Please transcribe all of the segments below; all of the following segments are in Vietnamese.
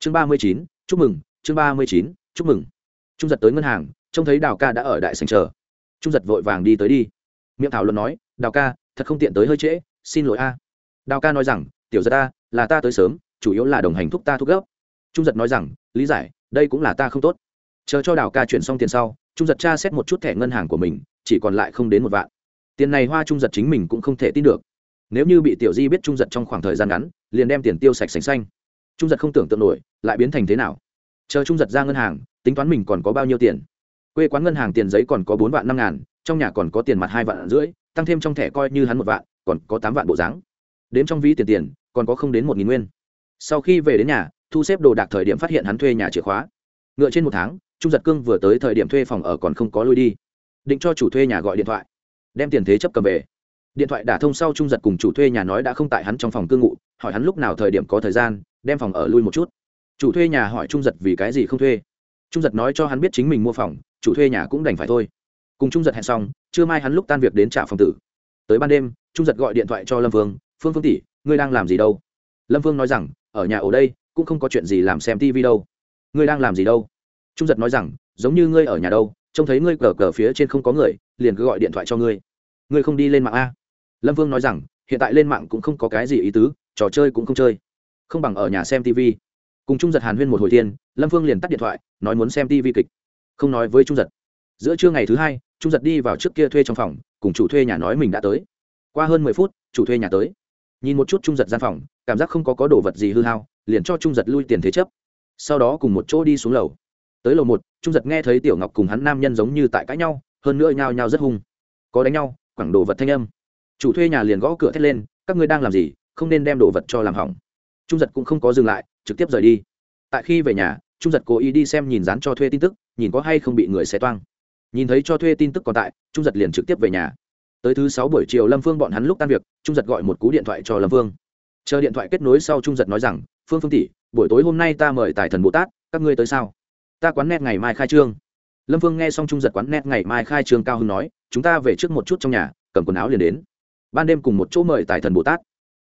chương ba mươi chín, chúc mừng, chương ba mươi chín, chúc mừng. Trung giật tới ngân hàng, trông thấy đào ca đã ở đại sành chờ. Trung giật vội vàng đi tới đi. Miệng thảo luận nói, đào ca, thật không tiện tới hơi trễ, xin lỗi a. Đào ca nói rằng, tiểu giật ta, là ta tới sớm, chủ yếu là đồng hành thúc ta thúc gấp trung giật nói rằng, lý giải, đây cũng là ta không tốt. Chờ cho đào ca chuyển xong tiền sau, trung giật tra xét một chút thẻ ngân hàng của mình, chỉ còn lại không đến một vạn. Tiền này hoa trung giật chính mình cũng không thể tin được. Nếu như bị tiểu di biết trung giật trong khoảng thời gian ngắn, liền đem tiền tiêu sạch sành xanh trung giật không tưởng tượng nổi, lại biến thành thế nào? Chờ trung giật ra ngân hàng, tính toán mình còn có bao nhiêu tiền? Quê quán ngân hàng tiền giấy còn có bốn vạn năm ngàn, trong nhà còn có tiền mặt hai vạn rưỡi, tăng thêm trong thẻ coi như hắn một vạn, còn có tám vạn bộ dáng. Đếm trong ví tiền tiền, còn có không đến một nghìn nguyên. Sau khi về đến nhà, thu xếp đồ đạc thời điểm phát hiện hắn thuê nhà chìa khóa. Ngựa trên một tháng, trung giật cương vừa tới thời điểm thuê phòng ở còn không có lui đi. Định cho chủ thuê nhà gọi điện thoại. Đem tiền thế chấp cầm về. Điện thoại đả thông sau trung giật cùng chủ thuê nhà nói đã không tại hắn trong phòng cư ngụ, hỏi hắn lúc nào thời điểm có thời gian đem phòng ở lui một chút. Chủ thuê nhà hỏi trung giật vì cái gì không thuê. Trung giật nói cho hắn biết chính mình mua phòng, chủ thuê nhà cũng đành phải thôi. Cùng trung giật hẹn xong, trưa mai hắn lúc tan việc đến trả phòng tử. Tới ban đêm, trung giật gọi điện thoại cho lâm Vương. phương phương tỷ, ngươi đang làm gì đâu? Lâm Vương nói rằng, ở nhà ở đây, cũng không có chuyện gì làm xem tv đâu. Ngươi đang làm gì đâu? Trung giật nói rằng, giống như ngươi ở nhà đâu, trông thấy ngươi cờ cờ phía trên không có người, liền cứ gọi điện thoại cho ngươi. Ngươi không đi lên mạng a? Lâm vương nói rằng, hiện tại lên mạng cũng không có cái gì ý tứ, trò chơi cũng không chơi không bằng ở nhà xem tv cùng trung giật hàn huyên một hồi tiên lâm phương liền tắt điện thoại, nói muốn xem tv kịch. Không nói với trung giật. Giữa trưa ngày thứ hai, trung giật đi vào trước kia thuê trong phòng, cùng chủ thuê nhà nói mình đã tới. Qua hơn mười phút, chủ thuê nhà tới. Nhìn một chút trung giật gian phòng, cảm giác không có có đồ vật gì hư hao, liền cho trung giật lui tiền thế chấp. Sau đó cùng một chỗ đi xuống lầu. Tới lầu một, trung giật nghe thấy tiểu ngọc cùng hắn nam nhân giống như tại cãi nhau, hơn nữa nhao nhao rất hung. Có đánh nhau, quẳng đồ vật thanh âm. Chủ thuê nhà liền gõ cửa thét lên, các ngươi đang làm gì? Không nên đem đồ vật cho làm hỏng trung giật cũng không có dừng lại, trực tiếp rời đi. Tại khi về nhà, trung giật cố ý đi xem nhìn dán cho thuê tin tức, nhìn có hay không bị người xé toang. Nhìn thấy cho thuê tin tức còn tại, trung giật liền trực tiếp về nhà. Tới thứ sáu buổi chiều lâm phương bọn hắn lúc tan việc, trung giật gọi một cú điện thoại cho lâm phương. Chờ điện thoại kết nối sau trung giật nói rằng, phương phương tỷ, buổi tối hôm nay ta mời tài thần bồ tát, các ngươi tới sao? Ta quán net ngày mai khai trương. Lâm phương nghe xong trung giật quán net ngày mai khai trương cao hưng nói, chúng ta về trước một chút trong nhà, cầm quần áo liền đến. Ban đêm cùng một chỗ mời tài thần bồ tát.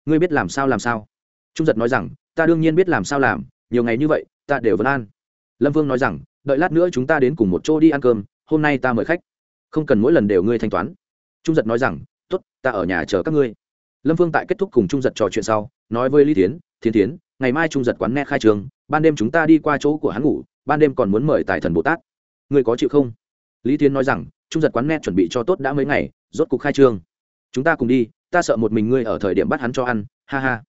Ngươi biết làm sao làm sao? Trung giật nói rằng, ta đương nhiên biết làm sao làm, nhiều ngày như vậy, ta đều vẫn an. Lâm vương nói rằng, đợi lát nữa chúng ta đến cùng một chỗ đi ăn cơm, hôm nay ta mời khách. Không cần mỗi lần đều ngươi thanh toán. Trung giật nói rằng t ố t ta ở nhà chờ các ngươi. Lâm vương tại kết thúc cùng trung giật trò chuyện sau, nói với lý tiến thiên tiến ngày mai trung giật quán nghe khai trường, ban đêm chúng ta đi qua chỗ của hắn ngủ, ban đêm còn muốn mời tài thần bồ tát. Ngươi có chịu không? Lý tiến nói rằng, trung giật quán net chuẩn bị cho tốt đã mấy ngày, rốt cuộc khai trương chúng ta cùng đi, ta sợ một mình ngươi ở thời điểm bắt hắn cho ăn, ha ha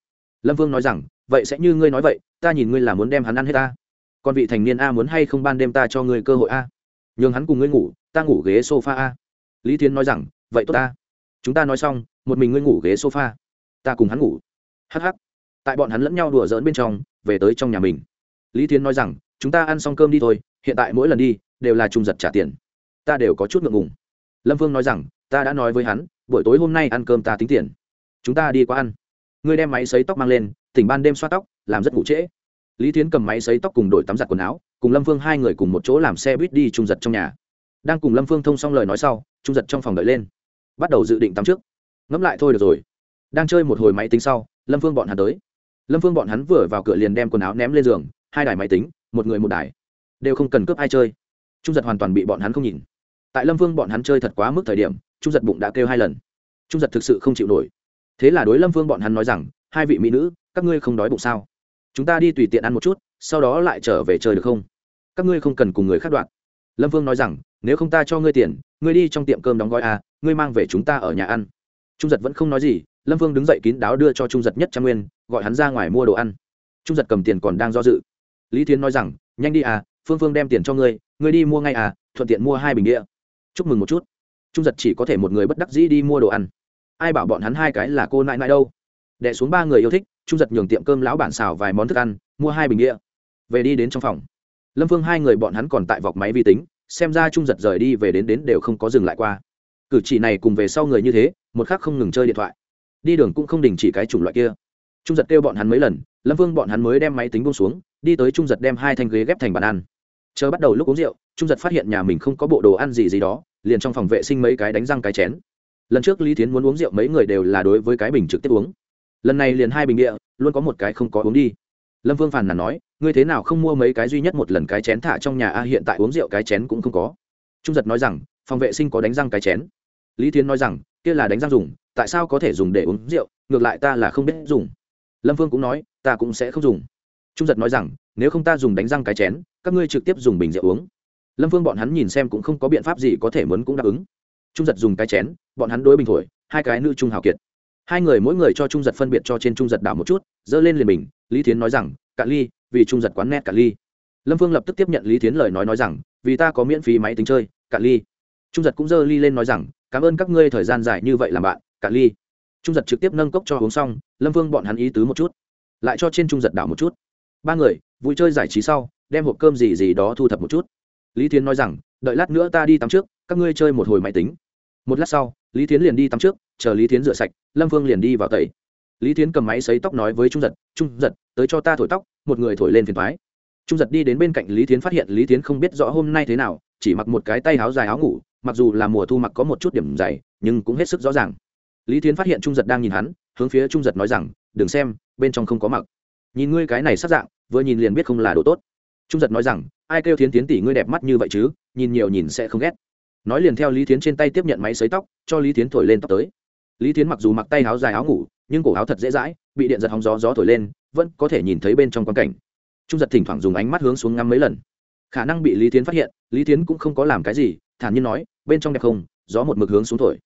lâm vương nói rằng, vậy sẽ như ngươi nói vậy, ta nhìn ngươi là muốn đem hắn ăn hết ta. Còn vị thành niên a muốn hay không ban đêm ta cho ngươi cơ hội a? Nhường hắn cùng ngươi ngủ, ta ngủ ghế sofa a. Lý Thiên nói rằng, vậy tốt ta. Chúng ta nói xong, một mình ngươi ngủ ghế sofa. Ta cùng hắn ngủ. Hh tại bọn hắn lẫn nhau đùa giỡn bên trong, về tới trong nhà mình. Lý Thiên nói rằng, chúng ta ăn xong cơm đi thôi, hiện tại mỗi lần đi, đều là trung giật trả tiền. Ta đều có chút ngượng ngùng. Lâm vương nói rằng, ta đã nói với hắn, buổi tối hôm nay ăn cơm ta tính tiền. Chúng ta đi qua ăn ngươi đem máy xấy tóc mang lên, tỉnh ban đêm xoa tóc, làm rất ngủ trễ. Lý tiến cầm máy xấy tóc cùng đổi tắm giặt quần áo, cùng lâm phương hai người cùng một chỗ làm xe buýt đi trung giật trong nhà. Đang cùng lâm phương thông xong lời nói sau, trung giật trong phòng đợi lên. Bắt đầu dự định tắm trước. Ngẫm lại thôi được rồi. Đang chơi một hồi máy tính sau, lâm phương bọn hắn tới. Lâm phương bọn hắn vừa vào cửa liền đem quần áo ném lên giường, hai đài máy tính, một người một đài. Đều không cần cướp ai chơi. Trung giật hoàn toàn bị bọn hắn không nhìn. Tại lâm phương bọn hắn chơi thật quá mức thời điểm, trung giật bụng đã kêu hai lần. Trung giật thực sự không chịu nổi thế là đối lâm vương bọn hắn nói rằng, hai vị mỹ nữ, các ngươi không đói bụng sao? Chúng ta đi tùy tiện ăn một chút, sau đó lại trở về chơi được không? Các ngươi không cần cùng người khác đoạn. Lâm vương nói rằng, nếu không ta cho ngươi tiền, ngươi đi trong tiệm cơm đóng gói à ngươi mang về chúng ta ở nhà ăn. Trung giật vẫn không nói gì, lâm vương đứng dậy kín đáo đưa cho trung giật nhất trăm nguyên, gọi hắn ra ngoài mua đồ ăn. Trung giật cầm tiền còn đang do dự. Lý thiến nói rằng, nhanh đi à phương phương đem tiền cho ngươi ngươi đi mua ngay à thuận tiện mua hai bình đĩa chúc mừng một chút. Trung giật chỉ có thể một người bất đắc dĩ đi mua đồ ăn ai bảo bọn hắn hai cái là cô nại nại đâu? Đẻ xuống ba người yêu thích, trung giật nhường tiệm cơm lão bản xào vài món thức ăn, mua hai bình đĩa. Về đi đến trong phòng. Lâm phương hai người bọn hắn còn tại vọc máy vi tính, xem ra trung giật rời đi về đến đến đều không có dừng lại qua. Cử chỉ này cùng về sau người như thế, một khác không ngừng chơi điện thoại. Đi đường cũng không đình chỉ cái chủng loại kia. Trung giật kêu bọn hắn mấy lần, lâm vương bọn hắn mới đem máy tính bông xuống, đi tới trung giật đem hai thanh ghế ghép thành bàn ăn. Chờ bắt đầu lúc uống rượu, trung giật phát hiện nhà mình không có bộ đồ ăn gì gì đó, liền trong phòng vệ sinh mấy cái đánh răng cái chén lần trước lý tiến muốn uống rượu mấy người đều là đối với cái bình trực tiếp uống. Lần này liền hai bình địa luôn có một cái không có uống đi. Lâm vương phàn nàn nói, ngươi thế nào không mua mấy cái duy nhất một lần cái chén thả trong nhà a, hiện tại uống rượu cái chén cũng không có. Trung giật nói rằng, phòng vệ sinh có đánh răng cái chén. Lý tiến nói rằng, kia là đánh răng dùng, tại sao có thể dùng để uống rượu, ngược lại ta là không biết dùng. Lâm vương cũng nói, ta cũng sẽ không dùng. Trung giật nói rằng, nếu không ta dùng đánh răng cái chén, các ngươi trực tiếp dùng bình rượu uống. Lâm vương bọn hắn nhìn xem cũng không có biện pháp gì có thể muốn cũng đáp ứng trung giật dùng cái chén, bọn hắn đối bình thổi, hai cái nữ trung hào kiệt. Hai người mỗi người cho trung giật phân biệt cho trên trung giật đảo một chút, dơ lên liền bình, lý thiến nói rằng cạn ly, vì trung giật quán nét cạn ly. Lâm Phương lập tức tiếp nhận lý thiến lời nói nói rằng, vì ta có miễn phí máy tính chơi cạn ly. Trung giật cũng dơ ly lên nói rằng, cảm ơn các ngươi thời gian dài như vậy làm bạn cạn ly. Trung giật trực tiếp nâng cốc cho uống xong, lâm Phương bọn hắn ý tứ một chút, lại cho trên trung giật đảo một chút. Ba người, vui chơi giải trí sau, đem hộp cơm gì gì đó thu thập một chút. Lý thiến nói rằng, đợi lát nữa ta đi tắm trước, các ngươi chơi một hồi máy tính một lát sau, lý thiến liền đi tắm trước, chờ lý thiến rửa sạch, lâm vương liền đi vào tẩy. Lý thiến cầm máy xấy tóc nói với trung giật trung giật, tới cho ta thổi tóc, một người thổi lên phiền thoái trung giật đi đến bên cạnh lý thiến phát hiện lý thiến không biết rõ hôm nay thế nào, chỉ mặc một cái tay áo dài áo ngủ, mặc dù là mùa thu mặc có một chút điểm dày, nhưng cũng hết sức rõ ràng. Lý thiến phát hiện trung giật đang nhìn hắn, hướng phía trung giật nói rằng, đừng xem, bên trong không có mặc. Nhìn ngươi cái này sắc dạng, vừa nhìn liền biết không là đồ tốt. Trung giật nói rằng, ai kêu thiến tiến tỷ ngươi đẹp mắt như vậy chứ, nhìn nhiều nhìn sẽ không ghét nói liền theo lý thiến trên tay tiếp nhận máy xấy tóc, cho lý thiến thổi lên tóc tới. Lý thiến mặc dù mặc tay áo dài áo ngủ, nhưng cổ áo thật dễ dãi, bị điện giật hóng gió gió thổi lên, vẫn có thể nhìn thấy bên trong quan cảnh. Trung giật thỉnh thoảng dùng ánh mắt hướng xuống ngắm mấy lần. Khả năng bị lý thiến phát hiện, lý thiến cũng không có làm cái gì, thản nhiên nói, bên trong đẹp không, gió một mực hướng xuống thổi.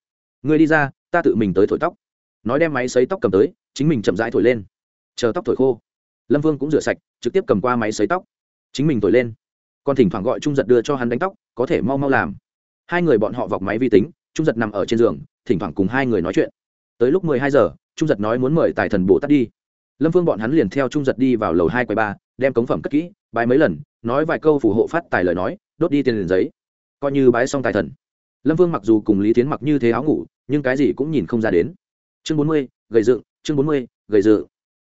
Người đi ra, ta tự mình tới thổi tóc. Nói đem máy xấy tóc cầm tới, chính mình chậm rãi thổi lên. Chờ tóc thổi khô. Lâm vương cũng rửa sạch, trực tiếp cầm qua máy xấy tóc. Chính mình thổi lên. Còn thỉnh thoảng gọi trung giật đưa cho hắn đánh tóc, có thể mau mau làm hai người bọn họ vọc máy vi tính, trung giật nằm ở trên giường, thỉnh thoảng cùng hai người nói chuyện. Tới lúc mười hai giờ, trung giật nói muốn mời tài thần bồ tát đi. Lâm vương bọn hắn liền theo trung giật đi vào lầu hai quầy ba, đem cống phẩm cất kỹ, bái mấy lần, nói vài câu phù hộ phát tài lời nói, đốt đi tiền liền giấy. Coi như bái xong tài thần. Lâm vương mặc dù cùng lý tiến mặc như thế áo ngủ, nhưng cái gì cũng nhìn không ra đến. Chương bốn mươi, gầy dựng, chương bốn mươi, gầy dự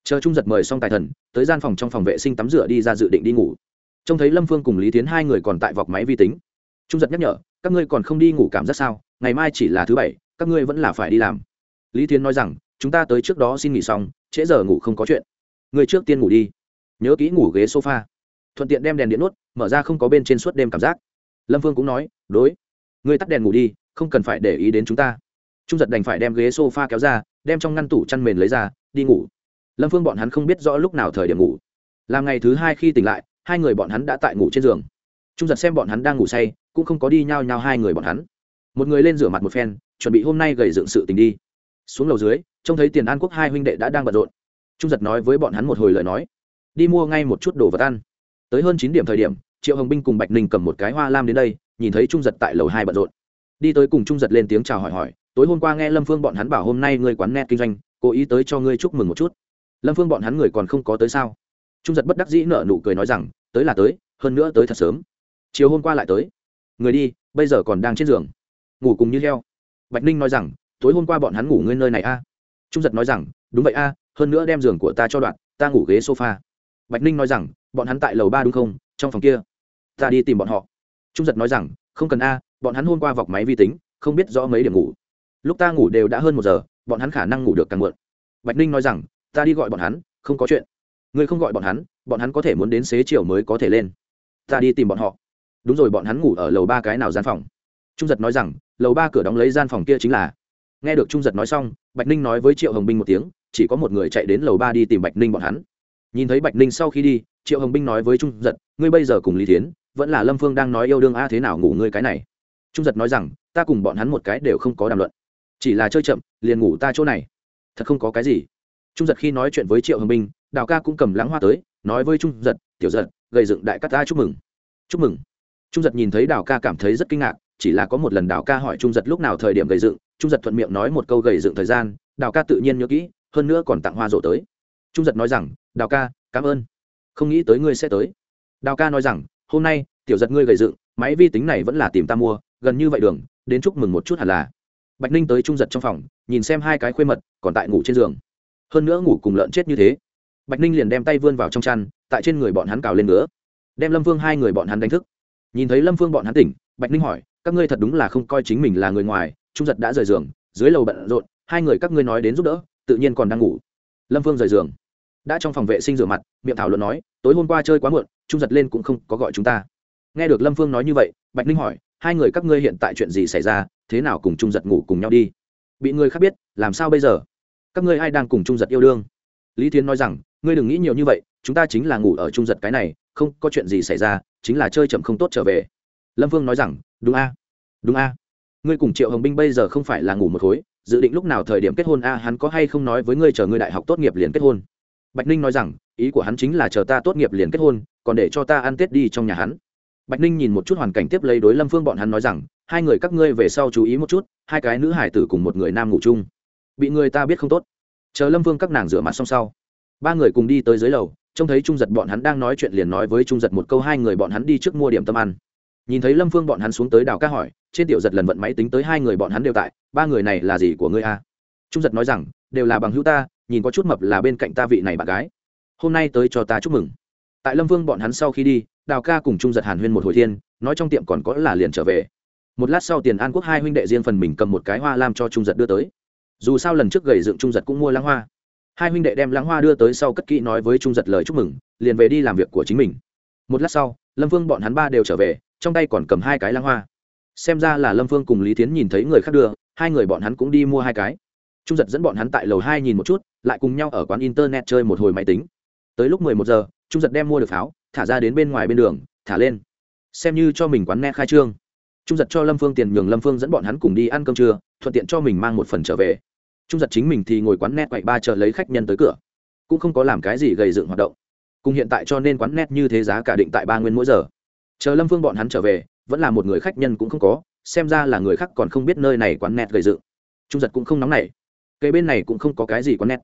chờ trung giật mời xong tài thần, tới gian phòng trong phòng vệ sinh tắm rửa đi ra dự định đi ngủ. Trông thấy lâm phương cùng lý tiến hai người còn tại vọc máy vi tính trung giật nhắc nhở các ngươi còn không đi ngủ cảm giác sao ngày mai chỉ là thứ bảy các ngươi vẫn là phải đi làm lý Thiên nói rằng chúng ta tới trước đó xin nghỉ xong trễ giờ ngủ không có chuyện người trước tiên ngủ đi nhớ kỹ ngủ ghế sofa thuận tiện đem đèn điện nuốt mở ra không có bên trên suốt đêm cảm giác lâm phương cũng nói đối người tắt đèn ngủ đi không cần phải để ý đến chúng ta trung giật đành phải đem ghế sofa kéo ra đem trong ngăn tủ chăn mền lấy ra đi ngủ lâm phương bọn hắn không biết rõ lúc nào thời điểm ngủ làm ngày thứ hai khi tỉnh lại hai người bọn hắn đã tại ngủ trên giường trung giật xem bọn hắn đang ngủ say cũng không có đi nhao nhao hai người bọn hắn. Một người lên rửa mặt một phen, chuẩn bị hôm nay gầy dựng sự tình đi. Xuống lầu dưới, trông thấy tiền an quốc hai huynh đệ đã đang bận rộn. Trung giật nói với bọn hắn một hồi lời nói. Đi mua ngay một chút đồ vật ăn. Tới hơn chín điểm thời điểm, triệu hồng binh cùng bạch ninh cầm một cái hoa lam đến đây, nhìn thấy trung giật tại lầu hai bận rộn. Đi tới cùng trung giật lên tiếng chào hỏi hỏi, tối hôm qua nghe lâm phương bọn hắn bảo hôm nay ngươi quán net kinh doanh, cố ý tới cho ngươi chúc mừng một chút. Lâm phương bọn hắn người còn không có tới sao? Trung giật bất đắc dĩ nợ nụ cười nói rằng, tới là tới, hơn nữa tới thật sớm. Chiều hôm qua lại tới người đi, bây giờ còn đang trên giường. Ngủ cùng như heo. Bạch ninh nói rằng, tối hôm qua bọn hắn ngủ ngươi nơi này a. Trung giật nói rằng, đúng vậy a, hơn nữa đem giường của ta cho đoạn, ta ngủ ghế sofa. Bạch ninh nói rằng, bọn hắn tại lầu ba đúng không? Trong phòng kia. Ta đi tìm bọn họ. Trung giật nói rằng, không cần a, bọn hắn hôm qua vọc máy vi tính, không biết rõ mấy điểm ngủ. Lúc ta ngủ đều đã hơn một giờ, bọn hắn khả năng ngủ được càng muộn. Bạch ninh nói rằng, ta đi gọi bọn hắn, không có chuyện. Ngươi không gọi bọn hắn bọn hắn có thể muốn đến xế chiều mới có thể lên. Ta đi tìm bọn họ đúng rồi, bọn hắn ngủ ở lầu ba cái nào gian phòng? Trung giật nói rằng, lầu ba cửa đóng lấy gian phòng kia chính là. Nghe được trung giật nói xong, bạch ninh nói với triệu hồng binh một tiếng, chỉ có một người chạy đến lầu ba đi tìm bạch ninh bọn hắn. Nhìn thấy bạch ninh sau khi đi, triệu hồng binh nói với trung giật, ngươi bây giờ cùng lý tiến vẫn là lâm phương đang nói yêu đương a, thế nào ngủ ngươi cái này? Trung giật nói rằng, ta cùng bọn hắn một cái đều không có đàm luận. Chỉ là chơi chậm, liền ngủ ta chỗ này. Thật không có cái gì. Trung giật khi nói chuyện với triệu hồng binh, đào ca cũng cầm lãng hoa tới, nói với trung giật, tiểu giật, gây dựng đại cắt ta chúc mừng. Chúc mừng? Trung giật nhìn thấy đào ca cảm thấy rất kinh ngạc, chỉ là có một lần đào ca hỏi trung giật lúc nào thời điểm gây dựng, trung giật thuận miệng nói một câu gầy dựng thời gian, đào ca tự nhiên nhớ kỹ, hơn nữa còn tặng hoa rộ tới. Trung giật nói rằng, đào ca, cảm ơn. Không nghĩ tới ngươi sẽ tới. Đào ca nói rằng, hôm nay, tiểu giật ngươi gầy dựng, máy vi tính này vẫn là tìm ta mua, gần như vậy đường, đến chúc mừng một chút hẳn là. Bạch ninh tới trung giật trong phòng, nhìn xem hai cái khuê mật, còn tại ngủ trên giường. Hơn nữa ngủ cùng lợn chết như thế. Bạch ninh liền đem tay vươn vào trong chăn, tại trên người bọn hắn cào lên nữa đem lâm vương hai người bọn hắn đánh thức nhìn thấy lâm Phương bọn hắn tỉnh, bạch ninh hỏi, các ngươi thật đúng là không coi chính mình là người ngoài, trung giật đã rời giường, dưới lầu bận rộn, hai người các ngươi nói đến giúp đỡ, tự nhiên còn đang ngủ. Lâm Phương rời giường. Đã trong phòng vệ sinh rửa mặt, miệng thảo luận nói, tối hôm qua chơi quá muộn, trung giật lên cũng không có gọi chúng ta. Nghe được lâm phương nói như vậy, bạch ninh hỏi, hai người các ngươi hiện tại chuyện gì xảy ra, thế nào cùng trung giật ngủ cùng nhau đi? Bị người khác biết, làm sao bây giờ? Các ngươi ai đang cùng trung giật yêu đương? Lý thiến nói rằng, ngươi đừng nghĩ nhiều như vậy, chúng ta chính là ngủ ở trung giật cái này không có chuyện gì xảy ra, chính là chơi chậm không tốt trở về. Lâm vương nói rằng, đúng a đúng a. Ngươi cùng triệu hồng binh bây giờ không phải là ngủ một khối, dự định lúc nào thời điểm kết hôn a, hắn có hay không nói với ngươi chờ ngươi đại học tốt nghiệp liền kết hôn? Bạch ninh nói rằng, ý của hắn chính là chờ ta tốt nghiệp liền kết hôn, còn để cho ta ăn tết đi trong nhà hắn. Bạch ninh nhìn một chút hoàn cảnh tiếp lấy đối lâm phương bọn hắn nói rằng, hai người các ngươi về sau chú ý một chút, hai cái nữ hải tử cùng một người nam ngủ chung. Bị người ta biết không tốt. Chờ lâm phương các nàng rửa mặt xong sau, ba người cùng đi tới dưới lầu trông thấy trung giật bọn hắn đang nói chuyện liền nói với trung giật một câu, hai người bọn hắn đi trước mua điểm tâm ăn. Nhìn thấy lâm phương bọn hắn xuống tới đào ca hỏi, trên tiểu giật lần vận máy tính tới hai người bọn hắn đều tại, ba người này là gì của ngươi a? Trung giật nói rằng, đều là bằng hữu ta, nhìn có chút mập là bên cạnh ta vị này bạn gái. Hôm nay tới cho ta chúc mừng. Tại lâm vương bọn hắn sau khi đi, đào ca cùng trung giật hàn huyên một hồi thiên, nói trong tiệm còn có là liền trở về. Một lát sau tiền an quốc hai huynh đệ riêng phần mình cầm một cái hoa lam cho trung giật đưa tới. Dù sao lần trước gầy dựng trung giật cũng mua lãng hoa hai huynh đệ đem lãng hoa đưa tới sau cất kỹ nói với trung giật lời chúc mừng, liền về đi làm việc của chính mình. Một lát sau, lâm vương bọn hắn ba đều trở về, trong tay còn cầm hai cái lãng hoa. Xem ra là lâm vương cùng lý tiến nhìn thấy người khác đưa, hai người bọn hắn cũng đi mua hai cái. Trung giật dẫn bọn hắn tại lầu hai nhìn một chút, lại cùng nhau ở quán internet chơi một hồi máy tính. Tới lúc mười một giờ, trung giật đem mua được pháo, thả ra đến bên ngoài bên đường, thả lên. Xem như cho mình quán net khai trương. Trung giật cho lâm phương tiền nhường lâm phương dẫn bọn hắn cùng đi ăn cơm trưa, thuận tiện cho mình mang một phần trở về trung giật chính mình thì ngồi quán net quậy ba chờ lấy khách nhân tới cửa. Cũng không có làm cái gì gây dựng hoạt động. Cùng hiện tại cho nên quán net như thế giá cả định tại ba nguyên mỗi giờ. Chờ lâm phương bọn hắn trở về, vẫn là một người khách nhân cũng không có, xem ra là người khác còn không biết nơi này quán net gây dựng. Trung giật cũng không nóng nảy. Cây bên này cũng không có cái gì quán net.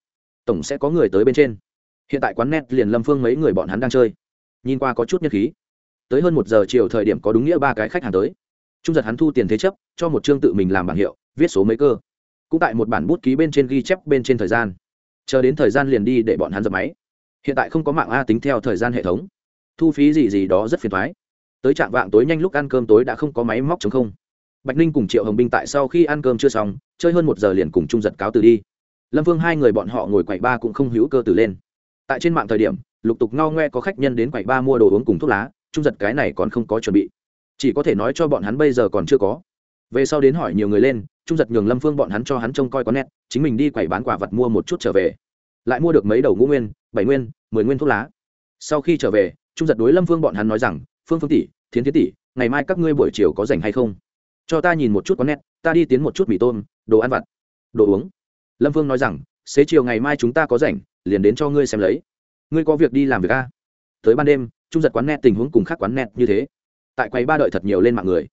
Tổng sẽ có người tới bên trên. Hiện tại quán net liền lâm phương mấy người bọn hắn đang chơi. Nhìn qua có chút nhật khí. Tới hơn một giờ chiều thời điểm có đúng nghĩa ba cái khách hàng tới. Trung giật hắn thu tiền thế chấp, cho một chương tự mình làm bảng hiệu, viết số mấy cơ cũng tại một bản bút ký bên trên ghi chép bên trên thời gian. Chờ đến thời gian liền đi để bọn hắn dập máy. Hiện tại không có mạng a tính theo thời gian hệ thống. Thu phí gì gì đó rất phiền thoái tới trạng vạng tối nhanh lúc ăn cơm tối đã không có máy móc chống không. Bạch ninh cùng triệu hồng binh tại sau khi ăn cơm chưa xong, chơi hơn một giờ liền cùng trung giật cáo từ đi. Lâm vương hai người bọn họ ngồi quậy ba cũng không hữu cơ từ lên. Tại trên mạng thời điểm, lục tục ngao ngoe có khách nhân đến quầy ba mua đồ uống cùng thuốc lá trung giật cái này còn không có chuẩn bị. Chỉ có thể nói cho bọn hắn bây giờ còn chưa có. Về sau đến hỏi nhiều người lên trung giật nhường lâm phương bọn hắn cho hắn trông coi có nét chính mình đi quầy bán quả vật mua một chút trở về. Lại mua được mấy đầu ngũ nguyên, bảy nguyên, mười nguyên thuốc lá. Sau khi trở về, trung giật đối lâm phương bọn hắn nói rằng, phương phương tỷ, thiến thiến tỷ, ngày mai các ngươi buổi chiều có rảnh hay không? Cho ta nhìn một chút có nét ta đi tiến một chút mì tôm, đồ ăn vặt, đồ uống. Lâm phương nói rằng, xế chiều ngày mai chúng ta có rảnh, liền đến cho ngươi xem lấy. Ngươi có việc đi làm việc a? Tới ban đêm, trung giật quán net tình huống cùng khác quán net như thế. Tại quầy ba đợi thật nhiều lên mạng người.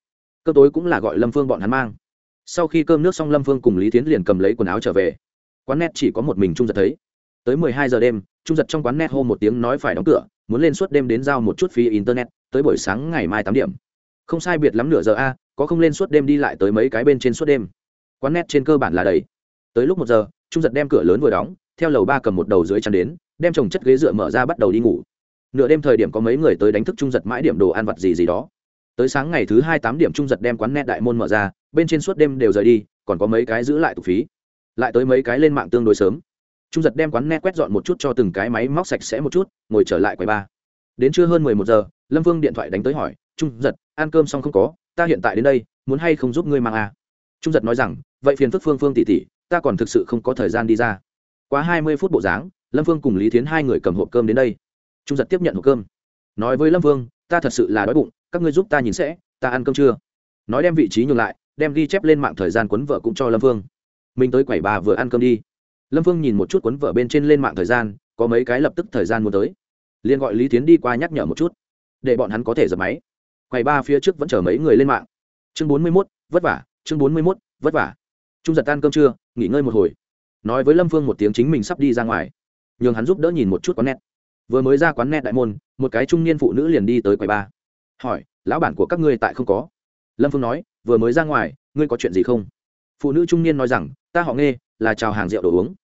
Cơ tối cũng là gọi lâm phương bọn hắn mang sau khi cơm nước xong, lâm phương cùng lý tiến liền cầm lấy quần áo trở về. Quán net chỉ có một mình trung giật thấy. Tới mười hai giờ đêm, trung giật trong quán net hô một tiếng nói phải đóng cửa, muốn lên suốt đêm đến giao một chút phí internet, tới buổi sáng ngày mai tám điểm. Không sai biệt lắm nửa giờ a, có không lên suốt đêm đi lại tới mấy cái bên trên suốt đêm. Quán net trên cơ bản là đầy. Tới lúc một giờ, trung giật đem cửa lớn vừa đóng, theo lầu ba cầm một đầu dưới chăn đến, đem trồng chất ghế dựa mở ra bắt đầu đi ngủ. Nửa đêm thời điểm có mấy người tới đánh thức trung giật mãi điểm đồ ăn vặt gì gì đó tới sáng ngày thứ hai tám điểm trung giật đem quán net đại môn mở ra, bên trên suốt đêm đều rời đi, còn có mấy cái giữ lại tục phí. Lại tới mấy cái lên mạng tương đối sớm. Trung giật đem quán net quét dọn một chút cho từng cái máy móc sạch sẽ một chút, ngồi trở lại quầy ba đến trưa hơn mười một giờ, lâm vương điện thoại đánh tới hỏi, trung giật, ăn cơm xong không có? Ta hiện tại đến đây, muốn hay không giúp ngươi mang à? trung giật nói rằng, vậy phiền phức phương phương tỉ tỉ ta còn thực sự không có thời gian đi ra. Quá hai mươi phút bộ dáng, lâm vương cùng lý thiến hai người cầm hộp cơm đến đây. Trung giật tiếp nhận hộp cơm. Nói với lâm vương ta thật sự là đói bụng, các ngươi giúp ta nhìn sẽ, ta ăn cơm chưa nói đem vị trí nhường lại, đem ghi chép lên mạng thời gian cuốn vợ cũng cho lâm Vương. mình tới quầy bà vừa ăn cơm đi. Lâm Vương nhìn một chút cuốn vợ bên trên lên mạng thời gian, có mấy cái lập tức thời gian muốn tới. Liền gọi lý tiến đi qua nhắc nhở một chút, để bọn hắn có thể dập máy. Quầy ba phía trước vẫn chở mấy người lên mạng. Chương bốn mươi mốt, vất vả, chương bốn mươi mốt, vất vả. Trung giật tan cơm trưa, nghỉ ngơi một hồi. Nói với lâm phương một tiếng chính mình sắp đi ra ngoài. Nhường hắn giúp đỡ nhìn một chút có nét vừa mới ra quán net đại môn, một cái trung niên phụ nữ liền đi tới quầy ba. Hỏi, lão bản của các ngươi tại không có? Lâm phương nói, vừa mới ra ngoài, ngươi có chuyện gì không? Phụ nữ trung niên nói rằng, ta họ nghe là chào hàng rượu đồ uống.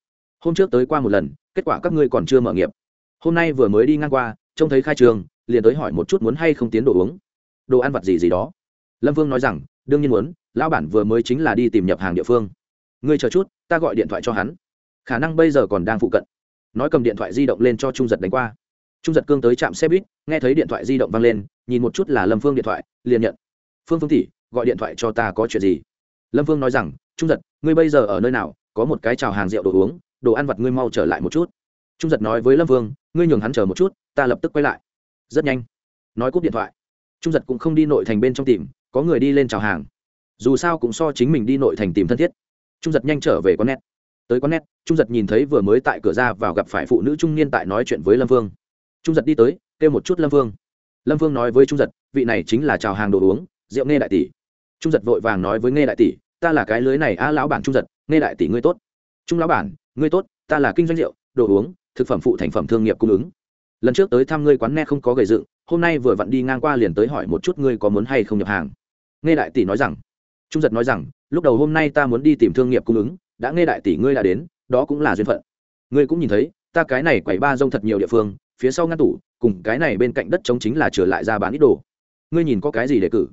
Hôm trước tới qua một lần, kết quả các ngươi còn chưa mở nghiệp. Hôm nay vừa mới đi ngang qua, trông thấy khai trường, liền tới hỏi một chút muốn hay không tiến đồ uống. Đồ ăn vặt gì gì đó. Lâm vương nói rằng, đương nhiên muốn, lão bản vừa mới chính là đi tìm nhập hàng địa phương. Ngươi chờ chút, ta gọi điện thoại cho hắn. Khả năng bây giờ còn đang phụ cận nói cầm điện thoại di động lên cho trung giật đánh qua. Trung giật cương tới trạm xe buýt, nghe thấy điện thoại di động vang lên, nhìn một chút là lâm phương điện thoại, liền nhận. Phương phương tỷ, gọi điện thoại cho ta có chuyện gì? Lâm phương nói rằng, trung giật, ngươi bây giờ ở nơi nào? Có một cái chào hàng rượu đồ uống, đồ ăn vặt ngươi mau trở lại một chút. Trung giật nói với lâm vương ngươi nhường hắn chờ một chút, ta lập tức quay lại. Rất nhanh, nói cúp điện thoại. Trung giật cũng không đi nội thành bên trong tìm, có người đi lên chào hàng. Dù sao cũng so chính mình đi nội thành tìm thân thiết. Trung giật nhanh trở về quán nét tới quán net trung giật nhìn thấy vừa mới tại cửa ra vào gặp phải phụ nữ trung niên tại nói chuyện với lâm vương. Trung giật đi tới, kêu một chút lâm vương. Lâm vương nói với trung giật, vị này chính là chào hàng đồ uống, rượu nghe đại tỷ. Trung giật vội vàng nói với nghe đại tỷ, ta là cái lưới này a lão bản trung giật, nghe đại tỷ ngươi tốt. Trung lão bản, ngươi tốt, ta là kinh doanh rượu, đồ uống, thực phẩm phụ thành phẩm thương nghiệp cung ứng. Lần trước tới thăm ngươi quán net không có gầy dựng, hôm nay vừa vặn đi ngang qua liền tới hỏi một chút ngươi có muốn hay không nhập hàng. Nghe đại tỷ nói rằng, trung giật nói rằng, lúc đầu hôm nay ta muốn đi tìm thương nghiệp cung ứng đã nghe đại tỷ ngươi đã đến, đó cũng là duyên phận. Ngươi cũng nhìn thấy, ta cái này quẩy ba rông thật nhiều địa phương, phía sau ngăn tủ, cùng cái này bên cạnh đất trống chính là trở lại ra bán ít đồ. Ngươi nhìn có cái gì để cử?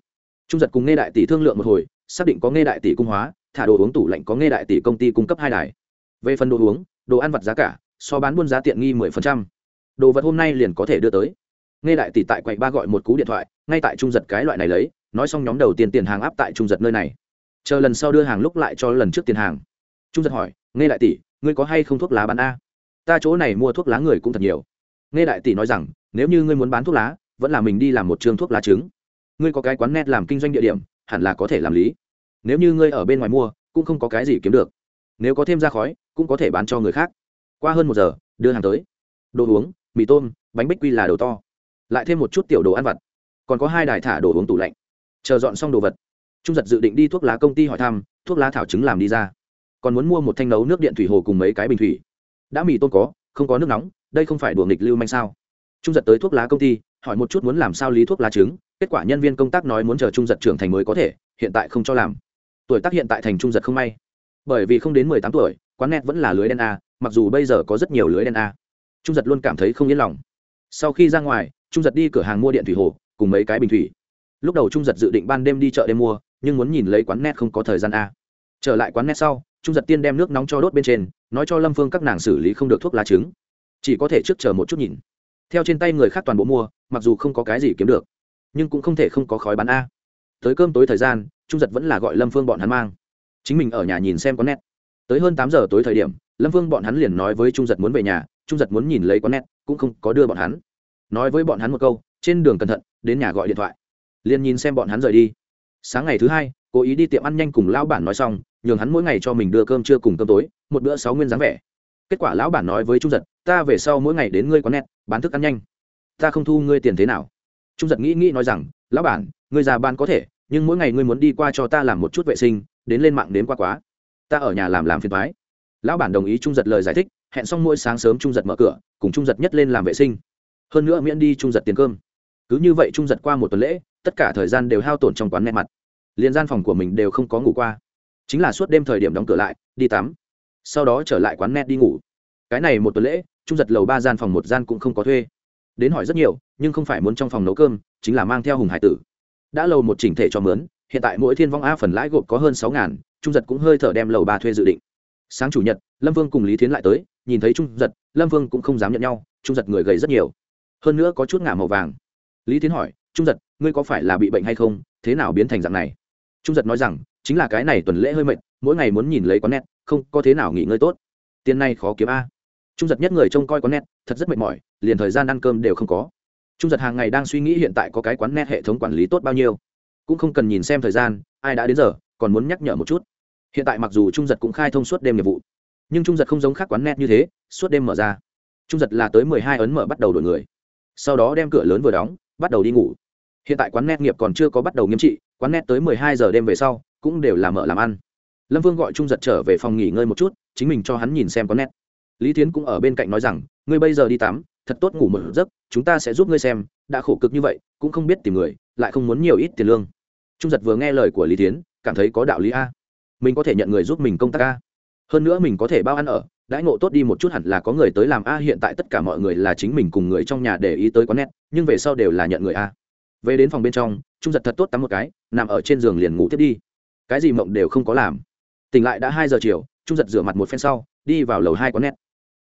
Trung giật cùng nghe đại tỷ thương lượng một hồi, xác định có nghe đại tỷ cung hóa, thả đồ uống tủ lạnh có nghe đại tỷ công ty cung cấp hai đài. Về phần đồ uống, đồ ăn vặt giá cả, so bán buôn giá tiện nghi mười phần trăm. Đồ vật hôm nay liền có thể đưa tới. Nghe đại tỷ tại quầy ba gọi một cú điện thoại, ngay tại trung giật cái loại này lấy, nói xong nhóm đầu tiên tiền hàng áp tại trung giật nơi này. Chờ lần sau đưa hàng lúc lại cho lần trước tiền hàng trung giật hỏi, nghe đại tỷ, ngươi có hay không thuốc lá bán a? Ta chỗ này mua thuốc lá người cũng thật nhiều. Nghe đại tỷ nói rằng, nếu như ngươi muốn bán thuốc lá, vẫn là mình đi làm một trường thuốc lá trứng. Ngươi có cái quán net làm kinh doanh địa điểm, hẳn là có thể làm lý. Nếu như ngươi ở bên ngoài mua, cũng không có cái gì kiếm được. Nếu có thêm ra khói, cũng có thể bán cho người khác. Qua hơn một giờ, đưa hàng tới. Đồ uống, mì tôm, bánh bích quy là đồ to. Lại thêm một chút tiểu đồ ăn vặt. Còn có hai đài thả đồ uống tủ lạnh. Chờ dọn xong đồ vật, trung giật dự định đi thuốc lá công ty hỏi thăm, thuốc lá thảo chứng làm đi ra còn muốn mua một thanh nấu nước điện thủy hồ cùng mấy cái bình thủy. Đã mì tôm có, không có nước nóng, đây không phải đùa nghịch lưu manh sao? Trung giật tới thuốc lá công ty, hỏi một chút muốn làm sao lý thuốc lá trứng, kết quả nhân viên công tác nói muốn chờ trung giật trưởng thành mới có thể, hiện tại không cho làm. Tuổi tác hiện tại thành trung giật không may. Bởi vì không đến mười tám tuổi, quán net vẫn là lưới đen a, mặc dù bây giờ có rất nhiều lưới đen a. Trung giật luôn cảm thấy không yên lòng. Sau khi ra ngoài, trung giật đi cửa hàng mua điện thủy hồ, cùng mấy cái bình thủy. Lúc đầu trung giật dự định ban đêm đi chợ đêm mua, nhưng muốn nhìn lấy quán net không có thời gian a. Trở lại quán net sau trung giật tiên đem nước nóng cho đốt bên trên, nói cho lâm phương các nàng xử lý không được thuốc lá trứng. Chỉ có thể trước chờ một chút nhìn. Theo trên tay người khác toàn bộ mua, mặc dù không có cái gì kiếm được, nhưng cũng không thể không có khói bán a. Tới cơm tối thời gian, trung giật vẫn là gọi lâm phương bọn hắn mang. Chính mình ở nhà nhìn xem có nét. Tới hơn tám giờ tối thời điểm, lâm phương bọn hắn liền nói với trung giật muốn về nhà, trung giật muốn nhìn lấy có nét, cũng không có đưa bọn hắn. Nói với bọn hắn một câu, trên đường cẩn thận, đến nhà gọi điện thoại. Liền nhìn xem bọn hắn rời đi. Sáng ngày thứ hai, cố ý đi tiệm ăn nhanh cùng lão bản nói xong nhường hắn mỗi ngày cho mình đưa cơm trưa cùng cơm tối, một bữa sáu nguyên dáng vẻ. Kết quả lão bản nói với trung giật, ta về sau mỗi ngày đến ngươi có nét bán thức ăn nhanh. Ta không thu ngươi tiền thế nào. Trung giật nghĩ nghĩ nói rằng, lão bản, ngươi già ban có thể, nhưng mỗi ngày ngươi muốn đi qua cho ta làm một chút vệ sinh, đến lên mạng đến qua quá. Ta ở nhà làm làm phiền thoái lão bản đồng ý trung giật lời giải thích, hẹn xong mỗi sáng sớm trung giật mở cửa, cùng trung giật nhất lên làm vệ sinh. Hơn nữa miễn đi trung giật tiền cơm. Cứ như vậy trung giật qua một tuần lễ, tất cả thời gian đều hao tổn trong quán nét mặt. Liền gian phòng của mình đều không có ngủ qua chính là suốt đêm thời điểm đóng cửa lại, đi tắm. Sau đó trở lại quán net đi ngủ. Cái này một tuần lễ, trung giật lầu ba gian phòng một gian cũng không có thuê. Đến hỏi rất nhiều, nhưng không phải muốn trong phòng nấu cơm, chính là mang theo hùng hải tử. Đã lầu một chỉnh thể cho mướn, hiện tại mỗi thiên vong a phần lãi gộp có hơn sáu ngàn, trung giật cũng hơi thở đem lầu ba thuê dự định. Sáng chủ nhật, lâm vương cùng lý thiến lại tới, nhìn thấy trung giật, lâm vương cũng không dám nhận nhau, trung giật người gầy rất nhiều. Hơn nữa có chút ngả màu vàng. Lý thiến hỏi, trung giật, ngươi có phải là bị bệnh hay không? Thế nào biến thành dạng này? Trung giật nói rằng chính là cái này tuần lễ hơi mệt, mỗi ngày muốn nhìn lấy con nét không có thế nào nghỉ ngơi tốt. Tiền này khó kiếm a. Trung giật nhất người trông coi con nét thật rất mệt mỏi, liền thời gian ăn cơm đều không có. Trung giật hàng ngày đang suy nghĩ hiện tại có cái quán net hệ thống quản lý tốt bao nhiêu. Cũng không cần nhìn xem thời gian, ai đã đến giờ, còn muốn nhắc nhở một chút. Hiện tại mặc dù trung giật cũng khai thông suốt đêm nghiệp vụ, nhưng trung giật không giống khác quán net như thế, suốt đêm mở ra. Trung giật là tới mười hai ấn mở bắt đầu đổi người. Sau đó đem cửa lớn vừa đóng, bắt đầu đi ngủ. Hiện tại quán net nghiệp còn chưa có bắt đầu nghiêm trị, quán net tới mười hai giờ đêm về sau cũng đều là mở làm ăn. Lâm vương gọi trung giật trở về phòng nghỉ ngơi một chút, chính mình cho hắn nhìn xem có nét. lý tiến cũng ở bên cạnh nói rằng, ngươi bây giờ đi tắm, thật tốt ngủ một giấc, chúng ta sẽ giúp ngươi xem, đã khổ cực như vậy, cũng không biết tìm người, lại không muốn nhiều ít tiền lương. Trung giật vừa nghe lời của lý tiến cảm thấy có đạo lý a. Mình có thể nhận người giúp mình công tác a. Hơn nữa mình có thể bao ăn ở, đãi ngộ tốt đi một chút hẳn là có người tới làm a, hiện tại tất cả mọi người là chính mình cùng người trong nhà để ý tới có nét, nhưng về sau đều là nhận người a. Về đến phòng bên trong, trung giật thật tốt tắm một cái, nằm ở trên giường liền ngủ tiếp đi cái gì mộng đều không có làm. Tỉnh lại đã hai giờ chiều, trung giật rửa mặt một phen sau, đi vào lầu hai quán nét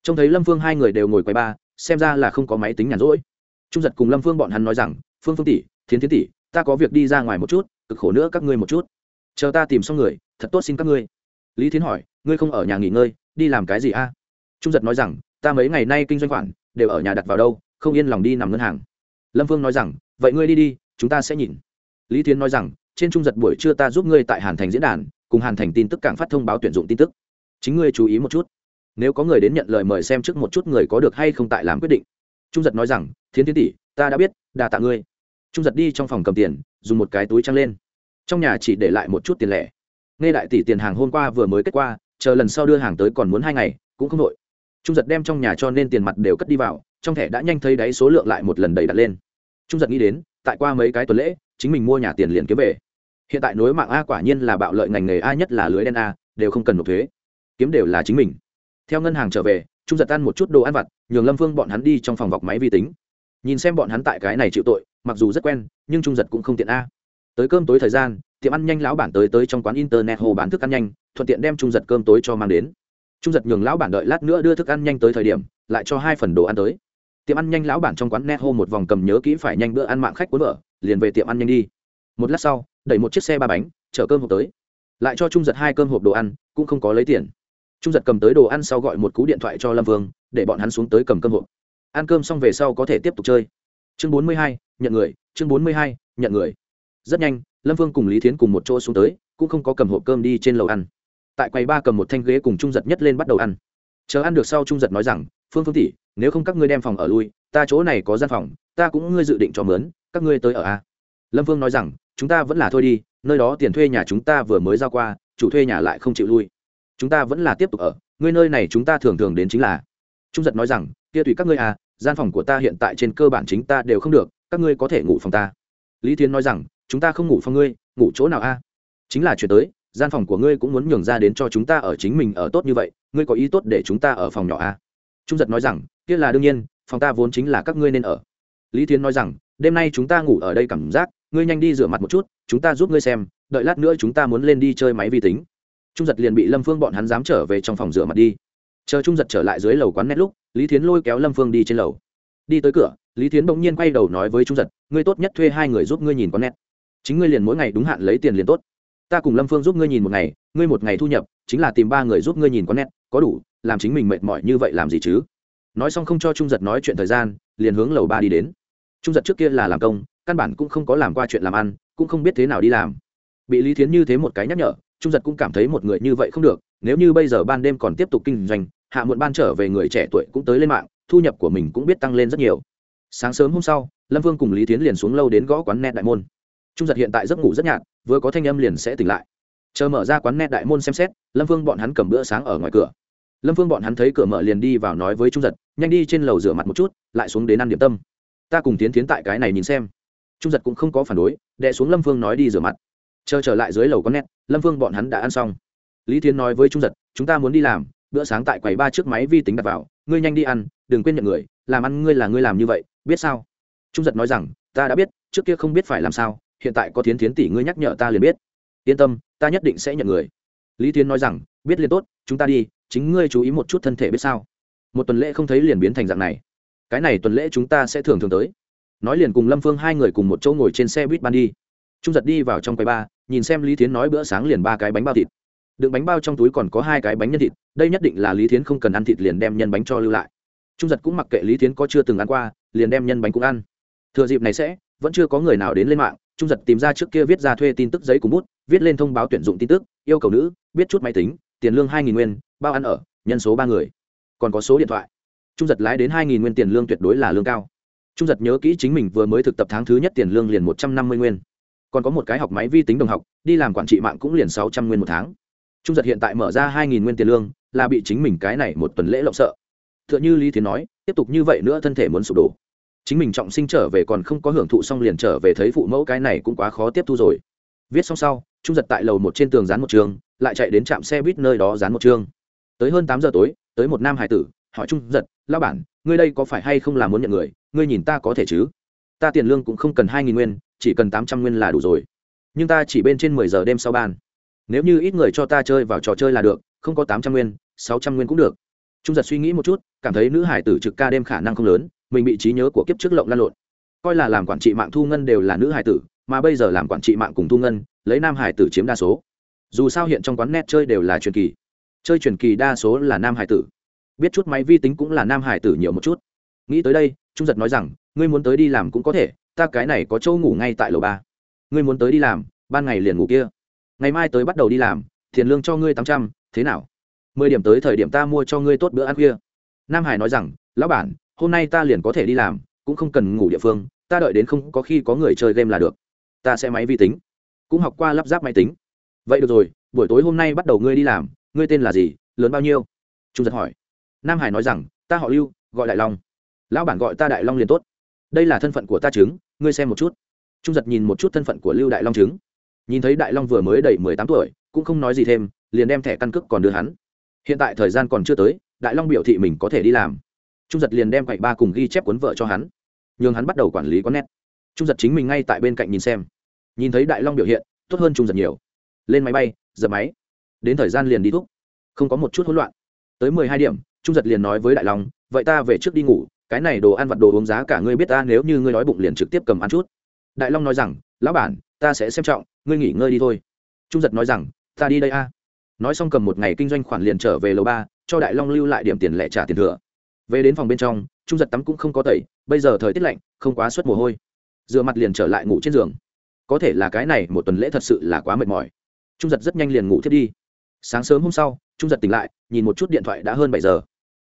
trông thấy lâm phương hai người đều ngồi quay ba, xem ra là không có máy tính nhàn rỗi. Trung giật cùng lâm phương bọn hắn nói rằng, phương phương tỷ, thiến thiến tỷ, ta có việc đi ra ngoài một chút, cực khổ nữa các ngươi một chút. Chờ ta tìm xong người, thật tốt xin các ngươi. Lý thiến hỏi, ngươi không ở nhà nghỉ ngơi, đi làm cái gì a? Trung giật nói rằng, ta mấy ngày nay kinh doanh khoản, đều ở nhà đặt vào đâu, không yên lòng đi nằm ngân hàng. Lâm phương nói rằng, vậy ngươi đi đi, chúng ta sẽ nhìn. Lý thiến nói rằng trên trung giật buổi trưa ta giúp ngươi tại hàn thành diễn đàn, cùng hàn thành tin tức càng phát thông báo tuyển dụng tin tức. Chính ngươi chú ý một chút. Nếu có người đến nhận lời mời xem trước một chút người có được hay không tại làm quyết định. Trung giật nói rằng, thiến tiến tỷ, ta đã biết đà tạ ngươi. Trung giật đi trong phòng cầm tiền, dùng một cái túi trăng lên. Trong nhà chỉ để lại một chút tiền lẻ. Nghe đại tỷ tiền hàng hôm qua vừa mới kết qua, chờ lần sau đưa hàng tới còn muốn hai ngày, cũng không đội trung giật đem trong nhà cho nên tiền mặt đều cất đi vào, trong thẻ đã nhanh thấy đáy số lượng lại một lần đầy đặt lên. Trung giật nghĩ đến, tại qua mấy cái tuần lễ chính mình mua nhà tiền liền kiếm về. Hiện tại nối mạng a quả nhiên là bạo lợi ngành nghề a nhất là lưới đen a, đều không cần nộp thuế. Kiếm đều là chính mình. Theo ngân hàng trở về, trung giật ăn một chút đồ ăn vặt, nhường lâm phương bọn hắn đi trong phòng vọc máy vi tính. Nhìn xem bọn hắn tại cái này chịu tội, mặc dù rất quen, nhưng trung giật cũng không tiện a. Tới cơm tối thời gian, tiệm ăn nhanh lão bản tới tới trong quán internet hồ bán thức ăn nhanh, thuận tiện đem trung giật cơm tối cho mang đến. Trung giật nhường lão bản đợi lát nữa đưa thức ăn nhanh tới thời điểm, lại cho hai phần đồ ăn tới. Tiệm ăn nhanh lão bản trong quán net hô một vòng cầm nhớ kỹ phải nhanh bữa ăn mạng khách cuốn vợ liền về tiệm ăn nhanh đi. Một lát sau, đẩy một chiếc xe ba bánh, chở cơm hộp tới. Lại cho trung giật hai cơm hộp đồ ăn, cũng không có lấy tiền. Trung giật cầm tới đồ ăn sau gọi một cú điện thoại cho lâm vương, để bọn hắn xuống tới cầm cơm hộp. Ăn cơm xong về sau có thể tiếp tục chơi. Chương bốn mươi hai, nhận người, chương bốn mươi hai, nhận người. Rất nhanh, lâm vương cùng lý thiến cùng một chỗ xuống tới, cũng không có cầm hộp cơm đi trên lầu ăn. Tại quầy ba cầm một thanh ghế cùng trung giật nhất lên bắt đầu ăn. Chờ ăn được sau trung giật nói rằng, phương phương tỷ, nếu không các ngươi đem phòng ở lui, ta chỗ này có gian phòng, ta cũng ngươi dự định cho mướn các ngươi tới ở a? Lâm vương nói rằng, chúng ta vẫn là thôi đi, nơi đó tiền thuê nhà chúng ta vừa mới giao qua, chủ thuê nhà lại không chịu lui. Chúng ta vẫn là tiếp tục ở, ngươi nơi này chúng ta thường thường đến chính là. Trung giật nói rằng, kia tùy các ngươi à gian phòng của ta hiện tại trên cơ bản chính ta đều không được, các ngươi có thể ngủ phòng ta. Lý thiến nói rằng, chúng ta không ngủ phòng ngươi, ngủ chỗ nào a? Chính là chuyện tới, gian phòng của ngươi cũng muốn nhường ra đến cho chúng ta ở chính mình ở tốt như vậy, ngươi có ý tốt để chúng ta ở phòng nhỏ a? Trung giật nói rằng, kia là đương nhiên, phòng ta vốn chính là các ngươi nên ở. Lý thiến nói rằng đêm nay chúng ta ngủ ở đây cảm giác, ngươi nhanh đi rửa mặt một chút, chúng ta giúp ngươi xem, đợi lát nữa chúng ta muốn lên đi chơi máy vi tính. Trung giật liền bị lâm phương bọn hắn dám trở về trong phòng rửa mặt đi. Chờ trung giật trở lại dưới lầu quán nét lúc, lý thiến lôi kéo lâm phương đi trên lầu. Đi tới cửa, lý thiến bỗng nhiên quay đầu nói với trung giật, ngươi tốt nhất thuê hai người giúp ngươi nhìn quán nét chính ngươi liền mỗi ngày đúng hạn lấy tiền liền tốt. Ta cùng lâm phương giúp ngươi nhìn một ngày, ngươi một ngày thu nhập, chính là tìm ba người giúp ngươi nhìn quán nét có đủ, làm chính mình mệt mỏi như vậy làm gì chứ? Nói xong không cho trung giật nói chuyện thời gian, liền hướng lầu ba đi đến trung giật trước kia là làm công, căn bản cũng không có làm qua chuyện làm ăn, cũng không biết thế nào đi làm. Bị lý thiến như thế một cái nhắc nhở, trung giật cũng cảm thấy một người như vậy không được, nếu như bây giờ ban đêm còn tiếp tục kinh doanh, hạ muộn ban trở về người trẻ tuổi cũng tới lên mạng, thu nhập của mình cũng biết tăng lên rất nhiều. Sáng sớm hôm sau, lâm vương cùng lý tiến liền xuống lâu đến gõ quán net đại môn. Trung giật hiện tại giấc ngủ rất nhạt, vừa có thanh âm liền sẽ tỉnh lại. Chờ mở ra quán net đại môn xem xét, lâm vương bọn hắn cầm bữa sáng ở ngoài cửa. Lâm vương bọn hắn thấy cửa mở liền đi vào nói với trung giật, nhanh đi trên lầu rửa mặt một chút, lại xuống đến ăn điểm tâm ta cùng tiến tiến tại cái này nhìn xem. Trung giật cũng không có phản đối đệ xuống lâm vương nói đi rửa mặt. Chờ trở lại dưới lầu con nét, lâm vương bọn hắn đã ăn xong. Lý tiến nói với trung giật, chúng ta muốn đi làm, bữa sáng tại quầy ba chiếc máy vi tính đặt vào, ngươi nhanh đi ăn, đừng quên nhận người, làm ăn ngươi là ngươi làm như vậy, biết sao? Trung giật nói rằng, ta đã biết, trước kia không biết phải làm sao, hiện tại có thiến thiến tỷ ngươi nhắc nhở ta liền biết. Yên tâm, ta nhất định sẽ nhận người. Lý tiến nói rằng, biết liền tốt, chúng ta đi, chính ngươi chú ý một chút thân thể biết sao. Một tuần lễ không thấy liền biến thành dạng này cái này tuần lễ chúng ta sẽ thường thường tới. Nói liền cùng lâm phương hai người cùng một chỗ ngồi trên xe buýt ban đi. Trung giật đi vào trong quầy ba, nhìn xem lý thiến nói bữa sáng liền ba cái bánh bao thịt. Đựng bánh bao trong túi còn có hai cái bánh nhân thịt, đây nhất định là lý thiến không cần ăn thịt liền đem nhân bánh cho lưu lại. Trung giật cũng mặc kệ lý thiến có chưa từng ăn qua, liền đem nhân bánh cũng ăn. Thừa dịp này sẽ, vẫn chưa có người nào đến lên mạng, trung giật tìm ra trước kia viết ra thuê tin tức giấy cùng bút, viết lên thông báo tuyển dụng tin tức, yêu cầu nữ, biết chút máy tính, tiền lương hai nghìn nguyên, bao ăn ở, nhân số ba người. Còn có số điện thoại trung giật lái đến hai nghìn nguyên tiền lương tuyệt đối là lương cao. Trung giật nhớ kỹ chính mình vừa mới thực tập tháng thứ nhất tiền lương liền một trăm năm mươi nguyên. Còn có một cái học máy vi tính đồng học, đi làm quản trị mạng cũng liền sáu trăm nguyên một tháng. Trung giật hiện tại mở ra hai nghìn nguyên tiền lương, là bị chính mình cái này một tuần lễ lộng sợ. T h ư ợ n h ư lý thiến nói, tiếp tục như vậy nữa thân thể muốn sụp đổ. Chính mình trọng sinh trở về còn không có hưởng thụ xong liền trở về thấy phụ mẫu cái này cũng quá khó tiếp thu rồi. Viết xong sau, trung giật tại lầu một trên tường dán một trường, lại chạy đến trạm xe buýt nơi đó dán một chương tới hơn tám giờ tối, tới một nam hải tử hỏi trung giật lao bản, ngươi đây có phải hay không là muốn nhận người? Ngươi nhìn ta có thể chứ? Ta tiền lương cũng không cần hai nghìn nguyên, chỉ cần tám trăm nguyên là đủ rồi. Nhưng ta chỉ bên trên mười giờ đêm sau ban. Nếu như ít người cho ta chơi vào trò chơi là được, không có tám trăm nguyên, sáu trăm nguyên cũng được. Trung giật suy nghĩ một chút, cảm thấy nữ hải tử trực ca đêm khả năng không lớn, mình bị trí nhớ của kiếp trước lộng lan lộn. Coi là làm quản trị mạng thu ngân đều là nữ hải tử, mà bây giờ làm quản trị mạng cùng thu ngân, lấy nam hải tử chiếm đa số. Dù sao hiện trong quán net chơi đều là truyền kỳ. Chơi truyền kỳ đa số là nam hải tử biết chút máy vi tính cũng là nam hải tử nhiều một chút. Nghĩ tới đây, trung giật nói rằng, ngươi muốn tới đi làm cũng có thể, ta cái này có chỗ ngủ ngay tại lầu ba. Ngươi muốn tới đi làm, ban ngày liền ngủ kia. Ngày mai tới bắt đầu đi làm, tiền lương cho ngươi tám trăm, thế nào? Mười điểm tới thời điểm ta mua cho ngươi tốt bữa ăn khuya nam hải nói rằng, lão bản, hôm nay ta liền có thể đi làm, cũng không cần ngủ địa phương, ta đợi đến không có khi có người chơi game là được. Ta sẽ máy vi tính, cũng học qua lắp ráp máy tính. Vậy được rồi, buổi tối hôm nay bắt đầu ngươi đi làm, ngươi tên là gì, lớn bao nhiêu? Trung giật hỏi nam hải nói rằng, ta họ lưu, gọi đại long. Lão bản gọi ta đại long liền tốt. Đây là thân phận của ta chứng ngươi xem một chút. Trung giật nhìn một chút thân phận của lưu đại long chứng nhìn thấy đại long vừa mới đầy mười tám tuổi, cũng không nói gì thêm, liền đem thẻ căn cước còn đưa hắn. Hiện tại thời gian còn chưa tới, đại long biểu thị mình có thể đi làm. Trung giật liền đem quậy ba cùng ghi chép cuốn vợ cho hắn. Nhường hắn bắt đầu quản lý quán nét trung giật chính mình ngay tại bên cạnh nhìn xem. Nhìn thấy đại long biểu hiện, tốt hơn trung giật nhiều. Lên máy bay, dập máy. Đến thời gian liền đi thuốc không có một chút hỗn loạn. Tới mười hai điểm trung giật liền nói với đại long, vậy ta về trước đi ngủ, cái này đồ ăn vặt đồ uống giá cả ngươi biết ta, nếu như ngươi nói bụng liền trực tiếp cầm ăn chút. Đại long nói rằng, lão bản, ta sẽ xem trọng, ngươi nghỉ ngơi đi thôi. Trung giật nói rằng, ta đi đây a. Nói xong cầm một ngày kinh doanh khoản liền trở về lầu ba, cho đại long lưu lại điểm tiền lẻ trả tiền thừa. Về đến phòng bên trong, trung giật tắm cũng không có tẩy, bây giờ thời tiết lạnh, không quá suất mồ hôi. Dựa mặt liền trở lại ngủ trên giường. Có thể là cái này một tuần lễ thật sự là quá mệt mỏi. Trung giật rất nhanh liền ngủ thiết đi. Sáng sớm hôm sau, trung giật tỉnh lại, nhìn một chút điện thoại đã hơn bảy giờ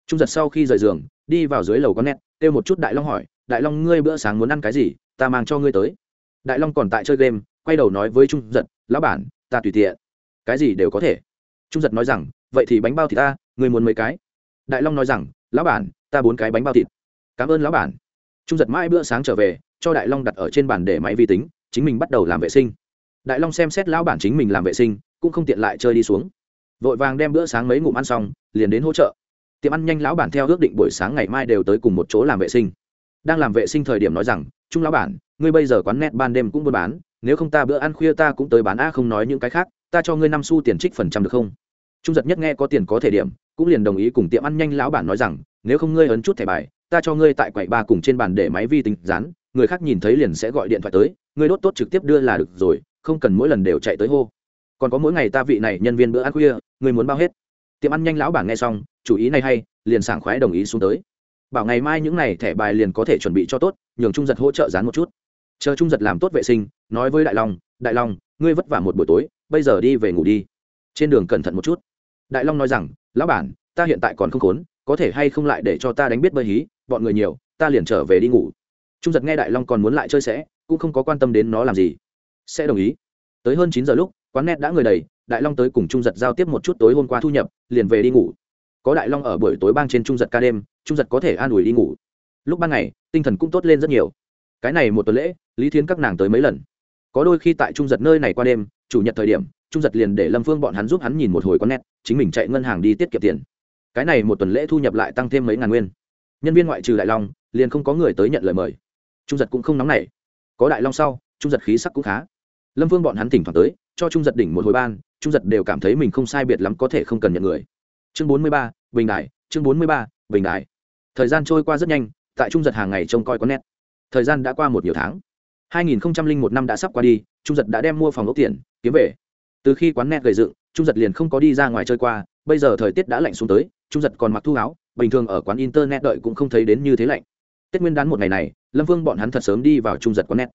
trung giật sau khi rời giường, đi vào dưới lầu có nét, kêu một chút đại long hỏi, đại long, ngươi bữa sáng muốn ăn cái gì? Ta mang cho ngươi tới. Đại long còn tại chơi game, quay đầu nói với trung giật, lão bản, ta tùy tiện. Cái gì đều có thể. Trung giật nói rằng, vậy thì bánh bao thịt ta, ngươi muốn mấy cái? Đại long nói rằng, lão bản, ta bốn cái bánh bao thịt. Cảm ơn lão bản. Trung giật mãi bữa sáng trở về, cho đại long đặt ở trên bàn để máy vi tính, chính mình bắt đầu làm vệ sinh. Đại long xem xét lão bản chính mình làm vệ sinh, cũng không tiện lại chơi đi xuống. Vội vàng đem bữa sáng mấy ngụm ăn xong, liền đến hỗ trợ tiệm ăn nhanh lão bản theo ước định buổi sáng ngày mai đều tới cùng một chỗ làm vệ sinh. Đang làm vệ sinh thời điểm nói rằng, trung lão bản, ngươi bây giờ quán net ban đêm cũng buôn bán, nếu không ta bữa ăn khuya ta cũng tới bán. A, không nói những cái khác, ta cho ngươi năm xu tiền trích phần trăm được không? Trung giật nhất nghe có tiền có thể điểm, cũng liền đồng ý cùng tiệm ăn nhanh lão bản nói rằng, nếu không ngươi ấn chút thẻ bài, ta cho ngươi tại quầy ba cùng trên bàn để máy vi tính dán, người khác nhìn thấy liền sẽ gọi điện thoại tới, ngươi đốt tốt trực tiếp đưa là được rồi, không cần mỗi lần đều chạy tới hô. Còn có mỗi ngày ta vị này nhân viên bữa ăn khuya, ngươi muốn bao hết? Tiệm ăn nhanh lão bản nghe xong, chủ ý này hay, liền sảng khoái đồng ý xuống tới. Bảo ngày mai những n à y thẻ bài liền có thể chuẩn bị cho tốt, nhường trung giật hỗ trợ dán một chút. Chờ trung giật làm tốt vệ sinh, nói với đại long đại long, ngươi vất vả một buổi tối, bây giờ đi về ngủ đi. Trên đường cẩn thận một chút. Đại long nói rằng, lão bản, ta hiện tại còn không khốn, có thể hay không lại để cho ta đánh biết bơi hí, bọn người nhiều, ta liền trở về đi ngủ. Trung giật nghe đại long còn muốn lại chơi sẽ, cũng không có quan tâm đến nó làm gì. Sẽ đồng ý. Tới hơn chín giờ lúc, quán net đã người đầy đại long tới cùng trung giật giao tiếp một chút tối hôm qua thu nhập, liền về đi ngủ. Có đại long ở buổi tối bang trên trung giật ca đêm, trung giật có thể an ủi đi ngủ. Lúc ban ngày, tinh thần cũng tốt lên rất nhiều. Cái này một tuần lễ, lý thiến các nàng tới mấy lần. Có đôi khi tại trung giật nơi này qua đêm, chủ nhật thời điểm, trung giật liền để lâm phương bọn hắn giúp hắn nhìn một hồi con nét, chính mình chạy ngân hàng đi tiết kiệm tiền. Cái này một tuần lễ thu nhập lại tăng thêm mấy ngàn nguyên. Nhân viên ngoại trừ đại long, liền không có người tới nhận lời mời. Trung giật cũng không nóng nảy. Có đại long sau, trung giật khí sắc cũng khá. Lâm phương bọn hắn thỉnh thoảng tới cho trung giật đỉnh một hồi ban, trung giật đều cảm thấy mình không sai biệt lắm có thể không cần nhận người. Chương bốn mươi ba, bình đại, chương bốn mươi ba, bình đại. Thời gian trôi qua rất nhanh, tại trung giật hàng ngày trông coi có nét thời gian đã qua một nhiều tháng. 2001 năm đã sắp qua đi, trung giật đã đem mua phòng ốc tiền, kiếm về. Từ khi quán net gầy dựng, trung giật liền không có đi ra ngoài chơi qua, bây giờ thời tiết đã lạnh xuống tới, trung giật còn mặc thu áo, bình thường ở quán internet đợi cũng không thấy đến như thế lạnh. Tết nguyên đán một ngày này, lâm vương bọn hắn thật sớm đi vào trung giật quán net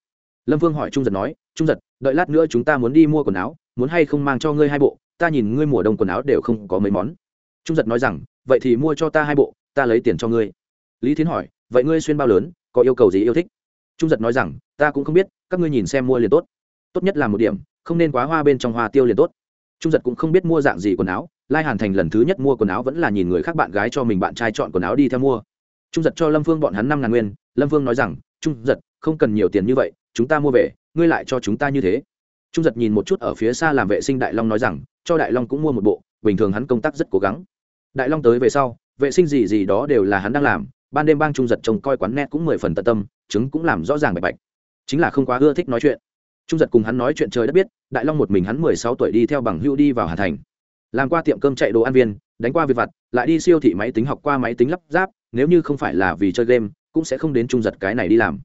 lâm vương hỏi trung giật nói, trung giật, đợi lát nữa chúng ta muốn đi mua quần áo, muốn hay không mang cho ngươi hai bộ? Ta nhìn ngươi mùa đông quần áo đều không có mấy món. Trung giật nói rằng, vậy thì mua cho ta hai bộ, ta lấy tiền cho ngươi. Lý thiến hỏi, vậy ngươi xuyên bao lớn, có yêu cầu gì yêu thích? Trung giật nói rằng, ta cũng không biết, các ngươi nhìn xem mua liền tốt. Tốt nhất là một điểm, không nên quá hoa bên trong hoa tiêu liền tốt. Trung giật cũng không biết mua dạng gì quần áo, lai hàn thành lần thứ nhất mua quần áo vẫn là nhìn người khác bạn gái cho mình bạn trai chọn quần áo đi theo mua. Trung giật cho lâm phương bọn hắn năm ngàn nguyên, lâm phương nói rằng, trung giật, không cần nhiều tiền như vậy chúng ta mua về, ngươi lại cho chúng ta như thế. Trung giật nhìn một chút ở phía xa làm vệ sinh đại long nói rằng, cho đại long cũng mua một bộ, bình thường hắn công tác rất cố gắng. Đại long tới về sau, vệ sinh gì gì đó đều là hắn đang làm, ban đêm bang trung giật trông coi quán net cũng mười phần tận tâm chứng cũng làm rõ ràng bạch bạch. Chính là không quá ưa thích nói chuyện. Trung giật cùng hắn nói chuyện trời đất biết, đại long một mình hắn mười sáu tuổi đi theo bằng hưu đi vào hà thành. Làm qua tiệm cơm chạy đồ ăn viên, đánh qua việc vặt, lại đi siêu thị máy tính học qua máy tính lắp ráp, nếu như không phải là vì chơi game, cũng sẽ không đến trung giật cái này đi làm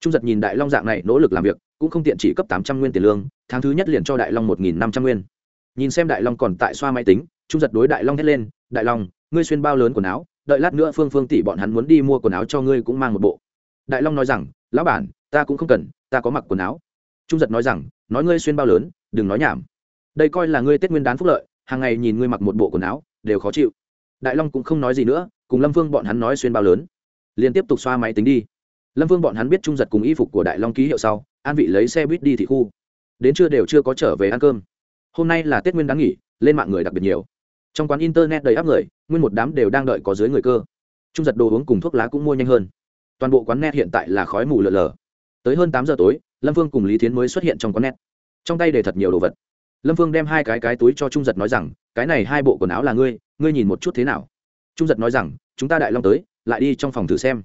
trung giật nhìn đại long dạng này nỗ lực làm việc, cũng không tiện chỉ cấp tám trăm nguyên tiền lương, tháng thứ nhất liền cho đại long một nghìn năm trăm nguyên. Nhìn xem đại long còn tại xoa máy tính, trung giật đối đại long hét lên, đại long, ngươi xuyên bao lớn quần áo, đợi lát nữa phương phương tỷ bọn hắn muốn đi mua quần áo cho ngươi cũng mang một bộ. Đại long nói rằng, lão bản, ta cũng không cần, ta có mặc quần áo. Trung giật nói rằng, nói ngươi xuyên bao lớn, đừng nói nhảm. Đây coi là ngươi tết nguyên đán phúc lợi, hàng ngày nhìn ngươi mặc một bộ quần áo, đều khó chịu. Đại long cũng không nói gì nữa, cùng lâm vương bọn hắn nói xuyên bao lớn. Liền tiếp tục xoa máy tính đi lâm vương bọn hắn biết trung giật cùng y phục của đại long ký hiệu sau, an vị lấy xe buýt đi thị khu. Đến trưa đều chưa có trở về ăn cơm. Hôm nay là tết nguyên đáng nghỉ, lên mạng người đặc biệt nhiều. Trong quán internet đầy áp người, nguyên một đám đều đang đợi có dưới người cơ. Trung giật đồ uống cùng thuốc lá cũng mua nhanh hơn. Toàn bộ quán net hiện tại là khói mù lờ lờ tới hơn tám giờ tối, lâm vương cùng lý thiến mới xuất hiện trong quán net. Trong tay để thật nhiều đồ vật. Lâm vương đem hai cái cái túi cho trung giật nói rằng, cái này hai bộ quần áo là ngươi ngươi nhìn một chút thế nào? Trung giật nói rằng, chúng ta đại long tới, lại đi trong phòng thử xem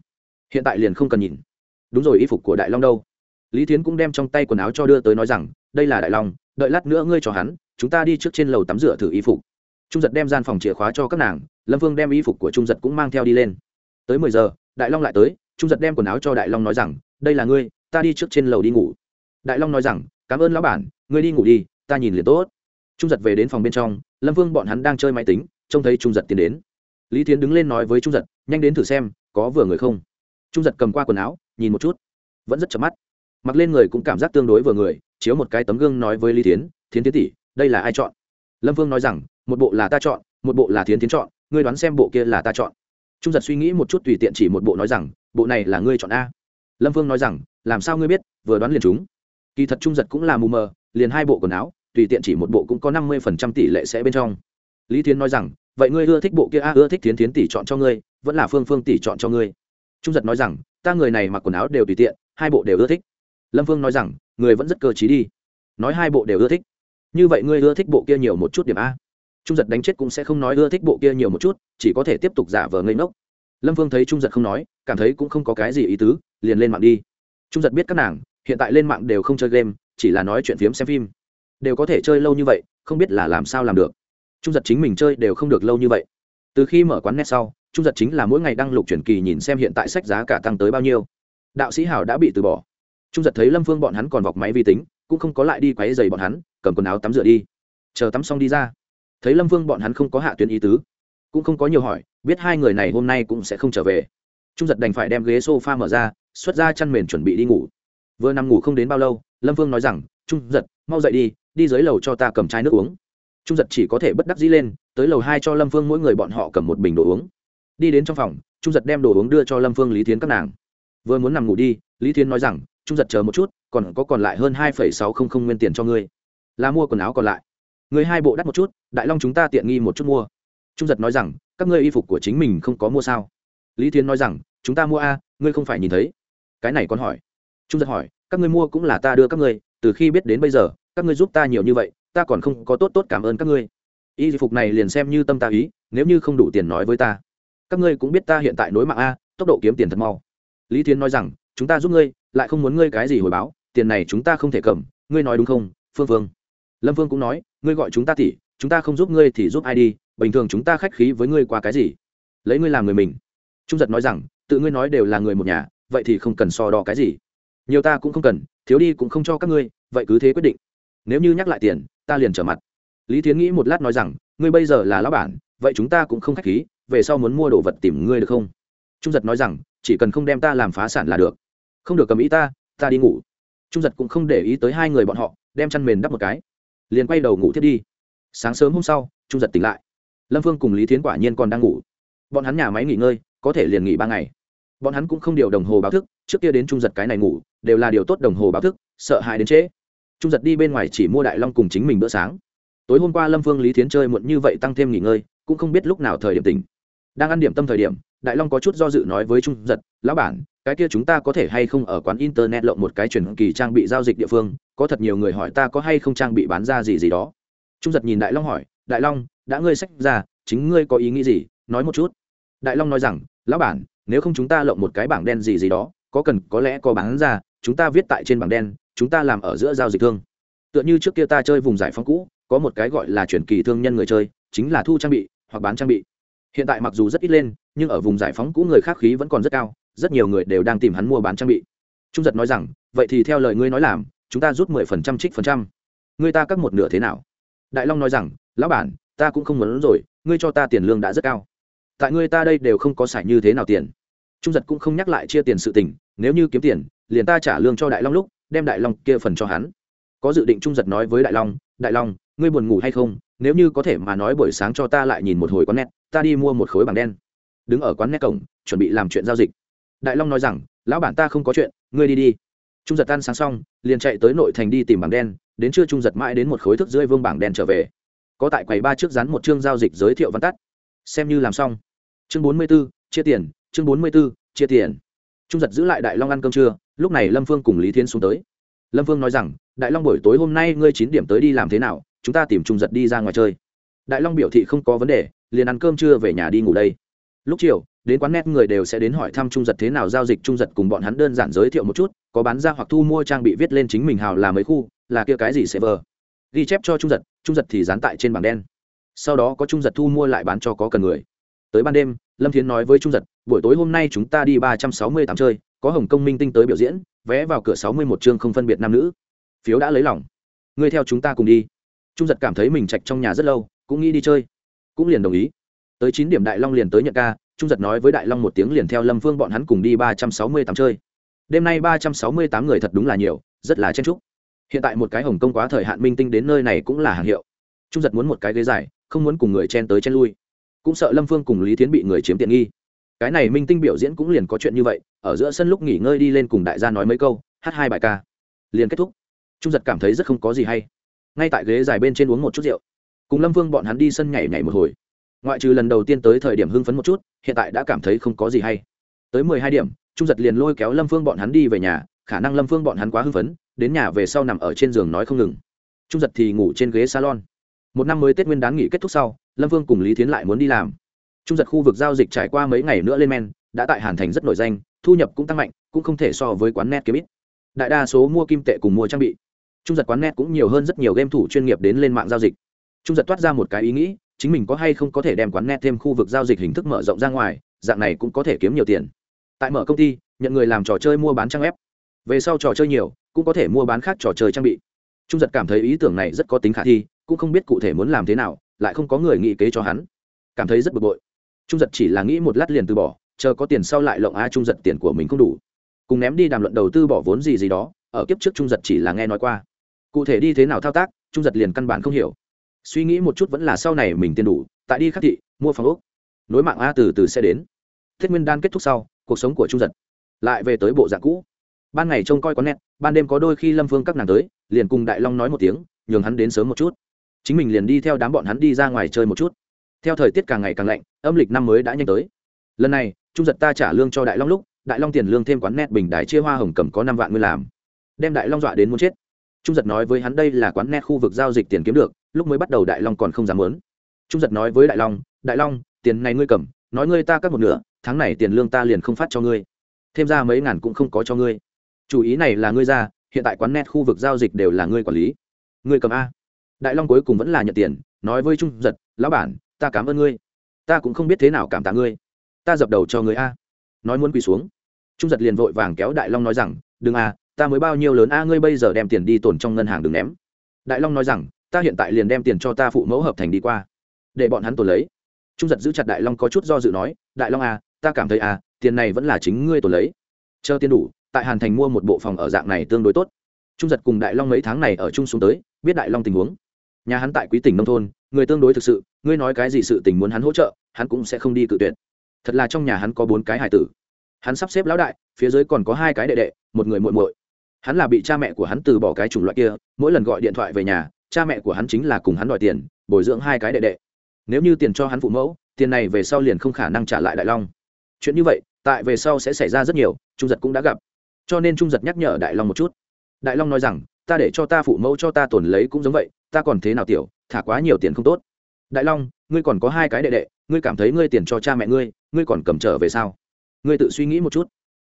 hiện tại liền không cần nhìn. Đúng rồi, y phục của đại long đâu? Lý thiến cũng đem trong tay quần áo cho đưa tới nói rằng, đây là đại long, đợi lát nữa ngươi cho hắn, chúng ta đi trước trên lầu tắm rửa thử y phục. Trung giật đem gian phòng chìa khóa cho các nàng, lâm vương đem y phục của trung giật cũng mang theo đi lên. Tới mười giờ, đại long lại tới, trung giật đem quần áo cho đại long nói rằng, đây là ngươi, ta đi trước trên lầu đi ngủ. Đại long nói rằng, cảm ơn lão bản, ngươi đi ngủ đi, ta nhìn liền tốt. Trung giật về đến phòng bên trong, lâm vương bọn hắn đang chơi máy tính, trông thấy trung giật tiến đến. Lý tiến đứng lên nói với trung giật, nhanh đến thử xem, có vừa người không? Trung giật cầm qua quần áo, nhìn một chút. Vẫn rất chậm mắt. Mặc lên người cũng cảm giác tương đối vừa người, chiếu một cái tấm gương nói với lý tiến thiến tiến tỷ, đây là ai chọn? Lâm vương nói rằng, một bộ là ta chọn, một bộ là thiến tiến chọn, ngươi đoán xem bộ kia là ta chọn. Trung giật suy nghĩ một chút tùy tiện chỉ một bộ nói rằng, bộ này là ngươi chọn a. Lâm vương nói rằng, làm sao ngươi biết, vừa đoán liền chúng kỳ thật trung giật cũng là mù mờ, liền hai bộ quần áo, tùy tiện chỉ một bộ cũng có năm mươi phần trăm tỷ lệ sẽ bên trong. Lý tiến nói rằng, vậy ngươi ưa thích bộ kia a, ưa thích thiến tiến tỷ chọn cho ngươi, vẫn là phương phương tỷ chọn cho ngươi trung giật nói rằng, ta người này mặc quần áo đều tùy tiện, hai bộ đều ưa thích. Lâm vương nói rằng, người vẫn rất cơ t đi. Nói hai bộ đều ưa thích. Như vậy ngươi ưa thích bộ kia nhiều một chút điểm a. Trung giật đánh chết cũng sẽ không nói ưa thích bộ kia nhiều một chút, chỉ có thể tiếp tục giả vờ ngây ngốc. Lâm vương thấy trung giật không nói, cảm thấy cũng không có cái gì ý tứ, liền lên mạng đi. Trung giật biết các nàng, hiện tại lên mạng đều không chơi game, chỉ là nói chuyện phiếm xem phim. Đều có thể chơi lâu như vậy, không biết là làm sao làm được. Trung giật chính mình chơi đều không được lâu như vậy. Từ khi mở quán net sau trung giật chính là mỗi ngày đăng lục truyền kỳ nhìn xem hiện tại sách giá cả tăng tới bao nhiêu. Đạo sĩ hảo đã bị từ bỏ. Trung giật thấy lâm phương bọn hắn còn vọc máy vi tính, cũng không có lại đi quáy dày bọn hắn, cầm quần áo tắm rửa đi. Chờ tắm xong đi ra. Thấy lâm phương bọn hắn không có hạ tuyến ý tứ, cũng không có nhiều hỏi, biết hai người này hôm nay cũng sẽ không trở về. Trung giật đành phải đem ghế s o f a mở ra, xuất ra chăn mền chuẩn bị đi ngủ. Vừa nằm ngủ không đến bao lâu, lâm phương nói rằng, trung giật, mau dậy đi đi dưới lầu cho ta cầm chai nước uống. Trung giật chỉ có thể bất đắc dĩ lên, tới lầu hai cho lâm phương mỗi người bọn họ cầm một bình đồ uống đi đến trong phòng, trung giật đem đồ uống đưa cho lâm phương lý thiến các nàng. Vừa muốn nằm ngủ đi, lý thiến nói rằng, trung giật chờ một chút, còn có còn lại hơn hai sáu trăm linh nguyên tiền cho ngươi. Là mua quần áo còn lại. Người hai bộ đắt một chút, đại long chúng ta tiện nghi một chút mua. Trung giật nói rằng, các ngươi y phục của chính mình không có mua sao? Lý thiến nói rằng, chúng ta mua a, ngươi không phải nhìn thấy. Cái này còn hỏi. Trung giật hỏi, các ngươi mua cũng là ta đưa các ngươi, từ khi biết đến bây giờ, các ngươi giúp ta nhiều như vậy, ta còn không có tốt tốt cảm ơn các ngươi. Y phục này liền xem như tâm ta ý, nếu như không đủ tiền nói với ta các ngươi cũng biết ta hiện tại nối mạng a, tốc độ kiếm tiền thật mau. Lý thiến nói rằng, chúng ta giúp ngươi, lại không muốn ngươi cái gì hồi báo, tiền này chúng ta không thể cầm, ngươi nói đúng không, phương phương lâm phương cũng nói, ngươi gọi chúng ta tỉ chúng ta không giúp ngươi thì giúp ai đi, bình thường chúng ta khách khí với ngươi qua cái gì? Lấy ngươi làm người mình. Trung giật nói rằng, tự ngươi nói đều là người một nhà, vậy thì không cần so đo cái gì. Nhiều ta cũng không cần, thiếu đi cũng không cho các ngươi, vậy cứ thế quyết định. Nếu như nhắc lại tiền, ta liền trở mặt. Lý thiến nghĩ một lát nói rằng, ngươi bây giờ là lão bản, vậy chúng ta cũng không khách khí về sau muốn mua đồ vật tìm ngươi được không? Trung giật nói rằng, chỉ cần không đem ta làm phá sản là được. Không được cầm ý ta ta đi ngủ. Trung giật cũng không để ý tới hai người bọn họ, đem chăn mền đắp một cái. Liền quay đầu ngủ thiết đi. Sáng sớm hôm sau, trung giật tỉnh lại. Lâm phương cùng lý thiến quả nhiên còn đang ngủ. Bọn hắn nhà máy nghỉ ngơi, có thể liền nghỉ ba ngày. Bọn hắn cũng không điều đồng hồ báo thức, trước kia đến trung giật cái này ngủ, đều là điều tốt đồng hồ báo thức, sợ hãi đến trễ. Trung giật đi bên ngoài chỉ mua đại long cùng chính mình bữa sáng. Tối hôm qua lâm phương lý thiến chơi muộn như vậy tăng thêm nghỉ ngơi, cũng không biết lúc nào thời điểm tỉnh đang ăn điểm tâm thời điểm, đại long có chút do dự nói với trung giật, lão bản, cái kia chúng ta có thể hay không ở quán internet lộng một cái chuyển kỳ trang bị giao dịch địa phương, có thật nhiều người hỏi ta có hay không trang bị bán ra gì gì đó. Trung giật nhìn đại long hỏi, đại long, đã ngươi sách ra, chính ngươi có ý nghĩ gì? Nói một chút. Đại long nói rằng, lão bản, nếu không chúng ta lộng một cái bảng đen gì gì đó, có cần, có lẽ có bán ra, chúng ta viết tại trên bảng đen, chúng ta làm ở giữa giao dịch thương. Tựa như trước kia ta chơi vùng giải phóng cũ, có một cái gọi là chuyển kỳ thương nhân người chơi, chính là thu trang bị hoặc bán trang bị hiện tại mặc dù rất ít lên, nhưng ở vùng giải phóng cũ người khác khí vẫn còn rất cao, rất nhiều người đều đang tìm hắn mua bán trang bị. Trung giật nói rằng, vậy thì theo lời ngươi nói làm, chúng ta rút mười phần trăm trích phần trăm. Ngươi ta cắt một nửa thế nào? Đại long nói rằng, lão bản, ta cũng không muốn rồi, ngươi cho ta tiền lương đã rất cao. Tại ngươi ta đây đều không có xài như thế nào tiền. Trung giật cũng không nhắc lại chia tiền sự tình, nếu như kiếm tiền, liền ta trả lương cho đại long lúc, đem đại long kia phần cho hắn. Có dự định trung giật nói với đại long đại long, ngươi buồn ngủ hay không? Nếu như có thể mà nói buổi sáng cho ta lại nhìn một hồi quán nét ta đi mua một khối bảng đen. Đứng ở quán nét cổng, chuẩn bị làm chuyện giao dịch. Đại long nói rằng, lão bản ta không có chuyện, ngươi đi đi. Trung giật tan sáng xong, liền chạy tới nội thành đi tìm bảng đen, đến trưa trung giật mãi đến một khối thức rưỡi vương bảng đen trở về. Có tại quầy ba trước rắn một chương giao dịch giới thiệu văn tắt. Xem như làm xong. Chương bốn mươi b ố chia tiền, chương bốn mươi b ố chia tiền. Trung giật giữ lại đại long ăn cơm trưa, lúc này lâm phương cùng lý thiên xuống tới lâm Vương nói rằng, đại long buổi tối hôm nay ngươi chín điểm tới đi làm thế nào? Chúng ta tìm trung giật đi ra ngoài chơi. Đại long biểu thị không có vấn đề, liền ăn cơm trưa về nhà đi ngủ đây. Lúc chiều, đến quán net người đều sẽ đến hỏi thăm trung giật thế nào giao dịch. Trung giật cùng bọn hắn đơn giản giới thiệu một chút, có bán ra hoặc thu mua trang bị viết lên chính mình hào là mấy khu, là kia cái gì sẽ vờ ghi chép cho trung giật trung giật thì dán tại trên bảng đen. Sau đó có trung giật thu mua lại bán cho có cần người. Tới ban đêm, lâm thiến nói với trung giật, buổi tối hôm nay chúng ta đi ba trăm sáu mươi tám chơi có hồng công minh tinh tới biểu diễn, vé vào cửa sáu mươi một chương không phân biệt nam nữ. Phiếu đã lấy lòng. Ngươi theo chúng ta cùng đi. Trung giật cảm thấy mình chạch trong nhà rất lâu, cũng nghĩ đi chơi. Cũng liền đồng ý. Tới chín điểm đại long liền tới nhận ca, trung giật nói với đại long một tiếng liền theo lâm phương bọn hắn cùng đi ba trăm sáu mươi tám chơi. Đêm nay ba trăm sáu mươi tám người thật đúng là nhiều, rất là chen trúc hiện tại một cái hồng công quá thời hạn minh tinh đến nơi này cũng là hàng hiệu. Trung giật muốn một cái ghế dài, không muốn cùng người chen tới chen lui. Cũng sợ lâm phương cùng lý tiến bị người chiếm tiện nghi cái này minh tinh biểu diễn cũng liền có chuyện như vậy, ở giữa sân lúc nghỉ ngơi đi lên cùng đại gia nói mấy câu, hát hai bài ca, liền kết thúc. Trung giật cảm thấy rất không có gì hay. Ngay tại ghế dài bên trên uống một chút rượu, cùng lâm vương bọn hắn đi sân nhảy nhảy một hồi. Ngoại trừ lần đầu tiên tới thời điểm hưng phấn một chút, hiện tại đã cảm thấy không có gì hay. Tới mười hai điểm, trung giật liền lôi kéo lâm phương bọn hắn đi về nhà, khả năng lâm phương bọn hắn quá hưng phấn, đến nhà về sau nằm ở trên giường nói không ngừng. Trung giật thì ngủ trên ghế salon. Một năm mới tết nguyên đán nghỉ kết thúc sau, lâm vương cùng lý tiến lại muốn đi làm trung giật khu vực giao dịch trải qua mấy ngày nữa lên men, đã tại hàn thành rất nổi danh, thu nhập cũng tăng mạnh, cũng không thể so với quán net kiếm ít. Đại đa số mua kim tệ cùng mua trang bị. Trung giật quán net cũng nhiều hơn rất nhiều game thủ chuyên nghiệp đến lên mạng giao dịch. Trung giật toát ra một cái ý nghĩ, chính mình có hay không có thể đem quán net thêm khu vực giao dịch hình thức mở rộng ra ngoài, dạng này cũng có thể kiếm nhiều tiền. Tại mở công ty, nhận người làm trò chơi mua bán trang web. Về sau trò chơi nhiều, cũng có thể mua bán khác trò chơi trang bị. Trung giật cảm thấy ý tưởng này rất có tính khả thi, cũng không biết cụ thể muốn làm thế nào, lại không có người nghĩ kế cho hắn. Cảm thấy rất bực bội trung giật chỉ là nghĩ một lát liền từ bỏ, chờ có tiền sau lại lộng a trung giật tiền của mình không đủ. Cùng ném đi đàm luận đầu tư bỏ vốn gì gì đó, ở kiếp trước trung giật chỉ là nghe nói qua. Cụ thể đi thế nào thao tác, trung giật liền căn bản không hiểu. Suy nghĩ một chút vẫn là sau này mình tiền đủ, tại đi khắc thị, mua phòng ốc. Nối mạng a từ từ sẽ đến. Thiết nguyên đan kết thúc sau, cuộc sống của trung giật lại về tới bộ dạng cũ. Ban ngày trông coi có nét, ban đêm có đôi khi lâm phương các nàng tới, liền cùng đại long nói một tiếng, nhường hắn đến sớm một chút. Chính mình liền đi theo đám bọn hắn đi ra ngoài chơi một chút theo thời tiết càng ngày càng lạnh, âm lịch năm mới đã nhanh tới. Lần này, trung giật ta trả lương cho đại long lúc, đại long tiền lương thêm quán net bình đài chia hoa hồng cầm có năm vạn nguyên làm. Đem đại long dọa đến muốn chết. Trung giật nói với hắn đây là quán net khu vực giao dịch tiền kiếm được, lúc mới bắt đầu đại long còn không dám muốn trung giật nói với đại long đại long, tiền này ngươi cầm, nói ngươi ta cắt một nửa, tháng này tiền lương ta liền không phát cho ngươi. Thêm ra mấy ngàn cũng không có cho ngươi. Chủ ý này là ngươi ra, hiện tại quán net khu vực giao dịch đều là ngươi quản lý. Ngươi cầm a. Đại long cuối cùng vẫn là nhận tiền, nói với trung giật, lão bản ta cảm ơn ngươi. Ta cũng không biết thế nào cảm tạ ngươi. Ta dập đầu cho người a. Nói muốn quỳ xuống, trung giật liền vội vàng kéo đại long nói rằng, đừng a, ta mới bao nhiêu lớn a, ngươi bây giờ đem tiền đi tồn trong ngân hàng đừng ném. Đại long nói rằng, ta hiện tại liền đem tiền cho ta phụ mẫu hợp thành đi qua, để bọn hắn tồn lấy. Trung giật giữ chặt đại long có chút do dự nói, đại long a, ta cảm thấy a, tiền này vẫn là chính ngươi tồn lấy. Chờ tiền đủ, tại hàn thành mua một bộ phòng ở dạng này tương đối tốt. Trung giật cùng đại long mấy tháng này ở chung xuống tới, biết đại long tình huống. Nhà hắn tại quý tỉnh nông thôn, người tương đối thực sự ngươi nói cái gì sự tình muốn hắn hỗ trợ, hắn cũng sẽ không đi cự tuyệt. Thật là trong nhà hắn có bốn cái hải tử. Hắn sắp xếp lão đại, phía dưới còn có hai cái đệ đệ, một người muội muội. Hắn là bị cha mẹ của hắn từ bỏ cái chủng loại kia, mỗi lần gọi điện thoại về nhà, cha mẹ của hắn chính là cùng hắn đòi tiền, bồi dưỡng hai cái đệ đệ. Nếu như tiền cho hắn phụ mẫu, tiền này về sau liền không khả năng trả lại đại long. Chuyện như vậy, tại về sau sẽ xảy ra rất nhiều, trung giật cũng đã gặp. Cho nên trung giật nhắc nhở đại long một chút. Đại long nói rằng, ta để cho ta phụ mẫu cho ta tồn lấy cũng giống vậy, ta còn thế nào tiểu, thả quá nhiều tiền không tốt đại long, ngươi còn có hai cái đệ đệ, ngươi cảm thấy ngươi tiền cho cha mẹ ngươi ngươi còn cầm trở về sao? Ngươi tự suy nghĩ một chút.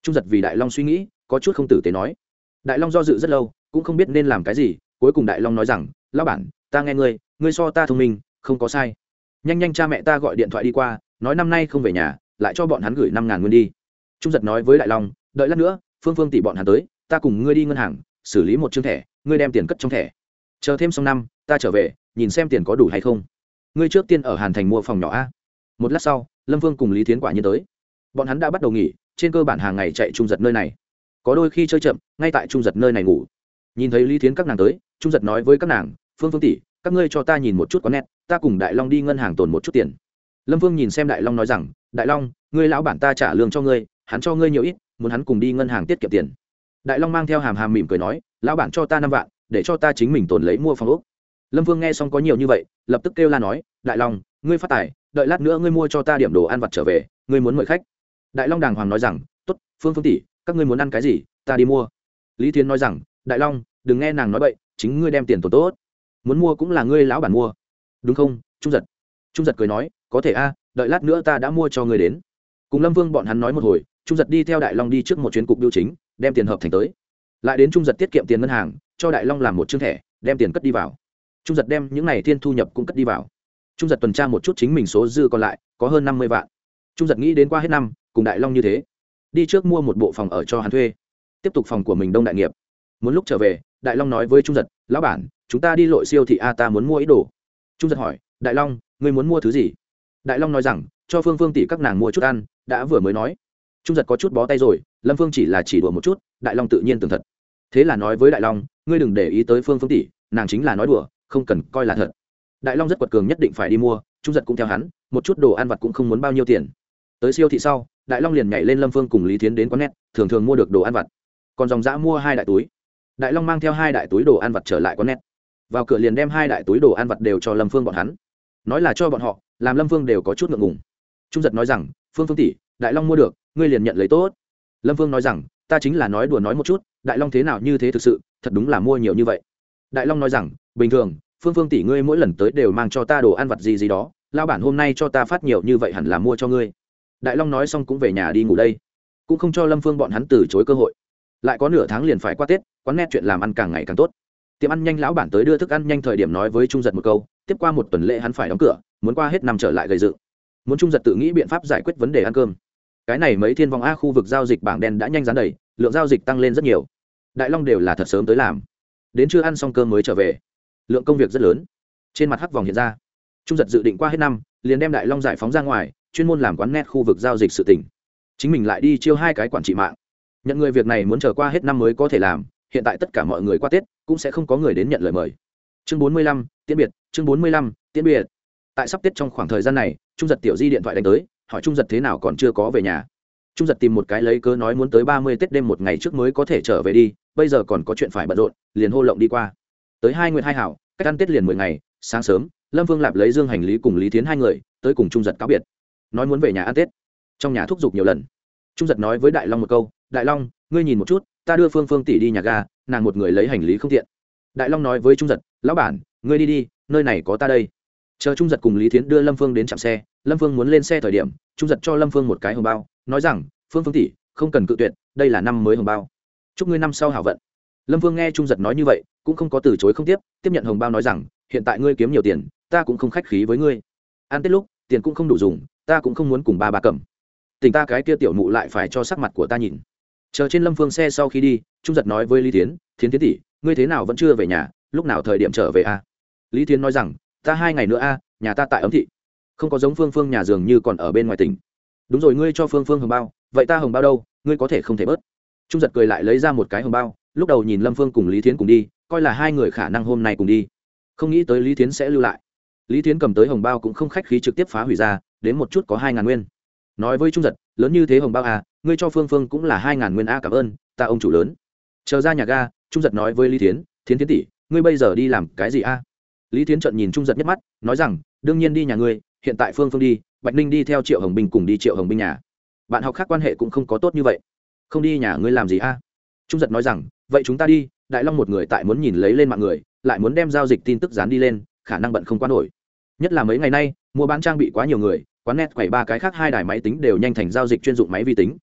Trung giật vì đại long suy nghĩ, có chút không tử tế nói. Đại long do dự rất lâu, cũng không biết nên làm cái gì, cuối cùng đại long nói rằng, lão bản, ta nghe ngươi ngươi so ta thông minh, không có sai. Nhanh nhanh cha mẹ ta gọi điện thoại đi qua, nói năm nay không về nhà, lại cho bọn hắn gửi năm ngàn nguyên đi. Trung giật nói với đại long, đợi lát nữa, phương phương tỷ bọn hắn tới, ta cùng ngươi đi ngân hàng, xử lý một chương thẻ, ngươi đem tiền cất trong thẻ. Chờ thêm xong năm, ta trở về, nhìn xem tiền có đủ hay không ngươi trước tiên ở hàn thành mua phòng nhỏ a. Một lát sau, lâm vương cùng lý thiến quả nhiên tới. Bọn hắn đã bắt đầu nghỉ, trên cơ bản hàng ngày chạy trung giật nơi này. Có đôi khi chơi chậm, ngay tại trung giật nơi này ngủ. Nhìn thấy lý thiến các nàng tới, trung giật nói với các nàng, phương phương tỷ, các ngươi cho ta nhìn một chút có nét ta cùng đại long đi ngân hàng tồn một chút tiền. Lâm vương nhìn xem đại long nói rằng, đại long, ngươi lão bản ta trả lương cho ngươi, hắn cho ngươi nhiều ít, muốn hắn cùng đi ngân hàng tiết kiệm tiền. Đại long mang theo hàm hàm mỉm cười nói, lão bản cho ta năm vạn, để cho ta chính mình tồn lấy mua phòng úc lâm vương nghe xong có nhiều như vậy lập tức kêu la nói đại long ngươi phát tài đợi lát nữa ngươi mua cho ta điểm đồ ăn vặt trở về ngươi muốn mời khách. Đại long đàng hoàng nói rằng t ố t phương phương tỷ các ngươi muốn ăn cái gì ta đi mua. Lý thiến nói rằng đại long đừng nghe nàng nói vậy, chính ngươi đem tiền tổ tốt. Muốn mua cũng là ngươi lão bản mua. Đúng không? Trung giật. Trung giật cười nói có thể a đợi lát nữa ta đã mua cho ngươi đến. Cùng lâm vương bọn hắn nói một hồi trung giật đi theo đại long đi trước một chuyến cục biêu chính đem tiền hợp thành tới. Lại đến trung giật tiết kiệm tiền ngân hàng cho đại long làm một chương thẻ đem tiền cất đi vào trung giật đem những n à y thiên thu nhập cũng cất đi vào. Trung giật tuần tra một chút chính mình số dư còn lại, có hơn năm mươi vạn. Trung giật nghĩ đến qua hết năm, cùng đại long như thế, đi trước mua một bộ phòng ở cho hắn thuê, tiếp tục phòng của mình đông đại nghiệp. Muốn lúc trở về, đại long nói với trung giật, lão bản, chúng ta đi lội siêu thị a, ta muốn mua ít đồ. Trung giật hỏi, đại long, ngươi muốn mua thứ gì? Đại long nói rằng, cho phương phương tỷ các nàng mua chút ăn, đã vừa mới nói. Trung giật có chút bó tay rồi, lâm phương chỉ là chỉ đùa một chút, đại long tự nhiên tường thật. Thế là nói với đại long, ngươi đừng để ý tới phương phương tỷ, nàng chính là nói đùa không cần coi là thật. Đại long rất quật cường nhất định phải đi mua, trung giật cũng theo hắn, một chút đồ ăn vặt cũng không muốn bao nhiêu tiền. Tới siêu thị sau, đại long liền nhảy lên lâm phương cùng lý tiến đến quán net, thường thường mua được đồ ăn vặt. Còn dòng dã mua hai đại túi. Đại long mang theo hai đại túi đồ ăn vặt trở lại quán net. Vào cửa liền đem hai đại túi đồ ăn vặt đều cho lâm phương bọn hắn. Nói là cho bọn họ, làm lâm phương đều có chút ngượng ngùng. Trung giật nói rằng, phương phương tỷ, đại long mua được, ngươi liền nhận lấy tốt. Lâm phương nói rằng, ta chính là nói đùa nói một chút, đại long thế nào như thế thực sự, thật đúng là mua nhiều như vậy đại long nói rằng, bình thường, phương phương tỷ ngươi mỗi lần tới đều mang cho ta đồ ăn vặt gì gì đó lao bản hôm nay cho ta phát nhiều như vậy hẳn là mua cho ngươi. Đại long nói xong cũng về nhà đi ngủ đây. Cũng không cho lâm phương bọn hắn từ chối cơ hội. Lại có nửa tháng liền phải qua tết, quán nét chuyện làm ăn càng ngày càng tốt. Tiệm ăn nhanh lão bản tới đưa thức ăn nhanh thời điểm nói với trung giật một câu, tiếp qua một tuần lễ hắn phải đóng cửa, muốn qua hết năm trở lại gây dựng. Muốn trung giật tự nghĩ biện pháp giải quyết vấn đề ăn cơm. Cái này mấy thiên vong a khu vực giao dịch bảng đen đã nhanh rán đầy, lượng giao dịch tăng lên rất nhiều. Đại long đều là thật sớm tới làm đến chưa ăn xong cơm mới trở về. Lượng công việc rất lớn. Trên mặt hắc vòng hiện ra. Trung giật dự định qua hết năm, liền đem đại long giải phóng ra ngoài, chuyên môn làm quán net khu vực giao dịch sự tỉnh chính mình lại đi chiêu hai cái quản trị mạng. Nhận người việc này muốn chờ qua hết năm mới có thể làm, hiện tại tất cả mọi người qua tết, cũng sẽ không có người đến nhận lời mời. Chương bốn mươi lăm, tiễn biệt, chương bốn mươi lăm, tiễn biệt. Tại sắp tết trong khoảng thời gian này, trung giật tiểu di điện thoại đánh tới, hỏi trung giật thế nào còn chưa có về nhà. Trung giật tìm một cái lấy cớ nói muốn tới ba mươi tết đêm một ngày trước mới có thể trở về đi bây giờ còn có chuyện phải bận rộn, liền hô lộng đi qua. Tới hai nguyện hai hảo, cách ăn tết liền mười ngày, sáng sớm, lâm vương lạp lấy dương hành lý cùng lý tiến hai người, tới cùng trung giật cáo biệt. Nói muốn về nhà ăn tết. Trong nhà thúc giục nhiều lần. Trung giật nói với đại long một câu, đại long, ngươi nhìn một chút, ta đưa phương phương tỷ đi nhà ga, nàng một người lấy hành lý không tiện. Đại long nói với trung giật, lão bản, ngươi đi đi, nơi này có ta đây. Chờ trung giật cùng lý thiến đưa lâm phương đến trạm xe, lâm phương muốn lên xe thời điểm, trung giật cho lâm phương một cái hồng bao, nói rằng, phương phương tỷ, không cần cự tuyệt, đây là năm mới hồng bao chúc ngươi năm sau hảo vận. Lâm vương nghe trung giật nói như vậy, cũng không có từ chối không tiếp tiếp nhận hồng bao nói rằng, hiện tại ngươi kiếm nhiều tiền, ta cũng không khách khí với ngươi. Ăn tết lúc, tiền cũng không đủ dùng, ta cũng không muốn cùng ba bà cầm. Tình ta cái kia tiểu mụ lại phải cho sắc mặt của ta nhìn. Chờ trên lâm phương xe sau khi đi, trung giật nói với lý tiến thiến tiến tỷ, ngươi thế nào vẫn chưa về nhà, lúc nào thời điểm trở về a? Lý tiến nói rằng, ta hai ngày nữa a, nhà ta tại ấm thị. Không có giống phương phương nhà giường như còn ở bên ngoài tỉnh. Đúng rồi, ngươi cho phương phương hồng bao, vậy ta hồng bao đâu, ngươi có thể không thể bớt trung giật cười lại lấy ra một cái hồng bao, lúc đầu nhìn lâm phương cùng lý thiến cùng đi, coi là hai người khả năng hôm nay cùng đi. Không nghĩ tới lý thiến sẽ lưu lại. Lý thiến cầm tới hồng bao cũng không khách khí trực tiếp phá hủy ra, đến một chút có hai ngàn nguyên. Nói với trung giật, lớn như thế hồng bao à ngươi cho phương phương cũng là hai ngàn nguyên a, cảm ơn, ta ông chủ lớn. Chờ ra nhà ga, trung giật nói với lý thiến thiến thiến tỷ, ngươi bây giờ đi làm cái gì a? Lý thiến trợn nhìn trung giật nhất mắt, nói rằng, đương nhiên đi nhà ngươi, hiện tại phương phương đi, bạch ninh đi theo triệu hồng binh cùng đi triệu hồng binh nhà. Bạn học khác quan hệ cũng không có tốt như vậy không đi nhà ngươi làm gì a? Trung giật nói rằng, vậy chúng ta đi, đại long một người tại muốn nhìn lấy lên mạng người, lại muốn đem giao dịch tin tức dán đi lên, khả năng bận không quan nổi. Nhất là mấy ngày nay, mua bán trang bị quá nhiều người, quán net quẩy ba cái khác hai đài máy tính đều nhanh thành giao dịch chuyên dụng máy vi tính.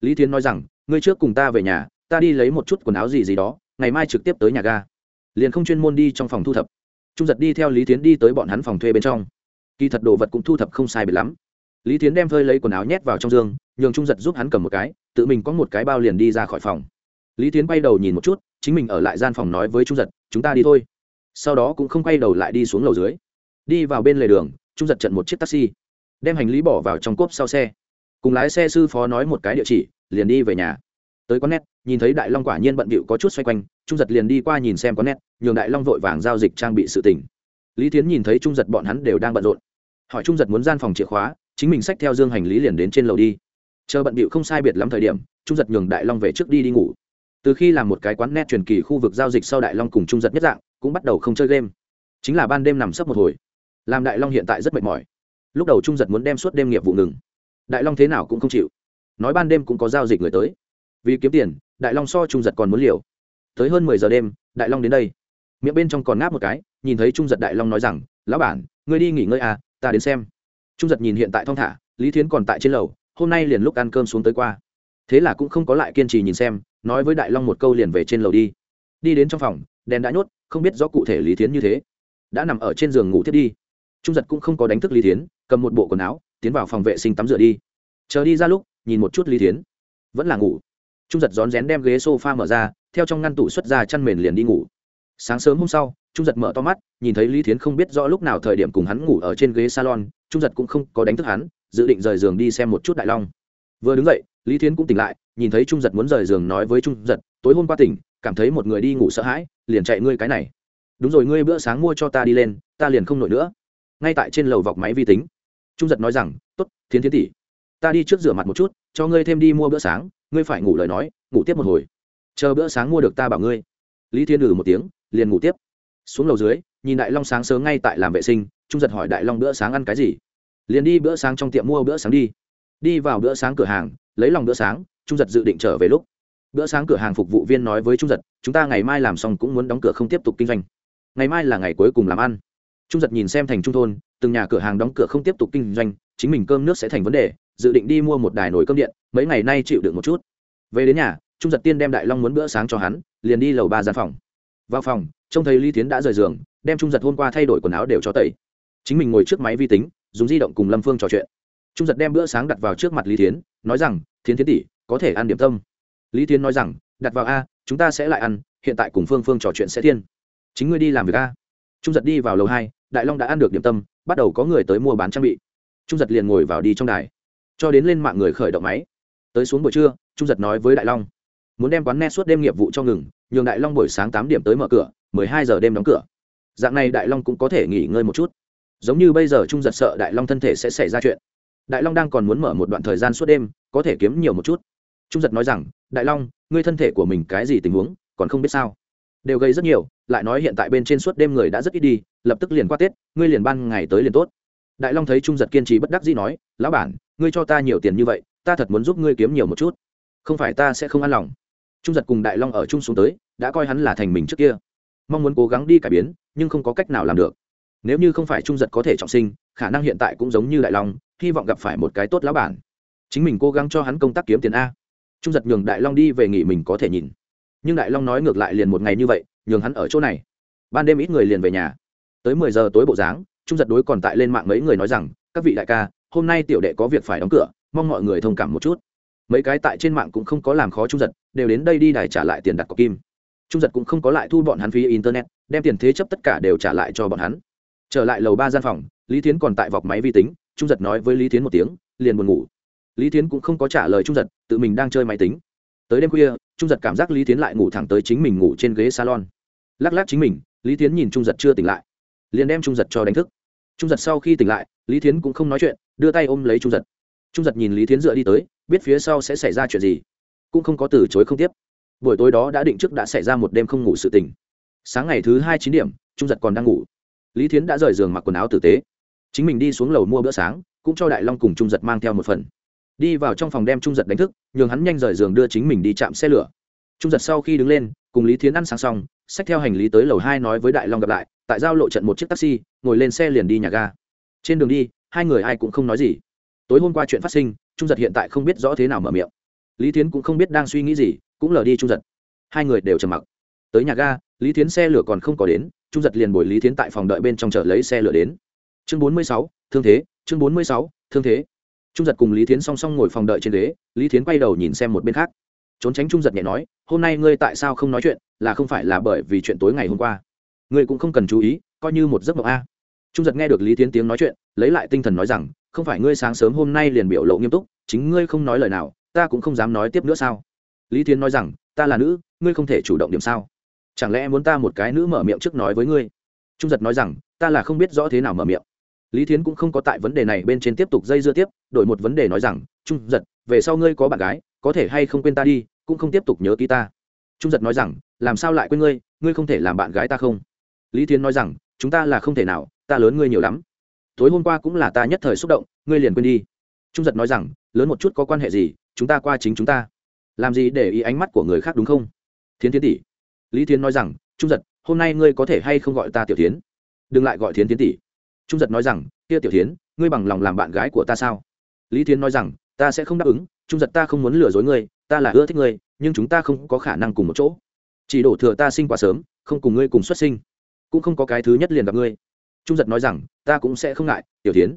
Lý thiên nói rằng, ngươi trước cùng ta về nhà, ta đi lấy một chút quần áo gì gì đó, ngày mai trực tiếp tới nhà ga. Liền không chuyên môn đi trong phòng thu thập. Trung giật đi theo lý tiến đi tới bọn hắn phòng thuê bên trong. Kỳ thật đồ vật cũng thu thập không sai biệt lắm lý Thiến đem phơi lấy quần áo nhét vào trong giường nhường trung giật giúp hắn cầm một cái, tự mình có một cái bao liền đi ra khỏi phòng. Lý Thiến bay đầu nhìn một chút, chính mình ở lại gian phòng nói với trung giật, chúng ta đi thôi. Sau đó cũng không quay đầu lại đi xuống lầu dưới. Đi vào bên lề đường, trung giật trận một chiếc taxi, đem hành lý bỏ vào trong cốp sau xe. Cùng lái xe sư phó nói một cái địa chỉ, liền đi về nhà. Tới quán nét nhìn thấy đại long quả nhiên bận bịu có chút xoay quanh, trung giật liền đi qua nhìn xem quán nét nhường đại long vội vàng giao dịch trang bị sự tình. Lý tiến nhìn thấy trung giật bọn hắn đều đang bận rộn. Hỏi trung giật muốn gian phòng chìa khóa chính mình xách theo dương hành lý liền đến trên lầu đi. Chờ bận bịu không sai biệt lắm thời điểm, trung giật nhường đại long về trước đi đi ngủ. Từ khi làm một cái quán net truyền kỳ khu vực giao dịch sau đại long cùng trung giật nhất dạng, cũng bắt đầu không chơi game. Chính là ban đêm nằm sấp một hồi. Làm đại long hiện tại rất mệt mỏi. Lúc đầu trung giật muốn đem suốt đêm nghiệp vụ ngừng. Đại long thế nào cũng không chịu. Nói ban đêm cũng có giao dịch người tới. Vì kiếm tiền, đại long so trung giật còn muốn liều. Tới hơn mười giờ đêm, đại long đến đây. Miệng bên trong còn ngáp một cái, nhìn thấy trung giật đại long nói rằng, lão bản, ngươi đi nghỉ ngơi à ta đến xem trung giật nhìn hiện tại thong thả, lý thiến còn tại trên lầu, hôm nay liền lúc ăn cơm xuống tới qua. Thế là cũng không có lại kiên trì nhìn xem, nói với đại long một câu liền về trên lầu đi. Đi đến trong phòng, đèn đã nhốt, không biết rõ cụ thể lý thiến như thế. Đã nằm ở trên giường ngủ thiết đi. Trung giật cũng không có đánh thức lý thiến, cầm một bộ quần áo, tiến vào phòng vệ sinh tắm rửa đi. Chờ đi ra lúc, nhìn một chút lý thiến. Vẫn là ngủ. Trung giật rón rén đem ghế s o f a mở ra, theo trong ngăn tủ xuất ra chăn mền liền đi ngủ sáng sớm hôm sau, trung giật mở to mắt, nhìn thấy lý thiến không biết rõ lúc nào thời điểm cùng hắn ngủ ở trên ghế salon, trung giật cũng không có đánh thức hắn, dự định rời giường đi xem một chút đại long. Vừa đứng dậy, lý thiến cũng tỉnh lại, nhìn thấy trung giật muốn rời giường nói với trung giật, tối hôm qua tỉnh, cảm thấy một người đi ngủ sợ hãi, liền chạy ngươi cái này. Đúng rồi, ngươi bữa sáng mua cho ta đi lên, ta liền không nổi nữa. Ngay tại trên lầu vọc máy vi tính, trung giật nói rằng t ố t thiến thiến tỷ, ta đi trước rửa mặt một chút, cho ngươi thêm đi mua bữa sáng, ngươi phải ngủ lời nói, ngủ tiếp một hồi. Chờ bữa sáng mua được ta bảo ngươi. Lý thiên ừ một tiếng liền ngủ tiếp. Xuống lầu dưới, nhìn đại long sáng sớm ngay tại làm vệ sinh, trung giật hỏi đại long bữa sáng ăn cái gì. Liền đi bữa sáng trong tiệm mua bữa sáng đi. Đi vào bữa sáng cửa hàng, lấy lòng bữa sáng, trung giật dự định trở về lúc. Bữa sáng cửa hàng phục vụ viên nói với trung giật, chúng ta ngày mai làm xong cũng muốn đóng cửa không tiếp tục kinh doanh. Ngày mai là ngày cuối cùng làm ăn. Trung giật nhìn xem thành trung thôn, từng nhà cửa hàng đóng cửa không tiếp tục kinh doanh, chính mình cơm nước sẽ thành vấn đề, dự định đi mua một đài nồi cơm điện, mấy ngày nay chịu được một chút. Về đến nhà, trung giật tiên đem đại long muốn bữa sáng cho hắn, liền đi lầu ba gian phòng vào phòng, trông thấy lý tiến đã rời giường, đem trung giật hôm qua thay đổi quần áo đều cho tẩy. Chính mình ngồi trước máy vi tính, dùng di động cùng lâm phương trò chuyện. Trung giật đem bữa sáng đặt vào trước mặt lý tiến nói rằng, thiến thiến tỷ, có thể ăn điểm tâm. Lý tiến nói rằng, đặt vào a, chúng ta sẽ lại ăn, hiện tại cùng phương phương trò chuyện sẽ thiên. Chính ngươi đi làm việc a. Trung giật đi vào lầu hai, đại long đã ăn được điểm tâm, bắt đầu có người tới mua bán trang bị. Trung giật liền ngồi vào đi trong đài. Cho đến lên mạng người khởi động máy. Tới xuống buổi trưa, trung giật nói với đại long, muốn đem quán net suốt đêm nghiệp vụ cho ngừng nhường đại long buổi sáng tám điểm tới mở cửa, mười hai giờ đêm đóng cửa. Dạng này đại long cũng có thể nghỉ ngơi một chút. Giống như bây giờ trung giật sợ đại long thân thể sẽ xảy ra chuyện. Đại long đang còn muốn mở một đoạn thời gian suốt đêm, có thể kiếm nhiều một chút. Trung giật nói rằng, đại long, ngươi thân thể của mình cái gì tình huống, còn không biết sao? Đều gây rất nhiều, lại nói hiện tại bên trên suốt đêm người đã rất ít đi, lập tức liền qua tết, ngươi liền ban ngày tới liền tốt. Đại long thấy trung giật kiên trì bất đắc dĩ nói, lão bản, ngươi cho ta nhiều tiền như vậy, ta thật muốn giúp ngươi kiếm nhiều một chút. Không phải ta sẽ không an lòng. Trung giật cùng đại long ở chung xuống tới đã coi hắn là thành mình trước kia. Mong muốn cố gắng đi cải biến, nhưng không có cách nào làm được. Nếu như không phải trung giật có thể trọng sinh, khả năng hiện tại cũng giống như đại long, hy vọng gặp phải một cái tốt lão bản. Chính mình cố gắng cho hắn công tác kiếm tiền a. Trung giật nhường đại long đi về nghỉ mình có thể nhìn. Nhưng đại long nói ngược lại liền một ngày như vậy, nhường hắn ở chỗ này. Ban đêm ít người liền về nhà. Tới mười giờ tối bộ dáng, trung giật đối còn tại lên mạng mấy người nói rằng, các vị đại ca, hôm nay tiểu đệ có việc phải đóng cửa, mong mọi người thông cảm một chút. Mấy cái tại trên mạng cũng không có làm khó trung giật, đều đến đây đi đài trả lại tiền đặt cọc kim trung giật cũng không có lại thu bọn hắn phí internet, đem tiền thế chấp tất cả đều trả lại cho bọn hắn. Trở lại lầu ba gian phòng, lý tiến còn tại vọc máy vi tính, trung giật nói với lý tiến một tiếng, liền buồn ngủ. Lý tiến cũng không có trả lời trung giật, tự mình đang chơi máy tính. Tới đêm khuya, trung giật cảm giác lý tiến lại ngủ thẳng tới chính mình ngủ trên ghế salon. Lắc lắc chính mình, lý tiến nhìn trung giật chưa tỉnh lại, liền đem trung giật cho đánh thức. Trung giật sau khi tỉnh lại, lý tiến cũng không nói chuyện, đưa tay ôm lấy trung giật. Trung giật nhìn lý tiến dựa đi tới, biết phía sau sẽ xảy ra chuyện gì, cũng không có từ chối không tiếp buổi tối đó đã định trước đã xảy ra một đêm không ngủ sự tình. Sáng ngày thứ hai chín điểm, trung giật còn đang ngủ. Lý thiến đã rời giường mặc quần áo tử tế. Chính mình đi xuống lầu mua bữa sáng, cũng cho đại long cùng trung giật mang theo một phần. Đi vào trong phòng đem trung giật đánh thức, nhường hắn nhanh rời giường đưa chính mình đi chạm xe lửa. Trung giật sau khi đứng lên, cùng lý thiến ăn sáng xong, xách theo hành lý tới lầu hai nói với đại long gặp lại, tại giao lộ trận một chiếc taxi, ngồi lên xe liền đi nhà ga. Trên đường đi, hai người ai cũng không nói gì. Tối hôm qua chuyện phát sinh, trung giật hiện tại không biết rõ thế nào mở miệng. Lý thiến cũng không biết đang suy nghĩ gì cũng lờ đi trung giật. Hai người đều trầm mặc. Tới nhà ga, lý thiến xe lửa còn không có đến, trung giật liền bồi lý thiến tại phòng đợi bên trong chợ lấy xe lửa đến. Chương bốn mươi sáu, thương thế, chương bốn mươi sáu, thương thế. Trung giật cùng lý thiến song song ngồi phòng đợi trên ghế, lý thiến quay đầu nhìn xem một bên khác. Trốn tránh trung giật nhẹ nói, hôm nay ngươi tại sao không nói chuyện, là không phải là bởi vì chuyện tối ngày hôm qua? Ngươi cũng không cần chú ý, coi như một giấc mộng a. Trung giật nghe được lý thiến tiếng nói chuyện, lấy lại tinh thần nói rằng, không phải ngươi sáng sớm hôm nay liền biểu lộ nghiêm túc, chính ngươi không nói lời nào, ta cũng không dám nói tiếp nữa sao? Lý thiến nói rằng, ta là nữ, ngươi không thể chủ động điểm sao? Chẳng lẽ muốn ta một cái nữ mở miệng trước nói với ngươi? Trung giật nói rằng, ta là không biết rõ thế nào mở miệng. Lý thiến cũng không có tại vấn đề này bên trên tiếp tục dây dưa tiếp, đổi một vấn đề nói rằng, trung giật, về sau ngươi có bạn gái, có thể hay không quên ta đi, cũng không tiếp tục nhớ ký ta. Trung giật nói rằng, làm sao lại quên ngươi ngươi không thể làm bạn gái ta không? Lý thiến nói rằng, chúng ta là không thể nào, ta lớn ngươi nhiều lắm. Tối hôm qua cũng là ta nhất thời xúc động, ngươi liền quên đi. Trung giật nói rằng, lớn một chút có quan hệ gì, chúng ta qua chính chúng ta làm gì để ý ánh mắt của người khác đúng không? Thiến tiến tỷ. Lý thiến nói rằng, trung giật, hôm nay ngươi có thể hay không gọi ta tiểu tiến đừng lại gọi thiến tiến tỷ. Trung giật nói rằng, kia tiểu tiến ngươi bằng lòng làm bạn gái của ta sao? Lý thiến nói rằng, ta sẽ không đáp ứng, trung giật ta không muốn lừa dối ngươi, ta là ưa thích ngươi, nhưng chúng ta không có khả năng cùng một chỗ. Chỉ đổ thừa ta sinh quá sớm, không cùng ngươi cùng xuất sinh, cũng không có cái thứ nhất liền gặp ngươi. Trung giật nói rằng, ta cũng sẽ không ngại, tiểu tiến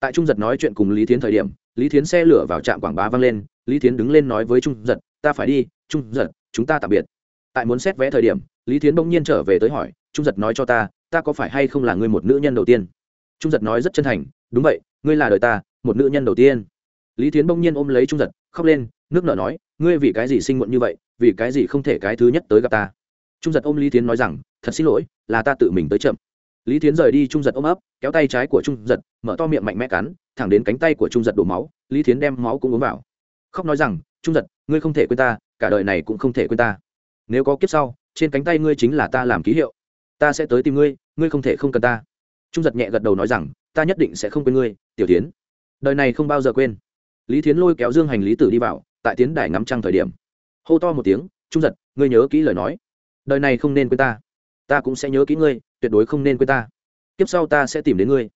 tại trung giật nói chuyện cùng lý Thiến thời điểm, lý Thiến xe lửa vào trạm quảng bá vang lên lý Thiến đứng lên nói với trung giật, ta phải đi, trung giật, chúng ta tạm biệt. Tại muốn xét vé thời điểm, lý Thiến bỗng nhiên trở về tới hỏi, trung giật nói cho ta ta có phải hay không là người một nữ nhân đầu tiên? Trung giật nói rất chân thành, đúng vậy, ngươi là đời ta, một nữ nhân đầu tiên. Lý Thiến bỗng nhiên ôm lấy trung giật, khóc lên, nước nợ nói, ngươi vì cái gì sinh muộn như vậy, vì cái gì không thể cái thứ nhất tới gặp ta? Trung giật ôm lý Thiến nói rằng, thật xin lỗi, là ta tự mình tới chậm. Lý Thiến rời đi, trung giật ôm ấp, kéo tay trái của trung giật, mở to miệng mạnh mẽ cắn, thẳng đến cánh tay của trung giật đổ máu, lý Thiến đem máu cũng uống vào khóc nói rằng, trung giật, ngươi không thể quên ta, cả đời này cũng không thể quên ta. Nếu có kiếp sau, trên cánh tay ngươi chính là ta làm ký hiệu. Ta sẽ tới tìm ngươi ngươi không thể không cần ta. Trung giật nhẹ gật đầu nói rằng, ta nhất định sẽ không quên ngươi, tiểu tiến. Đời này không bao giờ quên. Lý thiến lôi kéo dương hành lý tử đi vào, tại tiến đài ngắm trăng thời điểm. Hô to một tiếng, trung giật, ngươi nhớ kỹ lời nói. Đời này không nên quên ta. Ta cũng sẽ nhớ kỹ ngươi, tuyệt đối không nên quên ta. Kiếp sau ta sẽ tìm đến ngươi.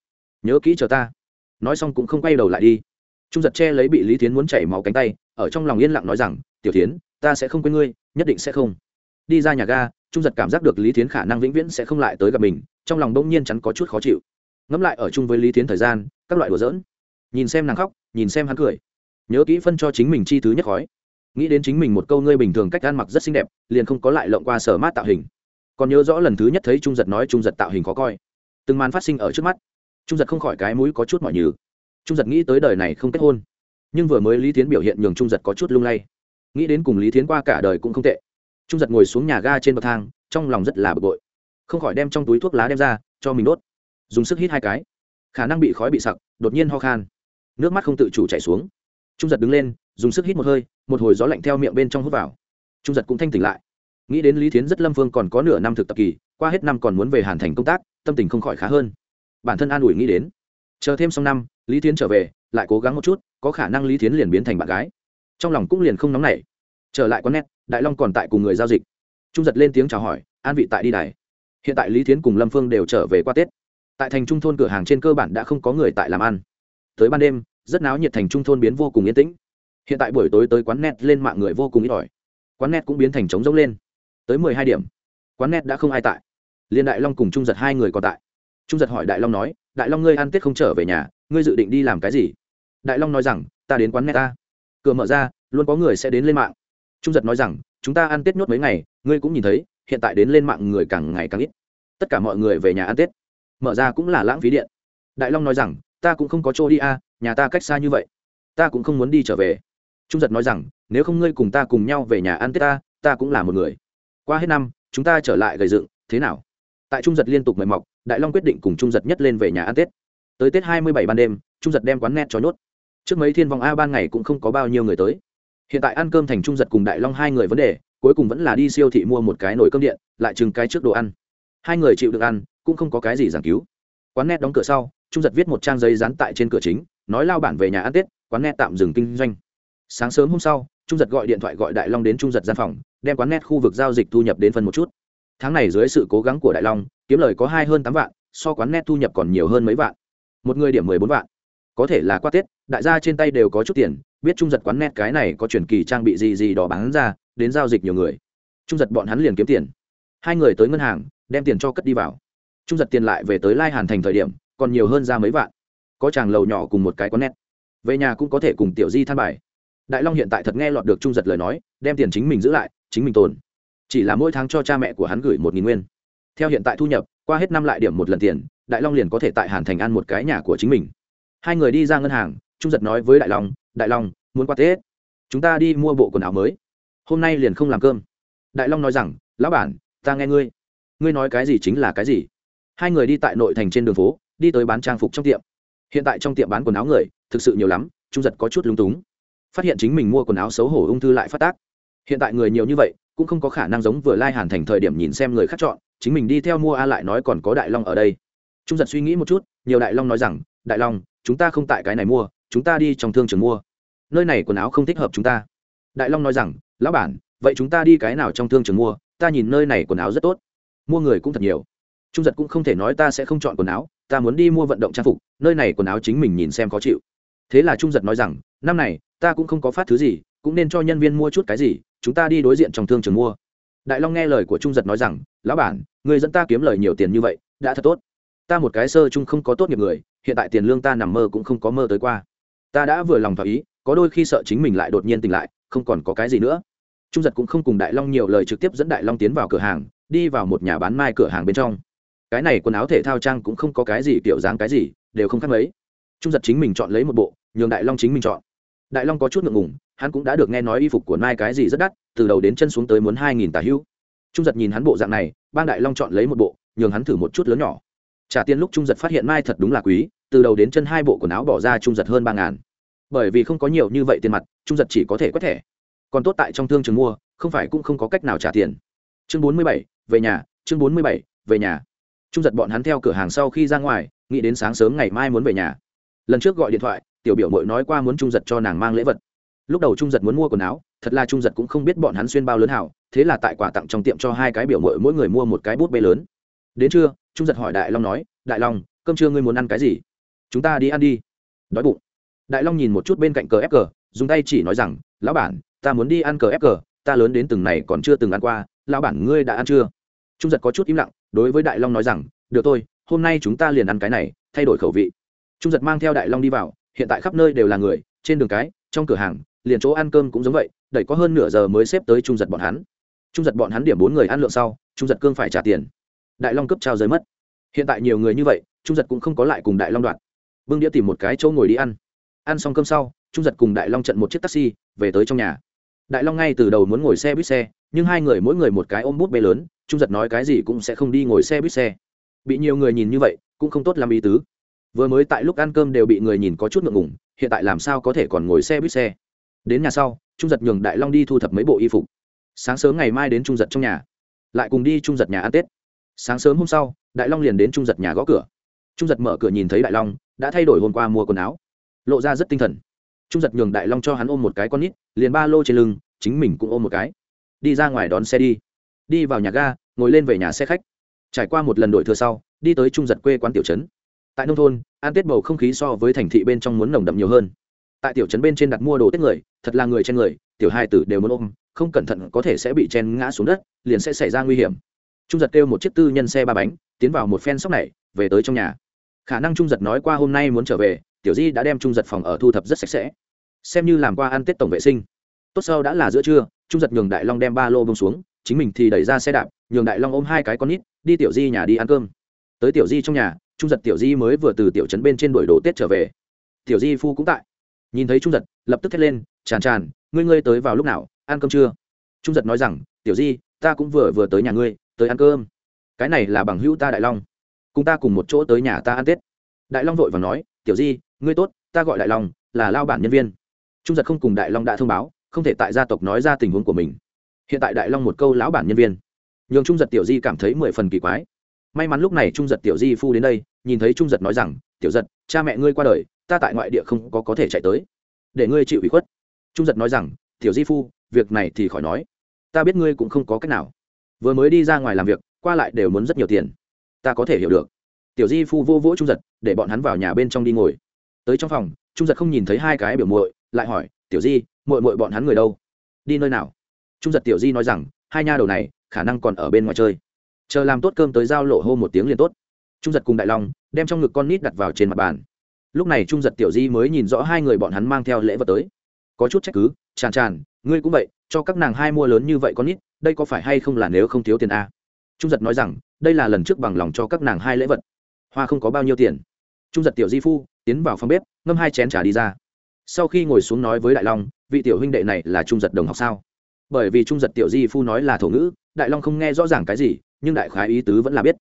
Nhớ kỹ chờ ta. Nói xong cũng không quay đầu lại đi trung giật che lấy bị lý tiến muốn chảy máu cánh tay, ở trong lòng yên lặng nói rằng, tiểu tiến ta sẽ không quên ngươi, nhất định sẽ không. Đi ra nhà ga, trung giật cảm giác được lý tiến khả năng vĩnh viễn sẽ không lại tới gặp mình, trong lòng đông nhiên chắn có chút khó chịu. Ngẫm lại ở chung với lý tiến thời gian, các loại đùa giỡn. Nhìn xem nàng khóc, nhìn xem hắn cười. Nhớ kỹ phân cho chính mình chi thứ nhất khói. Nghĩ đến chính mình một câu ngươi bình thường cách ăn mặc rất xinh đẹp, liền không có lại lộng qua sở mát tạo hình. Còn nhớ rõ lần thứ nhất thấy trung giật nói trung giật tạo hình khó coi. Từng màn phát sinh ở trước mắt. Trung giật không khỏi cái mũi có chút mọi nhừ trung giật nghĩ tới đời này không kết hôn. Nhưng vừa mới lý tiến biểu hiện nhường trung giật có chút lung lay. Nghĩ đến cùng lý tiến qua cả đời cũng không tệ. Trung giật ngồi xuống nhà ga trên bậc thang, trong lòng rất là bực bội. Không khỏi đem trong túi thuốc lá đem ra, cho mình đốt. Dùng sức hít hai cái. Khả năng bị khói bị sặc, đột nhiên ho khan. Nước mắt không tự chủ chảy xuống. Trung giật đứng lên, dùng sức hít một hơi, một hồi gió lạnh theo miệng bên trong hút vào. Trung giật cũng thanh tỉnh lại. Nghĩ đến lý thiến rất lâm phương còn có nửa năm thực tập kỳ, qua hết năm còn muốn về hàn thành công tác, tâm tình không khỏi khá hơn. Bản thân an ủi nghĩ đến. Chờ thêm xong năm lý tiến trở về, lại cố gắng một chút, có khả năng lý tiến liền biến thành bạn gái. Trong lòng cũng liền không nóng nảy. Trở lại quán nét đại long còn tại cùng người giao dịch. Trung giật lên tiếng chào hỏi, an vị tại đi đài. Hiện tại lý tiến cùng lâm phương đều trở về qua tết. Tại thành trung thôn cửa hàng trên cơ bản đã không có người tại làm ăn. Tới ban đêm, rất náo nhiệt thành trung thôn biến vô cùng yên tĩnh. Hiện tại buổi tối tới quán net lên mạng người vô cùng ít ỏi. Quán net cũng biến thành trống rỗng lên. Tới mười hai điểm, quán net đã không ai tại. Liên đại long cùng trung giật hai người còn tại. Trung giật hỏi đại long nói, đại long ngươi ăn tết không trở về nhà ngươi dự định đi làm cái gì? Đại long nói rằng, ta đến quán net ta. Cửa mở ra, luôn có người sẽ đến lên mạng. Trung giật nói rằng, chúng ta ăn tết nhốt mấy ngày, ngươi cũng nhìn thấy, hiện tại đến lên mạng người càng ngày càng ít. Tất cả mọi người về nhà ăn tết. Mở ra cũng là lãng phí điện. Đại long nói rằng, ta cũng không có chỗ đi a, nhà ta cách xa như vậy. Ta cũng không muốn đi trở về. Trung giật nói rằng, nếu không ngươi cùng ta cùng nhau về nhà ăn tết ta ta cũng là một người. Qua hết năm, chúng ta trở lại gầy dựng, thế nào? Tại trung giật liên tục mời mọc, đại long quyết định cùng trung giật nhất lên về nhà ăn tết tới tết hai mươi bảy ban đêm, trung giật đem quán net cho nhốt. Trước mấy thiên vòng a ban ngày cũng không có bao nhiêu người tới. Hiện tại ăn cơm thành trung giật cùng đại long hai người vấn đề, cuối cùng vẫn là đi siêu thị mua một cái nồi cơm điện, lại chừng cái trước đồ ăn. Hai người chịu được ăn, cũng không có cái gì giảng cứu. Quán net đóng cửa sau, trung giật viết một trang giấy dán tại trên cửa chính, nói lao bản về nhà ăn tết, quán net tạm dừng kinh doanh. Sáng sớm hôm sau, trung giật gọi điện thoại gọi đại long đến trung giật gian phòng, đem quán net khu vực giao dịch thu nhập đến phần một chút. Tháng này dưới sự cố gắng của đại long, kiếm lời có hai hơn tám vạn, so quán net thu nhập còn nhiều hơn mấy vạn một người điểm mười bốn vạn. Có thể là qua tết, đại gia trên tay đều có chút tiền, biết trung giật quán net cái này có chuyển kỳ trang bị gì gì đó bán ra, đến giao dịch nhiều người. Trung giật bọn hắn liền kiếm tiền. Hai người tới ngân hàng, đem tiền cho cất đi vào. Trung giật tiền lại về tới lai hàn thành thời điểm, còn nhiều hơn ra mấy vạn. Có chàng lầu nhỏ cùng một cái quán net. Về nhà cũng có thể cùng tiểu di than bài. Đại long hiện tại thật nghe lọt được trung giật lời nói, đem tiền chính mình giữ lại, chính mình tồn. Chỉ là mỗi tháng cho cha mẹ của hắn gửi một nghìn nguyên. Theo hiện tại thu nhập qua hết năm lại điểm một lần tiền, đại long liền có thể tại hàn thành ăn một cái nhà của chính mình. Hai người đi ra ngân hàng, trung giật nói với đại long đại long, muốn qua tết, chúng ta đi mua bộ quần áo mới. Hôm nay liền không làm cơm. Đại long nói rằng, lão bản, ta nghe ngươi. Ngươi nói cái gì chính là cái gì? Hai người đi tại nội thành trên đường phố, đi tới bán trang phục trong tiệm. Hiện tại trong tiệm bán quần áo người, thực sự nhiều lắm, trung giật có chút lung túng. Phát hiện chính mình mua quần áo xấu hổ ung thư lại phát tác. Hiện tại người nhiều như vậy, cũng không có khả năng giống vừa lai、like、hàn thành thời điểm nhìn xem người khác chọn chính mình đi theo mua a lại nói còn có đại long ở đây. Trung giật suy nghĩ một chút, nhiều đại long nói rằng, đại long, chúng ta không tại cái này mua, chúng ta đi trong thương trường mua. Nơi này quần áo không thích hợp chúng ta. Đại long nói rằng, lão bản, vậy chúng ta đi cái nào trong thương trường mua? Ta nhìn nơi này quần áo rất tốt. Mua người cũng thật nhiều. Trung giật cũng không thể nói ta sẽ không chọn quần áo, ta muốn đi mua vận động trang phục, nơi này quần áo chính mình nhìn xem khó chịu. Thế là trung giật nói rằng, năm này, ta cũng không có phát thứ gì, cũng nên cho nhân viên mua chút cái gì, chúng ta đi đối diện trong thương trường mua đại long nghe lời của trung giật nói rằng, lão bản, người dẫn ta kiếm lời nhiều tiền như vậy, đã thật tốt. Ta một cái sơ chung không có tốt nghiệp người, hiện tại tiền lương ta nằm mơ cũng không có mơ tới qua. Ta đã vừa lòng thỏa ý, có đôi khi sợ chính mình lại đột nhiên tỉnh lại, không còn có cái gì nữa. Trung giật cũng không cùng đại long nhiều lời trực tiếp dẫn đại long tiến vào cửa hàng, đi vào một nhà bán mai cửa hàng bên trong. Cái này quần áo thể thao trang cũng không có cái gì kiểu dáng cái gì, đều không khác mấy. Trung giật chính mình chọn lấy một bộ, nhường đại long chính mình chọn đại long có chút ngượng ngùng, hắn cũng đã được nghe nói y phục của mai cái gì rất đắt, từ đầu đến chân xuống tới muốn hai nghìn tà hữu trung giật nhìn hắn bộ dạng này ban đại long chọn lấy một bộ, nhường hắn thử một chút lớn nhỏ. Trả tiền lúc trung giật phát hiện mai thật đúng là quý, từ đầu đến chân hai bộ quần áo bỏ ra trung giật hơn ba ngàn. Bởi vì không có nhiều như vậy tiền mặt, trung giật chỉ có thể quét thẻ. Còn tốt tại trong thương trường mua, không phải cũng không có cách nào trả tiền. Chương bốn mươi bảy, về nhà, chương bốn mươi bảy, về nhà. Trung giật bọn hắn theo cửa hàng sau khi ra ngoài, nghĩ đến sáng sớm ngày mai muốn về nhà. Lần trước gọi điện thoại tiểu biểu mội nói qua muốn trung giật cho nàng mang lễ vật. Lúc đầu trung giật muốn mua quần áo, thật là trung giật cũng không biết bọn hắn xuyên bao lớn hảo, thế là tại quà tặng trong tiệm cho hai cái biểu mội mỗi người mua một cái bút bê lớn. Đến trưa, trung giật hỏi đại long nói, đại long, cơm trưa ngươi muốn ăn cái gì? Chúng ta đi ăn đi. Đói bụng. Đại long nhìn một chút bên cạnh cờ ép cờ, dùng tay chỉ nói rằng, lão bản, ta muốn đi ăn cờ ép cờ, ta lớn đến từng này còn chưa từng ăn qua, lão bản ngươi đã ăn chưa? Trung giật có chút im lặng, đối với đại long nói rằng, được thôi, hôm nay chúng ta liền ăn cái này, thay đổi khẩu vị. Trung giật mang theo đại long đi vào hiện tại khắp nơi đều là người, trên đường cái, trong cửa hàng, liền chỗ ăn cơm cũng giống vậy đẩy có hơn nửa giờ mới xếp tới trung giật bọn hắn. Trung giật bọn hắn điểm bốn người ăn lượng sau, trung giật cương phải trả tiền. Đại long cấp trao giới mất. Hiện tại nhiều người như vậy, trung giật cũng không có lại cùng đại long đoạn. Bưng đĩa tìm một cái chỗ ngồi đi ăn. Ăn xong cơm sau, trung giật cùng đại long trận một chiếc taxi, về tới trong nhà. Đại long ngay từ đầu muốn ngồi xe buýt xe, nhưng hai người mỗi người một cái ôm bút bê lớn, trung giật nói cái gì cũng sẽ không đi ngồi xe buýt xe. Bị nhiều người nhìn như vậy, cũng không tốt làm ý tứ vừa mới tại lúc ăn cơm đều bị người nhìn có chút ngượng ngủng hiện tại làm sao có thể còn ngồi xe buýt xe? Đến nhà sau, trung giật nhường đại long đi thu thập mấy bộ y phục. Sáng sớm ngày mai đến trung giật trong nhà. Lại cùng đi trung giật nhà ăn tết. Sáng sớm hôm sau, đại long liền đến trung giật nhà gõ cửa. Trung giật mở cửa nhìn thấy đại long, đã thay đổi hôm qua mua quần áo. Lộ ra rất tinh thần. Trung giật nhường đại long cho hắn ôm một cái con nít, liền ba lô trên lưng, chính mình cũng ôm một cái. Đi ra ngoài đón xe đi. Đi vào nhà ga, ngồi lên về nhà xe khách. Trải qua một lần đổi thừa sau, đi tới trung giật quê quán tiểu trấn tại nông thôn, ăn tết bầu không khí so với thành thị bên trong muốn nồng đậm nhiều hơn. Tại tiểu trấn bên trên đặt mua đồ tết người, thật là người trên người, tiểu hai tử đều muốn ôm, không cẩn thận có thể sẽ bị chen ngã xuống đất, liền sẽ xảy ra nguy hiểm. Trung giật kêu một chiếc tư nhân xe ba bánh, tiến vào một phen sóc này, về tới trong nhà. Khả năng trung giật nói qua hôm nay muốn trở về, tiểu di đã đem trung giật phòng ở thu thập rất sạch sẽ. Xem như làm qua ăn tết tổng vệ sinh. Tốt sau đã là giữa trưa, trung giật nhường đại long đem ba lô bông xuống, chính mình thì đẩy ra xe đạp, nhường đại long ôm hai cái con nít, đi tiểu di nhà đi ăn cơm. Tới tiểu di trong nhà trung giật tiểu di mới vừa từ tiểu trấn bên trên đuổi đồ tết trở về. Tiểu di phu cũng tại. Nhìn thấy trung giật, lập tức thét lên tràn tràn ngươi ngươi tới vào lúc nào? Ăn cơm chưa? Trung giật nói rằng, tiểu di, ta cũng vừa vừa tới nhà ngươi, tới ăn cơm. Cái này là bằng hữu ta đại long. Cùng ta cùng một chỗ tới nhà ta ăn tết. Đại long vội và nói, tiểu di, ngươi tốt, ta gọi đại long, là lao bản nhân viên. Trung giật không cùng đại long đã thông báo, không thể tại gia tộc nói ra tình huống của mình. Hiện tại đại long một câu lão bản nhân viên. Nhường trung giật tiểu di cảm thấy mười phần kỳ quái may mắn lúc này trung giật tiểu di phu đến đây, nhìn thấy trung giật nói rằng, tiểu giật, cha mẹ ngươi qua đời, ta tại ngoại địa không có có thể chạy tới. Để ngươi chịu ủy khuất. Trung giật nói rằng, tiểu di phu, việc này thì khỏi nói. Ta biết ngươi cũng không có cách nào. Vừa mới đi ra ngoài làm việc, qua lại đều muốn rất nhiều tiền. Ta có thể hiểu được. Tiểu di phu vô vỗ trung giật, để bọn hắn vào nhà bên trong đi ngồi. Tới trong phòng, trung giật không nhìn thấy hai cái biểu muội, lại hỏi, tiểu di, muội muội bọn hắn người đâu? Đi nơi nào? Trung giật tiểu di nói rằng, hai nha đầu này khả năng còn ở bên ngoài chơi chờ làm tốt cơm tới giao lộ hô một tiếng liền tốt. Trung giật cùng đại long đem trong ngực con nít đặt vào trên mặt bàn. Lúc này trung giật tiểu di mới nhìn rõ hai người bọn hắn mang theo lễ vật tới. Có chút trách cứ tràn tràn ngươi cũng vậy, cho các nàng hai mua lớn như vậy con nít, đây có phải hay không là nếu không thiếu tiền a? Trung giật nói rằng, đây là lần trước bằng lòng cho các nàng hai lễ vật. Hoa không có bao nhiêu tiền. Trung giật tiểu di phu tiến vào phòng bếp, ngâm hai chén trà đi ra. Sau khi ngồi xuống nói với đại long, vị tiểu huynh đệ này là trung giật đồng học sao? Bởi vì trung giật tiểu di phu nói là thổ ngữ, đại long không nghe rõ ràng cái gì nhưng đại khái ý tứ vẫn là biết.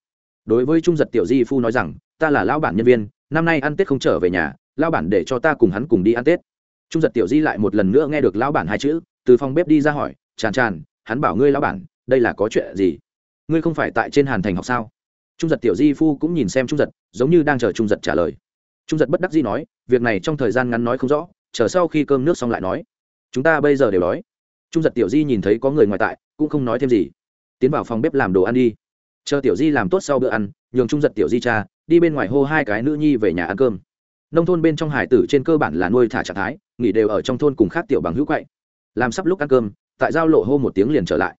Đối với trung giật tiểu di phu nói rằng, ta là lão bản nhân viên, năm nay ăn tết không trở về nhà, lão bản để cho ta cùng hắn cùng đi ăn tết. Trung giật tiểu di lại một lần nữa nghe được lão bản hai chữ, từ phòng bếp đi ra hỏi tràn tràn hắn bảo ngươi lão bản, đây là có chuyện gì? Ngươi không phải tại trên hàn thành học sao? Trung giật tiểu di phu cũng nhìn xem trung giật, giống như đang chờ trung giật trả lời. Trung giật bất đắc dĩ nói, việc này trong thời gian ngắn nói không rõ, chờ sau khi cơm nước xong lại nói. Chúng ta bây giờ đều đói. Trung giật tiểu di nhìn thấy có người ngoài tại, cũng không nói thêm gì tiến vào phòng bếp làm đồ ăn đi. Chờ tiểu di làm tốt sau bữa ăn, nhường trung giật tiểu di cha, đi bên ngoài hô hai cái nữ nhi về nhà ăn cơm. Nông thôn bên trong hải tử trên cơ bản là nuôi thả trạng thái, nghỉ đều ở trong thôn cùng khác tiểu bằng hữu quậy. Làm sắp lúc ăn cơm, tại giao lộ hô một tiếng liền trở lại.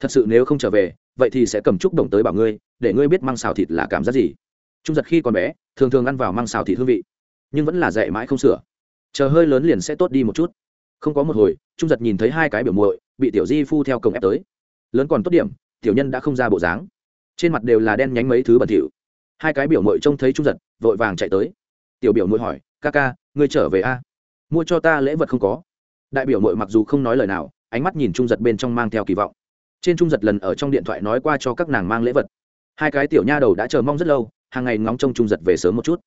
Thật sự nếu không trở về, vậy thì sẽ cầm chúc đồng tới bảo ngươi, để ngươi biết măng xào thịt là cảm giác gì. Trung giật khi còn bé, thường thường ăn vào măng xào thịt hương vị, nhưng vẫn là dạy mãi không sửa. Chờ hơi lớn liền sẽ tốt đi một chút. Không có một hồi, trung giật nhìn thấy hai cái biểu muội, bị tiểu di phu theo cổng ép tới. Lớn còn tốt điểm tiểu nhân đã không ra bộ dáng. Trên mặt đều là đen nhánh mấy thứ bẩn thỉu. Hai cái biểu muội trông thấy trung giật, vội vàng chạy tới. Tiểu biểu muội hỏi, ca ca, ngươi trở về a? Mua cho ta lễ vật không có. Đại biểu muội mặc dù không nói lời nào, ánh mắt nhìn trung giật bên trong mang theo kỳ vọng. Trên trung giật lần ở trong điện thoại nói qua cho các nàng mang lễ vật. Hai cái tiểu nha đầu đã chờ mong rất lâu, hàng ngày ngóng trông trung giật về sớm một chút.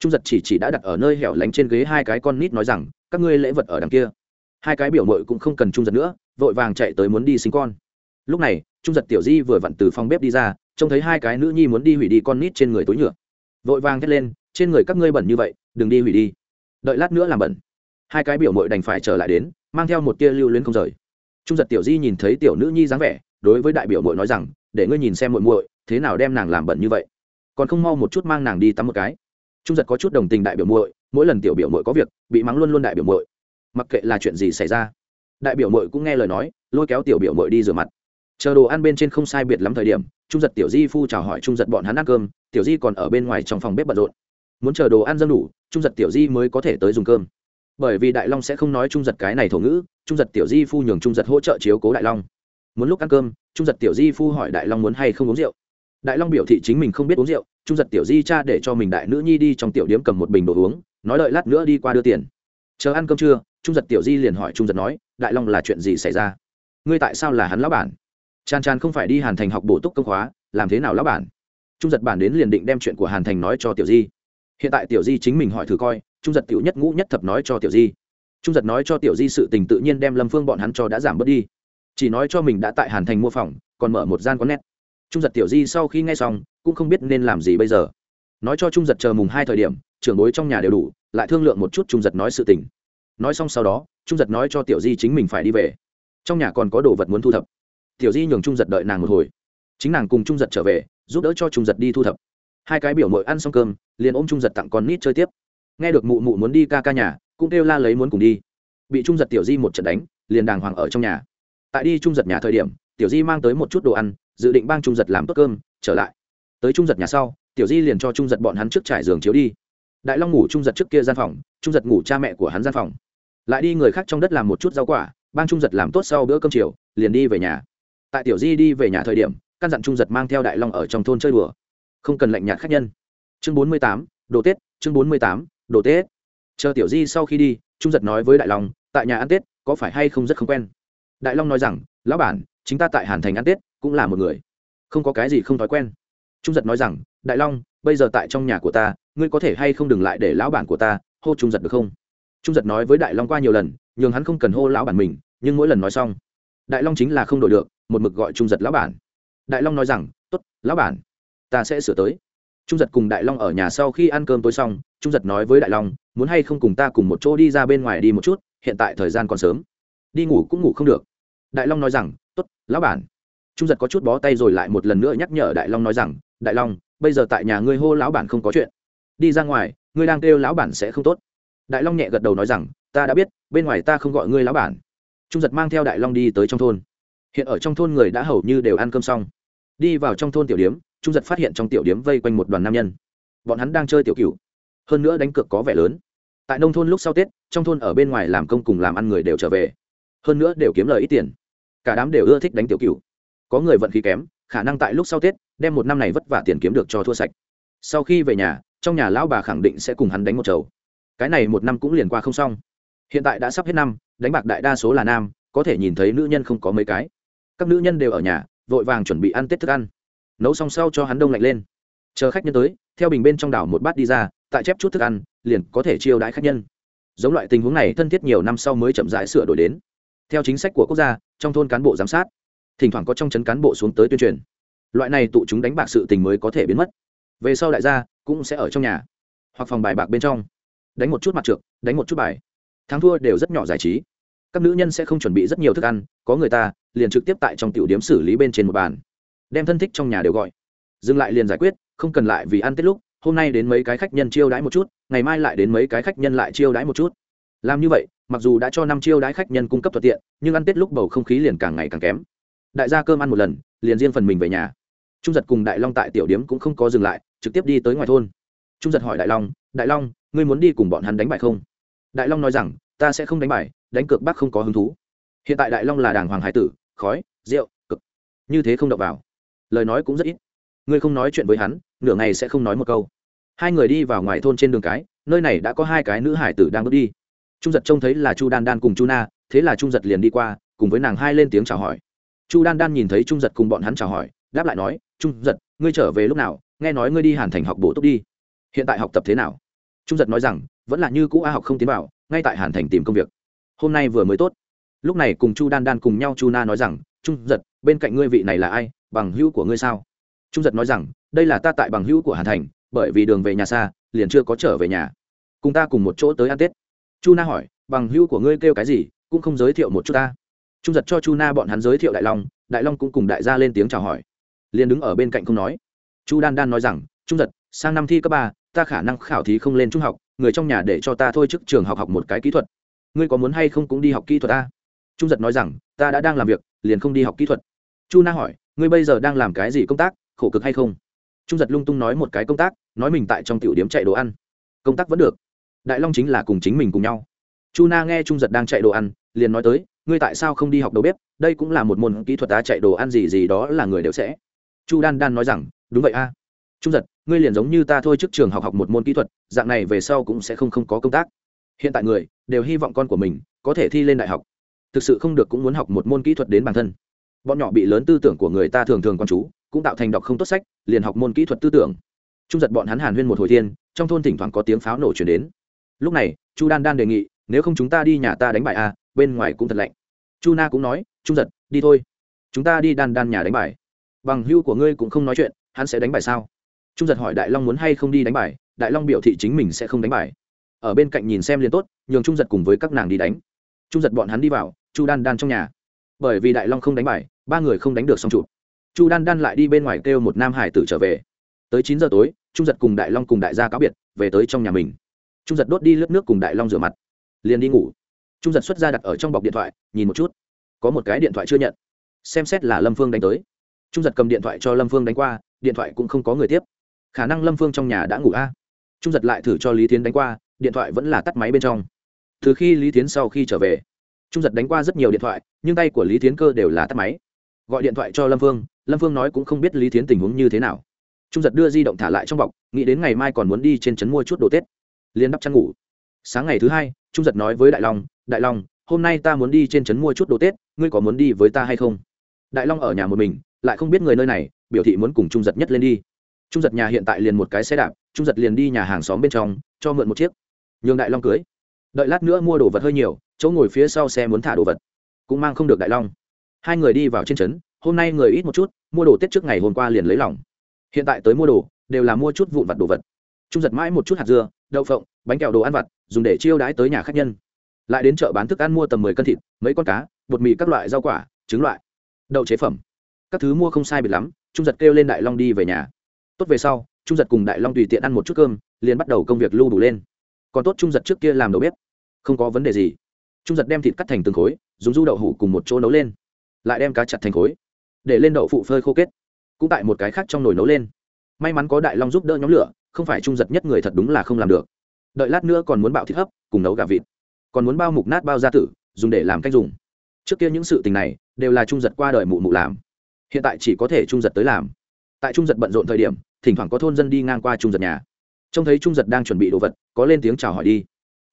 Trung giật chỉ chỉ đã đặt ở nơi hẻo lánh trên ghế hai cái con nít nói rằng, các ngươi lễ vật ở đằng kia. Hai cái biểu mội cũng không cần trung giật nữa, vội vàng chạy tới muốn đi sinh con. Lúc này trung giật tiểu di vừa vặn từ phòng bếp đi ra, trông thấy hai cái nữ nhi muốn đi hủy đi con nít trên người túi nhựa. Vội vàng thét lên, trên người các ngươi bẩn như vậy, đừng đi hủy đi. Đợi lát nữa làm bẩn. Hai cái biểu mội đành phải trở lại đến, mang theo một tia lưu luyến không rời. Trung giật tiểu di nhìn thấy tiểu nữ nhi dáng vẻ, đối với đại biểu mội nói rằng, để ngươi nhìn xem muội muội, thế nào đem nàng làm bẩn như vậy? Còn không mau một chút mang nàng đi tắm một cái. Trung giật có chút đồng tình đại biểu muội, mỗi lần tiểu biểu muội có việc, bị mắng luôn luôn đại biểu muội. Mặc kệ là chuyện gì xảy ra, đại biểu muội cũng nghe lời nói, lôi kéo tiểu biểu muội đi rửa mặt chờ đồ ăn bên trên không sai biệt lắm thời điểm trung giật tiểu di phu chào hỏi trung giật bọn hắn ăn cơm tiểu di còn ở bên ngoài trong phòng bếp bận rộn muốn chờ đồ ăn dân đủ trung giật tiểu di mới có thể tới dùng cơm bởi vì đại long sẽ không nói trung giật cái này thổ ngữ trung giật tiểu di phu nhường trung giật hỗ trợ chiếu cố đại long muốn lúc ăn cơm trung giật tiểu di phu hỏi đại long muốn hay không uống rượu đại long biểu thị chính mình không biết uống rượu trung giật tiểu di cha để cho mình đại nữ nhi đi trong tiểu điếm cầm một bình đồ uống nói đợi lát nữa đi qua đưa tiền chờ ăn cơm trưa trung giật tiểu di liền hỏi trung giật nói đại long là chuyện gì xảy ra ngươi tại sao là hắn lão bản chan chan không phải đi hàn thành học bổ túc công khóa, làm thế nào lão bản? Trung giật bản đến liền định đem chuyện của hàn thành nói cho tiểu di. Hiện tại tiểu di chính mình hỏi thử coi, trung giật tiểu nhất ngũ nhất thập nói cho tiểu di. Trung giật nói cho tiểu di sự tình tự nhiên đem lâm phương bọn hắn cho đã giảm bớt đi. Chỉ nói cho mình đã tại hàn thành mua phòng, còn mở một gian có nét trung giật tiểu di sau khi nghe xong, cũng không biết nên làm gì bây giờ. Nói cho trung giật chờ mùng hai thời điểm, trưởng bối trong nhà đều đủ, lại thương lượng một chút trung giật nói sự tình. Nói xong sau đó, trung giật nói cho tiểu di chính mình phải đi về. Trong nhà còn có đồ vật muốn thu thập tiểu di nhường trung giật đợi nàng một hồi chính nàng cùng trung giật trở về giúp đỡ cho trung giật đi thu thập hai cái biểu mội ăn xong cơm liền ôm trung giật tặng con nít chơi tiếp nghe được mụ mụ muốn đi ca ca nhà cũng kêu la lấy muốn cùng đi bị trung giật tiểu di một trận đánh liền đàng hoàng ở trong nhà tại đi trung giật nhà thời điểm tiểu di mang tới một chút đồ ăn dự định bang trung giật làm tốt cơm trở lại tới trung giật nhà sau tiểu di liền cho trung giật bọn hắn trước trải giường chiếu đi đại long ngủ trung giật trước kia gian phòng trung giật ngủ cha mẹ của hắn gian phòng lại đi người khác trong đất làm một chút rau quả bang trung giật làm tốt sau bữa cơm chiều liền đi về nhà tại tiểu di đi về nhà thời điểm, căn dặn trung giật mang theo đại long ở trong thôn chơi đùa. Không cần lạnh nhạt khách nhân. Chương bốn mươi tám, đồ tết, chương bốn mươi tám, đồ tết. Chờ tiểu di sau khi đi, trung giật nói với đại long, tại nhà ăn tết, có phải hay không rất không quen? Đại long nói rằng, lão bản, chính ta tại hàn thành ăn tết, cũng là một người. Không có cái gì không thói quen. Trung giật nói rằng, đại long, bây giờ tại trong nhà của ta, ngươi có thể hay không đừng lại để lão bản của ta hô trung giật được không? Trung giật nói với đại long qua nhiều lần, nhường hắn không cần hô lão bản mình, nhưng mỗi lần nói xong, đại long chính là không đổi được một mực gọi trung giật lão bản. Đại long nói rằng t ố t lão bản, ta sẽ sửa tới. Trung giật cùng đại long ở nhà sau khi ăn cơm tối xong, trung giật nói với đại long, muốn hay không cùng ta cùng một chỗ đi ra bên ngoài đi một chút, hiện tại thời gian còn sớm. Đi ngủ cũng ngủ không được. Đại long nói rằng t ố t lão bản. Trung giật có chút bó tay rồi lại một lần nữa nhắc nhở đại long nói rằng, đại long, bây giờ tại nhà ngươi hô lão bản không có chuyện. Đi ra ngoài, ngươi đang kêu lão bản sẽ không tốt. Đại long nhẹ gật đầu nói rằng, ta đã biết, bên ngoài ta không gọi ngươi lão bản. Trung giật mang theo đại long đi tới trong thôn hiện ở trong thôn người đã hầu như đều ăn cơm xong. Đi vào trong thôn tiểu điếm, trung giật phát hiện trong tiểu điếm vây quanh một đoàn nam nhân. Bọn hắn đang chơi tiểu cựu hơn nữa đánh cược có vẻ lớn. Tại nông thôn lúc sau tết, trong thôn ở bên ngoài làm công cùng làm ăn người đều trở về. Hơn nữa đều kiếm lời ít tiền. Cả đám đều ưa thích đánh tiểu cựu có người vận khí kém, khả năng tại lúc sau tết, đem một năm này vất vả tiền kiếm được cho thua sạch. Sau khi về nhà, trong nhà lão bà khẳng định sẽ cùng hắn đánh một chầu. Cái này một năm cũng liền qua không xong. Hiện tại đã sắp hết năm, đánh bạc đại đa số là nam, có thể nhìn thấy nữ nhân không có mấy cái các nữ nhân đều ở nhà, vội vàng chuẩn bị ăn tết thức ăn. Nấu xong sau cho hắn đông lạnh lên. Chờ khách nhân tới, theo bình bên trong đảo một bát đi ra, tại chép chút thức ăn, liền có thể chiêu đãi khách nhân. Giống loại tình huống này thân thiết nhiều năm sau mới chậm rãi sửa đổi đến. Theo chính sách của quốc gia, trong thôn cán bộ giám sát, thỉnh thoảng có trong chấn cán bộ xuống tới tuyên truyền. Loại này tụ chúng đánh bạc sự tình mới có thể biến mất. Về sau đại gia cũng sẽ ở trong nhà, hoặc phòng bài bạc bên trong. Đánh một chút mặt trượt đánh một chút bài. Thắng thua đều rất nhỏ giải trí các nữ nhân sẽ không chuẩn bị rất nhiều thức ăn, có người ta liền trực tiếp tại trong tiểu điếm xử lý bên trên một bàn, đem thân thích trong nhà đều gọi. Dừng lại liền giải quyết, không cần lại vì ăn tết lúc, hôm nay đến mấy cái khách nhân chiêu đãi một chút, ngày mai lại đến mấy cái khách nhân lại chiêu đãi một chút. Làm như vậy, mặc dù đã cho năm chiêu đãi khách nhân cung cấp thuận tiện, nhưng ăn tết lúc bầu không khí liền càng ngày càng kém. Đại gia cơm ăn một lần, liền riêng phần mình về nhà. Trung giật cùng đại long tại tiểu điếm cũng không có dừng lại, trực tiếp đi tới ngoài thôn. Trung giật hỏi đại long đại long, ngươi muốn đi cùng bọn hắn đánh bài không? Đại long nói rằng, ta sẽ không đánh bài đánh cược bác không có hứng thú. Hiện tại đại long là đàng hoàng hải tử, khói, rượu, cực. Như thế không đập vào. Lời nói cũng rất ít. Ngươi không nói chuyện với hắn, nửa ngày sẽ không nói một câu. Hai người đi vào ngoài thôn trên đường cái, nơi này đã có hai cái nữ hải tử đang bước đi. Trung giật trông thấy là chu đan đan cùng chu na, thế là trung giật liền đi qua, cùng với nàng hai lên tiếng chào hỏi. Chu đan đan nhìn thấy trung giật cùng bọn hắn chào hỏi, đáp lại nói, trung giật, ngươi trở về lúc nào? Nghe nói ngươi đi hàn thành học bổ túc đi. Hiện tại học tập thế nào? Trung giật nói rằng, vẫn là như cũ a học không tiến vào, ngay tại hàn thành tìm công việc hôm nay vừa mới tốt. Lúc này cùng chu đan đan cùng nhau, chu na nói rằng, trung giật, bên cạnh ngươi vị này là ai? Bằng hữu của ngươi sao? Trung giật nói rằng, đây là ta tại bằng hữu của hàn thành, bởi vì đường về nhà xa, liền chưa có trở về nhà. Cùng ta cùng một chỗ tới ăn tết. Chu na hỏi, bằng hữu của ngươi kêu cái gì? Cũng không giới thiệu một chút ta. Trung giật cho chu na bọn hắn giới thiệu đại long đại long cũng cùng đại gia lên tiếng chào hỏi. Liền đứng ở bên cạnh không nói. Chu đan đan nói rằng, trung giật, sang năm thi cấp ba, ta khả năng khảo thí không lên trung học, người trong nhà để cho ta thôi trước trường học học một cái kỹ thuật ngươi có muốn hay không cũng đi học kỹ thuật ta? Trung giật nói rằng, ta đã đang làm việc, liền không đi học kỹ thuật. Chu na hỏi, ngươi bây giờ đang làm cái gì công tác, khổ cực hay không? Trung giật lung tung nói một cái công tác, nói mình tại trong tiểu điếm chạy đồ ăn. Công tác vẫn được. Đại long chính là cùng chính mình cùng nhau. Chu na nghe trung giật đang chạy đồ ăn, liền nói tới, ngươi tại sao không đi học đầu bếp? Đây cũng là một môn kỹ thuật ta chạy đồ ăn gì gì đó là người đều sẽ. Chu đan đan nói rằng, đúng vậy a. Trung giật, ngươi liền giống như ta thôi trước trường học học một môn kỹ thuật, dạng này về sau cũng sẽ không không có công tác hiện tại người đều hy vọng con của mình có thể thi lên đại học. Thực sự không được cũng muốn học một môn kỹ thuật đến bản thân. Bọn nhỏ bị lớn tư tưởng của người ta thường thường con chú, cũng tạo thành đọc không tốt sách, liền học môn kỹ thuật tư tưởng. Trung giật bọn hắn hàn huyên một hồi thiên, trong thôn thỉnh thoảng có tiếng pháo nổ chuyển đến. Lúc này, chu đan đan đề nghị, nếu không chúng ta đi nhà ta đánh bài a bên ngoài cũng thật lạnh. Chu na cũng nói, trung giật, đi thôi. Chúng ta đi đan đan nhà đánh bài. Bằng hưu của ngươi cũng không nói chuyện, hắn sẽ đánh bài sao? Trung giật hỏi đại long muốn hay không đi đánh bài, đại long biểu thị chính mình sẽ không đánh bài ở bên cạnh nhìn xem liền tốt, nhường trung giật cùng với các nàng đi đánh. Trung giật bọn hắn đi vào, chu đan đan trong nhà. Bởi vì đại long không đánh bài, ba người không đánh được xong chụp. Chu đan đan lại đi bên ngoài kêu một nam hải tử trở về. Tới chín giờ tối, trung giật cùng đại long cùng đại gia cáo biệt, về tới trong nhà mình. Trung giật đốt đi lớp nước cùng đại long rửa mặt, liền đi ngủ. Trung giật xuất ra đặt ở trong bọc điện thoại, nhìn một chút. Có một cái điện thoại chưa nhận. Xem xét là lâm phương đánh tới. Trung giật cầm điện thoại cho lâm phương đánh qua, điện thoại cũng không có người tiếp. Khả năng lâm phương trong nhà đã ngủ a. Trung giật lại thử cho lý tiến đánh qua điện thoại vẫn là tắt máy bên trong. Từ khi lý tiến sau khi trở về, trung giật đánh qua rất nhiều điện thoại, nhưng tay của lý tiến cơ đều là tắt máy. Gọi điện thoại cho lâm phương lâm phương nói cũng không biết lý tiến tình huống như thế nào. Trung giật đưa di động thả lại trong bọc, nghĩ đến ngày mai còn muốn đi trên trấn mua chút đồ tết. Liên đắp chăn ngủ. Sáng ngày thứ hai, trung giật nói với đại long đại long, hôm nay ta muốn đi trên trấn mua chút đồ tết, ngươi có muốn đi với ta hay không? Đại long ở nhà một mình, lại không biết người nơi này, biểu thị muốn cùng trung giật nhất lên đi. Trung giật nhà hiện tại liền một cái xe đạp, trung giật liền đi nhà hàng xóm bên trong, cho mượn một chiếc nhường đại long cưới. Đợi lát nữa mua đồ vật hơi nhiều, chỗ ngồi phía sau xe muốn thả đồ vật. Cũng mang không được đại long. Hai người đi vào trên trấn, hôm nay người ít một chút, mua đồ tết trước ngày hôm qua liền lấy lòng. Hiện tại tới mua đồ, đều là mua chút vụn vặt đồ vật. Trung giật mãi một chút hạt dưa, đậu phộng, bánh kẹo đồ ăn vặt, dùng để chiêu đãi tới nhà khách nhân. Lại đến chợ bán thức ăn mua tầm mười cân thịt, mấy con cá, bột mì các loại rau quả, trứng loại. Đậu chế phẩm. Các thứ mua không sai biệt lắm, trung giật kêu lên đại long đi về nhà. Tốt về sau, trung giật cùng đại long tùy tiện ăn một chút cơm, liền bắt đầu công việc lưu đủ lên còn tốt trung giật trước kia làm đầu bếp. Không có vấn đề gì. Trung giật đem thịt cắt thành từng khối, dùng du đậu hủ cùng một chỗ nấu lên. Lại đem cá chặt thành khối, để lên đậu phụ phơi khô kết. Cũng tại một cái khác trong nồi nấu lên. May mắn có đại long giúp đỡ nhóm lửa, không phải trung giật nhất người thật đúng là không làm được. Đợi lát nữa còn muốn bạo thịt hấp, cùng nấu gà vịt. Còn muốn bao mục nát bao gia tử, dùng để làm cách dùng. Trước kia những sự tình này, đều là trung giật qua đời mụ mụ làm. Hiện tại chỉ có thể trung giật tới làm. Tại trung giật bận rộn thời điểm, thỉnh thoảng có thôn dân đi ngang qua trung giật nhà trông thấy trung giật đang chuẩn bị đồ vật, có lên tiếng chào hỏi đi.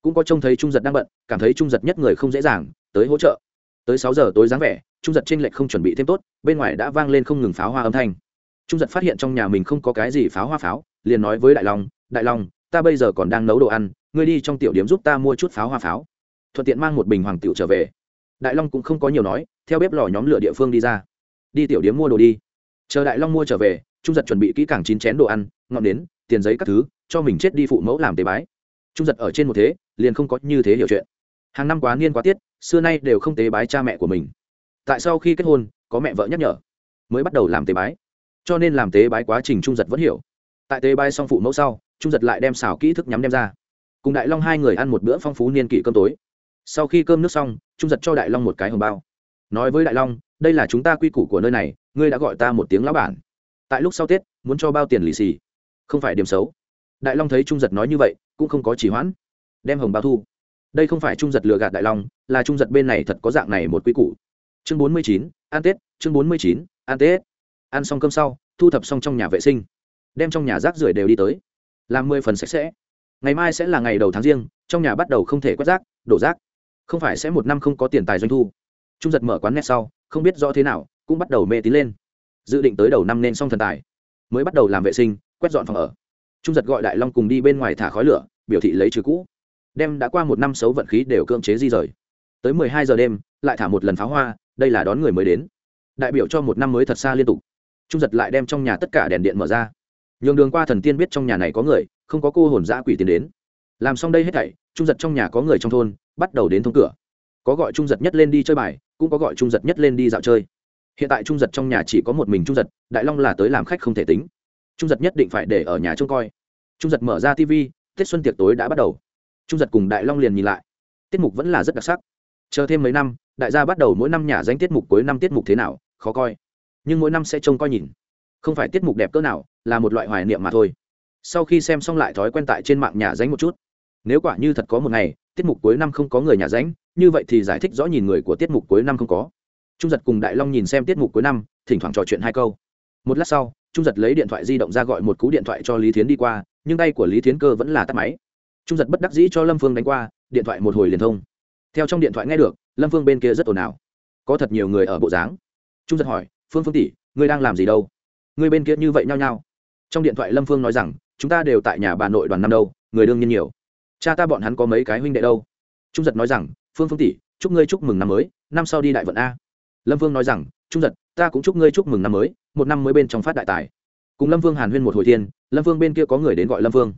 Cũng có trông thấy trung giật đang bận, cảm thấy trung giật nhất người không dễ dàng, tới hỗ trợ. Tới sáu giờ tối dáng vẻ, trung giật t r ê n lệch không chuẩn bị thêm tốt, bên ngoài đã vang lên không ngừng pháo hoa âm thanh. Trung giật phát hiện trong nhà mình không có cái gì pháo hoa pháo, liền nói với đại long đại long, ta bây giờ còn đang nấu đồ ăn, ngươi đi trong tiểu điếm giúp ta mua chút pháo hoa pháo. Thuận tiện mang một bình hoàng tiểu trở về. Đại long cũng không có nhiều nói, theo bếp lò nhóm lửa địa phương đi ra. Đi tiểu điếm mua đồ đi. Chờ đại long mua trở về, trung giật chuẩn bị kỹ càng chín chén đồ ăn, ngọn nến tiền giấy các thứ, cho mình chết đi phụ mẫu làm tế bái. Trung giật ở trên một thế, liền không có như thế hiểu chuyện. Hàng năm quá niên quá tiết, xưa nay đều không tế bái cha mẹ của mình. Tại sau khi kết hôn, có mẹ vợ nhắc nhở, mới bắt đầu làm tế bái. Cho nên làm tế bái quá trình trung giật vẫn hiểu. Tại tế bái xong phụ mẫu sau, trung giật lại đem xào kỹ thức nhắm đem ra. Cùng đại long hai người ăn một bữa phong phú niên kỷ cơm tối. Sau khi cơm nước xong, trung giật cho đại long một cái hồng bao. Nói với đại long, đây là chúng ta quy củ của nơi này, ngươi đã gọi ta một tiếng lão bản. Tại lúc sau tết, muốn cho bao tiền lì xì không phải điểm xấu. Đại long thấy trung giật nói như vậy, cũng không có chỉ hoãn. Đem hồng bao thu. Đây không phải trung giật lừa gạt đại long, là trung giật bên này thật có dạng này một quy củ. Chương bốn mươi chín, ăn tết. Chương bốn mươi chín, ăn tết. Ăn xong cơm sau, thu thập xong trong nhà vệ sinh. Đem trong nhà rác rưởi đều đi tới. Làm mười phần sạch sẽ. Ngày mai sẽ là ngày đầu tháng riêng, trong nhà bắt đầu không thể quét rác, đổ rác. Không phải sẽ một năm không có tiền tài doanh thu. Trung giật mở quán net sau, không biết rõ thế nào, cũng bắt đầu mê tín lên. Dự định tới đầu năm nên xong thần tài. Mới bắt đầu làm vệ sinh quét dọn phòng ở. Trung giật gọi đại long cùng đi bên ngoài thả khói lửa, biểu thị lấy trừ cũ. Đem đã qua một năm xấu vận khí đều cưỡng chế di rời. Tới mười hai giờ đêm, lại thả một lần pháo hoa, đây là đón người mới đến. Đại biểu cho một năm mới thật xa liên tục. Trung giật lại đem trong nhà tất cả đèn điện mở ra. Nhường đường qua thần tiên biết trong nhà này có người, không có cô hồn dã quỷ tiến đến. Làm xong đây hết thảy, trung giật trong nhà có người trong thôn, bắt đầu đến thông cửa. Có gọi trung giật nhất lên đi chơi bài, cũng có gọi trung giật nhất lên đi dạo chơi. Hiện tại trung giật trong nhà chỉ có một mình trung giật, đại long là tới làm khách không thể tính trung giật nhất định phải để ở nhà trông coi trung giật mở ra tv tết xuân tiệc tối đã bắt đầu trung giật cùng đại long liền nhìn lại tiết mục vẫn là rất đặc sắc chờ thêm mấy năm đại gia bắt đầu mỗi năm nhà danh tiết mục cuối năm tiết mục thế nào khó coi nhưng mỗi năm sẽ trông coi nhìn không phải tiết mục đẹp cỡ nào là một loại hoài niệm mà thôi sau khi xem xong lại thói quen tại trên mạng nhà danh một chút nếu quả như thật có một ngày tiết mục cuối năm không có người nhà danh như vậy thì giải thích rõ nhìn người của tiết mục cuối năm không có trung giật cùng đại long nhìn xem tiết mục cuối năm thỉnh thoảng trò chuyện hai câu một lát sau, trung giật lấy điện thoại di động ra gọi một cú điện thoại cho lý thiến đi qua, nhưng tay của lý thiến cơ vẫn là tắt máy. Trung giật bất đắc dĩ cho lâm phương đánh qua, điện thoại một hồi liền thông. Theo trong điện thoại nghe được, lâm phương bên kia rất ồn ào. Có thật nhiều người ở bộ dáng. Trung giật hỏi, phương phương tỷ, ngươi đang làm gì đâu? Ngươi bên kia như vậy nhao nhao. trong điện thoại lâm phương nói rằng, chúng ta đều tại nhà bà nội đoàn năm đâu, người đương nhiên nhiều. Cha ta bọn hắn có mấy cái huynh đệ đâu. Trung giật nói rằng, phương phương tỷ, chúc ngươi chúc mừng năm mới, năm sau đi đại vận a. Lâm phương nói rằng, trung giật, ta cũng chúc ngươi chúc mừng năm mới một năm mới bên trong phát đại tài. Cùng lâm vương hàn huyên một hồi thiên, lâm vương bên kia có người đến gọi lâm vương.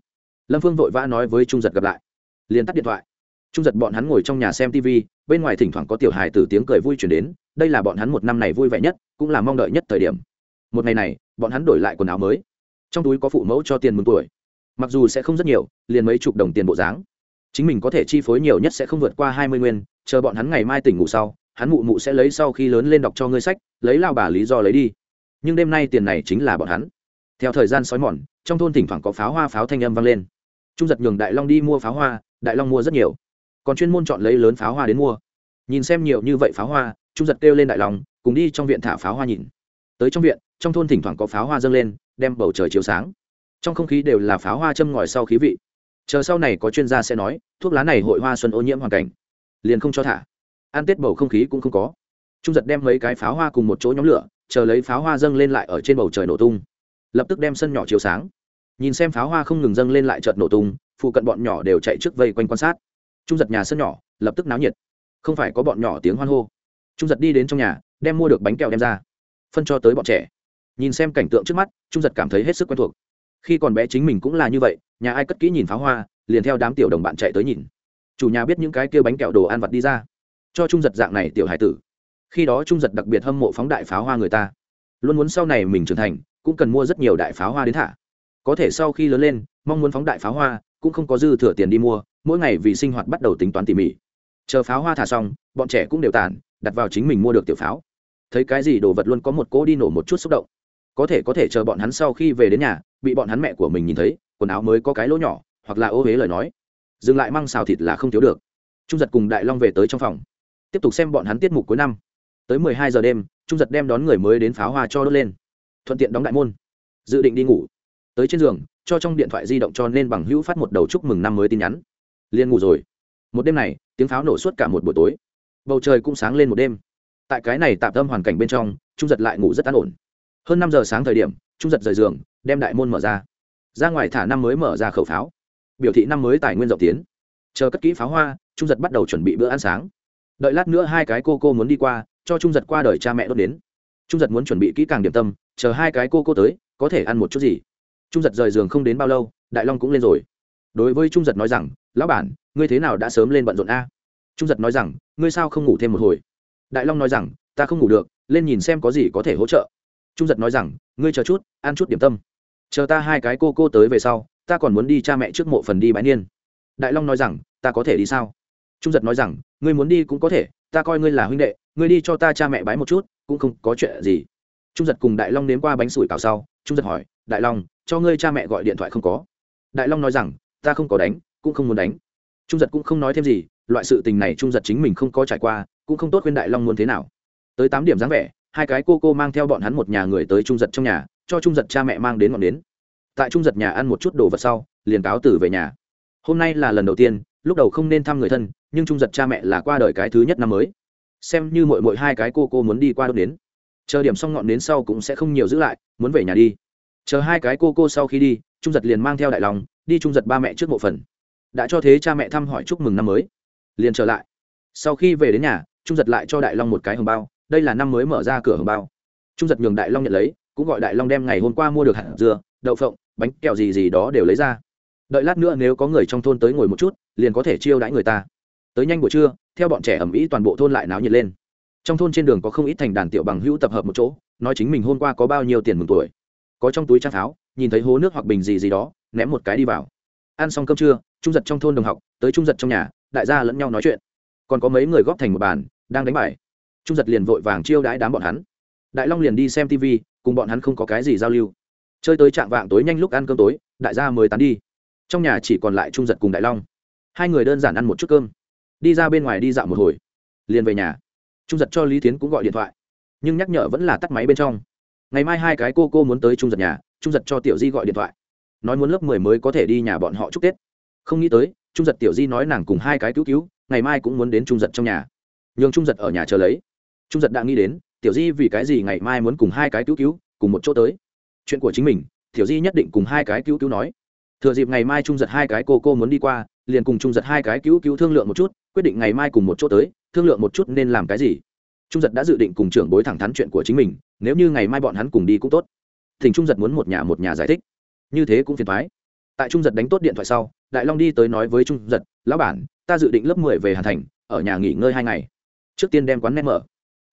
Lâm vương vội vã nói với trung giật gặp lại. Liền tắt điện thoại. Trung giật bọn hắn ngồi trong nhà xem tv bên ngoài thỉnh thoảng có tiểu hài từ tiếng cười vui chuyển đến, đây là bọn hắn một năm này vui vẻ nhất, cũng là mong đợi nhất thời điểm. Một ngày này, bọn hắn đổi lại quần áo mới. Trong túi có phụ mẫu cho tiền mừng tuổi. Mặc dù sẽ không rất nhiều, liền mấy chục đồng tiền bộ dáng. Chính mình có thể chi phối nhiều nhất sẽ không vượt qua hai mươi nguyên, chờ bọn hắn ngày mai tỉnh ngủ sau, hắn mụ mụ sẽ lấy sau khi lớn lên đọc cho ngươi sách, lấy lao bà lý do lấy đi nhưng đêm nay tiền này chính là bọn hắn. Theo thời gian xói mòn, trong thôn thỉnh thoảng có pháo hoa pháo thanh âm vang lên. Trung giật nhường đại long đi mua pháo hoa, đại long mua rất nhiều. Còn chuyên môn chọn lấy lớn pháo hoa đến mua. Nhìn xem nhiều như vậy pháo hoa, trung giật kêu lên đại long, cùng đi trong viện thả pháo hoa nhìn. Tới trong viện, trong thôn thỉnh thoảng có pháo hoa dâng lên, đem bầu trời chiếu sáng. Trong không khí đều là pháo hoa châm ngòi sau khí vị. Chờ sau này có chuyên gia sẽ nói, thuốc lá này hội hoa xuân ô nhiễm hoàn cảnh. Liền không cho thả. Ăn tết bầu không khí cũng không có. Trung giật đem mấy cái pháo hoa cùng một chỗ nhóm lửa chờ lấy pháo hoa dâng lên lại ở trên bầu trời nổ tung. Lập tức đem sân nhỏ chiếu sáng. Nhìn xem pháo hoa không ngừng dâng lên lại chợt nổ tung, phụ cận bọn nhỏ đều chạy trước vây quanh quan sát. Trung giật nhà sân nhỏ, lập tức náo nhiệt. Không phải có bọn nhỏ tiếng hoan hô. Trung giật đi đến trong nhà, đem mua được bánh kẹo đem ra. Phân cho tới bọn trẻ. Nhìn xem cảnh tượng trước mắt, trung giật cảm thấy hết sức quen thuộc. Khi còn bé chính mình cũng là như vậy, nhà ai cất kỹ nhìn pháo hoa, liền theo đám tiểu đồng bạn chạy tới nhìn. Chủ nhà biết những cái kia bánh kẹo đồ ăn vặt đi ra. Cho trung giật dạng này tiểu hải tử khi đó trung giật đặc biệt hâm mộ phóng đại pháo hoa người ta. Luôn muốn sau này mình trưởng thành, cũng cần mua rất nhiều đại pháo hoa đến thả. Có thể sau khi lớn lên, mong muốn phóng đại pháo hoa, cũng không có dư thừa tiền đi mua, mỗi ngày vì sinh hoạt bắt đầu tính toán tỉ mỉ. Chờ pháo hoa thả xong, bọn trẻ cũng đều tản, đặt vào chính mình mua được tiểu pháo. Thấy cái gì đồ vật luôn có một cỗ đi nổ một chút xúc động. Có thể có thể chờ bọn hắn sau khi về đến nhà, bị bọn hắn mẹ của mình nhìn thấy, quần áo mới có cái lỗ nhỏ, hoặc là ô huế lời nói. Dừng lại măng xào thịt là không thiếu được. Trung giật cùng đại long về tới trong phòng. Tiếp tục xem bọn hắn tiết mục cuối năm tới mười hai giờ đêm, trung giật đem đón người mới đến pháo hoa cho đốt lên. Thuận tiện đóng đại môn. Dự định đi ngủ. Tới trên giường, cho trong điện thoại di động cho nên bằng hữu phát một đầu chúc mừng năm mới tin nhắn. Liền ngủ rồi. Một đêm này, tiếng pháo nổ suốt cả một buổi tối. Bầu trời cũng sáng lên một đêm. Tại cái này tạm tâm hoàn cảnh bên trong, trung giật lại ngủ rất an ổn. Hơn năm giờ sáng thời điểm, trung giật rời giường, đem đại môn mở ra. Ra ngoài thả năm mới mở ra khẩu pháo. Biểu thị năm mới tài nguyên rộng tiến. Chờ cất kỹ pháo hoa, trung giật bắt đầu chuẩn bị bữa ăn sáng. Đợi lát nữa hai cái cô cô muốn đi qua cho trung giật qua đời cha mẹ đốt đến. Trung giật muốn chuẩn bị kỹ càng điểm tâm, chờ hai cái cô cô tới, có thể ăn một chút gì. Trung giật rời giường không đến bao lâu, đại long cũng lên rồi. Đối với trung giật nói rằng, lão bản, ngươi thế nào đã sớm lên bận rộn a? Trung giật nói rằng, ngươi sao không ngủ thêm một hồi? Đại long nói rằng, ta không ngủ được, lên nhìn xem có gì có thể hỗ trợ. Trung giật nói rằng, ngươi chờ chút, ăn chút điểm tâm. Chờ ta hai cái cô cô tới về sau, ta còn muốn đi cha mẹ trước mộ phần đi bãi niên. Đại long nói rằng, ta có thể đi sao? Trung giật nói rằng, ngươi muốn đi cũng có thể, ta coi ngươi là huynh đệ ngươi đi cho ta cha mẹ bái một chút, cũng không có chuyện gì. Trung giật cùng đại long nếm qua bánh sủi cào sau, trung giật hỏi, đại long, cho ngươi cha mẹ gọi điện thoại không có? Đại long nói rằng, ta không có đánh, cũng không muốn đánh. Trung giật cũng không nói thêm gì, loại sự tình này trung giật chính mình không có trải qua, cũng không tốt khuyên đại long muốn thế nào. Tới tám điểm dáng vẻ, hai cái cô cô mang theo bọn hắn một nhà người tới trung giật trong nhà, cho trung giật cha mẹ mang đến ngọn đến tại trung giật nhà ăn một chút đồ vật sau, liền cáo tử về nhà. Hôm nay là lần đầu tiên, lúc đầu không nên thăm người thân, nhưng trung giật cha mẹ là qua đời cái thứ nhất năm mới xem như mỗi mỗi hai cái cô cô muốn đi qua đốt đến chờ điểm xong ngọn đến sau cũng sẽ không nhiều giữ lại, muốn về nhà đi. Chờ hai cái cô cô sau khi đi, trung giật liền mang theo đại lòng, đi trung giật ba mẹ trước bộ phần. Đã cho thế cha mẹ thăm hỏi chúc mừng năm mới. Liền trở lại. Sau khi về đến nhà, trung giật lại cho đại long một cái hồng bao, đây là năm mới mở ra cửa hồng bao. Trung giật nhường đại long nhận lấy, cũng gọi đại long đem ngày hôm qua mua được hạt dưa, đậu phộng, bánh kẹo gì gì đó đều lấy ra. Đợi lát nữa nếu có người trong thôn tới ngồi một chút, liền có thể chiêu đãi người ta tới nhanh buổi trưa theo bọn trẻ ẩm ý toàn bộ thôn lại náo nhiệt lên. Trong thôn trên đường có không ít thành đàn tiểu bằng hữu tập hợp một chỗ nói chính mình hôm qua có bao nhiêu tiền mừng tuổi. Có trong túi trang tháo, nhìn thấy hố nước hoặc bình gì gì đó ném một cái đi vào. Ăn xong cơm trưa trung giật trong thôn đồng học tới trung giật trong nhà đại gia lẫn nhau nói chuyện. Còn có mấy người góp thành một bàn đang đánh bài. Trung giật liền vội vàng chiêu đãi đám bọn hắn. Đại long liền đi xem tv cùng bọn hắn không có cái gì giao lưu. Chơi tới trạng vạng tối nhanh lúc ăn cơm tối đại gia mới tán đi. Trong nhà chỉ còn lại trung giật cùng đại long. Hai người đơn giản ăn một chút cơm đi ra bên ngoài đi dạo một hồi, liền về nhà. Trung giật cho lý tiến cũng gọi điện thoại, nhưng nhắc nhở vẫn là tắt máy bên trong. Ngày mai hai cái cô cô muốn tới trung giật nhà, trung giật cho tiểu di gọi điện thoại, nói muốn lớp mười mới có thể đi nhà bọn họ chúc tết. Không nghĩ tới, trung giật tiểu di nói nàng cùng hai cái cứu cứu, ngày mai cũng muốn đến trung giật trong nhà. Nhường trung giật ở nhà chờ lấy. Trung giật đã nghĩ đến, tiểu di vì cái gì ngày mai muốn cùng hai cái cứu cứu, cùng một chỗ tới. Chuyện của chính mình, tiểu di nhất định cùng hai cái cứu cứu nói. Thừa dịp ngày mai trung giật hai cái cô cô muốn đi qua, liền cùng trung giật hai cái cứu cứu thương lượng một chút quyết định ngày mai cùng một chỗ tới, thương lượng một chút nên làm cái gì. Trung giật đã dự định cùng trưởng bối thẳng thắn chuyện của chính mình, nếu như ngày mai bọn hắn cùng đi cũng tốt. Thỉnh trung giật muốn một nhà một nhà giải thích. Như thế cũng phiền thoái tại trung giật đánh tốt điện thoại sau, đại long đi tới nói với trung giật, lão bản, ta dự định lớp mười về hà thành, ở nhà nghỉ ngơi hai ngày. Trước tiên đem quán nem mở.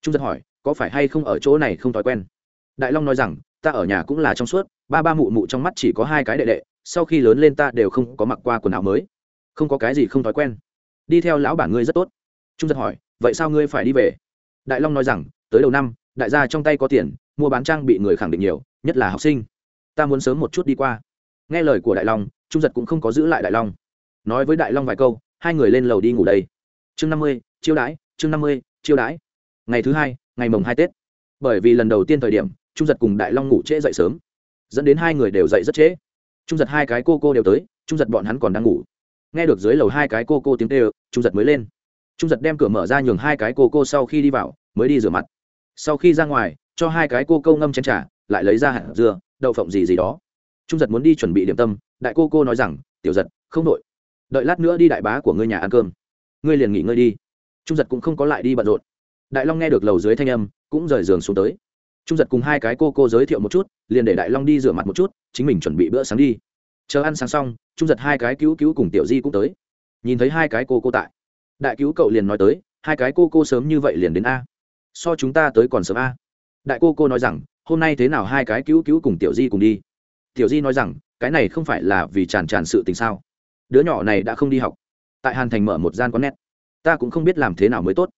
Trung giật hỏi, có phải hay không ở chỗ này không thói quen? Đại long nói rằng, ta ở nhà cũng là trong suốt, ba ba mụ mụ trong mắt chỉ có hai cái đệ đệ, sau khi lớn lên ta đều không có mặc qua quần áo mới. Không có cái gì không thói quen đi theo lão bản ngươi rất tốt. Trung giật hỏi, vậy sao ngươi phải đi về? Đại long nói rằng, tới đầu năm, đại gia trong tay có tiền, mua bán trang bị người khẳng định nhiều, nhất là học sinh. Ta muốn sớm một chút đi qua. Nghe lời của đại long, trung giật cũng không có giữ lại đại long. Nói với đại long vài câu, hai người lên lầu đi ngủ đây. Chương năm mươi, chiêu đãi, chương năm mươi, chiêu đãi. Ngày thứ hai, ngày mồng hai tết. Bởi vì lần đầu tiên thời điểm, trung giật cùng đại long ngủ trễ dậy sớm. Dẫn đến hai người đều dậy rất trễ. Trung giật hai cái cô cô đều tới, trung giật bọn hắn còn đang ngủ nghe được dưới lầu hai cái cô cô tiếng tê ơ trung giật mới lên. Trung giật đem cửa mở ra nhường hai cái cô cô sau khi đi vào, mới đi rửa mặt. Sau khi ra ngoài, cho hai cái cô câu ngâm chén t r à lại lấy ra hạt dưa, đậu phộng gì gì đó. Trung giật muốn đi chuẩn bị điểm tâm, đại cô cô nói rằng, tiểu giật, không đội. Đợi lát nữa đi đại bá của ngươi nhà ăn cơm. Ngươi liền nghỉ ngơi đi. Trung giật cũng không có lại đi bận rộn. Đại long nghe được lầu dưới thanh âm, cũng rời giường xuống tới. Trung giật cùng hai cái cô cô giới thiệu một chút, liền để đại long đi rửa mặt một chút, chính mình chuẩn bị bữa sáng đi chờ ăn sáng xong, trung giật hai cái cứu cứu cùng tiểu di cũng tới. Nhìn thấy hai cái cô cô tại. Đại cứu cậu liền nói tới, hai cái cô cô sớm như vậy liền đến a. So chúng ta tới còn sớm a. Đại cô cô nói rằng, hôm nay thế nào hai cái cứu cứu cùng tiểu di cùng đi? Tiểu di nói rằng, cái này không phải là vì tràn tràn sự tình sao? Đứa nhỏ này đã không đi học. Tại hàn thành mở một gian quán nét ta cũng không biết làm thế nào mới tốt.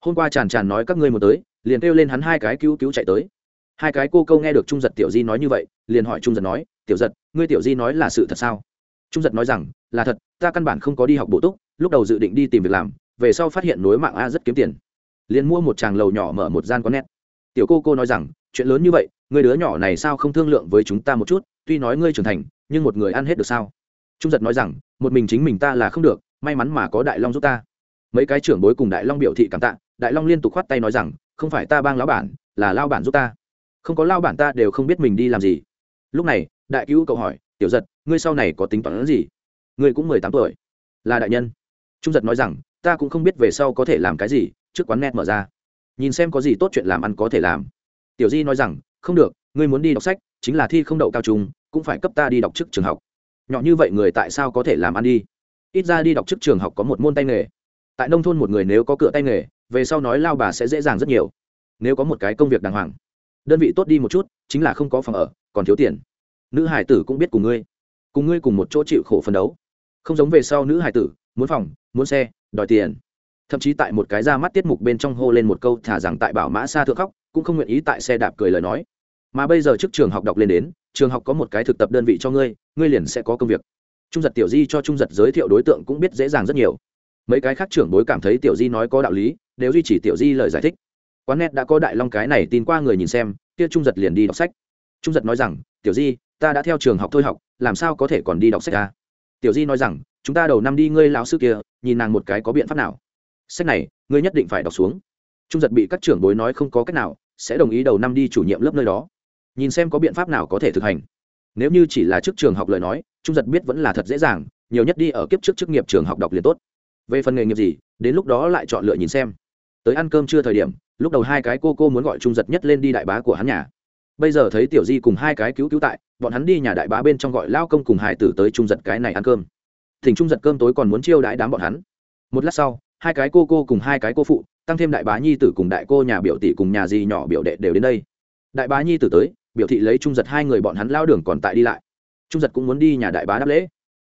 Hôm qua tràn tràn nói các ngươi một tới, liền kêu lên hắn hai cái cứu cứu chạy tới. Hai cái cô câu nghe được trung giật tiểu di nói như vậy, liền hỏi trung giật nói tiểu giật, ngươi tiểu di nói là sự thật sao? Trung giật nói rằng, là thật, ta căn bản không có đi học bổ túc, lúc đầu dự định đi tìm việc làm, về sau phát hiện nối mạng a rất kiếm tiền. Liền mua một tràng lầu nhỏ mở một gian có nét tiểu cô cô nói rằng, chuyện lớn như vậy, người đứa nhỏ này sao không thương lượng với chúng ta một chút, tuy nói ngươi trưởng thành, nhưng một người ăn hết được sao? Trung giật nói rằng, một mình chính mình ta là không được, may mắn mà có đại long giúp ta. Mấy cái trưởng bối cùng đại long biểu thị cảm tạ, đại long liên tục khoát tay nói rằng, không phải ta bang lão bản, là lao bản giúp ta. Không có lao bản ta đều không biết mình đi làm gì. Lúc này đại cứu cậu hỏi, tiểu giật, ngươi sau này có tính toán gì? Ngươi cũng mười tám tuổi. Là đại nhân. Trung giật nói rằng, ta cũng không biết về sau có thể làm cái gì, trước quán net mở ra. Nhìn xem có gì tốt chuyện làm ăn có thể làm. Tiểu di nói rằng, không được, ngươi muốn đi đọc sách, chính là thi không đậu cao trung, cũng phải cấp ta đi đọc trước trường học. Nhỏ như vậy người tại sao có thể làm ăn đi? Ít ra đi đọc trước trường học có một môn tay nghề. Tại nông thôn một người nếu có cửa tay nghề, về sau nói lao bà sẽ dễ dàng rất nhiều. Nếu có một cái công việc đàng hoàng, đơn vị tốt đi một chút, chính là không có phòng ở, còn thiếu tiền nữ hải tử cũng biết cùng ngươi. Cùng ngươi cùng một chỗ chịu khổ phấn đấu. Không giống về sau nữ hải tử, muốn phòng, muốn xe, đòi tiền. Thậm chí tại một cái ra mắt tiết mục bên trong hô lên một câu thả rằng tại bảo mã xa thượng khóc, cũng không nguyện ý tại xe đạp cười lời nói. Mà bây giờ trước trường học đọc lên đến, trường học có một cái thực tập đơn vị cho ngươi ngươi liền sẽ có công việc. Trung giật tiểu di cho trung giật giới thiệu đối tượng cũng biết dễ dàng rất nhiều. Mấy cái khác trưởng bối cảm thấy tiểu di nói có đạo lý, đều duy trì tiểu di lời giải thích. Quán net đã có đại long cái này tin qua người nhìn xem, kia trung giật liền đi đọc sách. Trung giật nói rằng, tiểu di ta đã theo trường học thôi học, làm sao có thể còn đi đọc sách ta? tiểu di nói rằng, chúng ta đầu năm đi ngươi lão sư kia, nhìn nàng một cái có biện pháp nào. Sách này, ngươi nhất định phải đọc xuống. Trung giật bị các trưởng bối nói không có cách nào, sẽ đồng ý đầu năm đi chủ nhiệm lớp nơi đó. Nhìn xem có biện pháp nào có thể thực hành. Nếu như chỉ là trước trường học lời nói, trung giật biết vẫn là thật dễ dàng, nhiều nhất đi ở kiếp trước chức nghiệp trường học đọc liền tốt. Về phần nghề nghiệp gì, đến lúc đó lại chọn lựa nhìn xem. Tới ăn cơm chưa thời điểm, lúc đầu hai cái cô cô muốn gọi trung giật nhất lên đi đại bá của hắn nhà bây giờ thấy tiểu di cùng hai cái cứu cứu tại, bọn hắn đi nhà đại bá bên trong gọi lao công cùng hải tử tới trung giật cái này ăn cơm. Thỉnh trung giật cơm tối còn muốn chiêu đãi đám bọn hắn. Một lát sau, hai cái cô cô cùng hai cái cô phụ, tăng thêm đại bá nhi tử cùng đại cô nhà biểu tỷ cùng nhà di nhỏ biểu đệ đều đến đây. Đại bá nhi tử tới, biểu thị lấy trung giật hai người bọn hắn lao đường còn tại đi lại. Trung giật cũng muốn đi nhà đại bá đáp lễ.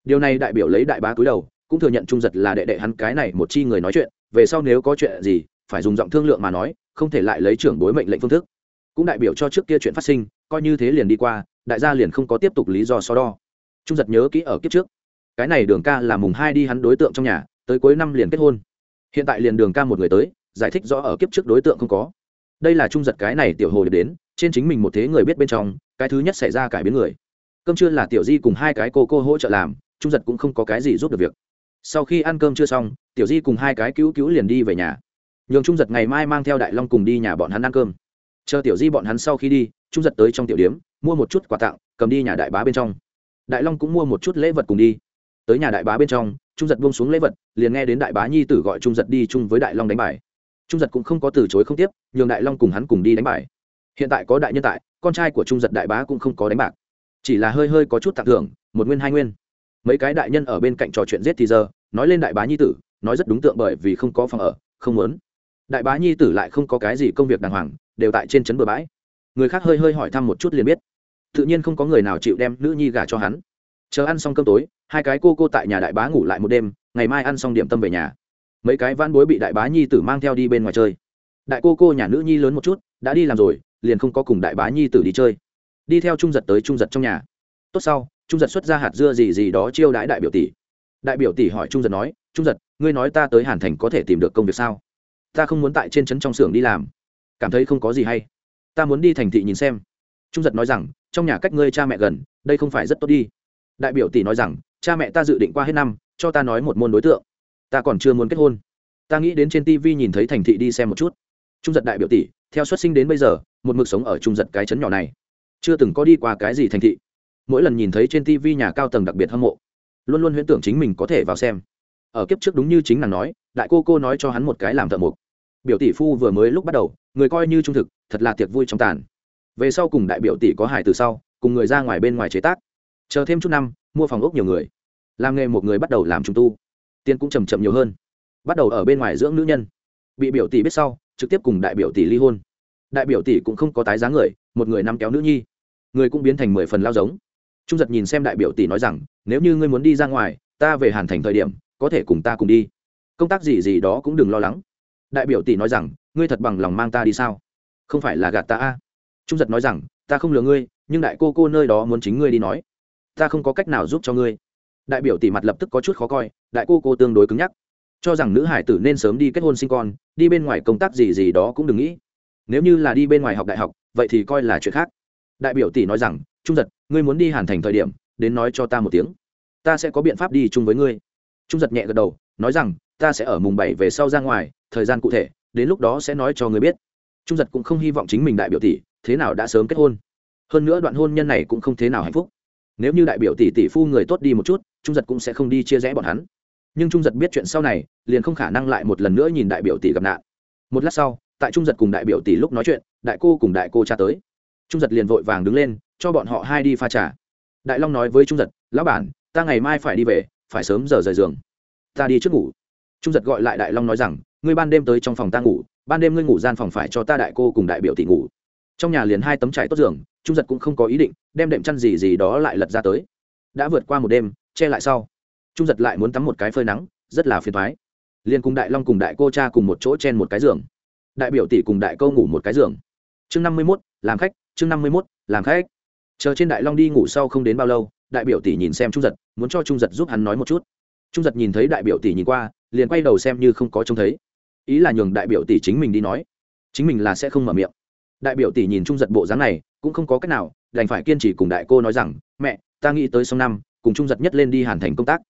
Điều này đại biểu lấy đại bá cúi đầu, cũng thừa nhận trung giật là đệ đệ hắn cái này một chi người nói chuyện, về sau nếu có chuyện gì, phải dùng giọng thương lượng mà nói, không thể lại lấy trưởng bối mệnh lệnh phương thức cũng đại biểu cho trước kia chuyện phát sinh, coi như thế liền đi qua, đại gia liền không có tiếp tục lý do so đo. Trung giật nhớ kỹ ở kiếp trước, cái này đường ca là mùng hai đi hắn đối tượng trong nhà, tới cuối năm liền kết hôn. Hiện tại liền đường ca một người tới, giải thích rõ ở kiếp trước đối tượng không có. Đây là trung giật cái này tiểu hồ đến, trên chính mình một thế người biết bên trong, cái thứ nhất xảy ra cải biến người. Cơm trưa là tiểu di cùng hai cái cô cô hỗ trợ làm, trung giật cũng không có cái gì giúp được việc. Sau khi ăn cơm chưa xong, tiểu di cùng hai cái cứu cứu liền đi về nhà. Nhường trung giật ngày mai mang theo đại long cùng đi nhà bọn hắn ăn cơm chờ tiểu di bọn hắn sau khi đi, trung giật tới trong tiểu điếm, mua một chút quà tặng, cầm đi nhà đại bá bên trong. Đại long cũng mua một chút lễ vật cùng đi. Tới nhà đại bá bên trong, trung giật buông xuống lễ vật, liền nghe đến đại bá nhi tử gọi trung giật đi chung với đại long đánh bài. Trung giật cũng không có từ chối không tiếp, nhường đại long cùng hắn cùng đi đánh bài. Hiện tại có đại nhân tại, con trai của trung giật đại bá cũng không có đánh bạc. Chỉ là hơi hơi có chút tặng thưởng, một nguyên hai nguyên. Mấy cái đại nhân ở bên cạnh trò chuyện giết thì giờ, nói lên đại bá nhi tử, nói rất đúng tượng bởi vì không có phòng ở, không muốn. Đại bá nhi tử lại không có cái gì công việc đàng hoàng đều tại trên trấn bờ bãi. Người khác hơi hơi hỏi thăm một chút liền biết. Tự nhiên không có người nào chịu đem nữ nhi gả cho hắn. Chờ ăn xong cơm tối, hai cái cô cô tại nhà đại bá ngủ lại một đêm, ngày mai ăn xong điểm tâm về nhà. Mấy cái van bối bị đại bá nhi tử mang theo đi bên ngoài chơi. Đại cô cô nhà nữ nhi lớn một chút, đã đi làm rồi, liền không có cùng đại bá nhi tử đi chơi. Đi theo trung giật tới trung giật trong nhà. Tốt sau, trung giật xuất ra hạt dưa gì gì đó chiêu đãi đại biểu tỷ. Đại biểu tỷ hỏi trung giật nói, trung giật, ngươi nói ta tới hàn thành có thể tìm được công việc sao? Ta không muốn tại trên trấn trong xưởng đi làm cảm thấy không có gì hay. Ta muốn đi thành thị nhìn xem. Trung giật nói rằng, trong nhà cách ngươi cha mẹ gần, đây không phải rất tốt đi. Đại biểu tỷ nói rằng, cha mẹ ta dự định qua hết năm, cho ta nói một môn đối tượng. Ta còn chưa muốn kết hôn. Ta nghĩ đến trên tv nhìn thấy thành thị đi xem một chút. Trung giật đại biểu tỷ, theo xuất sinh đến bây giờ, một mực sống ở trung giật cái chấn nhỏ này. Chưa từng có đi qua cái gì thành thị. Mỗi lần nhìn thấy trên tv nhà cao tầng đặc biệt hâm mộ, luôn luôn huyễn tưởng chính mình có thể vào xem. Ở kiếp trước đúng như chính nàng nói, đại cô cô nói cho hắn một cái làm thợ mộc biểu tỷ phu vừa mới lúc bắt đầu, người coi như trung thực, thật là tiệc vui trong tàn. Về sau cùng đại biểu tỷ có hải từ sau, cùng người ra ngoài bên ngoài chế tác. Chờ thêm chút năm, mua phòng ốc nhiều người. Làm nghề một người bắt đầu làm trung tu. Tiền cũng chầm chậm nhiều hơn. Bắt đầu ở bên ngoài dưỡng nữ nhân. Bị biểu tỷ biết sau, trực tiếp cùng đại biểu tỷ ly hôn. Đại biểu tỷ cũng không có tái giá người, một người nắm kéo nữ nhi. Người cũng biến thành mười phần lao giống. Trung giật nhìn xem đại biểu tỷ nói rằng, nếu như ngươi muốn đi ra ngoài, ta về hàn thành thời điểm, có thể cùng ta cùng đi. Công tác gì gì đó cũng đừng lo lắng đại biểu tỷ nói rằng, ngươi thật bằng lòng mang ta đi sao? Không phải là gạt ta a? Trung giật nói rằng, ta không lừa ngươi, nhưng đại cô cô nơi đó muốn chính ngươi đi nói. Ta không có cách nào giúp cho ngươi. Đại biểu tỷ mặt lập tức có chút khó coi, đại cô cô tương đối cứng nhắc. Cho rằng nữ hải tử nên sớm đi kết hôn sinh con, đi bên ngoài công tác gì gì đó cũng đừng nghĩ. Nếu như là đi bên ngoài học đại học, vậy thì coi là chuyện khác. Đại biểu tỷ nói rằng, trung giật, ngươi muốn đi hàn thành thời điểm, đến nói cho ta một tiếng. Ta sẽ có biện pháp đi chung với ngươi. Trung giật nhẹ gật đầu, nói rằng ta sẽ ở mùng bảy về sau ra ngoài, thời gian cụ thể, đến lúc đó sẽ nói cho ngươi biết. Trung giật cũng không hy vọng chính mình đại biểu tỷ, thế nào đã sớm kết hôn. Hơn nữa đoạn hôn nhân này cũng không thế nào hạnh phúc. Nếu như đại biểu tỷ tỷ phu người tốt đi một chút, trung giật cũng sẽ không đi chia rẽ bọn hắn. Nhưng trung giật biết chuyện sau này, liền không khả năng lại một lần nữa nhìn đại biểu tỷ gặp nạn. Một lát sau, tại trung giật cùng đại biểu tỷ lúc nói chuyện, đại cô cùng đại cô cha tới. Trung giật liền vội vàng đứng lên, cho bọn họ hai đi pha trà. Đại long nói với trung giật, lão bản, ta ngày mai phải đi về, phải sớm giờ rời giường. Ta đi trước ngủ trung giật gọi lại đại long nói rằng, ngươi ban đêm tới trong phòng ta ngủ, ban đêm ngươi ngủ gian phòng phải cho ta đại cô cùng đại biểu tỷ ngủ. Trong nhà liền hai tấm trải tốt giường, trung giật cũng không có ý định đem đệm chăn gì gì đó lại lật ra tới. Đã vượt qua một đêm, che lại sau, trung giật lại muốn tắm một cái phơi nắng, rất là phiền thoái liền cùng đại long cùng đại cô cha cùng một chỗ trên một cái giường. Đại biểu tỷ cùng đại Cô ngủ một cái giường. Chương năm mươi mốt, làm khách, chương năm mươi mốt, làm khách. Chờ trên đại long đi ngủ sau không đến bao lâu, đại biểu tỷ nhìn xem trung giật, muốn cho trung giật giúp hắn nói một chút. Trung giật nhìn thấy đại biểu tỷ nhìn qua liền quay đầu xem như không có trông thấy. Ý là nhường đại biểu tỷ chính mình đi nói. Chính mình là sẽ không mở miệng. Đại biểu tỷ nhìn trung giật bộ dáng này, cũng không có cách nào, đành phải kiên trì cùng đại cô nói rằng, mẹ, ta nghĩ tới sông năm, cùng trung giật nhất lên đi hàn thành công tác.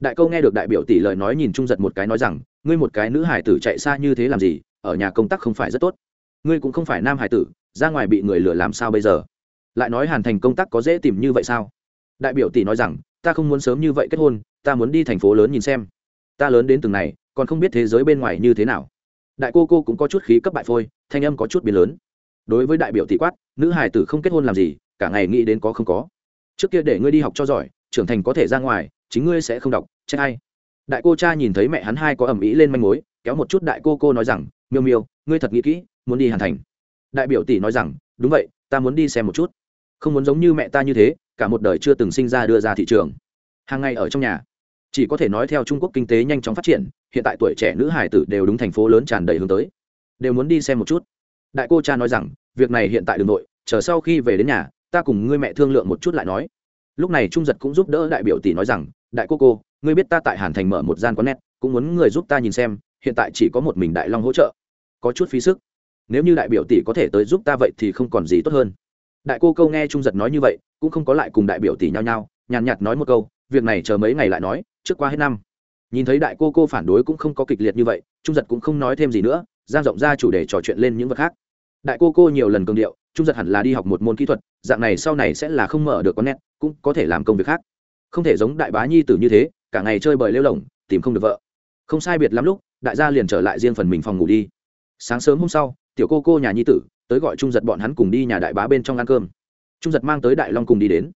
Đại câu nghe được đại biểu tỷ lời nói nhìn trung giật một cái nói rằng, ngươi một cái nữ hải tử chạy xa như thế làm gì, ở nhà công tác không phải rất tốt. Ngươi cũng không phải nam hải tử, ra ngoài bị người lừa làm sao bây giờ? Lại nói hàn thành công tác có dễ tìm như vậy sao? Đại biểu tỷ nói rằng, ta không muốn sớm như vậy kết hôn, ta muốn đi thành phố lớn nhìn xem ta lớn đến từng này, còn không biết thế giới bên ngoài như thế nào. Đại cô cô cũng có chút khí cấp bại phôi, thanh âm có chút biến lớn. Đối với đại biểu tỷ quát, nữ hài tử không kết hôn làm gì, cả ngày nghĩ đến có không có. Trước kia để ngươi đi học cho giỏi, trưởng thành có thể ra ngoài, chính ngươi sẽ không đọc trách ai đại cô cha nhìn thấy mẹ hắn hai có ẩm ý lên manh mối, kéo một chút đại cô cô nói rằng, miêu miêu, ngươi thật nghĩ kỹ, muốn đi hàn thành. Đại biểu tỷ nói rằng, đúng vậy, ta muốn đi xem một chút. Không muốn giống như mẹ ta như thế, cả một đời chưa từng sinh ra đưa ra thị trường. Hàng ngày ở trong nhà chỉ có thể nói theo trung quốc kinh tế nhanh chóng phát triển, hiện tại tuổi trẻ nữ hải tử đều đúng thành phố lớn tràn đầy hướng tới. Đều muốn đi xem một chút. Đại cô cha nói rằng, việc này hiện tại đường nội, chờ sau khi về đến nhà, ta cùng ngươi mẹ thương lượng một chút lại nói. Lúc này trung giật cũng giúp đỡ đại biểu tỷ nói rằng, đại cô cô, ngươi biết ta tại hàn thành mở một gian quán net, cũng muốn người giúp ta nhìn xem, hiện tại chỉ có một mình đại long hỗ trợ. Có chút phí sức. Nếu như đại biểu tỷ có thể tới giúp ta vậy thì không còn gì tốt hơn. Đại cô câu nghe trung giật nói như vậy, cũng không có lại cùng đại biểu tỷ nhau nhau nhàn nhạt nói một câu, việc này chờ mấy ngày lại nói trước qua hết năm. Nhìn thấy đại cô cô phản đối cũng không có kịch liệt như vậy, trung giật cũng không nói thêm gì nữa, giang rộng ra chủ đề trò chuyện lên những vật khác. Đại cô cô nhiều lần cường điệu, trung giật hẳn là đi học một môn kỹ thuật, dạng này sau này sẽ là không mở được con nét, cũng có thể làm công việc khác. Không thể giống đại bá nhi tử như thế, cả ngày chơi bời lêu lỏng, tìm không được vợ. Không sai biệt lắm lúc, đại gia liền trở lại riêng phần mình phòng ngủ đi. Sáng sớm hôm sau, tiểu cô cô nhà nhi tử tới gọi trung giật bọn hắn cùng đi nhà đại bá bên trong ăn cơm. Trung giật mang tới đại long cùng đi đến.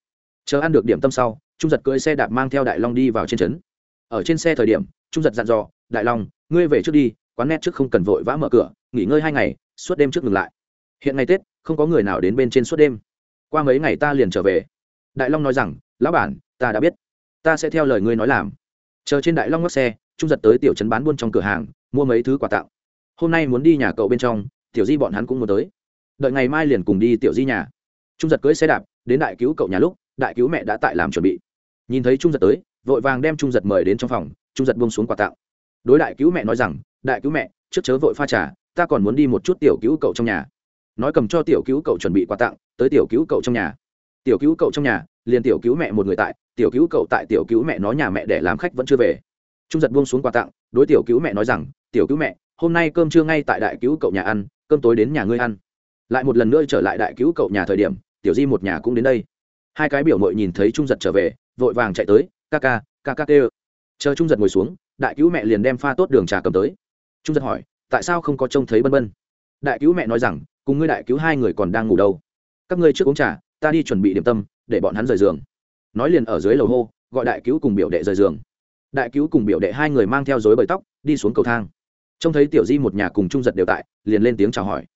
Chờ ăn được điểm tâm sau trung giật cưỡi xe đạp mang theo đại long đi vào trên trấn. Ở trên xe thời điểm, trung giật dặn dò, đại long, ngươi về trước đi, quán net trước không cần vội vã mở cửa, nghỉ ngơi hai ngày, suốt đêm trước ngừng lại. Hiện ngày tết, không có người nào đến bên trên suốt đêm. Qua mấy ngày ta liền trở về. Đại long nói rằng, lão bản, ta đã biết. Ta sẽ theo lời ngươi nói làm. Chờ trên đại long ngóc xe, trung giật tới tiểu trấn bán buôn trong cửa hàng, mua mấy thứ quà tặng. Hôm nay muốn đi nhà cậu bên trong, tiểu di bọn hắn cũng muốn tới. Đợi ngày mai liền cùng đi tiểu di nhà. Trung giật cưỡi xe đạp, đến đại cứu cậu nhà lúc, đại cứu mẹ đã tại làm chuẩn bị nhìn thấy trung giật tới, vội vàng đem trung giật mời đến trong phòng, trung giật bông xuống quà tặng. Đối đại cứu mẹ nói rằng, đại cứu mẹ, trước chớ vội pha trà, ta còn muốn đi một chút tiểu cứu cậu trong nhà. Nói cầm cho tiểu cứu cậu chuẩn bị quà tặng, tới tiểu cứu cậu trong nhà. Tiểu cứu cậu trong nhà, liền tiểu cứu mẹ một người tại, tiểu cứu cậu tại tiểu cứu mẹ nói nhà mẹ để làm khách vẫn chưa về. Trung giật buông xuống quà tặng, đối tiểu cứu mẹ nói rằng, tiểu cứu mẹ, hôm nay cơm trưa ngay tại đại cứu cậu nhà ăn, cơm tối đến nhà ngươi ăn. Lại một lần nữa trở lại đại cứu cậu nhà thời điểm, tiểu di một nhà cũng đến đây. Hai cái biểu mội nhìn thấy trung giật trở về vội vàng chạy tới, ca ca ca ca tê chờ trung giật ngồi xuống, đại cứu mẹ liền đem pha tốt đường trà cầm tới. Trung giật hỏi, tại sao không có trông thấy bân bân? Đại cứu mẹ nói rằng, cùng ngươi đại cứu hai người còn đang ngủ đâu. Các ngươi trước uống trà, ta đi chuẩn bị điểm tâm, để bọn hắn rời giường. Nói liền ở dưới lầu hô, gọi đại cứu cùng biểu đệ rời giường. Đại cứu cùng biểu đệ hai người mang theo dối bời tóc, đi xuống cầu thang. Trông thấy tiểu di một nhà cùng trung giật đều tại, liền lên tiếng chào hỏi.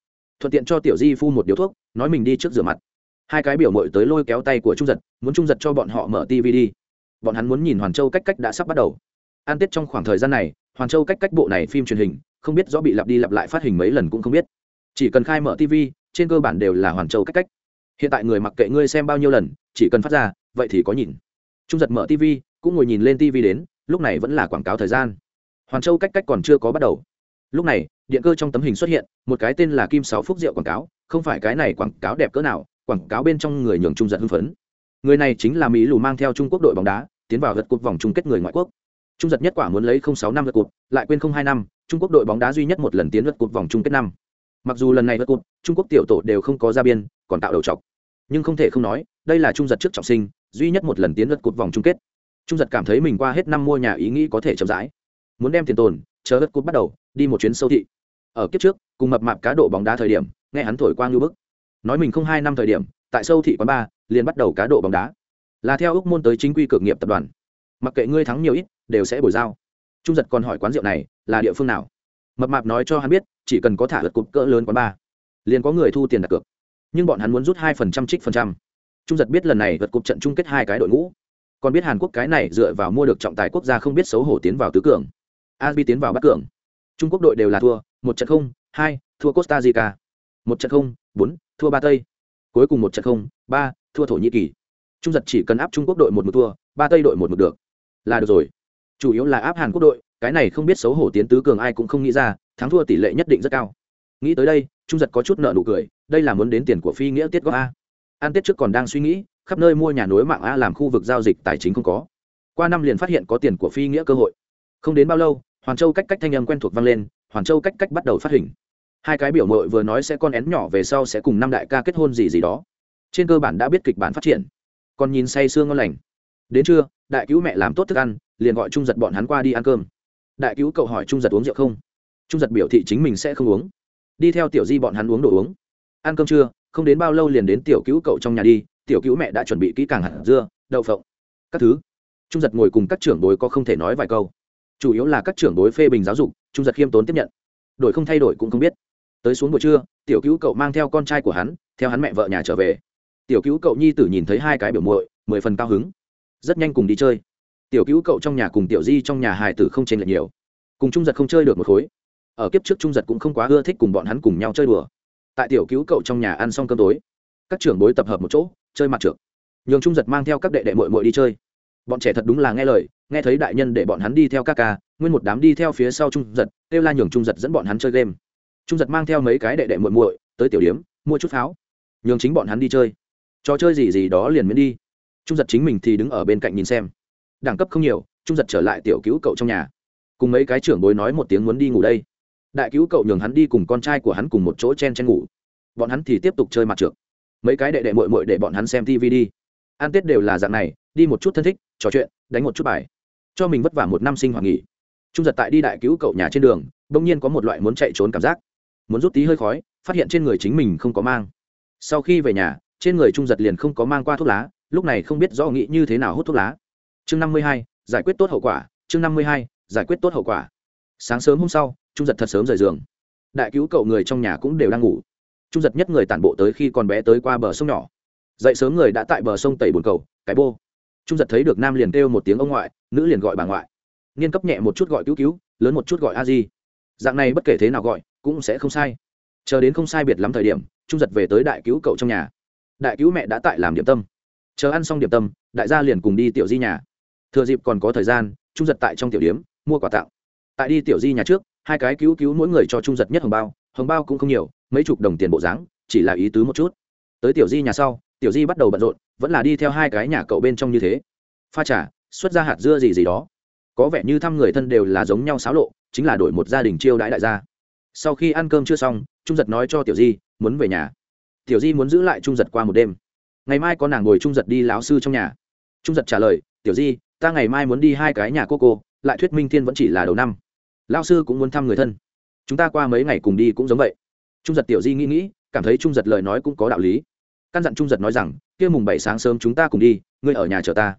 Thuận tiện cho tiểu di phu một điếu thuốc, nói mình đi trước rửa mặt hai cái biểu mội tới lôi kéo tay của trung giật, muốn trung giật cho bọn họ mở tv đi. Bọn hắn muốn nhìn hoàn châu cách cách đã sắp bắt đầu. An tết trong khoảng thời gian này, hoàn châu cách cách bộ này phim truyền hình, không biết rõ bị lặp đi lặp lại phát hình mấy lần cũng không biết. Chỉ cần khai mở tv trên cơ bản đều là hoàn châu cách cách. Hiện tại người mặc kệ ngươi xem bao nhiêu lần, chỉ cần phát ra, vậy thì có nhìn. Trung giật mở tv cũng ngồi nhìn lên tv đến, lúc này vẫn là quảng cáo thời gian. Hoàn châu cách cách còn chưa có bắt đầu. Lúc này, điện cơ trong tấm hình xuất hiện, một cái tên là kim sáu phúc rượu quảng cáo, không phải cái này quảng cáo đẹp cỡ nào quảng cáo bên trong người nhường trung giật hưng phấn. Người này chính là mỹ lù mang theo trung quốc đội bóng đá, tiến vào gật cột vòng chung kết người ngoại quốc. Trung giật nhất quả muốn lấy không sáu năm gật cột lại quên không hai năm, trung quốc đội bóng đá duy nhất một lần tiến gật cột vòng chung kết năm. Mặc dù lần này gật cột trung quốc tiểu tổ đều không có ra biên, còn tạo đầu chọc. Nhưng không thể không nói, đây là trung giật trước trọng sinh, duy nhất một lần tiến gật cột vòng chung kết. Trung giật cảm thấy mình qua hết năm mua nhà ý nghĩ có thể chậm rãi. Muốn đem tiền tồn, chờ gật cột bắt đầu, đi một chuyến sâu thị. Ở kiếp trước, cùng mập mạp cá độ bóng đá thời điểm, nghe hắn thổi quang như bức nói mình không hai năm thời điểm, tại sâu thị quán ba, liền bắt đầu cá độ bóng đá. Là theo ước môn tới chính quy cực nghiệp tập đoàn. Mặc kệ ngươi thắng nhiều ít, đều sẽ bồi giao. Trung giật còn hỏi quán rượu này, là địa phương nào? Mập mạp nói cho hắn biết, chỉ cần có thả lượt cục cỡ lớn quán ba, liền có người thu tiền đặt cược. Nhưng bọn hắn muốn rút hai phần trăm trích phần trăm. Trung giật biết lần này vượt cục trận chung kết hai cái đội ngũ. Còn biết hàn quốc cái này dựa vào mua được trọng tài quốc gia không biết xấu hổ tiến vào tứ cường. Asbi tiến vào bắt cường. Trung quốc đội đều là thua, một trận không, hai, thua costa rica. Một trận không bốn, thua ba tây. Cuối cùng một trận không, ba, thua thổ nhĩ kỳ. Trung giật chỉ cần áp trung quốc đội một mực thua, ba tây đội một mực được. Là được rồi. Chủ yếu là áp hàn quốc đội, cái này không biết xấu hổ tiến tứ cường ai cũng không nghĩ ra, thắng thua tỷ lệ nhất định rất cao. Nghĩ tới đây, trung giật có chút nợ nụ cười, đây là muốn đến tiền của phi nghĩa tiết góp a. An tiết trước còn đang suy nghĩ, khắp nơi mua nhà nối mạng a làm khu vực giao dịch tài chính không có. Qua năm liền phát hiện có tiền của phi nghĩa cơ hội. Không đến bao lâu, hoàn châu cách cách thanh âm quen thuộc vang lên, hoàn châu cách cách bắt đầu phát hình hai cái biểu mội vừa nói sẽ con én nhỏ về sau sẽ cùng năm đại ca kết hôn gì gì đó. Trên cơ bản đã biết kịch bản phát triển. Còn nhìn say sương ngon lành. Đến trưa, đại cứu mẹ làm tốt thức ăn, liền gọi trung giật bọn hắn qua đi ăn cơm. Đại cứu cậu hỏi trung giật uống rượu không? Trung giật biểu thị chính mình sẽ không uống. Đi theo tiểu di bọn hắn uống đồ uống. Ăn cơm trưa, không đến bao lâu liền đến tiểu cứu cậu trong nhà đi, tiểu cứu mẹ đã chuẩn bị kỹ càng hẳn dưa, đậu phộng, các thứ. Trung giật ngồi cùng các trưởng bối có không thể nói vài câu. Chủ yếu là các trưởng bối phê bình giáo dục, trung giật khiêm tốn tiếp nhận. Đổi không thay đổi cũng không biết tới xuống buổi trưa, tiểu cứu cậu mang theo con trai của hắn, theo hắn mẹ vợ nhà trở về. Tiểu cứu cậu nhi tử nhìn thấy hai cái biểu muội, mười phần cao hứng. Rất nhanh cùng đi chơi. Tiểu cứu cậu trong nhà cùng tiểu di trong nhà hài tử không chênh lệch nhiều. Cùng trung giật không chơi được một khối. Ở kiếp trước trung giật cũng không quá ưa thích cùng bọn hắn cùng nhau chơi đùa. Tại tiểu cứu cậu trong nhà ăn xong cơm tối, các trưởng bối tập hợp một chỗ, chơi mặt trượt. Nhường trung giật mang theo các đệ đệ mội mội đi chơi. Bọn trẻ thật đúng là nghe lời, nghe thấy đại nhân để bọn hắn đi theo các ca, nguyên một đám đi theo phía sau trung giật, kêu la nhường trung giật dẫn bọn hắn chơi game trung giật mang theo mấy cái đệ đệ muội muội tới tiểu điếm, mua chút pháo. Nhường chính bọn hắn đi chơi. Trò chơi gì gì đó liền miễn đi. Trung giật chính mình thì đứng ở bên cạnh nhìn xem. Đẳng cấp không nhiều, trung giật trở lại tiểu cứu cậu trong nhà. Cùng mấy cái trưởng bối nói một tiếng muốn đi ngủ đây. Đại cứu cậu nhường hắn đi cùng con trai của hắn cùng một chỗ chen chen ngủ. Bọn hắn thì tiếp tục chơi mặt trượt. Mấy cái đệ đệ mội mội để bọn hắn xem tv đi. Ăn tết đều là dạng này, đi một chút thân thích, trò chuyện, đánh một chút bài. Cho mình vất vả một năm sinh hoạt nghỉ. Trung giật tại đi đại cứu cậu nhà trên đường, bỗng nhiên có một loại muốn chạy trốn cảm giác muốn rút tí hơi khói, phát hiện trên người chính mình không có mang. Sau khi về nhà, trên người trung giật liền không có mang qua thuốc lá, lúc này không biết rõ nghĩ như thế nào hút thuốc lá. Chương năm mươi hai, giải quyết tốt hậu quả, chương năm mươi hai, giải quyết tốt hậu quả. Sáng sớm hôm sau, trung giật thật sớm rời giường. Đại cứu cậu người trong nhà cũng đều đang ngủ. Trung giật nhất người tản bộ tới khi còn bé tới qua bờ sông nhỏ. Dậy sớm người đã tại bờ sông tẩy bồn cầu cái bô. Trung giật thấy được nam liền kêu một tiếng ông ngoại, nữ liền gọi bà ngoại. Nghiên cấp nhẹ một chút gọi cứu cứu, lớn một chút gọi a di. Dạng này bất kể thế nào gọi cũng sẽ không sai. Chờ đến không sai biệt lắm thời điểm, trung giật về tới đại cứu cậu trong nhà. Đại cứu mẹ đã tại làm điểm tâm. Chờ ăn xong điểm tâm, đại gia liền cùng đi tiểu di nhà. Thừa dịp còn có thời gian, trung giật tại trong tiểu điếm, mua quà tặng. Tại đi tiểu di nhà trước, hai cái cứu cứu mỗi người cho trung giật nhất hồng bao hồng bao cũng không nhiều, mấy chục đồng tiền bộ dáng, chỉ là ý tứ một chút. Tới tiểu di nhà sau, tiểu di bắt đầu bận rộn, vẫn là đi theo hai cái nhà cậu bên trong như thế. Pha trà, xuất ra hạt dưa gì gì đó. Có vẻ như thăm người thân đều là giống nhau xáo lộ, chính là đổi một gia đình chiêu đãi đại gia sau khi ăn cơm chưa xong, trung giật nói cho tiểu di, muốn về nhà. Tiểu di muốn giữ lại trung giật qua một đêm. Ngày mai có nàng ngồi trung giật đi láo sư trong nhà. Trung giật trả lời, tiểu di, ta ngày mai muốn đi hai cái nhà cô cô, lại thuyết minh thiên vẫn chỉ là đầu năm. Lao sư cũng muốn thăm người thân. Chúng ta qua mấy ngày cùng đi cũng giống vậy. Trung giật tiểu di nghĩ nghĩ, cảm thấy trung giật lời nói cũng có đạo lý. Căn dặn trung giật nói rằng, kia mùng bảy sáng sớm chúng ta cùng đi, ngươi ở nhà chờ ta.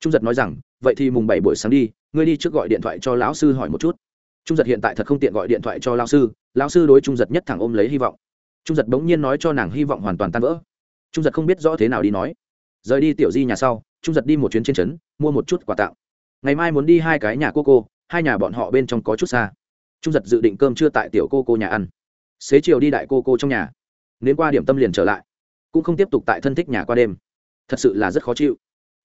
Trung giật nói rằng, vậy thì mùng bảy buổi sáng đi, ngươi đi trước gọi điện thoại cho lão sư hỏi một chút. Trung giật hiện tại thật không tiện gọi điện thoại cho lão sư lão sư đối trung giật nhất thẳng ôm lấy hy vọng. Trung giật bỗng nhiên nói cho nàng hy vọng hoàn toàn tan vỡ. Trung giật không biết rõ thế nào đi nói. Rời đi tiểu di nhà sau, trung giật đi một chuyến trên trấn, mua một chút quà tặng. Ngày mai muốn đi hai cái nhà cô cô, hai nhà bọn họ bên trong có chút xa. Trung giật dự định cơm trưa tại tiểu cô cô nhà ăn. Xế chiều đi đại cô cô trong nhà. Nên qua điểm tâm liền trở lại. Cũng không tiếp tục tại thân thích nhà qua đêm. Thật sự là rất khó chịu.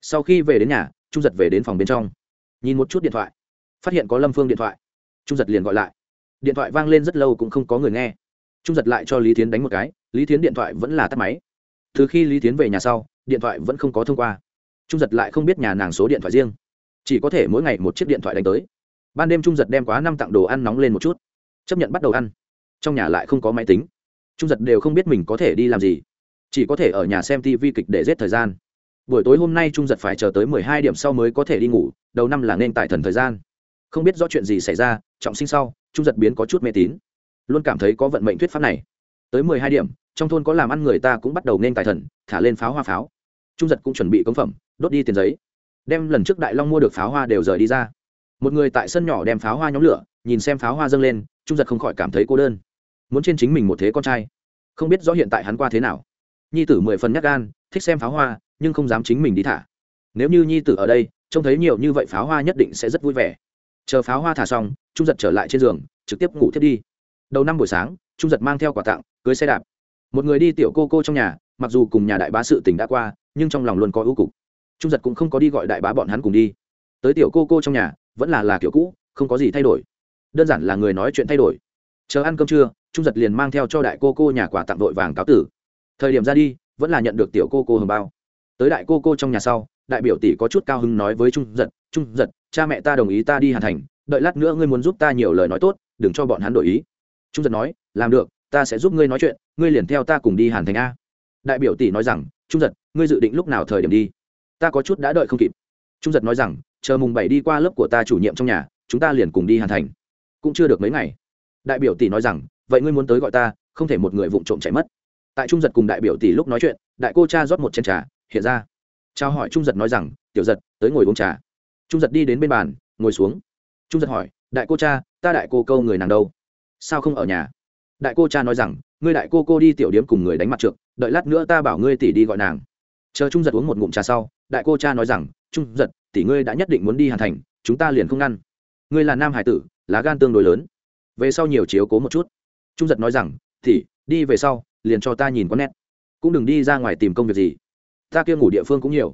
Sau khi về đến nhà, trung giật về đến phòng bên trong. Nhìn một chút điện thoại. Phát hiện có lâm phương điện thoại. Trung giật liền gọi lại điện thoại vang lên rất lâu cũng không có người nghe. Trung giật lại cho lý tiến đánh một cái, lý tiến điện thoại vẫn là tắt máy. Từ khi lý tiến về nhà sau, điện thoại vẫn không có thông qua. Trung giật lại không biết nhà nàng số điện thoại riêng. Chỉ có thể mỗi ngày một chiếc điện thoại đánh tới. Ban đêm trung giật đem quá năm tặng đồ ăn nóng lên một chút. Chấp nhận bắt đầu ăn. Trong nhà lại không có máy tính. Trung giật đều không biết mình có thể đi làm gì. Chỉ có thể ở nhà xem tv kịch để giết thời gian. Buổi tối hôm nay trung giật phải chờ tới mười hai điểm sau mới có thể đi ngủ, đầu năm là nên tại thần thời gian không biết rõ chuyện gì xảy ra, trọng sinh sau, trung giật biến có chút mê tín. Luôn cảm thấy có vận mệnh thuyết pháp này. Tới mười hai điểm, trong thôn có làm ăn người ta cũng bắt đầu nên tài thần, thả lên pháo hoa pháo. Trung giật cũng chuẩn bị công phẩm, đốt đi tiền giấy. Đem lần trước đại long mua được pháo hoa đều rời đi ra. Một người tại sân nhỏ đem pháo hoa nhóm lửa, nhìn xem pháo hoa dâng lên, trung giật không khỏi cảm thấy cô đơn. Muốn trên chính mình một thế con trai. Không biết rõ hiện tại hắn qua thế nào. Nhi tử mười phần nhắc gan, thích xem pháo hoa, nhưng không dám chính mình đi thả. Nếu như nhi tử ở đây, trông thấy nhiều như vậy pháo hoa nhất định sẽ rất vui vẻ chờ pháo hoa thả xong, trung giật trở lại trên giường, trực tiếp ngủ thiết đi. Đầu năm buổi sáng, trung giật mang theo quà tặng, cưới xe đạp. Một người đi tiểu cô cô trong nhà, mặc dù cùng nhà đại bá sự tình đã qua, nhưng trong lòng luôn có ưu cục. Trung giật cũng không có đi gọi đại bá bọn hắn cùng đi. Tới tiểu cô cô trong nhà, vẫn là là kiểu cũ, không có gì thay đổi. Đơn giản là người nói chuyện thay đổi. Chờ ăn cơm trưa, trung giật liền mang theo cho đại cô cô nhà quà tặng vội vàng cáo tử. Thời điểm ra đi, vẫn là nhận được tiểu cô cô hồng bao. Tới đại cô cô trong nhà sau, đại biểu tỷ có chút cao hứng nói với trung giật trung giật cha mẹ ta đồng ý ta đi hàn thành, đợi lát nữa ngươi muốn giúp ta nhiều lời nói tốt, đừng cho bọn hắn đổi ý. Trung giật nói, làm được, ta sẽ giúp ngươi nói chuyện, ngươi liền theo ta cùng đi hàn thành a. Đại biểu tỷ nói rằng, trung giật, ngươi dự định lúc nào thời điểm đi? Ta có chút đã đợi không kịp. Trung giật nói rằng, chờ mùng bảy đi qua lớp của ta chủ nhiệm trong nhà, chúng ta liền cùng đi hàn thành. Cũng chưa được mấy ngày. Đại biểu tỷ nói rằng, vậy ngươi muốn tới gọi ta, không thể một người vụng trộm chạy mất. Tại trung giật cùng đại biểu tỷ lúc nói chuyện, đại cô cha rót một chén trà, hiện ra. Trao hỏi trung giật nói rằng, tiểu giật, tới ngồi uống trà trung giật đi đến bên bàn, ngồi xuống. Trung giật hỏi, đại cô cha, ta đại cô câu người nàng đâu? Sao không ở nhà? Đại cô cha nói rằng, ngươi đại cô cô đi tiểu điếm cùng người đánh mặt trượt đợi lát nữa ta bảo ngươi tỷ đi gọi nàng. Chờ trung giật uống một ngụm trà sau, đại cô cha nói rằng, trung giật, tỷ ngươi đã nhất định muốn đi hàn thành, chúng ta liền không ngăn. Ngươi là nam hải tử, lá gan tương đối lớn. Về sau nhiều chiếu cố một chút. Trung giật nói rằng, tỷ, đi về sau, liền cho ta nhìn con nét. Cũng đừng đi ra ngoài tìm công việc gì. Ta kia ngủ địa phương cũng nhiều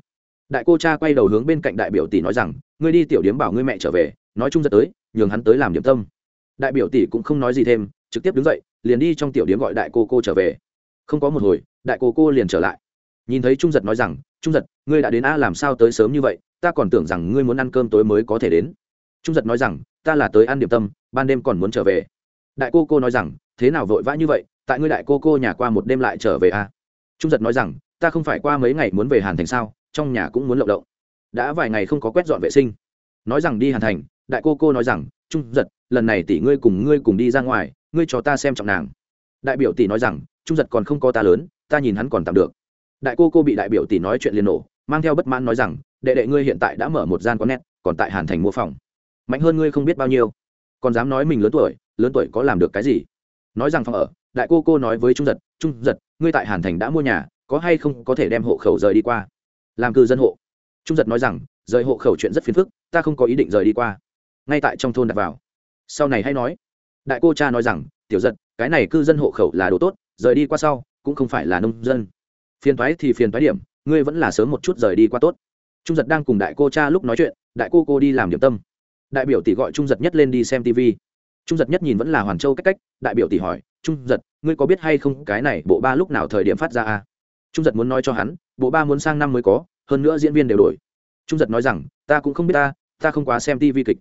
đại cô cha quay đầu hướng bên cạnh đại biểu tỷ nói rằng, ngươi đi tiểu điếm bảo ngươi mẹ trở về, nói chung giật tới, nhường hắn tới làm điểm tâm. Đại biểu tỷ cũng không nói gì thêm, trực tiếp đứng dậy, liền đi trong tiểu điếm gọi đại cô cô trở về. Không có một hồi, đại cô cô liền trở lại. Nhìn thấy trung giật nói rằng, trung giật, ngươi đã đến a, làm sao tới sớm như vậy? Ta còn tưởng rằng ngươi muốn ăn cơm tối mới có thể đến. Trung giật nói rằng, ta là tới ăn điểm tâm, ban đêm còn muốn trở về. Đại cô cô nói rằng, thế nào vội vã như vậy? Tại ngươi đại cô cô nhà qua một đêm lại trở về a. Trung giật nói rằng, ta không phải qua mấy ngày muốn về hàn thành sao? Trong nhà cũng muốn lộng động đã vài ngày không có quét dọn vệ sinh. Nói rằng đi hàn thành, đại cô cô nói rằng, trung giật, lần này tỷ ngươi cùng ngươi cùng đi ra ngoài, ngươi cho ta xem trọng nàng. Đại biểu tỷ nói rằng, trung giật còn không có ta lớn, ta nhìn hắn còn tạm được. Đại cô cô bị đại biểu tỷ nói chuyện liền nổ, mang theo bất mãn nói rằng, đệ đệ ngươi hiện tại đã mở một gian có nét còn tại hàn thành mua phòng. Mạnh hơn ngươi không biết bao nhiêu. Còn dám nói mình lớn tuổi lớn tuổi có làm được cái gì? Nói rằng phòng ở, đại cô cô nói với trung giật trung giật, ngươi tại hàn thành đã mua nhà, có hay không có thể đem hộ khẩu rời đi qua? Làm cư dân hộ. Trung giật nói rằng, rời hộ khẩu chuyện rất phiền phức, ta không có ý định rời đi qua. Ngay tại trong thôn đặt vào. Sau này hay nói. Đại cô cha nói rằng, tiểu giật, cái này cư dân hộ khẩu là đồ tốt, rời đi qua sau, cũng không phải là nông dân. Phiền thoái thì phiền thoái điểm, ngươi vẫn là sớm một chút rời đi qua tốt. Trung giật đang cùng đại cô cha lúc nói chuyện, đại cô cô đi làm điểm tâm. Đại biểu tỷ gọi trung giật nhất lên đi xem tv trung giật nhất nhìn vẫn là hoàn châu cách cách, đại biểu tỷ hỏi, trung giật, ngươi có biết hay không cái này bộ ba lúc nào thời điểm phát ra à? trung giật muốn nói cho hắn, bộ ba muốn sang năm mới có hơn nữa diễn viên đều đổi. Trung giật nói rằng, ta cũng không biết ta ta không quá xem tv kịch.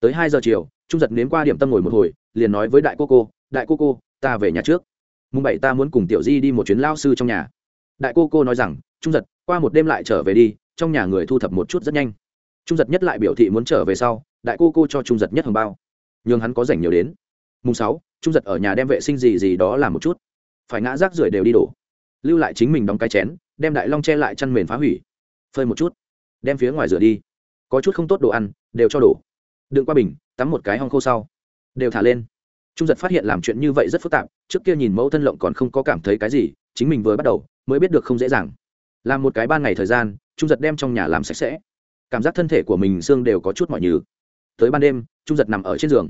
Tới hai giờ chiều, trung giật nếm qua điểm tâm ngồi một hồi, liền nói với đại cô cô đại cô cô ta về nhà trước. Mùng bảy ta muốn cùng tiểu di đi một chuyến lao sư trong nhà. Đại cô cô nói rằng, trung giật, qua một đêm lại trở về đi, trong nhà người thu thập một chút rất nhanh. Trung giật nhất lại biểu thị muốn trở về sau, đại cô cô cho trung giật nhất hồng bao. Nhường hắn có dành nhiều đến. Mùng sáu, trung giật ở nhà đem vệ sinh gì gì đó làm một chút. Phải ngã rác rưởi đều đi đổ. Lưu lại chính mình đóng cái chén, đem đại long che lại chăn mền phá hủy phơi một chút, đem phía ngoài rửa đi. Có chút không tốt đồ ăn, đều cho đổ. Đựng qua bình, tắm một cái hong khô sau. Đều thả lên. Trung giật phát hiện làm chuyện như vậy rất phức tạp, trước kia nhìn mẫu thân lộng còn không có cảm thấy cái gì, chính mình vừa bắt đầu, mới biết được không dễ dàng. Làm một cái ban ngày thời gian, trung giật đem trong nhà làm sạch sẽ. Cảm giác thân thể của mình xương đều có chút mọi nhừ. Tới ban đêm, trung giật nằm ở trên giường.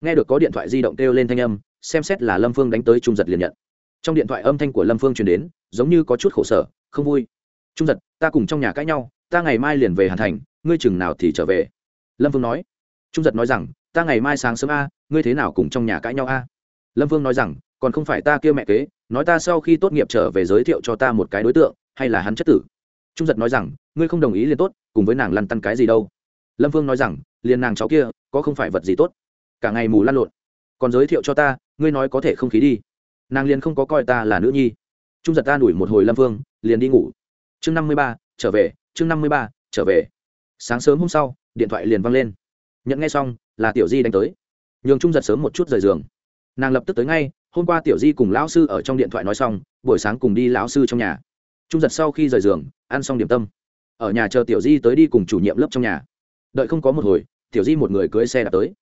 Nghe được có điện thoại di động kêu lên thanh âm, xem xét là lâm phương đánh tới trung giật liền nhận. Trong điện thoại âm thanh của lâm phương truyền đến, giống như có chút khổ sở, không vui trung giật, ta cùng trong nhà cãi nhau, ta ngày mai liền về hàn thành, ngươi chừng nào thì trở về? Lâm vương nói. Trung giật nói rằng, ta ngày mai sáng sớm a, ngươi thế nào cùng trong nhà cãi nhau a? Lâm vương nói rằng, còn không phải ta kêu mẹ kế, nói ta sau khi tốt nghiệp trở về giới thiệu cho ta một cái đối tượng, hay là hắn chất tử. Trung giật nói rằng, ngươi không đồng ý liền tốt, cùng với nàng lăn tăn cái gì đâu. Lâm vương nói rằng, liền nàng cháu kia, có không phải vật gì tốt? Cả ngày mù lăn lộn. Còn giới thiệu cho ta, ngươi nói có thể không khí đi. Nàng liền không có coi ta là nữ nhi. Trung giật ta đuổi một hồi lâm vương, liền đi ngủ chương năm mươi ba, trở về, chương năm mươi ba, trở về. Sáng sớm hôm sau, điện thoại liền văng lên. Nhận nghe xong, là tiểu di đánh tới. Nhường trung giật sớm một chút rời giường. Nàng lập tức tới ngay, hôm qua tiểu di cùng lão sư ở trong điện thoại nói xong, buổi sáng cùng đi lão sư trong nhà. Trung giật sau khi rời giường, ăn xong điểm tâm. Ở nhà chờ tiểu di tới đi cùng chủ nhiệm lớp trong nhà. Đợi không có một hồi, tiểu di một người cưới xe đã tới.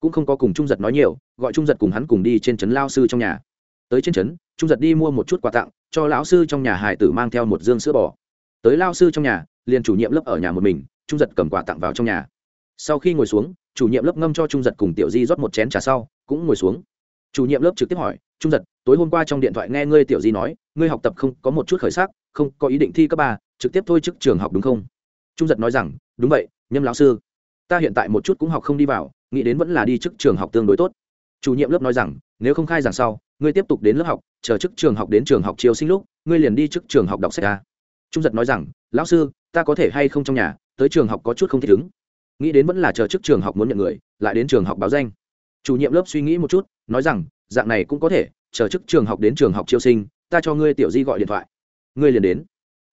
Cũng không có cùng trung giật nói nhiều, gọi trung giật cùng hắn cùng đi trên trấn lao sư trong nhà. Tới trên trấn, trung giật đi mua một chút quà tặng, cho lão sư trong nhà hải tử mang theo một dương sữa bò tới lao sư trong nhà, liền chủ nhiệm lớp ở nhà một mình, trung giật cầm quà tặng vào trong nhà. Sau khi ngồi xuống, chủ nhiệm lớp ngâm cho trung giật cùng tiểu di rót một chén trà sau, cũng ngồi xuống. Chủ nhiệm lớp trực tiếp hỏi, trung giật, tối hôm qua trong điện thoại nghe ngươi tiểu di nói, ngươi học tập không có một chút khởi sắc, không có ý định thi cấp ba, trực tiếp thôi chức trường học đúng không? Trung giật nói rằng, đúng vậy, nhâm lão sư. Ta hiện tại một chút cũng học không đi vào, nghĩ đến vẫn là đi chức trường học tương đối tốt. Chủ nhiệm lớp nói rằng, nếu không khai giảng sau, ngươi tiếp tục đến lớp học, chờ chức trường học đến trường học chiều sinh lúc, ngươi liền đi chức trường học đọc sách ra trung giật nói rằng, lão sư, ta có thể hay không trong nhà, tới trường học có chút không thích ứng. Nghĩ đến vẫn là chờ trước trường học muốn nhận người, lại đến trường học báo danh. Chủ nhiệm lớp suy nghĩ một chút, nói rằng, dạng này cũng có thể, chờ trước trường học đến trường học chiêu sinh, ta cho ngươi tiểu di gọi điện thoại. Ngươi liền đến.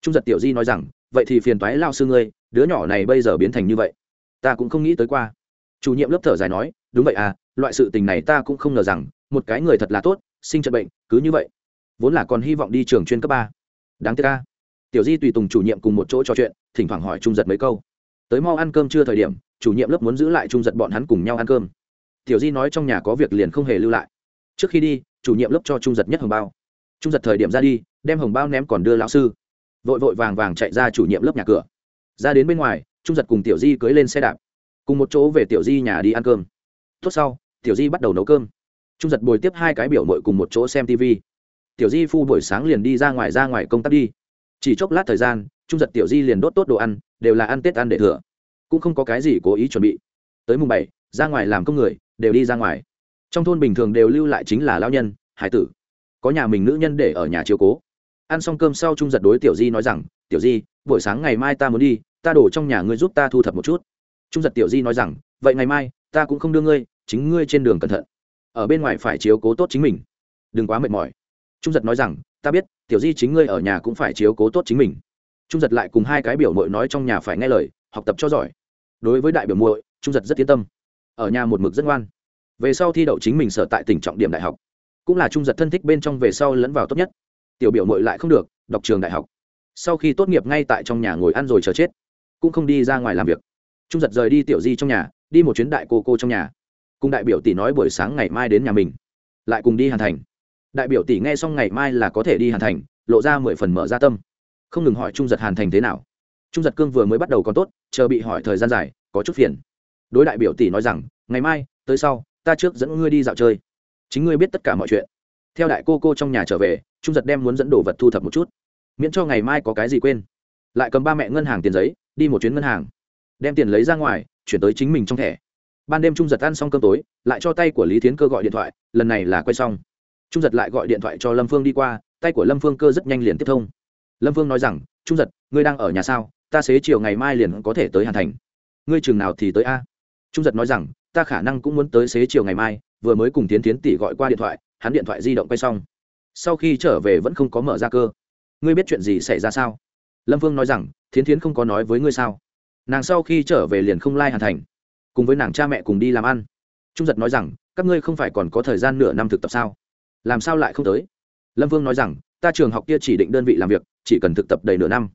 Trung giật tiểu di nói rằng, vậy thì phiền toái lao sư ngươi, đứa nhỏ này bây giờ biến thành như vậy. Ta cũng không nghĩ tới qua. Chủ nhiệm lớp thở dài nói, đúng vậy à loại sự tình này ta cũng không ngờ rằng, một cái người thật là tốt, sinh trận bệnh, cứ như vậy. Vốn là còn hy vọng đi trường chuyên cấp ba. Đáng tiếc ca tiểu di tùy tùng chủ nhiệm cùng một chỗ trò chuyện, thỉnh thoảng hỏi trung giật mấy câu. Tới mau ăn cơm chưa thời điểm, chủ nhiệm lớp muốn giữ lại trung giật bọn hắn cùng nhau ăn cơm. Tiểu di nói trong nhà có việc liền không hề lưu lại. Trước khi đi, chủ nhiệm lớp cho trung giật nhất hồng bao. Trung giật thời điểm ra đi, đem hồng bao ném còn đưa lão sư. Vội vội vàng vàng chạy ra chủ nhiệm lớp nhà cửa. Ra đến bên ngoài, trung giật cùng tiểu di cưới lên xe đạp. Cùng một chỗ về tiểu di nhà đi ăn cơm. Tốt sau, tiểu di bắt đầu nấu cơm. Trung giật bồi tiếp hai cái biểu mội cùng một chỗ xem tv tiểu di phu buổi sáng liền đi ra ngoài ra ngoài công tác đi chỉ chốc lát thời gian, trung giật tiểu di liền đốt tốt đồ ăn, đều là ăn tết ăn để thừa. Cũng không có cái gì cố ý chuẩn bị. Tới mùng bảy, ra ngoài làm công người, đều đi ra ngoài. Trong thôn bình thường đều lưu lại chính là lao nhân, hải tử. Có nhà mình nữ nhân để ở nhà chiếu cố. Ăn xong cơm sau trung giật đối tiểu di nói rằng, tiểu di, buổi sáng ngày mai ta muốn đi, ta đổ trong nhà ngươi giúp ta thu thập một chút. Trung giật tiểu di nói rằng, vậy ngày mai, ta cũng không đưa ngươi, chính ngươi trên đường cẩn thận. Ở bên ngoài phải chiếu cố tốt chính mình. Đừng quá mệt mỏi. Trung giật nói rằng ta biết, tiểu di chính ngươi ở nhà cũng phải chiếu cố tốt chính mình. Trung giật lại cùng hai cái biểu mội nói trong nhà phải nghe lời, học tập cho giỏi. Đối với đại biểu muội, trung giật rất yên tâm. Ở nhà một mực rất ngoan. Về sau thi đậu chính mình sở tại tỉnh trọng điểm đại học. Cũng là trung giật thân thích bên trong về sau lẫn vào tốt nhất. Tiểu biểu mội lại không được, đọc trường đại học. Sau khi tốt nghiệp ngay tại trong nhà ngồi ăn rồi chờ chết. Cũng không đi ra ngoài làm việc. Trung giật rời đi tiểu di trong nhà, đi một chuyến đại cô cô trong nhà. Cùng đại biểu tỷ nói buổi sáng ngày mai đến nhà mình. Lại cùng đi hàn thành đại biểu tỷ nghe xong ngày mai là có thể đi hàn thành, lộ ra mười phần mở ra tâm. Không ngừng hỏi trung giật hàn thành thế nào. Trung giật cương vừa mới bắt đầu còn tốt, chờ bị hỏi thời gian dài, có chút phiền. Đối đại biểu tỷ nói rằng, ngày mai, tới sau, ta trước dẫn ngươi đi dạo chơi. Chính ngươi biết tất cả mọi chuyện. Theo đại cô cô trong nhà trở về, trung giật đem muốn dẫn đồ vật thu thập một chút. Miễn cho ngày mai có cái gì quên. Lại cầm ba mẹ ngân hàng tiền giấy, đi một chuyến ngân hàng. Đem tiền lấy ra ngoài, chuyển tới chính mình trong thẻ. Ban đêm trung giật ăn xong cơm tối, lại cho tay của lý thiến cơ gọi điện thoại, lần này là quay xong trung giật lại gọi điện thoại cho lâm phương đi qua tay của lâm phương cơ rất nhanh liền tiếp thông lâm phương nói rằng trung giật ngươi đang ở nhà sao ta xế chiều ngày mai liền có thể tới hàn thành ngươi chừng nào thì tới a trung giật nói rằng ta khả năng cũng muốn tới xế chiều ngày mai vừa mới cùng tiến tiến tỷ gọi qua điện thoại hắn điện thoại di động quay xong sau khi trở về vẫn không có mở ra cơ ngươi biết chuyện gì xảy ra sao lâm Phương nói rằng thiến thiến không có nói với ngươi sao nàng sau khi trở về liền không lai、like、hàn thành cùng với nàng cha mẹ cùng đi làm ăn trung giật nói rằng các ngươi không phải còn có thời gian nửa năm thực tập sao làm sao lại không tới? Lâm vương nói rằng, ta trường học kia chỉ định đơn vị làm việc, chỉ cần thực tập đầy nửa năm.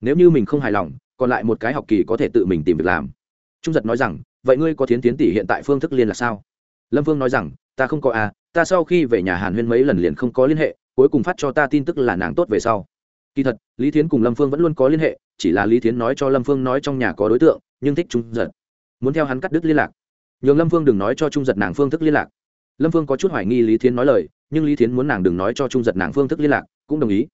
Nếu như mình không hài lòng, còn lại một cái học kỳ có thể tự mình tìm việc làm. Trung giật nói rằng, vậy ngươi có thiến tiến tỷ hiện tại phương thức liên là sao? Lâm vương nói rằng, ta không có à ta sau khi về nhà hàn huyên mấy lần liền không có liên hệ, cuối cùng phát cho ta tin tức là nàng tốt về sau. Kỳ thật, lý thiến cùng lâm phương vẫn luôn có liên hệ, chỉ là lý thiến nói cho lâm phương nói trong nhà có đối tượng, nhưng thích trung giật. Muốn theo hắn cắt đứt liên lạc. Nhường lâm phương đừng nói cho trung giật nàng phương thức liên lạc lâm phương có chút hoài nghi lý thiến nói lời, nhưng lý thiến muốn nàng đừng nói cho trung giật nàng phương thức liên lạc, cũng đồng ý.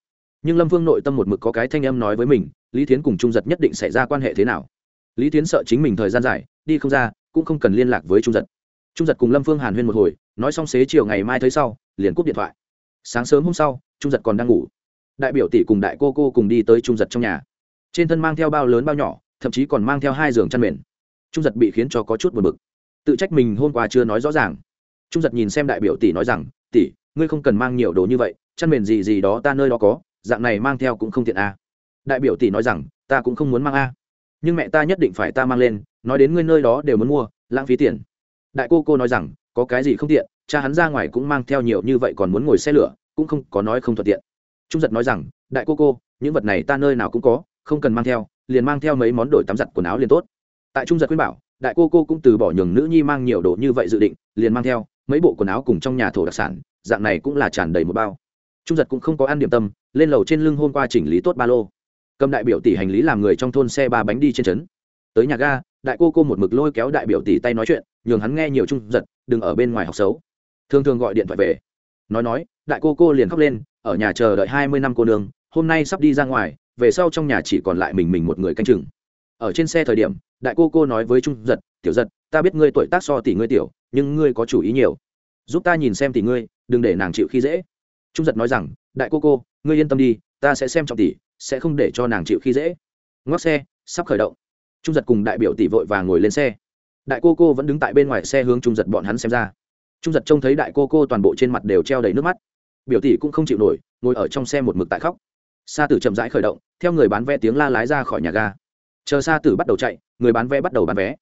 Nhưng lâm phương nội tâm một mực có cái thanh âm nói với mình, lý thiến cùng trung giật nhất định xảy ra quan hệ thế nào. Lý Thiến sợ chính mình thời gian dài, đi không ra, cũng không cần liên lạc với trung giật. Trung giật cùng lâm phương hàn huyên một hồi, nói xong xế chiều ngày mai thấy sau, liền cúp điện thoại. Sáng sớm hôm sau, trung giật còn đang ngủ. Đại biểu tỷ cùng đại cô cô cùng đi tới trung giật trong nhà. Trên thân mang theo bao lớn bao nhỏ, thậm chí còn mang theo hai giường chăn mền. Trung giật bị khiến cho có chút buồn bực. Tự trách mình hôm qua chưa nói rõ ràng trung giật nhìn xem đại biểu tỷ nói rằng, tỷ, ngươi không cần mang nhiều đồ như vậy, chăn mền gì gì đó ta nơi đó có, dạng này mang theo cũng không tiện a. À. đại biểu tỷ nói rằng, ta cũng không muốn mang a, nhưng mẹ ta nhất định phải ta mang lên, nói đến ngươi nơi đó đều muốn mua, lãng phí tiền. Đại cô cô nói rằng, có cái gì không tiện, cha hắn ra ngoài cũng mang theo nhiều như vậy còn muốn ngồi xe lửa, cũng không có nói không thuận tiện. Trung giật nói rằng, đại cô cô, những vật này ta nơi nào cũng có, không cần mang theo, liền mang theo mấy món đổi tắm giặt quần áo liền tốt. Tại trung giật khuyên bảo, đại cô cô cũng từ bỏ nhường nữ nhi mang nhiều đồ như vậy dự định, liền mang theo mấy bộ quần áo cùng trong nhà thổ đặc sản, dạng này cũng là tràn đầy một bao. Trung giật cũng không có ăn điểm tâm, lên lầu trên lưng hôm qua chỉnh lý tốt ba lô. Cầm đại biểu tỷ hành lý làm người trong thôn xe ba bánh đi trên trấn. Tới nhà ga, đại cô cô một mực lôi kéo đại biểu tỷ tay nói chuyện, nhường hắn nghe nhiều trung giật, đừng ở bên ngoài học xấu. Thường thường gọi điện thoại về. Nói nói, đại cô cô liền khóc lên, ở nhà chờ đợi hai mươi năm cô nương, hôm nay sắp đi ra ngoài, về sau trong nhà chỉ còn lại mình mình một người canh chừng. Ở trên xe thời điểm, đại cô cô nói với trung giật, tiểu giật, ta biết ngươi tuổi tác so tỷ ngươi tiểu nhưng ngươi có chủ ý nhiều. Giúp ta nhìn xem tỷ ngươi, đừng để nàng chịu khi dễ. Trung giật nói rằng, đại cô cô, ngươi yên tâm đi, ta sẽ xem trọng tỷ, sẽ không để cho nàng chịu khi dễ. Ngoắc xe, sắp khởi động. Trung giật cùng đại biểu tỷ vội và ngồi lên xe. Đại cô cô vẫn đứng tại bên ngoài xe hướng trung giật bọn hắn xem ra. Trung giật trông thấy đại cô cô toàn bộ trên mặt đều treo đầy nước mắt. Biểu tỷ cũng không chịu nổi, ngồi ở trong xe một mực tại khóc. Sa tử chậm rãi khởi động, theo người bán vé tiếng la lái ra khỏi nhà ga. Chờ sa tử bắt đầu chạy, người bán vé bắt đầu bán vé.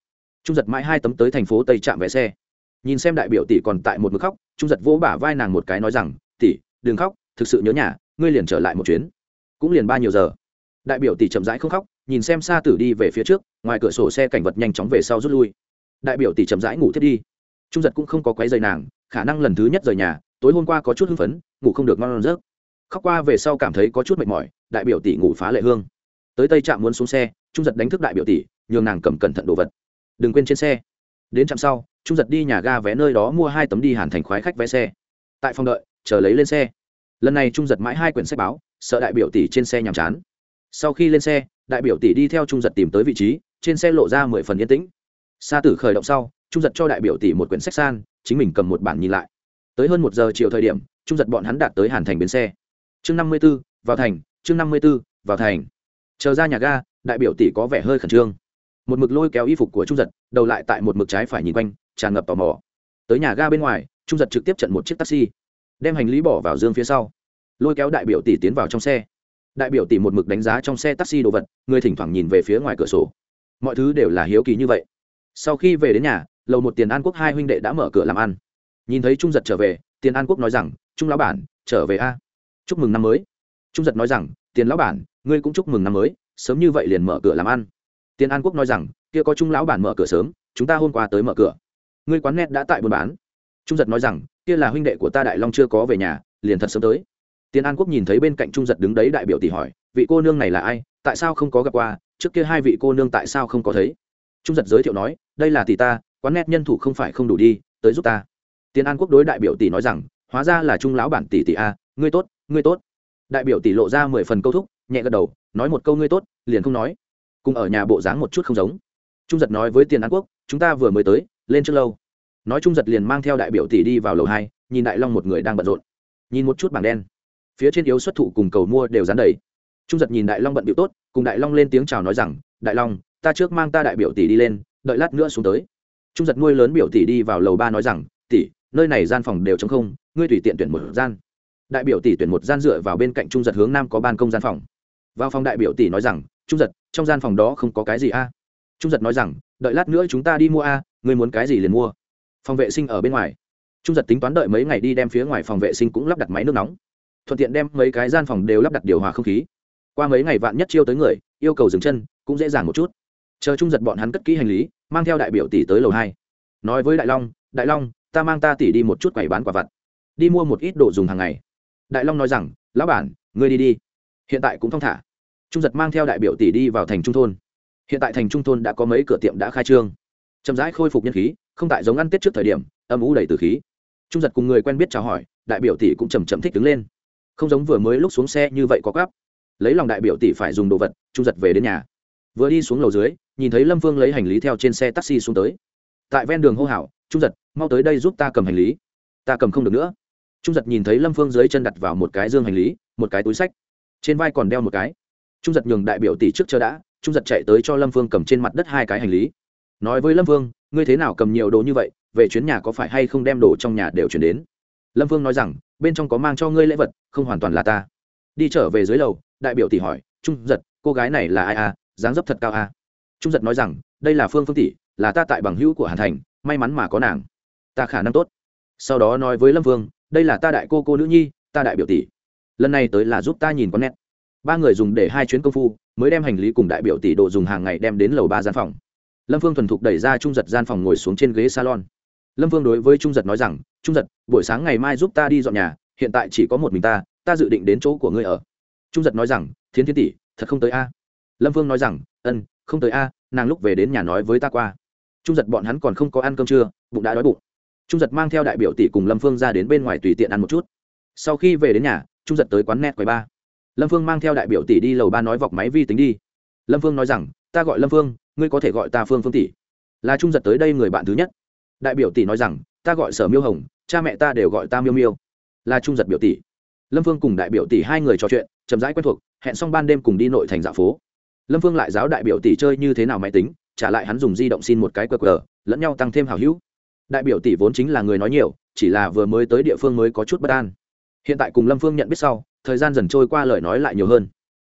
Trung giật mãi hai tấm tới thành phố tây trạm vé xe nhìn xem đại biểu tỷ còn tại một mực khóc, trung giật vỗ bả vai nàng một cái nói rằng, tỷ, đừng khóc, thực sự nhớ nhà, ngươi liền trở lại một chuyến. Cũng liền ba nhiều giờ. Đại biểu tỷ chậm rãi không khóc, nhìn xem xa tử đi về phía trước, ngoài cửa sổ xe cảnh vật nhanh chóng về sau rút lui. Đại biểu tỷ chậm rãi ngủ thiết đi. Trung giật cũng không có quấy dày nàng, khả năng lần thứ nhất rời nhà, tối hôm qua có chút hưng phấn, ngủ không được ngon rớt khóc qua về sau cảm thấy có chút mệt mỏi, đại biểu tỷ ngủ phá lệ hương. Tới tây trạm muốn xuống xe, trung giật đánh thức đại biểu tỷ, nhường nàng cầm cẩn thận đồ vật. Đừng quên trên xe đến trạm sau, trung giật đi nhà ga vé nơi đó mua hai tấm đi hàn thành khoái khách vé xe. Tại phòng đợi, chờ lấy lên xe. Lần này trung giật mãi hai quyển sách báo, sợ đại biểu tỷ trên xe nhàm chán. Sau khi lên xe, đại biểu tỷ đi theo trung giật tìm tới vị trí, trên xe lộ ra mười phần yên tĩnh. Sa tử khởi động sau, trung giật cho đại biểu tỷ một quyển sách san, chính mình cầm một bản nhìn lại. Tới hơn một giờ chiều thời điểm, trung giật bọn hắn đạt tới hàn thành bến xe. Chương năm mươi b ố vào thành, chương năm mươi b ố vào thành. Chờ ra nhà ga, đại biểu tỷ có vẻ hơi khẩn trương một mực lôi kéo y phục của trung giật, đầu lại tại một mực trái phải nhìn quanh, tràn ngập tò mò. Tới nhà ga bên ngoài, trung giật trực tiếp trận một chiếc taxi, đem hành lý bỏ vào dương phía sau. Lôi kéo đại biểu tỷ tiến vào trong xe. Đại biểu tỷ một mực đánh giá trong xe taxi đồ vật, người thỉnh thoảng nhìn về phía ngoài cửa sổ. Mọi thứ đều là hiếu kỳ như vậy. Sau khi về đến nhà, lầu một tiền an quốc hai huynh đệ đã mở cửa làm ăn. Nhìn thấy trung giật trở về, tiền an quốc nói rằng, trung lão bản, trở về a. Chúc mừng năm mới. Trung giật nói rằng, tiền lão bản, ngươi cũng chúc mừng năm mới, sớm như vậy liền mở cửa làm ăn tiền an quốc nói rằng, kia có trung lão bản mở cửa sớm, chúng ta hôm qua tới mở cửa. Ngươi quán net đã tại buôn bán. Trung giật nói rằng, kia là huynh đệ của ta đại long chưa có về nhà, liền thật sớm tới. Tiền an quốc nhìn thấy bên cạnh trung giật đứng đấy đại biểu tỷ hỏi, vị cô nương này là ai? Tại sao không có gặp qua? Trước kia hai vị cô nương tại sao không có thấy? Trung giật giới thiệu nói, đây là tỷ ta, quán net nhân thủ không phải không đủ đi, tới giúp ta. Tiền an quốc đối đại biểu tỷ nói rằng, hóa ra là trung lão bản tỷ tỷ a, ngươi tốt ngươi tốt. Đại biểu tỷ lộ ra mười phần câu thúc, nhẹ gật đầu, nói một câu, ngươi tốt, liền không nói cùng ở nhà bộ dáng một chút không giống. Trung giật nói với tiền an quốc, chúng ta vừa mới tới, lên trước lâu. Nói trung giật liền mang theo đại biểu tỷ đi vào lầu hai, nhìn đại long một người đang bận rộn. Nhìn một chút bảng đen. Phía trên yếu xuất thụ cùng cầu mua đều dán đầy. Trung giật nhìn đại long bận bịu tốt, cùng đại long lên tiếng chào nói rằng, đại long, ta trước mang ta đại biểu tỷ đi lên, đợi lát nữa xuống tới. Trung giật nuôi lớn biểu tỷ đi vào lầu ba nói rằng, tỷ, nơi này gian phòng đều t không, ngươi tùy tiện tuyển một gian. Đại biểu tỷ tuyển một gian dựa vào bên cạnh trung giật hướng nam có ban công gian phòng. Vào phòng đại biểu tỷ nói rằng trung giật, trong gian phòng đó không có cái gì a. Trung giật nói rằng, đợi lát nữa chúng ta đi mua a, ngươi muốn cái gì liền mua. Phòng vệ sinh ở bên ngoài. Trung giật tính toán đợi mấy ngày đi đem phía ngoài phòng vệ sinh cũng lắp đặt máy nước nóng. Thuận tiện đem mấy cái gian phòng đều lắp đặt điều hòa không khí. Qua mấy ngày vạn nhất chiêu tới người, yêu cầu dừng chân, cũng dễ dàng một chút. Chờ trung giật bọn hắn cất kỹ hành lý, mang theo đại biểu tỷ tới lầu hai. Nói với đại long đại long, ta mang ta tỷ đi một chút quầy bán quả vặt. Đi mua một ít đồ dùng hàng ngày. Đại long nói rằng, lão bản, ngươi đi đi. Hiện tại cũng thong thả trung giật mang theo đại biểu tỷ đi vào thành trung thôn. Hiện tại thành trung thôn đã có mấy cửa tiệm đã khai trương. Chậm rãi khôi phục nhân khí, không tại giống ăn tết trước thời điểm, âm ủ đầy từ khí. Trung giật cùng người quen biết chào hỏi, đại biểu tỷ cũng chầm chậm thích đứng lên. Không giống vừa mới lúc xuống xe như vậy có gấp lấy lòng đại biểu tỷ phải dùng đồ vật, trung giật về đến nhà. Vừa đi xuống lầu dưới, nhìn thấy lâm phương lấy hành lý theo trên xe taxi xuống tới. Tại ven đường hô hào, trung giật, mau tới đây giúp ta cầm hành lý. Ta cầm không được nữa. Trung giật nhìn thấy lâm phương dưới chân đặt vào một cái dương hành lý, một cái túi sách. Trên vai còn đeo một cái trung giật nhường đại biểu tỷ trước chờ đã, trung giật chạy tới cho lâm phương cầm trên mặt đất hai cái hành lý. Nói với lâm phương, ngươi thế nào cầm nhiều đồ như vậy, về chuyến nhà có phải hay không đem đồ trong nhà đều chuyển đến? Lâm phương nói rằng, bên trong có mang cho ngươi lễ vật, không hoàn toàn là ta. Đi trở về dưới lầu, đại biểu tỷ hỏi, trung giật, cô gái này là ai à? Dáng dấp thật cao à? Trung giật nói rằng, đây là phương phương tỷ, là ta tại bằng hữu của hàn thành, may mắn mà có nàng. Ta khả năng tốt. Sau đó nói với lâm vương đây là ta đại cô cô nữ nhi, ta đại biểu tỷ. Lần này tới là giúp ta nhìn con nét ba người dùng để hai chuyến công phu, mới đem hành lý cùng đại biểu tỷ độ dùng hàng ngày đem đến lầu ba gian phòng. Lâm Phương thuần thục đẩy ra trung giật gian phòng ngồi xuống trên ghế salon. Lâm Phương đối với trung giật nói rằng, trung giật, buổi sáng ngày mai giúp ta đi dọn nhà, hiện tại chỉ có một mình ta ta dự định đến chỗ của ngươi ở. Trung giật nói rằng, thiến thiên tỷ, thật không tới a? Lâm Phương nói rằng, ân, không tới a, nàng lúc về đến nhà nói với ta qua. Trung giật bọn hắn còn không có ăn cơm trưa, bụng đã đói bụng. Trung giật mang theo đại biểu tỷ cùng lâm phương ra đến bên ngoài tùy tiện ăn một chút. Sau khi về đến nhà, trung giật tới quán net quầy ba lâm phương mang theo đại biểu tỷ đi lầu ba nói vọc máy vi tính đi. Lâm phương nói rằng, ta gọi lâm phương, ngươi có thể gọi ta phương phương tỷ. Là trung giật tới đây người bạn thứ nhất. Đại biểu tỷ nói rằng, ta gọi sở miêu hồng, cha mẹ ta đều gọi ta miêu miêu. Là trung giật biểu tỷ. Lâm phương cùng đại biểu tỷ hai người trò chuyện, chậm rãi quen thuộc, hẹn xong ban đêm cùng đi nội thành dạ phố. Lâm phương lại giáo đại biểu tỷ chơi như thế nào máy tính, trả lại hắn dùng di động xin một cái qr, lẫn nhau tăng thêm hào hữu. Đại biểu tỷ vốn chính là người nói nhiều, chỉ là vừa mới tới địa phương mới có chút bất an. Hiện tại cùng lâm phương nhận biết sau thời gian dần trôi qua lời nói lại nhiều hơn.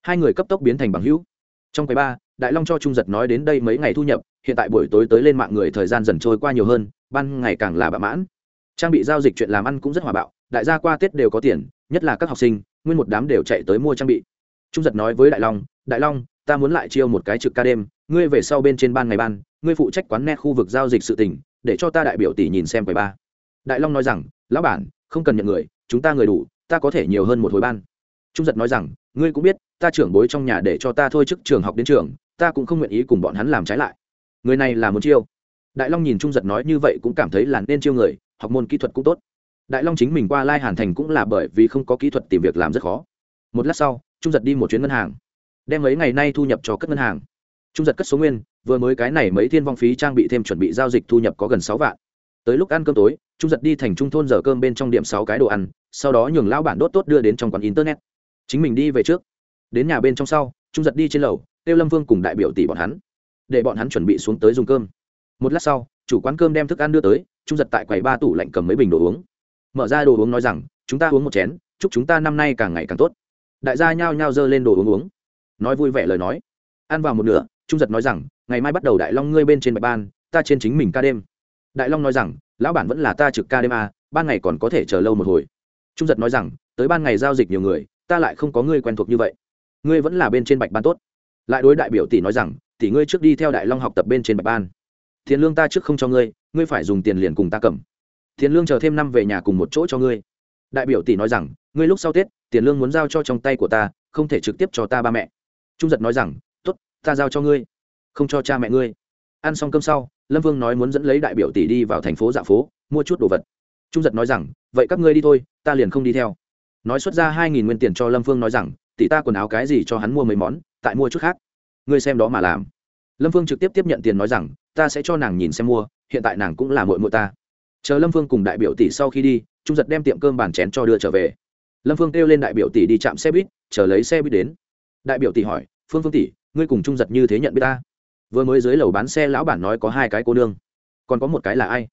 Hai người cấp tốc biến thành bằng hữu. Trong quầy ba, đại long cho trung giật nói đến đây mấy ngày thu nhập, hiện tại buổi tối tới lên mạng người thời gian dần trôi qua nhiều hơn, ban ngày càng là bạ mãn. Trang bị giao dịch chuyện làm ăn cũng rất hòa bạo, đại gia qua tết đều có tiền, nhất là các học sinh, nguyên một đám đều chạy tới mua trang bị. Trung giật nói với đại long đại long, ta muốn lại chiêu một cái trực ca đêm, ngươi về sau bên trên ban ngày ban, ngươi phụ trách quán net khu vực giao dịch sự tình, để cho ta đại biểu tỷ nhìn xem quầy ba. Đại long nói rằng, lão bản, không cần nhận người, chúng ta người đủ ta có thể nhiều hơn một hồi ban. Trung giật nói rằng, ngươi cũng biết, ta trưởng bối trong nhà để cho ta thôi chức trường học đến trường, ta cũng không nguyện ý cùng bọn hắn làm trái lại. Người này là một chiêu. Đại long nhìn trung giật nói như vậy cũng cảm thấy là nên chiêu người, học môn kỹ thuật cũng tốt. Đại long chính mình qua lai hàn thành cũng là bởi vì không có kỹ thuật tìm việc làm rất khó. Một lát sau, trung giật đi một chuyến ngân hàng. Đem mấy ngày nay thu nhập cho cất ngân hàng. Trung giật cất số nguyên, vừa mới cái này mấy thiên vong phí trang bị thêm chuẩn bị giao dịch thu nhập có gần sáu vạn tới lúc ăn cơm tối, trung giật đi thành trung thôn giờ cơm bên trong điểm sáu cái đồ ăn, sau đó nhường lão bản đốt tốt đưa đến trong quán internet. Chính mình đi về trước. Đến nhà bên trong sau, trung giật đi trên lầu, tiêu lâm vương cùng đại biểu tỷ bọn hắn. Để bọn hắn chuẩn bị xuống tới dùng cơm. Một lát sau, chủ quán cơm đem thức ăn đưa tới, trung giật tại quầy ba tủ lạnh cầm mấy bình đồ uống. Mở ra đồ uống nói rằng, chúng ta uống một chén, chúc chúng ta năm nay càng ngày càng tốt. Đại gia nhao nhao dơ lên đồ uống uống. Nói vui vẻ lời nói. Ăn vào một nửa, trung giật nói rằng, ngày mai bắt đầu đại long ngươi bên trên bạch ban, ta trên chính mình ca đêm đại long nói rằng, lão bản vẫn là ta trực ca đêm a, ban ngày còn có thể chờ lâu một hồi. Trung giật nói rằng, tới ban ngày giao dịch nhiều người, ta lại không có ngươi quen thuộc như vậy. Ngươi vẫn là bên trên bạch ban tốt. Lại đối đại biểu tỷ nói rằng, tỷ ngươi trước đi theo đại long học tập bên trên bạch ban. Tiền lương ta trước không cho ngươi ngươi phải dùng tiền liền cùng ta cầm. Tiền lương chờ thêm năm về nhà cùng một chỗ cho ngươi. Đại biểu tỷ nói rằng, ngươi lúc sau tết, tiền lương muốn giao cho trong tay của ta, không thể trực tiếp cho ta ba mẹ. Trung giật nói rằng t ố t ta giao cho ngươi, không cho cha mẹ ngươi. Ăn xong cơm sau lâm vương nói muốn dẫn lấy đại biểu tỷ đi vào thành phố dạ phố, mua chút đồ vật. Trung giật nói rằng, vậy các ngươi đi thôi, ta liền không đi theo. Nói xuất ra hai nghìn nguyên tiền cho lâm phương nói rằng, tỷ ta quần áo cái gì cho hắn mua mấy món, tại mua chút khác. Ngươi xem đó mà làm. Lâm phương trực tiếp tiếp nhận tiền nói rằng, ta sẽ cho nàng nhìn xem mua, hiện tại nàng cũng là mội mội ta. Chờ lâm phương cùng đại biểu tỷ sau khi đi, trung giật đem tiệm cơm bàn chén cho đưa trở về. Lâm phương kêu lên đại biểu tỷ đi chạm xe buýt, chờ lấy xe buýt đến. Đại biểu tỷ hỏi, phương phương tỷ, ngươi cùng trung giật như thế nhận biết ta? Vừa mới dưới lầu bán xe lão bản nói có hai cái cô nương. Còn có một cái là ai?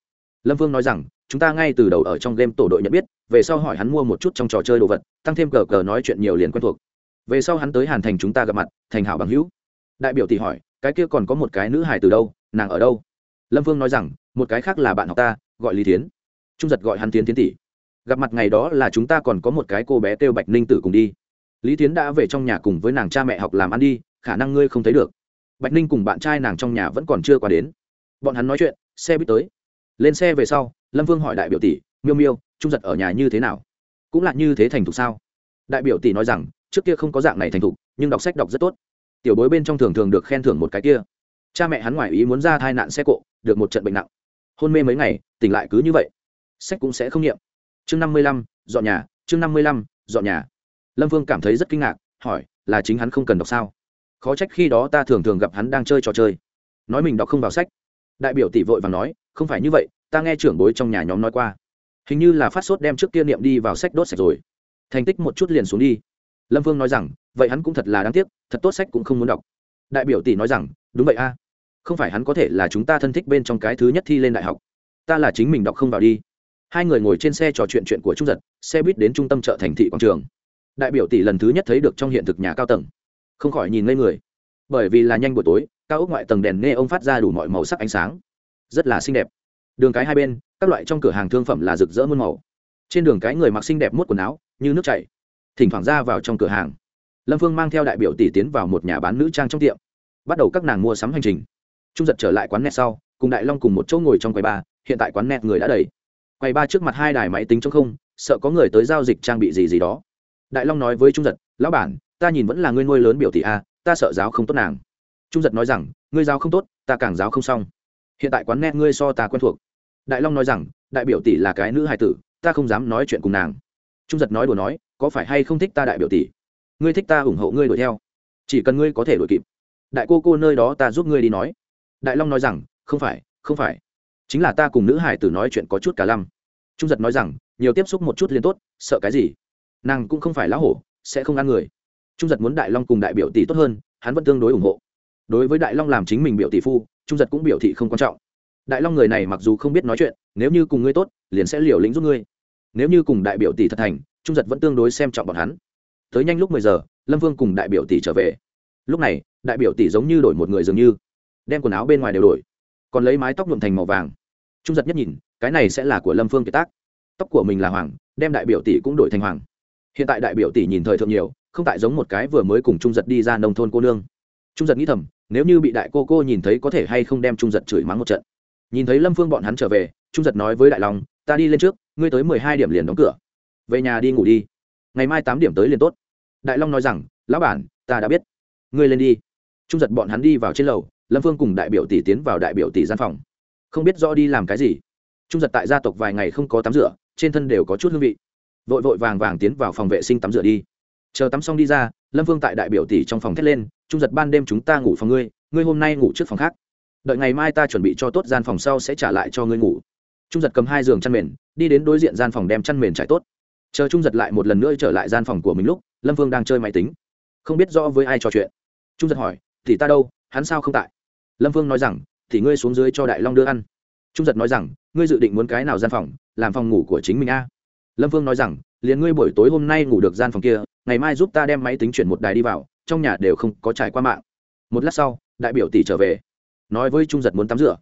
Lâm vương nói rằng, chúng ta ngay từ đầu ở trong game tổ đội nhận biết, về sau hỏi hắn mua một chút trong trò chơi đồ vật, tăng thêm cờ cờ nói chuyện nhiều liền quen thuộc. Về sau hắn tới hàn thành chúng ta gặp mặt, thành hảo bằng hữu. Đại biểu tỷ hỏi, cái kia còn có một cái nữ hài từ đâu, nàng ở đâu? Lâm vương nói rằng, một cái khác là bạn học ta, gọi lý thiến. Trung giật gọi hắn tiến tiến tỷ. Gặp mặt ngày đó là chúng ta còn có một cái cô bé kêu bạch ninh tử cùng đi. Lý tiến đã về trong nhà cùng với nàng cha mẹ học làm ăn đi, khả năng ngươi không thấy được bạch ninh cùng bạn trai nàng trong nhà vẫn còn chưa qua đến. Bọn hắn nói chuyện, xe buýt tới. Lên xe về sau, lâm vương hỏi đại biểu tỷ, miêu miêu, trung giật ở nhà như thế nào? Cũng là như thế thành thục sao? Đại biểu tỷ nói rằng, trước kia không có dạng này thành thục, nhưng đọc sách đọc rất tốt. Tiểu bối bên trong thường thường được khen thưởng một cái kia. Cha mẹ hắn ngoài ý muốn ra thai nạn xe cộ, được một trận bệnh nặng. Hôn mê mấy ngày, tỉnh lại cứ như vậy. Sách cũng sẽ không nghiệm. Chương năm mươi lăm, dọn nhà, chương năm mươi lăm, dọn nhà. Lâm vương cảm thấy rất kinh ngạc, hỏi, là chính hắn không cần đọc sao? Khó trách khi đó ta thường thường gặp hắn đang chơi trò chơi. Nói mình đọc không vào sách. Đại biểu tỷ vội và nói, không phải như vậy, ta nghe trưởng bối trong nhà nhóm nói qua. Hình như là phát sốt đem trước kia niệm đi vào sách đốt sạch rồi. Thành tích một chút liền xuống đi. Lâm vương nói rằng, vậy hắn cũng thật là đáng tiếc, thật tốt sách cũng không muốn đọc. Đại biểu tỷ nói rằng, đúng vậy a. Không phải hắn có thể là chúng ta thân thích bên trong cái thứ nhất thi lên đại học. Ta là chính mình đọc không vào đi. Hai người ngồi trên xe trò chuyện chuyện của trung giật, xe buýt đến trung tâm chợ thành thị quảng trường. Đại biểu tỷ lần thứ nhất thấy được trong hiện thực nhà cao tầng không khỏi nhìn ngây người. Bởi vì là nhanh buổi tối, cao ốc ngoại tầng đèn nghe ông phát ra đủ mọi màu sắc ánh sáng. Rất là xinh đẹp. Đường cái hai bên, các loại trong cửa hàng thương phẩm là rực rỡ muôn màu. Trên đường cái người mặc xinh đẹp mốt quần áo, như nước chảy. Thỉnh thoảng ra vào trong cửa hàng. Lâm phương mang theo đại biểu tỷ tiến vào một nhà bán nữ trang trong tiệm. Bắt đầu các nàng mua sắm hành trình. Trung giật trở lại quán net sau, cùng đại long cùng một chỗ ngồi trong quầy ba, hiện tại quán net người đã đầy. Quầy ba trước mặt hai đài máy tính trong không, sợ có người tới giao dịch trang bị gì gì đó. Đại long nói với trung giật, lão bản ta nhìn vẫn là ngươi nuôi lớn biểu tỷ a, ta sợ giáo không tốt nàng. Trung giật nói rằng, ngươi giáo không tốt, ta càng giáo không xong. Hiện tại quán net ngươi so ta quen thuộc. Đại long nói rằng, đại biểu tỷ là cái nữ hài tử, ta không dám nói chuyện cùng nàng. Trung giật nói đùa nói, có phải hay không thích ta đại biểu tỷ? Ngươi thích ta ủng hộ ngươi đuổi theo. Chỉ cần ngươi có thể đuổi kịp. Đại cô cô nơi đó ta giúp ngươi đi nói. Đại long nói rằng, không phải không phải. Chính là ta cùng nữ hải tử nói chuyện có chút cả lăm. Trung giật nói rằng, nhiều tiếp xúc một chút liền tốt, sợ cái gì? Nàng cũng không phải lá hổ, sẽ không ăn người trung giật muốn đại long cùng đại biểu tỷ tốt hơn, hắn vẫn tương đối ủng hộ. Đối với đại long làm chính mình biểu tỷ phu, trung giật cũng biểu thị không quan trọng. Đại long người này mặc dù không biết nói chuyện, nếu như cùng ngươi tốt, liền sẽ liều lĩnh giúp ngươi. Nếu như cùng đại biểu tỷ thật thành, trung giật vẫn tương đối xem trọng bọn hắn. Tới nhanh lúc mười giờ, lâm vương cùng đại biểu tỷ trở về. Lúc này, đại biểu tỷ giống như đổi một người dường như, đem quần áo bên ngoài đều đổi, còn lấy mái tóc nhuộm thành màu vàng. Trung giật nhất nhìn, cái này sẽ là của lâm phương kiệt tác. Tóc của mình là hoàng, đem đại biểu tỷ cũng đổi thành hoàng hiện tại đại biểu tỷ nhìn thời thượng nhiều, không tại giống một cái vừa mới cùng trung giật đi ra nông thôn cô nương. Trung giật nghĩ thầm, nếu như bị đại cô cô nhìn thấy có thể hay không đem trung giật chửi mắng một trận. Nhìn thấy lâm phương bọn hắn trở về, trung giật nói với đại long, ta đi lên trước, ngươi tới mười hai điểm liền đóng cửa. Về nhà đi ngủ đi. Ngày mai tám điểm tới liền tốt. Đại long nói rằng, lão bản, ta đã biết. Ngươi lên đi. Trung giật bọn hắn đi vào trên lầu, lâm phương cùng đại biểu tỷ tiến vào đại biểu tỷ gian phòng. Không biết rõ đi làm cái gì. Trung giật tại gia tộc vài ngày không có tắm rửa, trên thân đều có chút hương vị vội vội vàng vàng tiến vào phòng vệ sinh tắm rửa đi. Chờ tắm xong đi ra, lâm Vương tại đại biểu tỷ trong phòng thét lên, trung giật ban đêm chúng ta ngủ phòng ngươi ngươi hôm nay ngủ trước phòng khác. Đợi ngày mai ta chuẩn bị cho tốt gian phòng sau sẽ trả lại cho ngươi ngủ. Trung giật cầm hai giường chăn mền, đi đến đối diện gian phòng đem chăn mền trải tốt. Chờ trung giật lại một lần nữa trở lại gian phòng của mình lúc, lâm Vương đang chơi máy tính. Không biết rõ với ai trò chuyện. Trung giật hỏi thì ta đâu? Hắn sao không tại? Lâm Vương nói rằng thì ngươi xuống dưới cho đại long đưa ăn. Trung giật nói rằng, ngươi dự định muốn cái nào gian phòng? Làm phòng ngủ của chính mình a lâm phương nói rằng, liền ngươi buổi tối hôm nay ngủ được gian phòng kia, ngày mai giúp ta đem máy tính chuyển một đài đi vào, trong nhà đều không có trải qua mạng. Một lát sau, đại biểu tỷ trở về, nói với trung giật muốn tắm rửa.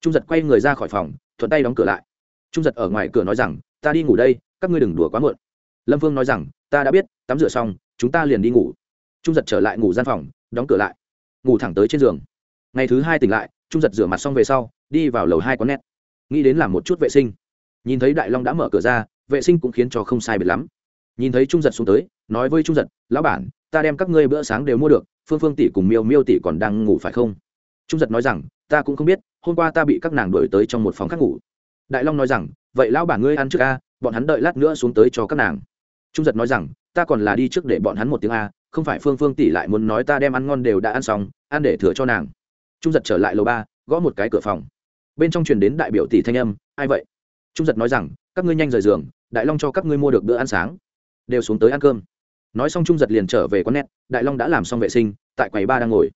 Trung giật quay người ra khỏi phòng, thuận tay đóng cửa lại. Trung giật ở ngoài cửa nói rằng, ta đi ngủ đây, các ngươi đừng đùa quá muộn. Lâm phương nói rằng, ta đã biết, tắm rửa xong, chúng ta liền đi ngủ. Trung giật trở lại ngủ gian phòng, đóng cửa lại. Ngủ thẳng tới trên giường. Ngày thứ hai tỉnh lại, trung giật rửa mặt xong về sau, đi vào lầu hai quán nét nghĩ đến làm một chút vệ sinh. Nhìn thấy đại long đã mở cửa ra vệ sinh cũng khiến cho không sai biệt lắm. Nhìn thấy trung giật xuống tới, nói với trung giật, lão bản, ta đem các ngươi bữa sáng đều mua được, phương phương tỷ cùng miêu miêu tỷ còn đang ngủ phải không? Trung giật nói rằng, ta cũng không biết, hôm qua ta bị các nàng đuổi tới trong một phòng khác ngủ. Đại long nói rằng, vậy lão bản ngươi ăn trước a, bọn hắn đợi lát nữa xuống tới cho các nàng. Trung giật nói rằng, ta còn là đi trước để bọn hắn một tiếng a, không phải phương phương tỷ lại muốn nói ta đem ăn ngon đều đã ăn xong, ăn để thừa cho nàng. Trung giật trở lại lầu ba, gõ một cái cửa phòng. Bên trong truyền đến đại biểu tỷ thanh âm, ai vậy? Trung giật nói rằng, các ngươi nhanh rời giường đại long cho các ngươi mua được bữa ăn sáng. Đều xuống tới ăn cơm. Nói xong trung giật liền trở về quán nét đại long đã làm xong vệ sinh, tại quầy ba đang ngồi.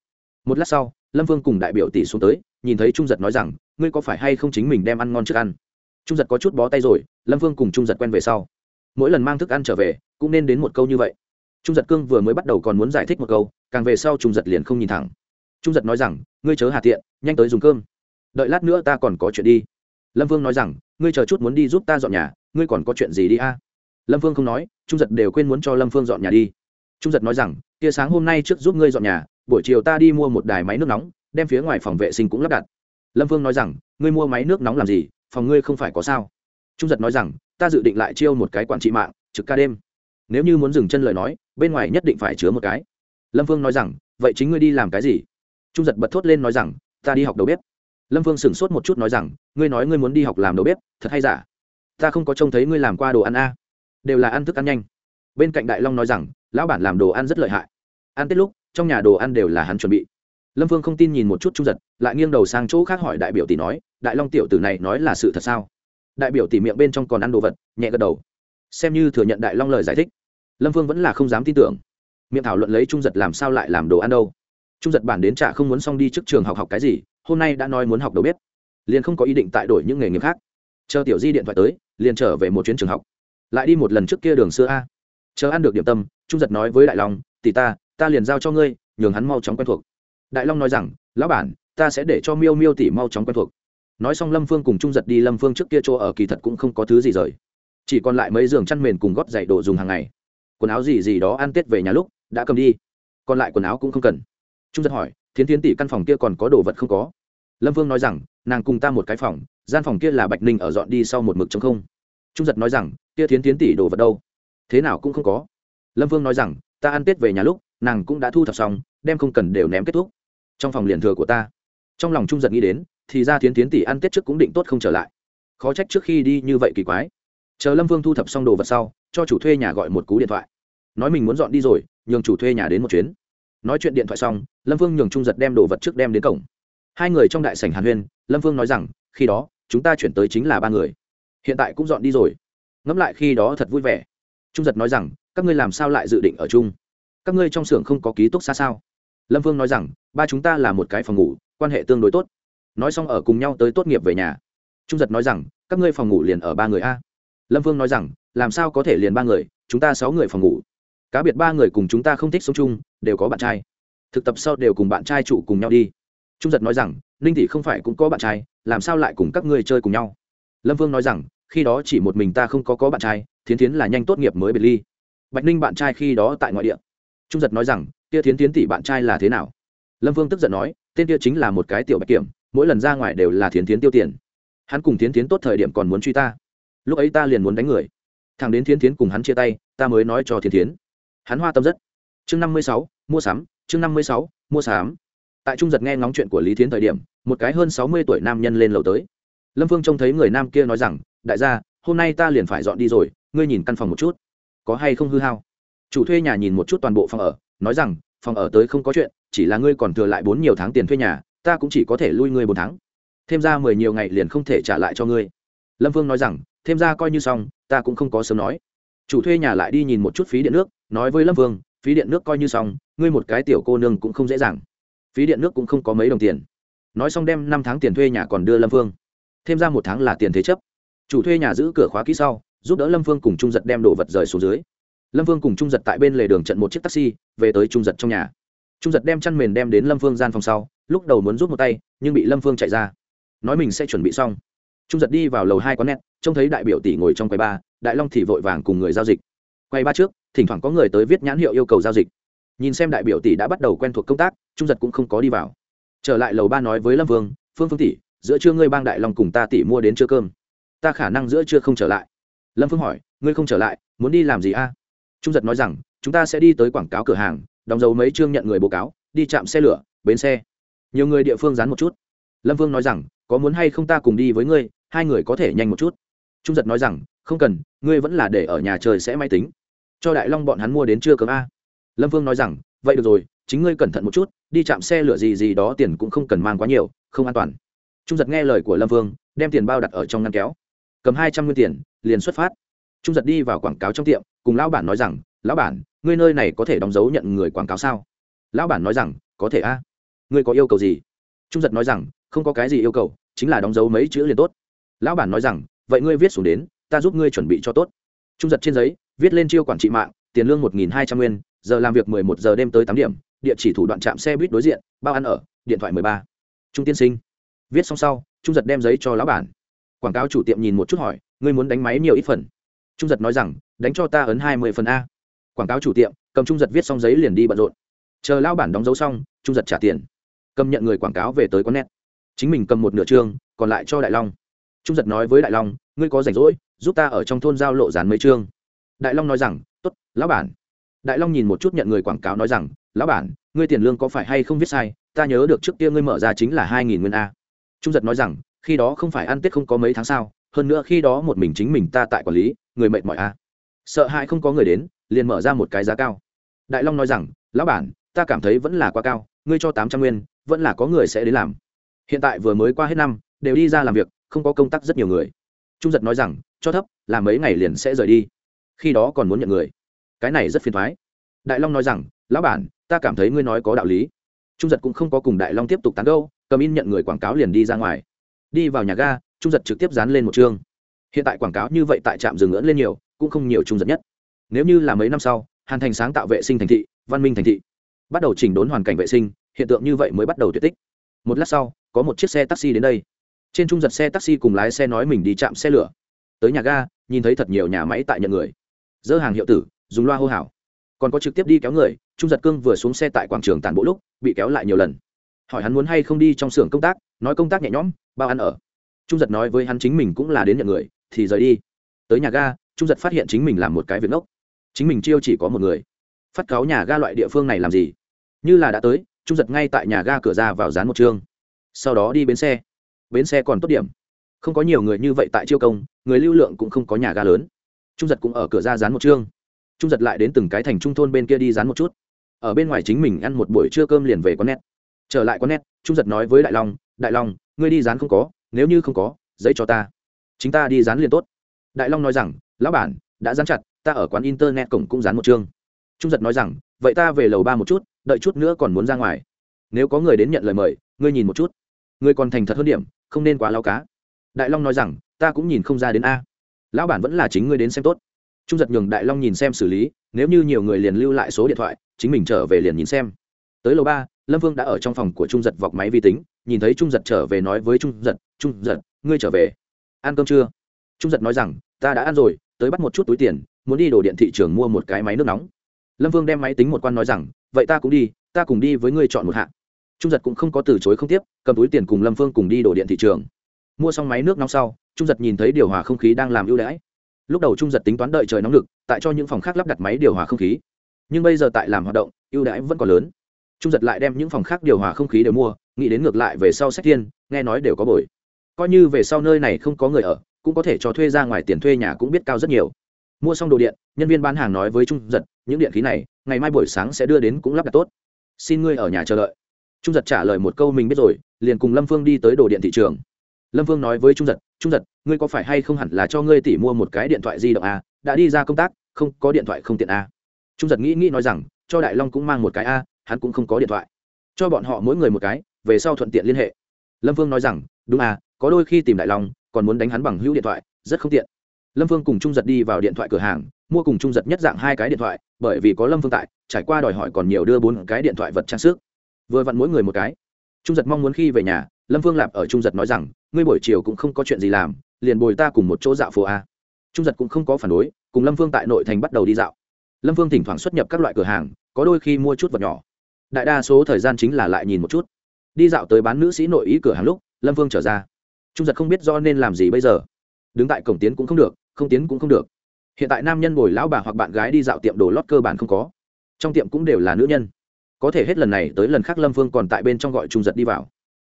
Một lát sau, lâm vương cùng đại biểu tỷ xuống tới, nhìn thấy trung giật nói rằng, ngươi có phải hay không chính mình đem ăn ngon trước ăn? Trung giật có chút bó tay rồi, lâm vương cùng trung giật quen về sau. Mỗi lần mang thức ăn trở về, cũng nên đến một câu như vậy. Trung giật cương vừa mới bắt đầu còn muốn giải thích một câu, càng về sau trung giật liền không nhìn thẳng. Trung giật nói rằng, ngươi chớ hà tiện, nhanh tới dùng cơm. Đợi lát nữa ta còn có chuyện đi. Lâm vương nói rằng, ngươi chờ chút muốn đi giúp ta dọn nhà ngươi còn có chuyện gì đi a? Lâm Phương không nói, trung giật đều quên muốn cho lâm Phương dọn nhà đi. Trung giật nói rằng, tia sáng hôm nay trước giúp ngươi dọn nhà, buổi chiều ta đi mua một đài máy nước nóng, đem phía ngoài phòng vệ sinh cũng lắp đặt. Lâm Phương nói rằng, ngươi mua máy nước nóng làm gì, phòng ngươi không phải có sao. Trung giật nói rằng, ta dự định lại chiêu một cái quản trị mạng, trực ca đêm. Nếu như muốn dừng chân lời nói, bên ngoài nhất định phải chứa một cái. Lâm Phương nói rằng, vậy chính ngươi đi làm cái gì? Trung giật bật thốt lên nói rằng, ta đi học đầu bếp. Lâm Phương sửng sốt một chút nói rằng, ngươi nói ngươi muốn đi học làm đầu bếp, thật hay giả? Ta không có trông thấy ngươi làm qua đồ ăn a. Đều là ăn thức ăn nhanh. Bên cạnh đại long nói rằng, lão bản làm đồ ăn rất lợi hại. Ăn tết lúc, trong nhà đồ ăn đều là hắn chuẩn bị. Lâm vương không tin nhìn một chút trung giật, lại nghiêng đầu sang chỗ khác hỏi đại biểu tỷ nói, đại long tiểu tử này nói là sự thật sao? Đại biểu tỷ miệng bên trong còn ăn đồ vật, nhẹ gật đầu. Xem như thừa nhận đại long lời giải thích. Lâm vương vẫn là không dám tin tưởng. Miệng thảo luận lấy trung giật làm sao lại làm đồ ăn đâu. Trung giật bản đến trả không muốn xong đi trước trường học học cái gì, hôm nay đã nói muốn học đầu bếp. Liền không có ý định tại đổi những nghề nghiệp khác. Chờ tiểu di điện thoại tới liền trở về một chuyến trường học. Lại đi một lần trước kia đường xưa a. Chờ ăn được điểm tâm, trung giật nói với đại long, tỷ ta ta liền giao cho ngươi, nhường hắn mau chóng quen thuộc. Đại long nói rằng, lão bản, ta sẽ để cho miêu miêu tỷ mau chóng quen thuộc. Nói xong lâm phương cùng trung giật đi lâm phương trước kia chỗ ở, kỳ thật cũng không có thứ gì rời. Chỉ còn lại mấy giường chăn mền cùng gót giày đồ dùng hàng ngày. Quần áo gì gì đó ăn tết về nhà lúc, đã cầm đi. Còn lại quần áo cũng không cần. Trung giật hỏi, thiến thiến tỷ căn phòng kia còn có đồ vật không có? Lâm vương nói rằng, nàng cùng ta một cái phòng, gian phòng kia là bạch ninh ở dọn đi sau một mực chống không. Trung giật nói rằng, kia thiến thiến tỷ đồ vật đâu? Thế nào cũng không có. Lâm vương nói rằng, ta ăn tết về nhà lúc, nàng cũng đã thu thập xong, đem không cần đều ném kết thúc. Trong phòng liền thừa của ta. Trong lòng trung giật nghĩ đến, thì ra thiến thiến tỷ ăn tết trước cũng định tốt không trở lại. Khó trách trước khi đi như vậy kỳ quái. Chờ lâm vương thu thập xong đồ vật sau, cho chủ thuê nhà gọi một cú điện thoại. Nói mình muốn dọn đi rồi, nhường chủ thuê nhà đến một chuyến. Nói chuyện điện thoại xong, lâm vương nhường trung giật đem đồ vật trước đem đến cổng hai người trong đại sảnh hàn huyên, lâm vương nói rằng, khi đó, chúng ta chuyển tới chính là ba người. Hiện tại cũng dọn đi rồi. Ngẫm lại khi đó thật vui vẻ. Trung giật nói rằng, các ngươi làm sao lại dự định ở chung? Các ngươi trong xưởng không có ký túc xa sao? Lâm vương nói rằng, ba chúng ta là một cái phòng ngủ, quan hệ tương đối tốt. Nói xong ở cùng nhau tới tốt nghiệp về nhà. Trung giật nói rằng, các ngươi phòng ngủ liền ở ba người a. Lâm vương nói rằng, làm sao có thể liền ba người, chúng ta sáu người phòng ngủ. Cá biệt ba người cùng chúng ta không thích sống chung, đều có bạn trai. Thực tập sau đều cùng bạn trai trụ cùng nhau đi trung giật nói rằng, ninh thị không phải cũng có bạn trai, làm sao lại cùng các ngươi chơi cùng nhau? Lâm vương nói rằng, khi đó chỉ một mình ta không có có bạn trai, thiến tiến là nhanh tốt nghiệp mới biệt ly. Bạch ninh bạn trai khi đó tại ngoại địa. Trung giật nói rằng, kia thiến tiến tỷ bạn trai là thế nào? Lâm vương tức giận nói, tên kia chính là một cái tiểu bạch kiểm, mỗi lần ra ngoài đều là thiến tiến tiêu tiền. Hắn cùng thiến tiến tốt thời điểm còn muốn truy ta. Lúc ấy ta liền muốn đánh người. Thằng đến thiến tiến cùng hắn chia tay, ta mới nói cho thiến tiến hắn hoa tâm rất. Chương năm mươi sáu, mua sắm, chương năm mươi sáu, mua sắm tại trung giật nghe ngóng chuyện của lý thiến thời điểm, một cái hơn sáu mươi tuổi nam nhân lên lầu tới. Lâm phương trông thấy người nam kia nói rằng, đại gia, hôm nay ta liền phải dọn đi rồi, ngươi nhìn căn phòng một chút. Có hay không hư hao? Chủ thuê nhà nhìn một chút toàn bộ phòng ở, nói rằng, phòng ở tới không có chuyện, chỉ là ngươi còn thừa lại bốn nhiều tháng tiền thuê nhà, ta cũng chỉ có thể lui ngươi bốn tháng. Thêm ra mười nhiều ngày liền không thể trả lại cho ngươi. Lâm phương nói rằng, thêm ra coi như xong, ta cũng không có sớm nói. Chủ thuê nhà lại đi nhìn một chút phí điện nước, nói với lâm vương phí điện nước coi như xong, ngươi một cái tiểu cô nương cũng không dễ dàng phí điện nước cũng không có mấy đồng tiền. Nói xong đem năm tháng tiền thuê nhà còn đưa lâm vương thêm ra một tháng là tiền thế chấp. Chủ thuê nhà giữ cửa khóa kỹ sau, giúp đỡ lâm vương cùng trung giật đem đồ vật rời xuống dưới. Lâm vương cùng trung giật tại bên lề đường trận một chiếc taxi, về tới trung giật trong nhà. Trung giật đem chăn mền đem đến lâm vương gian phòng sau, lúc đầu muốn rút một tay, nhưng bị lâm vương chạy ra. Nói mình sẽ chuẩn bị xong. Trung giật đi vào lầu hai quán net, trông thấy đại biểu tỷ ngồi trong quầy ba, đại long thì vội vàng cùng người giao dịch. Quay ba trước, thỉnh thoảng có người tới viết nhãn hiệu yêu cầu giao dịch nhìn xem đại biểu tỷ đã bắt đầu quen thuộc công tác, trung giật cũng không có đi vào. Trở lại lầu ba nói với lâm vương, phương phương tỷ, giữa trưa ngươi bang đại long cùng ta tỷ mua đến trưa cơm. Ta khả năng giữa trưa không trở lại. Lâm phương hỏi, ngươi không trở lại, muốn đi làm gì a? Trung giật nói rằng, chúng ta sẽ đi tới quảng cáo cửa hàng, đóng dấu mấy chương nhận người bố cáo, đi chạm xe lửa, bến xe. Nhiều người địa phương dán một chút. Lâm vương nói rằng, có muốn hay không ta cùng đi với ngươi, hai người có thể nhanh một chút. Trung giật nói rằng, không cần, ngươi vẫn là để ở nhà trời sẽ máy tính. Cho đại long bọn hắn mua đến trưa cơm a lâm vương nói rằng, vậy được rồi, chính ngươi cẩn thận một chút, đi chạm xe lửa gì gì đó tiền cũng không cần mang quá nhiều, không an toàn. Trung giật nghe lời của lâm vương, đem tiền bao đặt ở trong ngăn kéo. Cầm hai trăm nguyên tiền, liền xuất phát. Trung giật đi vào quảng cáo trong tiệm, cùng lão bản nói rằng, lão bản, ngươi nơi này có thể đóng dấu nhận người quảng cáo sao? Lão bản nói rằng, có thể a. Ngươi có yêu cầu gì? Trung giật nói rằng, không có cái gì yêu cầu, chính là đóng dấu mấy chữ liền tốt. Lão bản nói rằng, vậy ngươi viết xuống đến, ta giúp ngươi chuẩn bị cho tốt. Trung giật trên giấy, viết lên chiêu quản trị mạng, tiền lương một nghìn hai trăm nguyên giờ làm việc mười một giờ đêm tới 8 điểm, địa chỉ thủ đoạn trạm xe buýt đối diện, bao ăn ở, điện thoại mười ba. Trung tiên sinh. Viết xong sau, trung giật đem giấy cho lão bản. Quảng cáo chủ tiệm nhìn một chút hỏi, ngươi muốn đánh máy nhiều ít phần? Trung giật nói rằng, đánh cho ta ấn hai mươi phần a. Quảng cáo chủ tiệm, cầm trung giật viết xong giấy liền đi bận rộn. Chờ lão bản đóng dấu xong, trung giật trả tiền. Cầm nhận người quảng cáo về tới quán net. Chính mình cầm một nửa chương còn lại cho đại long. Trung giật nói với đại long, ngươi có rảnh rỗi, giúp ta ở trong thôn giao lộ dán mấy chương đại long nói rằng, tốt, lão bản đại long nhìn một chút nhận người quảng cáo nói rằng, lão bản, ngươi tiền lương có phải hay không viết sai? Ta nhớ được trước kia ngươi mở ra chính là hai nghìn nguyên a. Trung giật nói rằng, khi đó không phải ăn tết không có mấy tháng sao, hơn nữa khi đó một mình chính mình ta tại quản lý, người mệt mỏi a. Sợ hãi không có người đến, liền mở ra một cái giá cao. Đại long nói rằng, lão bản, ta cảm thấy vẫn là quá cao, ngươi cho tám trăm nguyên, vẫn là có người sẽ đến làm. Hiện tại vừa mới qua hết năm, đều đi ra làm việc, không có công tác rất nhiều người. Trung giật nói rằng, cho thấp là mấy ngày liền sẽ rời đi. Khi đó còn muốn nhận người cái này rất phiền thoái. Đại long nói rằng, lão bản, ta cảm thấy ngươi nói có đạo lý. Trung giật cũng không có cùng đại long tiếp tục tán gâu cầm in nhận người quảng cáo liền đi ra ngoài. Đi vào nhà ga, trung giật trực tiếp dán lên một chương. Hiện tại quảng cáo như vậy tại trạm dừng ngưỡng lên nhiều, cũng không nhiều trung giật nhất. Nếu như là mấy năm sau, hàn thành sáng tạo vệ sinh thành thị, văn minh thành thị, bắt đầu chỉnh đốn hoàn cảnh vệ sinh, hiện tượng như vậy mới bắt đầu tuyệt tích. Một lát sau, có một chiếc xe taxi đến đây. Trên trung giật xe taxi cùng lái xe nói mình đi chạm xe lửa. Tới nhà ga, nhìn thấy thật nhiều nhà máy tại nhận người. Dỡ hàng hiệu tử dùng loa hô hào. Còn có trực tiếp đi kéo người, trung giật cương vừa xuống xe tại quảng trường tàn bộ lúc, bị kéo lại nhiều lần. Hỏi hắn muốn hay không đi trong xưởng công tác, nói công tác nhẹ nhõm, bao ăn ở. Trung giật nói với hắn chính mình cũng là đến nhận người, thì rời đi. Tới nhà ga, trung giật phát hiện chính mình làm một cái việc ngốc. Chính mình chiêu chỉ có một người. Phát cáo nhà ga loại địa phương này làm gì? Như là đã tới, trung giật ngay tại nhà ga cửa ra vào dán một chương. Sau đó đi bến xe. Bến xe còn tốt điểm. Không có nhiều người như vậy tại chiêu công, người lưu lượng cũng không có nhà ga lớn. Trung giật cũng ở cửa ra dán một chương trung giật lại đến từng cái thành trung thôn bên kia đi dán một chút. Ở bên ngoài chính mình ăn một buổi trưa cơm liền về con nét trở lại con nét trung giật nói với đại long đại long, ngươi đi dán không có, nếu như không có, giấy cho ta. Chính ta đi dán liền tốt. Đại long nói rằng, lão bản, đã dán chặt, ta ở quán internet cổng cũng dán một chương. Trung giật nói rằng, vậy ta về lầu ba một chút, đợi chút nữa còn muốn ra ngoài. Nếu có người đến nhận lời mời, ngươi nhìn một chút. Ngươi còn thành thật hơn điểm, không nên quá lao cá. Đại long nói rằng, ta cũng nhìn không ra đến a. Lão bản vẫn là chính ngươi đến xem tốt trung giật nhường đại long nhìn xem xử lý, nếu như nhiều người liền lưu lại số điện thoại, chính mình trở về liền nhìn xem. Tới lầu ba, lâm vương đã ở trong phòng của trung giật vọc máy vi tính, nhìn thấy trung giật trở về nói với trung giật trung giật, ngươi trở về. Ăn cơm chưa? Trung giật nói rằng, ta đã ăn rồi, tới bắt một chút túi tiền, muốn đi đổ điện thị trường mua một cái máy nước nóng. Lâm vương đem máy tính một quan nói rằng, vậy ta cũng đi, ta cùng đi với ngươi chọn một hạng. Trung giật cũng không có từ chối không tiếp, cầm túi tiền cùng lâm phương cùng đi đổ điện thị trường. Mua xong máy nước nóng sau, trung giật nhìn thấy điều hòa không khí đang làm ưu đãi lúc đầu trung giật tính toán đợi trời nóng lực, tại cho những phòng khác lắp đặt máy điều hòa không khí. Nhưng bây giờ tại làm hoạt động, ưu đãi vẫn còn lớn. Trung giật lại đem những phòng khác điều hòa không khí đều mua, nghĩ đến ngược lại về sau sách thiên, nghe nói đều có bồi. Coi như về sau nơi này không có người ở, cũng có thể cho thuê ra ngoài tiền thuê nhà cũng biết cao rất nhiều. Mua xong đồ điện, nhân viên bán hàng nói với trung giật, những điện khí này, ngày mai buổi sáng sẽ đưa đến cũng lắp đặt tốt. Xin ngươi ở nhà chờ đợi. Trung giật trả lời một câu mình biết rồi, liền cùng lâm phương đi tới đồ điện thị trường lâm Vương nói với trung giật trung giật, ngươi có phải hay không hẳn là cho ngươi tỉ mua một cái điện thoại di động a đã đi ra công tác, không có điện thoại không tiện a trung giật nghĩ nghĩ nói rằng, cho đại long cũng mang một cái a hắn cũng không có điện thoại. Cho bọn họ mỗi người một cái, về sau thuận tiện liên hệ. Lâm Vương nói rằng, đúng à có đôi khi tìm đại long, còn muốn đánh hắn bằng hữu điện thoại, rất không tiện. Lâm Vương cùng trung giật đi vào điện thoại cửa hàng, mua cùng trung giật nhất dạng hai cái điện thoại, bởi vì có lâm Vương tại, trải qua đòi hỏi còn nhiều đưa bốn cái điện thoại vật trang sức. Vừa vặn mỗi người một cái. Trung giật mong muốn khi về nhà, lâm Vương lạp ở trung giật nói rằng ngươi buổi chiều cũng không có chuyện gì làm, liền bồi ta cùng một chỗ dạo phố a. Trung giật cũng không có phản đối, cùng lâm phương tại nội thành bắt đầu đi dạo. Lâm phương thỉnh thoảng xuất nhập các loại cửa hàng, có đôi khi mua chút vật nhỏ. Đại đa số thời gian chính là lại nhìn một chút. Đi dạo tới bán nữ sĩ nội ý cửa hàng lúc, lâm phương trở ra. Trung giật không biết do nên làm gì bây giờ. Đứng tại cổng tiến cũng không được, không tiến cũng không được. Hiện tại nam nhân bồi lão bà hoặc bạn gái đi dạo tiệm đồ lót cơ bản không có. Trong tiệm cũng đều là nữ nhân. Có thể hết lần này tới lần khác lâm vương còn tại bên trong gọi trung giật đi vào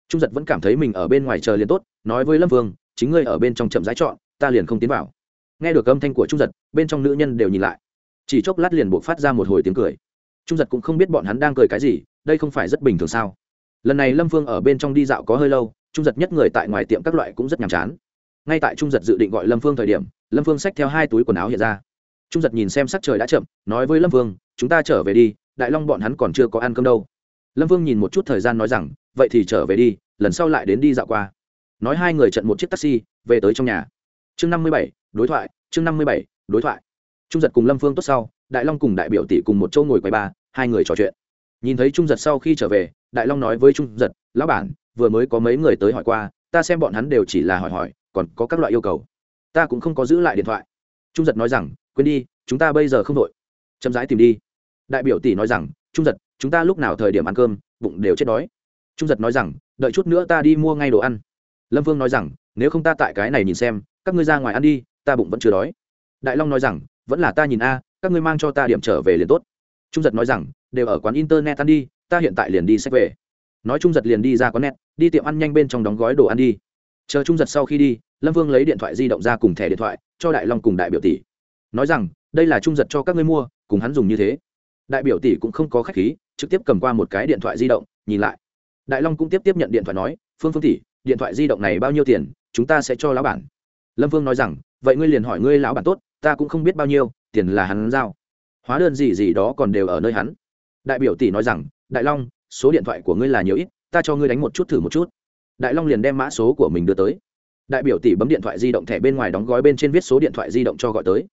trung giật vẫn cảm thấy mình ở bên ngoài chờ liền tốt, nói với lâm vương, chính ngươi ở bên trong chậm rãi chọn, ta liền không tiến vào. Nghe được âm thanh của trung giật, bên trong nữ nhân đều nhìn lại. Chỉ chốc lát liền buộc phát ra một hồi tiếng cười. Trung giật cũng không biết bọn hắn đang cười cái gì, đây không phải rất bình thường sao? Lần này lâm vương ở bên trong đi dạo có hơi lâu, trung giật nhất người tại ngoài tiệm các loại cũng rất nhàm chán. Ngay tại trung giật dự định gọi lâm phương thời điểm, lâm phương xách theo hai túi quần áo hiện ra. Trung giật nhìn xem sắc trời đã chậm, nói với lâm phương chúng ta trở về đi, đại long bọn hắn còn chưa có ăn cơm đâu. Lâm vương nhìn một chút thời gian nói rằng vậy thì trở về đi, lần sau lại đến đi dạo qua. Nói hai người trận một chiếc taxi, về tới trong nhà. Chương năm mươi bảy, đối thoại, chương năm mươi bảy, đối thoại. Trung giật cùng lâm phương tốt sau, đại long cùng đại biểu tỷ cùng một chỗ ngồi quầy ba, hai người trò chuyện. Nhìn thấy trung giật sau khi trở về, đại long nói với trung giật, lão bản, vừa mới có mấy người tới hỏi qua, ta xem bọn hắn đều chỉ là hỏi hỏi, còn có các loại yêu cầu. Ta cũng không có giữ lại điện thoại. Trung giật nói rằng, quên đi, chúng ta bây giờ không đội. Chậm rãi tìm đi. Đại biểu tỷ nói rằng, trung giật, chúng ta lúc nào thời điểm ăn cơm, bụng đều chết đói trung giật nói rằng, đợi chút nữa ta đi mua ngay đồ ăn. Lâm vương nói rằng, nếu không ta tại cái này nhìn xem, các ngươi ra ngoài ăn đi, ta bụng vẫn chưa đói. Đại long nói rằng, vẫn là ta nhìn a, các ngươi mang cho ta điểm trở về liền tốt. Trung giật nói rằng, đều ở quán internet ăn đi, ta hiện tại liền đi sách về. Nói trung giật liền đi ra quán net, đi tiệm ăn nhanh bên trong đóng gói đồ ăn đi. Chờ trung giật sau khi đi, lâm vương lấy điện thoại di động ra cùng thẻ điện thoại, cho đại long cùng đại biểu tỷ. Nói rằng, đây là trung giật cho các ngươi mua, cùng hắn dùng như thế. Đại biểu tỷ cũng không có khách khí, trực tiếp cầm qua một cái điện thoại di động, nhìn lại đại long cũng tiếp tiếp nhận điện thoại nói, phương phương tỷ, điện thoại di động này bao nhiêu tiền? Chúng ta sẽ cho lão bản. Lâm phương nói rằng, vậy ngươi liền hỏi ngươi lão bản tốt, ta cũng không biết bao nhiêu, tiền là hắn giao. Hóa đơn gì gì đó còn đều ở nơi hắn. Đại biểu tỷ nói rằng, đại long, số điện thoại của ngươi là nhiều ít, ta cho ngươi đánh một chút thử một chút. Đại long liền đem mã số của mình đưa tới. Đại biểu tỷ bấm điện thoại di động thẻ bên ngoài đóng gói bên trên viết số điện thoại di động cho gọi tới.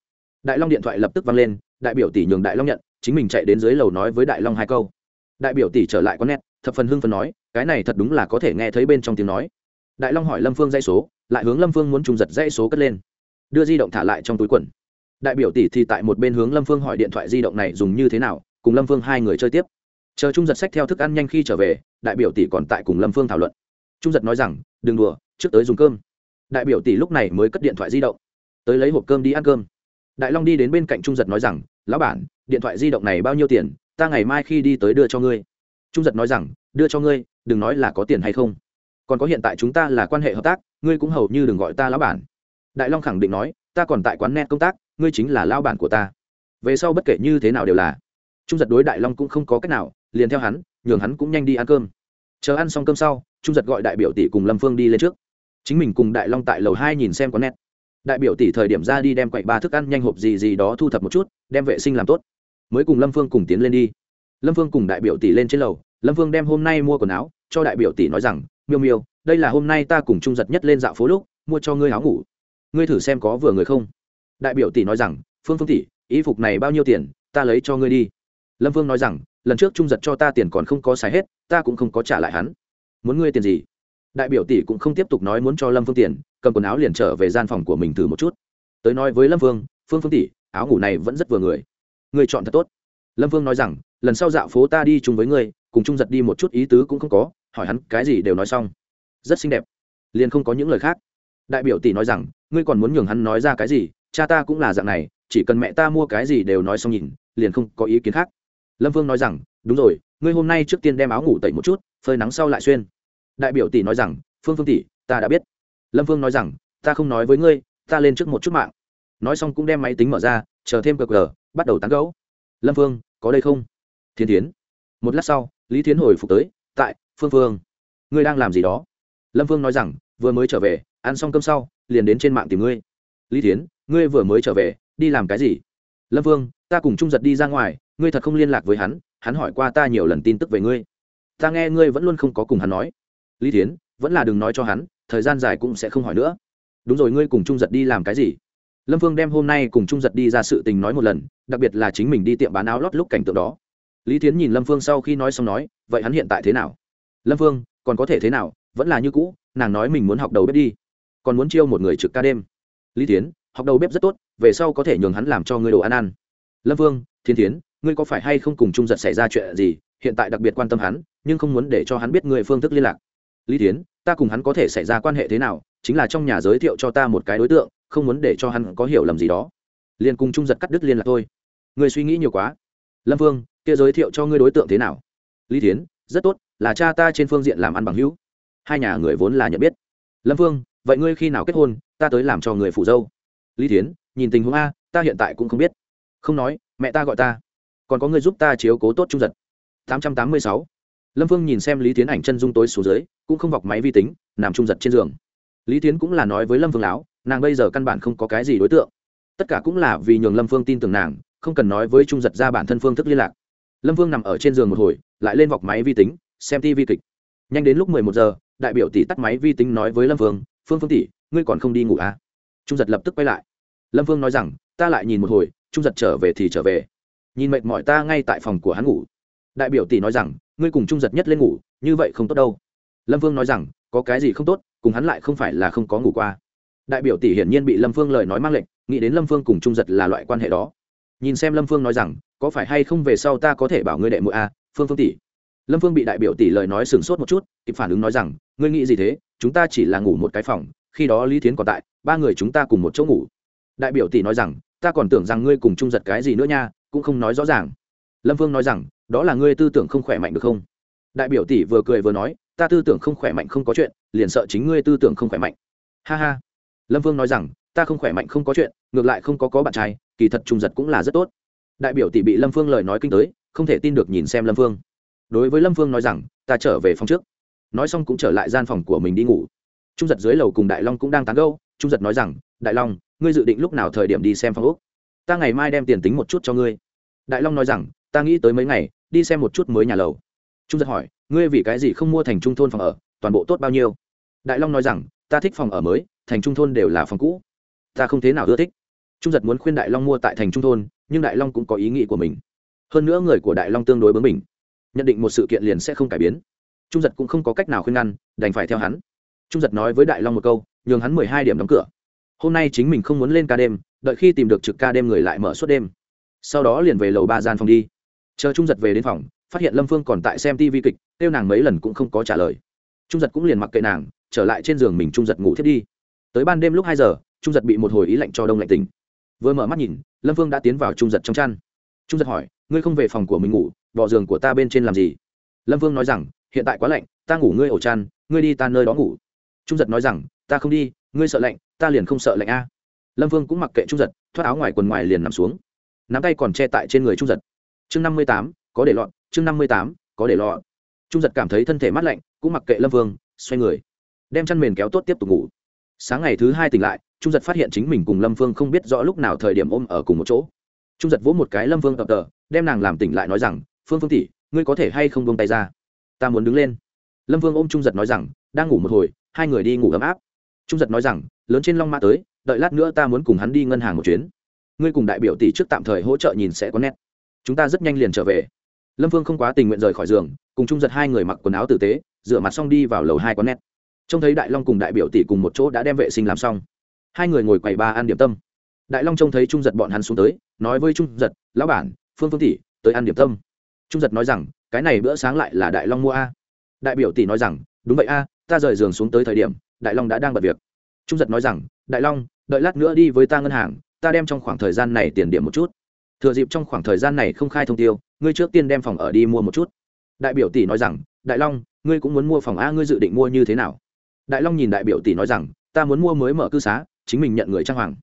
Đại long điện thoại lập tức văng lên, đại biểu tỷ nhường đại long nhận, chính mình chạy đến dưới lầu nói với đại long hai câu. Đại biểu tỷ trở lại con nét thập phần hưng phần nói, cái này thật đúng là có thể nghe thấy bên trong tiếng nói. Đại long hỏi lâm phương dây số, lại hướng lâm phương muốn trùng giật dây số cất lên. Đưa di động thả lại trong túi quần. Đại biểu tỷ thì tại một bên hướng lâm phương hỏi điện thoại di động này dùng như thế nào, cùng lâm phương hai người chơi tiếp. Chờ trung giật sách theo thức ăn nhanh khi trở về, đại biểu tỷ còn tại cùng lâm phương thảo luận. Trung giật nói rằng, đừng đùa, trước tới dùng cơm. Đại biểu tỷ lúc này mới cất điện thoại di động. Tới lấy hộp cơm đi ăn cơm. Đại long đi đến bên cạnh trung giật nói rằng, lão bản, điện thoại di động này bao nhiêu tiền, ta ngày mai khi đi tới đưa cho ngươi trung giật nói rằng, đưa cho ngươi, đừng nói là có tiền hay không. Còn có hiện tại chúng ta là quan hệ hợp tác, ngươi cũng hầu như đừng gọi ta lão bản. Đại long khẳng định nói, ta còn tại quán net công tác, ngươi chính là lão bản của ta. Về sau bất kể như thế nào đều là. Trung giật đối đại long cũng không có cách nào, liền theo hắn, nhường hắn cũng nhanh đi ăn cơm. Chờ ăn xong cơm sau, trung giật gọi đại biểu tỷ cùng lâm phương đi lên trước. Chính mình cùng đại long tại lầu hai nhìn xem có nét đại biểu tỷ thời điểm ra đi đem quậy ba thức ăn nhanh hộp gì gì đó thu thập một chút, đem vệ sinh làm tốt. Mới cùng lâm phương cùng tiến lên đi lâm phương cùng đại biểu tỷ lên trên lầu, lâm phương đem hôm nay mua quần áo, cho đại biểu tỷ nói rằng, miêu miêu, đây là hôm nay ta cùng trung giật nhất lên dạo phố lúc, mua cho ngươi áo ngủ. Ngươi thử xem có vừa người không? Đại biểu tỷ nói rằng, phương phương tỷ, y phục này bao nhiêu tiền, ta lấy cho ngươi đi. Lâm phương nói rằng, lần trước trung giật cho ta tiền còn không có xài hết, ta cũng không có trả lại hắn. Muốn ngươi tiền gì? Đại biểu tỷ cũng không tiếp tục nói muốn cho lâm phương tiền, cầm quần áo liền trở về gian phòng của mình thử một chút. Tới nói với lâm phương phương phương tỷ, áo ngủ này vẫn rất vừa người. Người chọn thật tốt. Lâm phương nói rằng lần sau dạo phố ta đi chung với ngươi, cùng chung giật đi một chút ý tứ cũng không có, hỏi hắn cái gì đều nói xong. Rất xinh đẹp. Liền không có những lời khác. Đại biểu tỷ nói rằng, ngươi còn muốn nhường hắn nói ra cái gì, cha ta cũng là dạng này, chỉ cần mẹ ta mua cái gì đều nói xong nhìn, liền không có ý kiến khác. Lâm vương nói rằng, đúng rồi, ngươi hôm nay trước tiên đem áo ngủ tẩy một chút, phơi nắng sau lại xuyên. Đại biểu tỷ nói rằng, phương phương tỷ, ta đã biết. Lâm vương nói rằng, ta không nói với ngươi, ta lên trước một chút mạng. Nói xong cũng đem máy tính mở ra, chờ thêm cờ cờ, bắt đầu tán gấu lâm vương, có đây không? Thiên tiến một lát sau, lý tiến hồi phục tới, tại, phương phương, ngươi đang làm gì đó? Lâm vương nói rằng, vừa mới trở về, ăn xong cơm sau, liền đến trên mạng tìm ngươi. Lý tiến ngươi vừa mới trở về, đi làm cái gì? Lâm vương ta cùng trung giật đi ra ngoài, ngươi thật không liên lạc với hắn hắn hỏi qua ta nhiều lần tin tức về ngươi. Ta nghe ngươi vẫn luôn không có cùng hắn nói. Lý tiến vẫn là đừng nói cho hắn, thời gian dài cũng sẽ không hỏi nữa. Đúng rồi, ngươi cùng trung giật đi làm cái gì? Lâm phương đem hôm nay cùng trung giật đi ra sự tình nói một lần, đặc biệt là chính mình đi tiệm bán áo lót lúc cảnh tượng đó lý Thiến nhìn lâm phương sau khi nói xong nói vậy hắn hiện tại thế nào? Lâm phương còn có thể thế nào? Vẫn là như cũ nàng nói mình muốn học đầu bếp đi. Còn muốn chiêu một người trực ca đêm. Lý Thiến, học đầu bếp rất tốt về sau có thể nhường hắn làm cho ngươi đồ ăn ăn. Lâm phương thiên Thiến, ngươi có phải hay không cùng trung giật xảy ra chuyện gì? Hiện tại đặc biệt quan tâm hắn nhưng không muốn để cho hắn biết người phương thức liên lạc. Lý Thiến, ta cùng hắn có thể xảy ra quan hệ thế nào? Chính là trong nhà giới thiệu cho ta một cái đối tượng không muốn để cho hắn có hiểu lầm gì đó. Liền cùng trung giật cắt đứt liên lạc thôi. Người suy nghĩ nhiều quá. Lâm vương kia giới thiệu cho ngươi đối tượng thế nào? Lý Thiến, rất tốt là cha ta trên phương diện làm ăn bằng hữu. Hai nhà người vốn là nhận biết. Lâm Phương, vậy ngươi khi nào kết hôn ta tới làm cho người phụ dâu. Lý Thiến, nhìn tình huống a ta hiện tại cũng không biết. Không nói mẹ ta gọi ta. Còn có người giúp ta chiếu cố tốt trung giật. Tám trăm tám mươi sáu. Lâm phương nhìn xem lý tiến ảnh chân dung tối xuống dưới cũng không vọc máy vi tính nằm trung giật trên giường. Lý tiến cũng là nói với lâm phương láo nàng bây giờ căn bản không có cái gì đối tượng. Tất cả cũng là vì nhường lâm phương tin tưởng nàng không cần nói với trung giật ra bản thân phương thức liên lạc lâm Vương nằm ở trên giường một hồi, lại lên vọc máy vi tính, xem tv kịch. Nhanh đến lúc mười một giờ, đại biểu tỷ tắt máy vi tính nói với lâm Vương: phương phương tỷ, ngươi còn không đi ngủ à? trung giật lập tức quay lại. Lâm Vương nói rằng, ta lại nhìn một hồi, trung giật trở về thì trở về. Nhìn mệt mỏi ta ngay tại phòng của hắn ngủ. Đại biểu tỷ nói rằng, ngươi cùng trung giật nhất lên ngủ, như vậy không tốt đâu. Lâm vương nói rằng, có cái gì không tốt, cùng hắn lại không phải là không có ngủ qua. Đại biểu tỷ hiển nhiên bị lâm phương lời nói mang lệnh, nghĩ đến lâm phương cùng trung giật là loại quan hệ đó. Nhìn xem lâm phương nói rằng có phải hay không về sau ta có thể bảo ngươi đệ muội a, phương phương tỷ? Lâm phương bị đại biểu tỷ lời nói sừng sốt một chút, kịp phản ứng nói rằng, ngươi nghĩ gì thế? Chúng ta chỉ là ngủ một cái phòng, khi đó lý thiến còn tại, ba người chúng ta cùng một chỗ ngủ. Đại biểu tỷ nói rằng, ta còn tưởng rằng ngươi cùng trung giật cái gì nữa nha, cũng không nói rõ ràng. Lâm phương nói rằng, đó là ngươi tư tưởng không khỏe mạnh được không? Đại biểu tỷ vừa cười vừa nói, ta tư tưởng không khỏe mạnh không có chuyện, liền sợ chính ngươi tư tưởng không khỏe mạnh. Ha ha. Lâm phương nói rằng, ta không khỏe mạnh không có chuyện, ngược lại không có có bạn trai, kỳ thật trung giật cũng là rất tốt đại biểu tỷ bị lâm phương lời nói kinh tới, không thể tin được nhìn xem lâm phương. Đối với lâm phương nói rằng, ta trở về phòng trước. Nói xong cũng trở lại gian phòng của mình đi ngủ. Trung giật dưới lầu cùng đại long cũng đang tán gâu trung giật nói rằng, đại long, ngươi dự định lúc nào thời điểm đi xem phòng úc ta ngày mai đem tiền tính một chút cho ngươi. Đại long nói rằng, ta nghĩ tới mấy ngày, đi xem một chút mới nhà lầu. Trung giật hỏi, ngươi vì cái gì không mua thành trung thôn phòng ở, toàn bộ tốt bao nhiêu? Đại long nói rằng, ta thích phòng ở mới, thành trung thôn đều là phòng cũ. Ta không thế nào ưa thích. Trung giật muốn khuyên đại long mua tại thành trung thôn nhưng đại long cũng có ý nghĩ của mình. Hơn nữa người của đại long tương đối bướng mình nhận định một sự kiện liền sẽ không cải biến. Trung giật cũng không có cách nào khuyên ngăn, đành phải theo hắn. Trung giật nói với đại long một câu, nhường hắn mười hai điểm đóng cửa. Hôm nay chính mình không muốn lên ca đêm, đợi khi tìm được trực ca đêm người lại mở suốt đêm. Sau đó liền về lầu ba gian phòng đi. Chờ trung giật về đến phòng, phát hiện lâm phương còn tại xem tv kịch, kêu nàng mấy lần cũng không có trả lời. Trung giật cũng liền mặc kệ nàng, trở lại trên giường mình trung giật ngủ thiết đi. Tới ban đêm lúc hai giờ, trung giật bị một hồi ý lạnh cho đông lạnh tỉnh vừa mở mắt nhìn lâm phương đã tiến vào trung giật trong chăn. Trung giật hỏi ngươi không về phòng của mình ngủ bỏ giường của ta bên trên làm gì? Lâm Vương nói rằng hiện tại quá lạnh ta ngủ ngươi ổ chăn ngươi đi ta nơi đó ngủ. Trung giật nói rằng ta không đi ngươi sợ lạnh ta liền không sợ lạnh a. Lâm Vương cũng mặc kệ trung giật thoát áo ngoài quần ngoài liền nằm xuống. Nắm tay còn che tại trên người trung giật. Chương năm mươi tám có để lọn chương năm mươi tám có để lọ. trung giật cảm thấy thân thể mát lạnh cũng mặc kệ lâm Vương, xoay người đem chăn mền kéo tốt tiếp tục ngủ. Sáng ngày thứ hai tỉnh lại trung giật phát hiện chính mình cùng lâm phương không biết rõ lúc nào thời điểm ôm ở cùng một chỗ. Trung giật vỗ một cái lâm phương tập tờ, đem nàng làm tỉnh lại nói rằng, phương phương tỷ, ngươi có thể hay không buông tay ra? Ta muốn đứng lên. Lâm phương ôm trung giật nói rằng, đang ngủ một hồi, hai người đi ngủ ấm áp. Trung giật nói rằng, lớn trên long mã tới, đợi lát nữa ta muốn cùng hắn đi ngân hàng một chuyến. Ngươi cùng đại biểu tỷ trước tạm thời hỗ trợ nhìn sẽ có nét. Chúng ta rất nhanh liền trở về. Lâm phương không quá tình nguyện rời khỏi giường, cùng trung giật hai người mặc quần áo tử tế, rửa mặt xong đi vào lầu hai quán nét. Trông thấy đại long cùng đại biểu tỷ cùng một chỗ đã đem vệ sinh làm xong hai người ngồi quầy ba ăn điểm tâm. Đại long trông thấy trung giật bọn hắn xuống tới, nói với trung giật, lão bản, phương phương tỷ, tới ăn điểm tâm. Trung giật nói rằng, cái này bữa sáng lại là đại long mua a. Đại biểu tỷ nói rằng, đúng vậy a, ta rời giường xuống tới thời điểm, đại long đã đang bật việc. Trung giật nói rằng, đại long, đợi lát nữa đi với ta ngân hàng, ta đem trong khoảng thời gian này tiền điểm một chút. Thừa dịp trong khoảng thời gian này không khai thông tiêu, ngươi trước tiên đem phòng ở đi mua một chút. Đại biểu tỷ nói rằng, đại long, ngươi cũng muốn mua phòng a, ngươi dự định mua như thế nào? Đại long nhìn đại biểu tỷ nói rằng, ta muốn mua mới mở cư xá chính mình nhận người trang hoàng.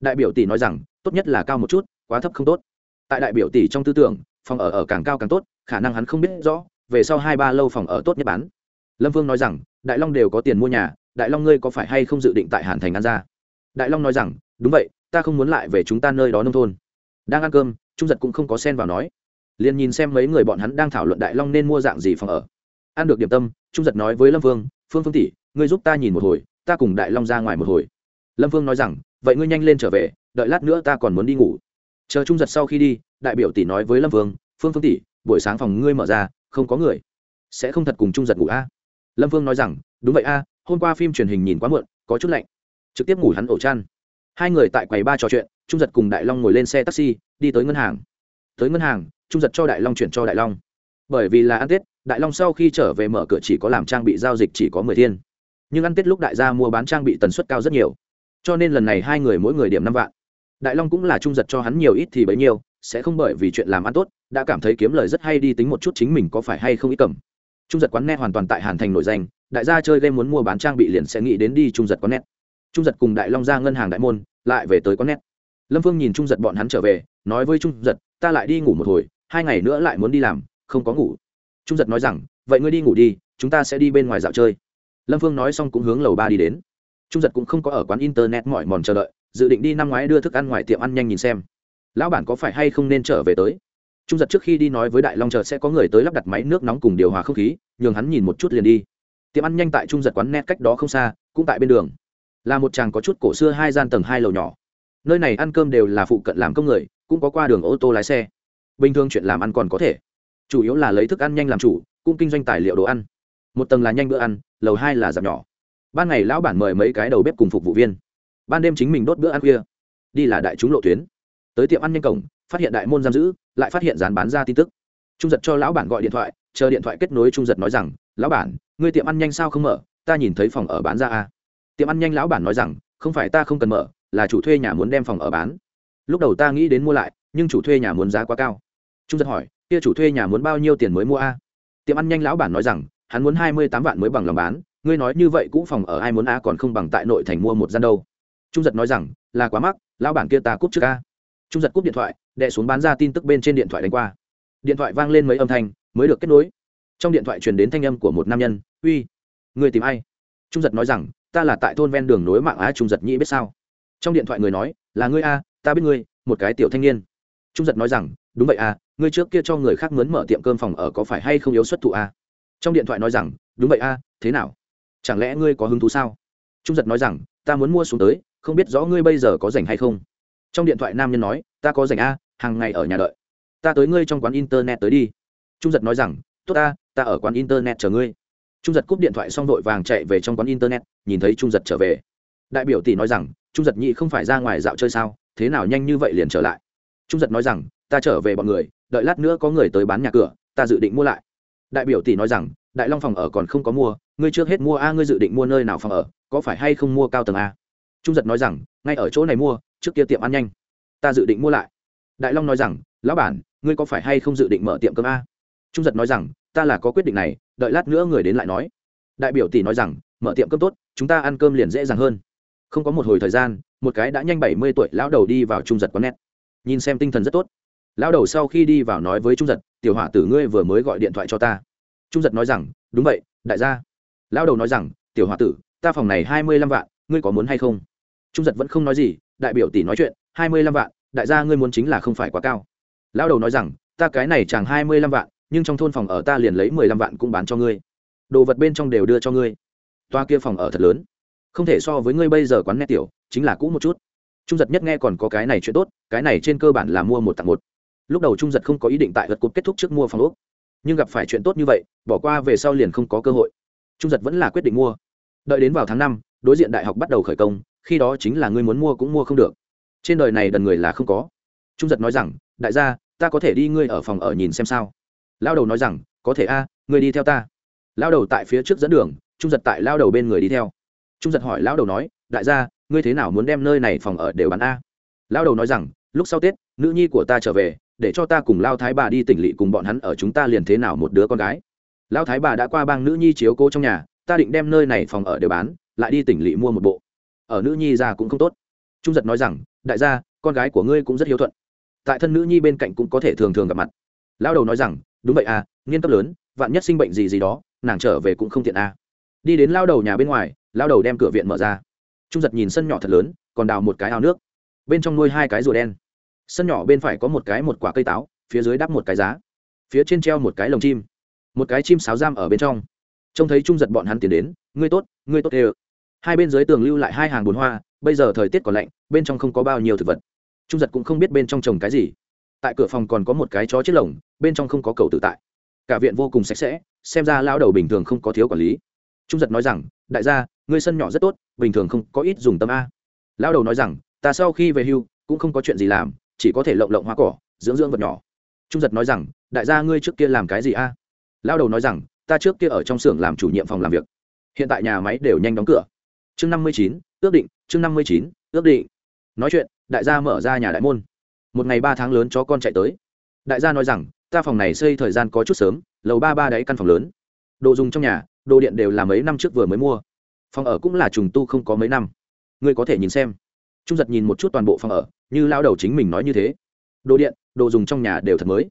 Đại biểu tỷ nói rằng, tốt nhất là cao một chút, quá thấp không tốt. Tại đại biểu tỷ trong tư tưởng, phòng ở ở càng cao càng tốt, khả năng hắn không biết rõ, về sau hai ba lâu phòng ở tốt nhất bán. Lâm vương nói rằng, đại long đều có tiền mua nhà, đại long ngươi có phải hay không dự định tại hàn thành ăn ra? Đại long nói rằng, đúng vậy, ta không muốn lại về chúng ta nơi đó nông thôn. Đang ăn cơm, trung giật cũng không có sen vào nói. Liền nhìn xem mấy người bọn hắn đang thảo luận đại long nên mua dạng gì phòng ở. Ăn được điểm tâm, trung giật nói với lâm vương, phương phương tỷ, ngươi giúp ta nhìn một hồi, ta cùng đại long ra ngoài một hồi lâm vương nói rằng, vậy ngươi nhanh lên trở về, đợi lát nữa ta còn muốn đi ngủ. Chờ trung giật sau khi đi, đại biểu tỷ nói với lâm vương, phương phương tỷ, buổi sáng phòng ngươi mở ra, không có người. Sẽ không thật cùng trung giật ngủ a? Lâm vương nói rằng, đúng vậy a, hôm qua phim truyền hình nhìn quá muộn, có chút lạnh. Trực tiếp ngủ hắn ổ chăn. Hai người tại quầy ba trò chuyện, trung giật cùng đại long ngồi lên xe taxi, đi tới ngân hàng. Tới ngân hàng, trung giật cho đại long chuyển cho đại long. Bởi vì là ăn tết, đại long sau khi trở về mở cửa chỉ có làm trang bị giao dịch chỉ có mười thiên. Nhưng ăn tết lúc đại gia mua bán trang bị tần suất cao rất nhiều cho nên lần này hai người mỗi người điểm năm vạn. Đại long cũng là trung giật cho hắn nhiều ít thì bấy nhiêu, sẽ không bởi vì chuyện làm ăn tốt, đã cảm thấy kiếm lời rất hay đi tính một chút chính mình có phải hay không ít cầm. Trung giật quán net hoàn toàn tại hàn thành nổi danh, đại gia chơi game muốn mua bán trang bị liền sẽ nghĩ đến đi trung giật quán net. Trung giật cùng đại long ra ngân hàng đại môn, lại về tới quán net. Lâm phương nhìn trung giật bọn hắn trở về, nói với trung giật, ta lại đi ngủ một hồi, hai ngày nữa lại muốn đi làm, không có ngủ. Trung giật nói rằng, vậy ngươi đi ngủ đi, chúng ta sẽ đi bên ngoài dạo chơi. Lâm phương nói xong cũng hướng lầu ba đi đến trung giật cũng không có ở quán internet mỏi mòn chờ đợi, dự định đi năm ngoái đưa thức ăn ngoài tiệm ăn nhanh nhìn xem. Lão bản có phải hay không nên trở về tới? Trung giật trước khi đi nói với đại long chờ sẽ có người tới lắp đặt máy nước nóng cùng điều hòa không khí, nhường hắn nhìn một chút liền đi. Tiệm ăn nhanh tại trung giật quán net cách đó không xa, cũng tại bên đường. Là một chàng có chút cổ xưa hai gian tầng hai lầu nhỏ. Nơi này ăn cơm đều là phụ cận làm công người, cũng có qua đường ô tô lái xe. Bình thường chuyện làm ăn còn có thể. Chủ yếu là lấy thức ăn nhanh làm chủ, cũng kinh doanh tài liệu đồ ăn. Một tầng là nhanh bữa ăn, lầu hai là giảm nhỏ ban ngày lão bản mời mấy cái đầu bếp cùng phục vụ viên. Ban đêm chính mình đốt bữa ăn khuya. Đi là đại chúng lộ tuyến. Tới tiệm ăn nhanh cổng, phát hiện đại môn giam giữ, lại phát hiện dán bán ra tin tức. Trung giật cho lão bản gọi điện thoại, chờ điện thoại kết nối trung giật nói rằng, lão bản, ngươi tiệm ăn nhanh sao không mở? Ta nhìn thấy phòng ở bán ra a. Tiệm ăn nhanh lão bản nói rằng, không phải ta không cần mở, là chủ thuê nhà muốn đem phòng ở bán. Lúc đầu ta nghĩ đến mua lại, nhưng chủ thuê nhà muốn giá quá cao. Trung giật hỏi, kia chủ thuê nhà muốn bao nhiêu tiền mới mua a? Tiệm ăn nhanh lão bản nói rằng, hắn muốn hai mươi tám vạn mới bằng lòng bán ngươi nói như vậy cũng phòng ở ai muốn a, còn không bằng tại nội thành mua một gian đâu. Trung giật nói rằng, là quá mắc, lão bản kia ta cúp trước a. Trung giật cúp điện thoại, đệ xuống bán ra tin tức bên trên điện thoại đánh qua. Điện thoại vang lên mấy âm thanh, mới được kết nối. Trong điện thoại truyền đến thanh âm của một nam nhân, uy, người tìm ai? Trung giật nói rằng, ta là tại thôn ven đường nối mạng á, trung giật nhĩ biết sao? Trong điện thoại người nói, là ngươi a, ta biết ngươi, một cái tiểu thanh niên. Trung giật nói rằng, đúng vậy a, ngươi trước kia cho người khác mướn mở tiệm cơm phòng ở có phải hay không yếu xuất thụ a? Trong điện thoại nói rằng, đúng vậy a, thế nào? Chẳng lẽ ngươi có hứng thú sao? Trung giật nói rằng, ta muốn mua xuống tới, không biết rõ ngươi bây giờ có rảnh hay không. Trong điện thoại nam nhân nói, ta có rảnh a, hàng ngày ở nhà đợi. Ta tới ngươi trong quán internet tới đi. Trung giật nói rằng, tốt ta ta ở quán internet chờ ngươi. Trung giật cúp điện thoại xong vội vàng chạy về trong quán internet, nhìn thấy trung giật trở về. Đại biểu tỷ nói rằng, trung giật nhị không phải ra ngoài dạo chơi sao, thế nào nhanh như vậy liền trở lại. Trung giật nói rằng, ta trở về bọn người, đợi lát nữa có người tới bán nhà cửa, ta dự định mua lại. Đại biểu tỷ nói rằng, đại long phòng ở còn không có mua ngươi trước hết mua a, ngươi dự định mua nơi nào phòng ở, có phải hay không mua cao tầng a? Trung giật nói rằng, ngay ở chỗ này mua, trước kia tiệm ăn nhanh. Ta dự định mua lại. Đại long nói rằng, lão bản, ngươi có phải hay không dự định mở tiệm cơm a? Trung giật nói rằng, ta là có quyết định này, đợi lát nữa người đến lại nói. Đại biểu tỷ nói rằng, mở tiệm cơm tốt, chúng ta ăn cơm liền dễ dàng hơn. Không có một hồi thời gian, một cái đã nhanh bảy mươi tuổi lão đầu đi vào trung giật quán nét nhìn xem tinh thần rất tốt. Lão đầu sau khi đi vào nói với trung giật, tiểu hỏa tử ngươi vừa mới gọi điện thoại cho ta. Trung giật nói rằng, đúng vậy, đại gia lão đầu nói rằng, tiểu hỏa tử, ta phòng này hai mươi lăm vạn, ngươi có muốn hay không? Trung giật vẫn không nói gì, đại biểu tỷ nói chuyện, hai mươi lăm vạn, đại gia ngươi muốn chính là không phải quá cao. Lão đầu nói rằng, ta cái này chẳng hai mươi lăm vạn, nhưng trong thôn phòng ở ta liền lấy mười lăm vạn cũng bán cho ngươi. Đồ vật bên trong đều đưa cho ngươi. Toa kia phòng ở thật lớn. Không thể so với ngươi bây giờ quán nét tiểu, chính là cũ một chút. Trung giật nhất nghe còn có cái này chuyện tốt, cái này trên cơ bản là mua một tặng một. Lúc đầu trung giật không có ý định tại vật cột kết thúc trước mua phòng úc nhưng gặp phải chuyện tốt như vậy, bỏ qua về sau liền không có cơ hội trung giật vẫn là quyết định mua. Đợi đến vào tháng năm, đối diện đại học bắt đầu khởi công, khi đó chính là ngươi muốn mua cũng mua không được. Trên đời này đần người là không có. Trung giật nói rằng, đại gia, ta có thể đi ngươi ở phòng ở nhìn xem sao. Lao đầu nói rằng, có thể a, ngươi đi theo ta. Lao đầu tại phía trước dẫn đường, trung giật tại lao đầu bên người đi theo. Trung giật hỏi lao đầu nói, đại gia, ngươi thế nào muốn đem nơi này phòng ở đều bán a? Lao đầu nói rằng, lúc sau tết, nữ nhi của ta trở về, để cho ta cùng lao thái bà đi tỉnh lỵ cùng bọn hắn ở chúng ta liền thế nào một đứa con gái. Lão thái bà đã qua bang nữ nhi chiếu cố trong nhà, ta định đem nơi này phòng ở đều bán, lại đi tỉnh lỵ mua một bộ. Ở nữ nhi ra cũng không tốt. Trung giật nói rằng, đại gia, con gái của ngươi cũng rất hiếu thuận. Tại thân nữ nhi bên cạnh cũng có thể thường thường gặp mặt. Lão đầu nói rằng, đúng vậy à nghiên cấp lớn, vạn nhất sinh bệnh gì gì đó, nàng trở về cũng không tiện à. đi đến lao đầu nhà bên ngoài lao đầu đem cửa viện mở ra. Trung giật nhìn sân nhỏ thật lớn, còn đào một cái ao nước. Bên trong nuôi hai cái rùa đen. Sân nhỏ bên phải có một cái một quả cây táo, phía dưới đắp một cái giá. Phía trên treo một cái lồng chim một cái chim sáo giam ở bên trong. Trông thấy trung giật bọn hắn tiến đến, ngươi tốt ngươi tốt ê ơ hai bên dưới tường lưu lại hai hàng bồn hoa, bây giờ thời tiết còn lạnh, bên trong không có bao nhiêu thực vật. Trung giật cũng không biết bên trong trồng cái gì. Tại cửa phòng còn có một cái chó chết lồng, bên trong không có cầu tự tại. Cả viện vô cùng sạch sẽ, xem ra lao đầu bình thường không có thiếu quản lý. Trung giật nói rằng, đại gia, ngươi sân nhỏ rất tốt, bình thường không có ít dùng tâm a. Lao đầu nói rằng, ta sau khi về hưu, cũng không có chuyện gì làm, chỉ có thể lộng lộng hoa cỏ, dưỡng dưỡng vật nhỏ. Trung giật nói rằng, đại gia ngươi trước kia làm cái gì a? Lao đầu nói rằng, ta trước kia ở trong xưởng làm chủ nhiệm phòng làm việc. Hiện tại nhà máy đều nhanh đóng cửa. Chương năm mươi chín, ước định, chương năm mươi chín, ước định. Nói chuyện, đại gia mở ra nhà đại môn. Một ngày ba tháng lớn cho con chạy tới. Đại gia nói rằng, ta phòng này xây thời gian có chút sớm, lầu ba ba đáy căn phòng lớn. Đồ dùng trong nhà, đồ điện đều là mấy năm trước vừa mới mua. Phòng ở cũng là trùng tu không có mấy năm. Ngươi có thể nhìn xem. Trung giật nhìn một chút toàn bộ phòng ở, như lao đầu chính mình nói như thế. Đồ điện, đồ dùng trong nhà đều thật mới.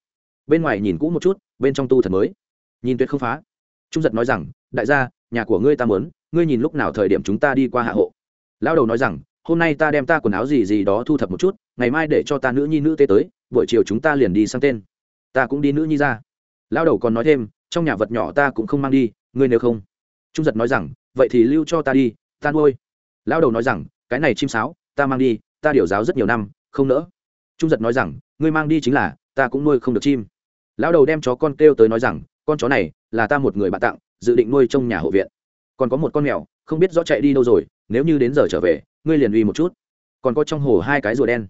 Bên ngoài nhìn cũ một chút, bên trong tu thật mới nhìn tuyệt không phá. Trung giật nói rằng, đại gia, nhà của ngươi ta muốn, ngươi nhìn lúc nào thời điểm chúng ta đi qua hạ hộ. Lao đầu nói rằng, hôm nay ta đem ta quần áo gì gì đó thu thập một chút, ngày mai để cho ta nữ nhi nữ tế tới, buổi chiều chúng ta liền đi sang tên. Ta cũng đi nữ nhi ra. Lao đầu còn nói thêm, trong nhà vật nhỏ ta cũng không mang đi, ngươi nếu không. Trung giật nói rằng, vậy thì lưu cho ta đi, ta nuôi. Lao đầu nói rằng, cái này chim sáo, ta mang đi, ta điều giáo rất nhiều năm, không nỡ. Trung giật nói rằng, ngươi mang đi chính là, ta cũng nuôi không được chim. Lão đầu đem chó con kêu tới nói rằng con chó này là ta một người bạn tặng, dự định nuôi trong nhà hộ viện. Còn có một con mèo, không biết rõ chạy đi đâu rồi, nếu như đến giờ trở về, ngươi liền uy một chút. Còn có trong hồ hai cái rùa đen.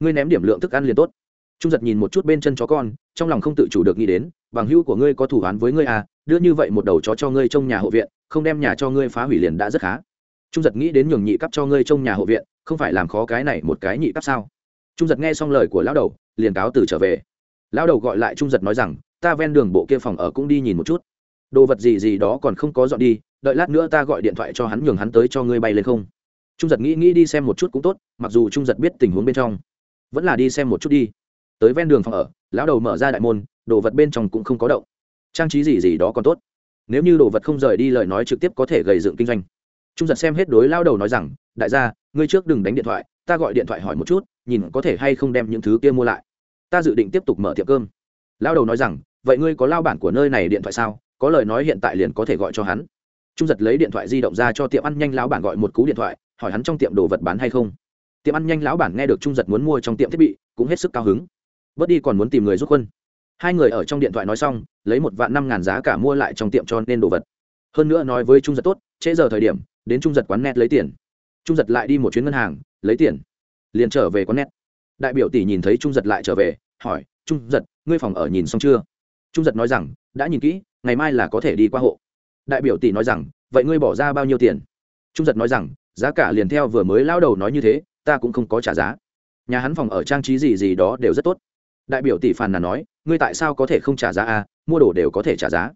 Ngươi ném điểm lượng thức ăn liền tốt. Trung giật nhìn một chút bên chân chó con, trong lòng không tự chủ được nghĩ đến, bằng hữu của ngươi có thủ án với ngươi à đưa như vậy một đầu chó cho ngươi trong nhà hộ viện, không đem nhà cho ngươi phá hủy liền đã rất khá. Trung giật nghĩ đến nhường nhị cấp cho ngươi trong nhà hộ viện, không phải làm khó cái này một cái nhị cấp sao? Trung giật nghe xong lời của lão đầu, liền cáo từ trở về. Lão đầu gọi lại trung giật nói rằng ta ven đường bộ kia phòng ở cũng đi nhìn một chút. Đồ vật gì gì đó còn không có dọn đi, đợi lát nữa ta gọi điện thoại cho hắn nhường hắn tới cho ngươi bay lên không. Trung giật nghĩ nghĩ đi xem một chút cũng tốt, mặc dù trung giật biết tình huống bên trong, vẫn là đi xem một chút đi. Tới ven đường phòng ở, lão đầu mở ra đại môn, đồ vật bên trong cũng không có động. Trang trí gì gì đó còn tốt. Nếu như đồ vật không rời đi lời nói trực tiếp có thể gây dựng kinh doanh. Trung giật xem hết đối lao đầu nói rằng, đại gia, ngươi trước đừng đánh điện thoại, ta gọi điện thoại hỏi một chút, nhìn có thể hay không đem những thứ kia mua lại. Ta dự định tiếp tục mở tiệm cơm lao đầu nói rằng, vậy ngươi có lao bản của nơi này điện thoại sao? Có lời nói hiện tại liền có thể gọi cho hắn. Trung giật lấy điện thoại di động ra cho tiệm ăn nhanh lão bản gọi một cú điện thoại, hỏi hắn trong tiệm đồ vật bán hay không. Tiệm ăn nhanh lão bản nghe được trung giật muốn mua trong tiệm thiết bị, cũng hết sức cao hứng. Bớt đi còn muốn tìm người giúp quân. Hai người ở trong điện thoại nói xong, lấy một vạn năm ngàn giá cả mua lại trong tiệm cho nên đồ vật. Hơn nữa nói với trung giật tốt, trễ giờ thời điểm, đến trung giật quán net lấy tiền. Trung giật lại đi một chuyến ngân hàng, lấy tiền. Liền trở về quán net. Đại biểu tỷ nhìn thấy trung giật lại trở về, hỏi trung giật, ngươi phòng ở nhìn xong chưa? Trung giật nói rằng, đã nhìn kỹ, ngày mai là có thể đi qua hộ. Đại biểu tỷ nói rằng, vậy ngươi bỏ ra bao nhiêu tiền? Trung giật nói rằng, giá cả liền theo vừa mới lao đầu nói như thế, ta cũng không có trả giá. Nhà hắn phòng ở trang trí gì gì đó đều rất tốt. Đại biểu tỷ phàn là nói, ngươi tại sao có thể không trả giá à mua đồ đều có thể trả giá.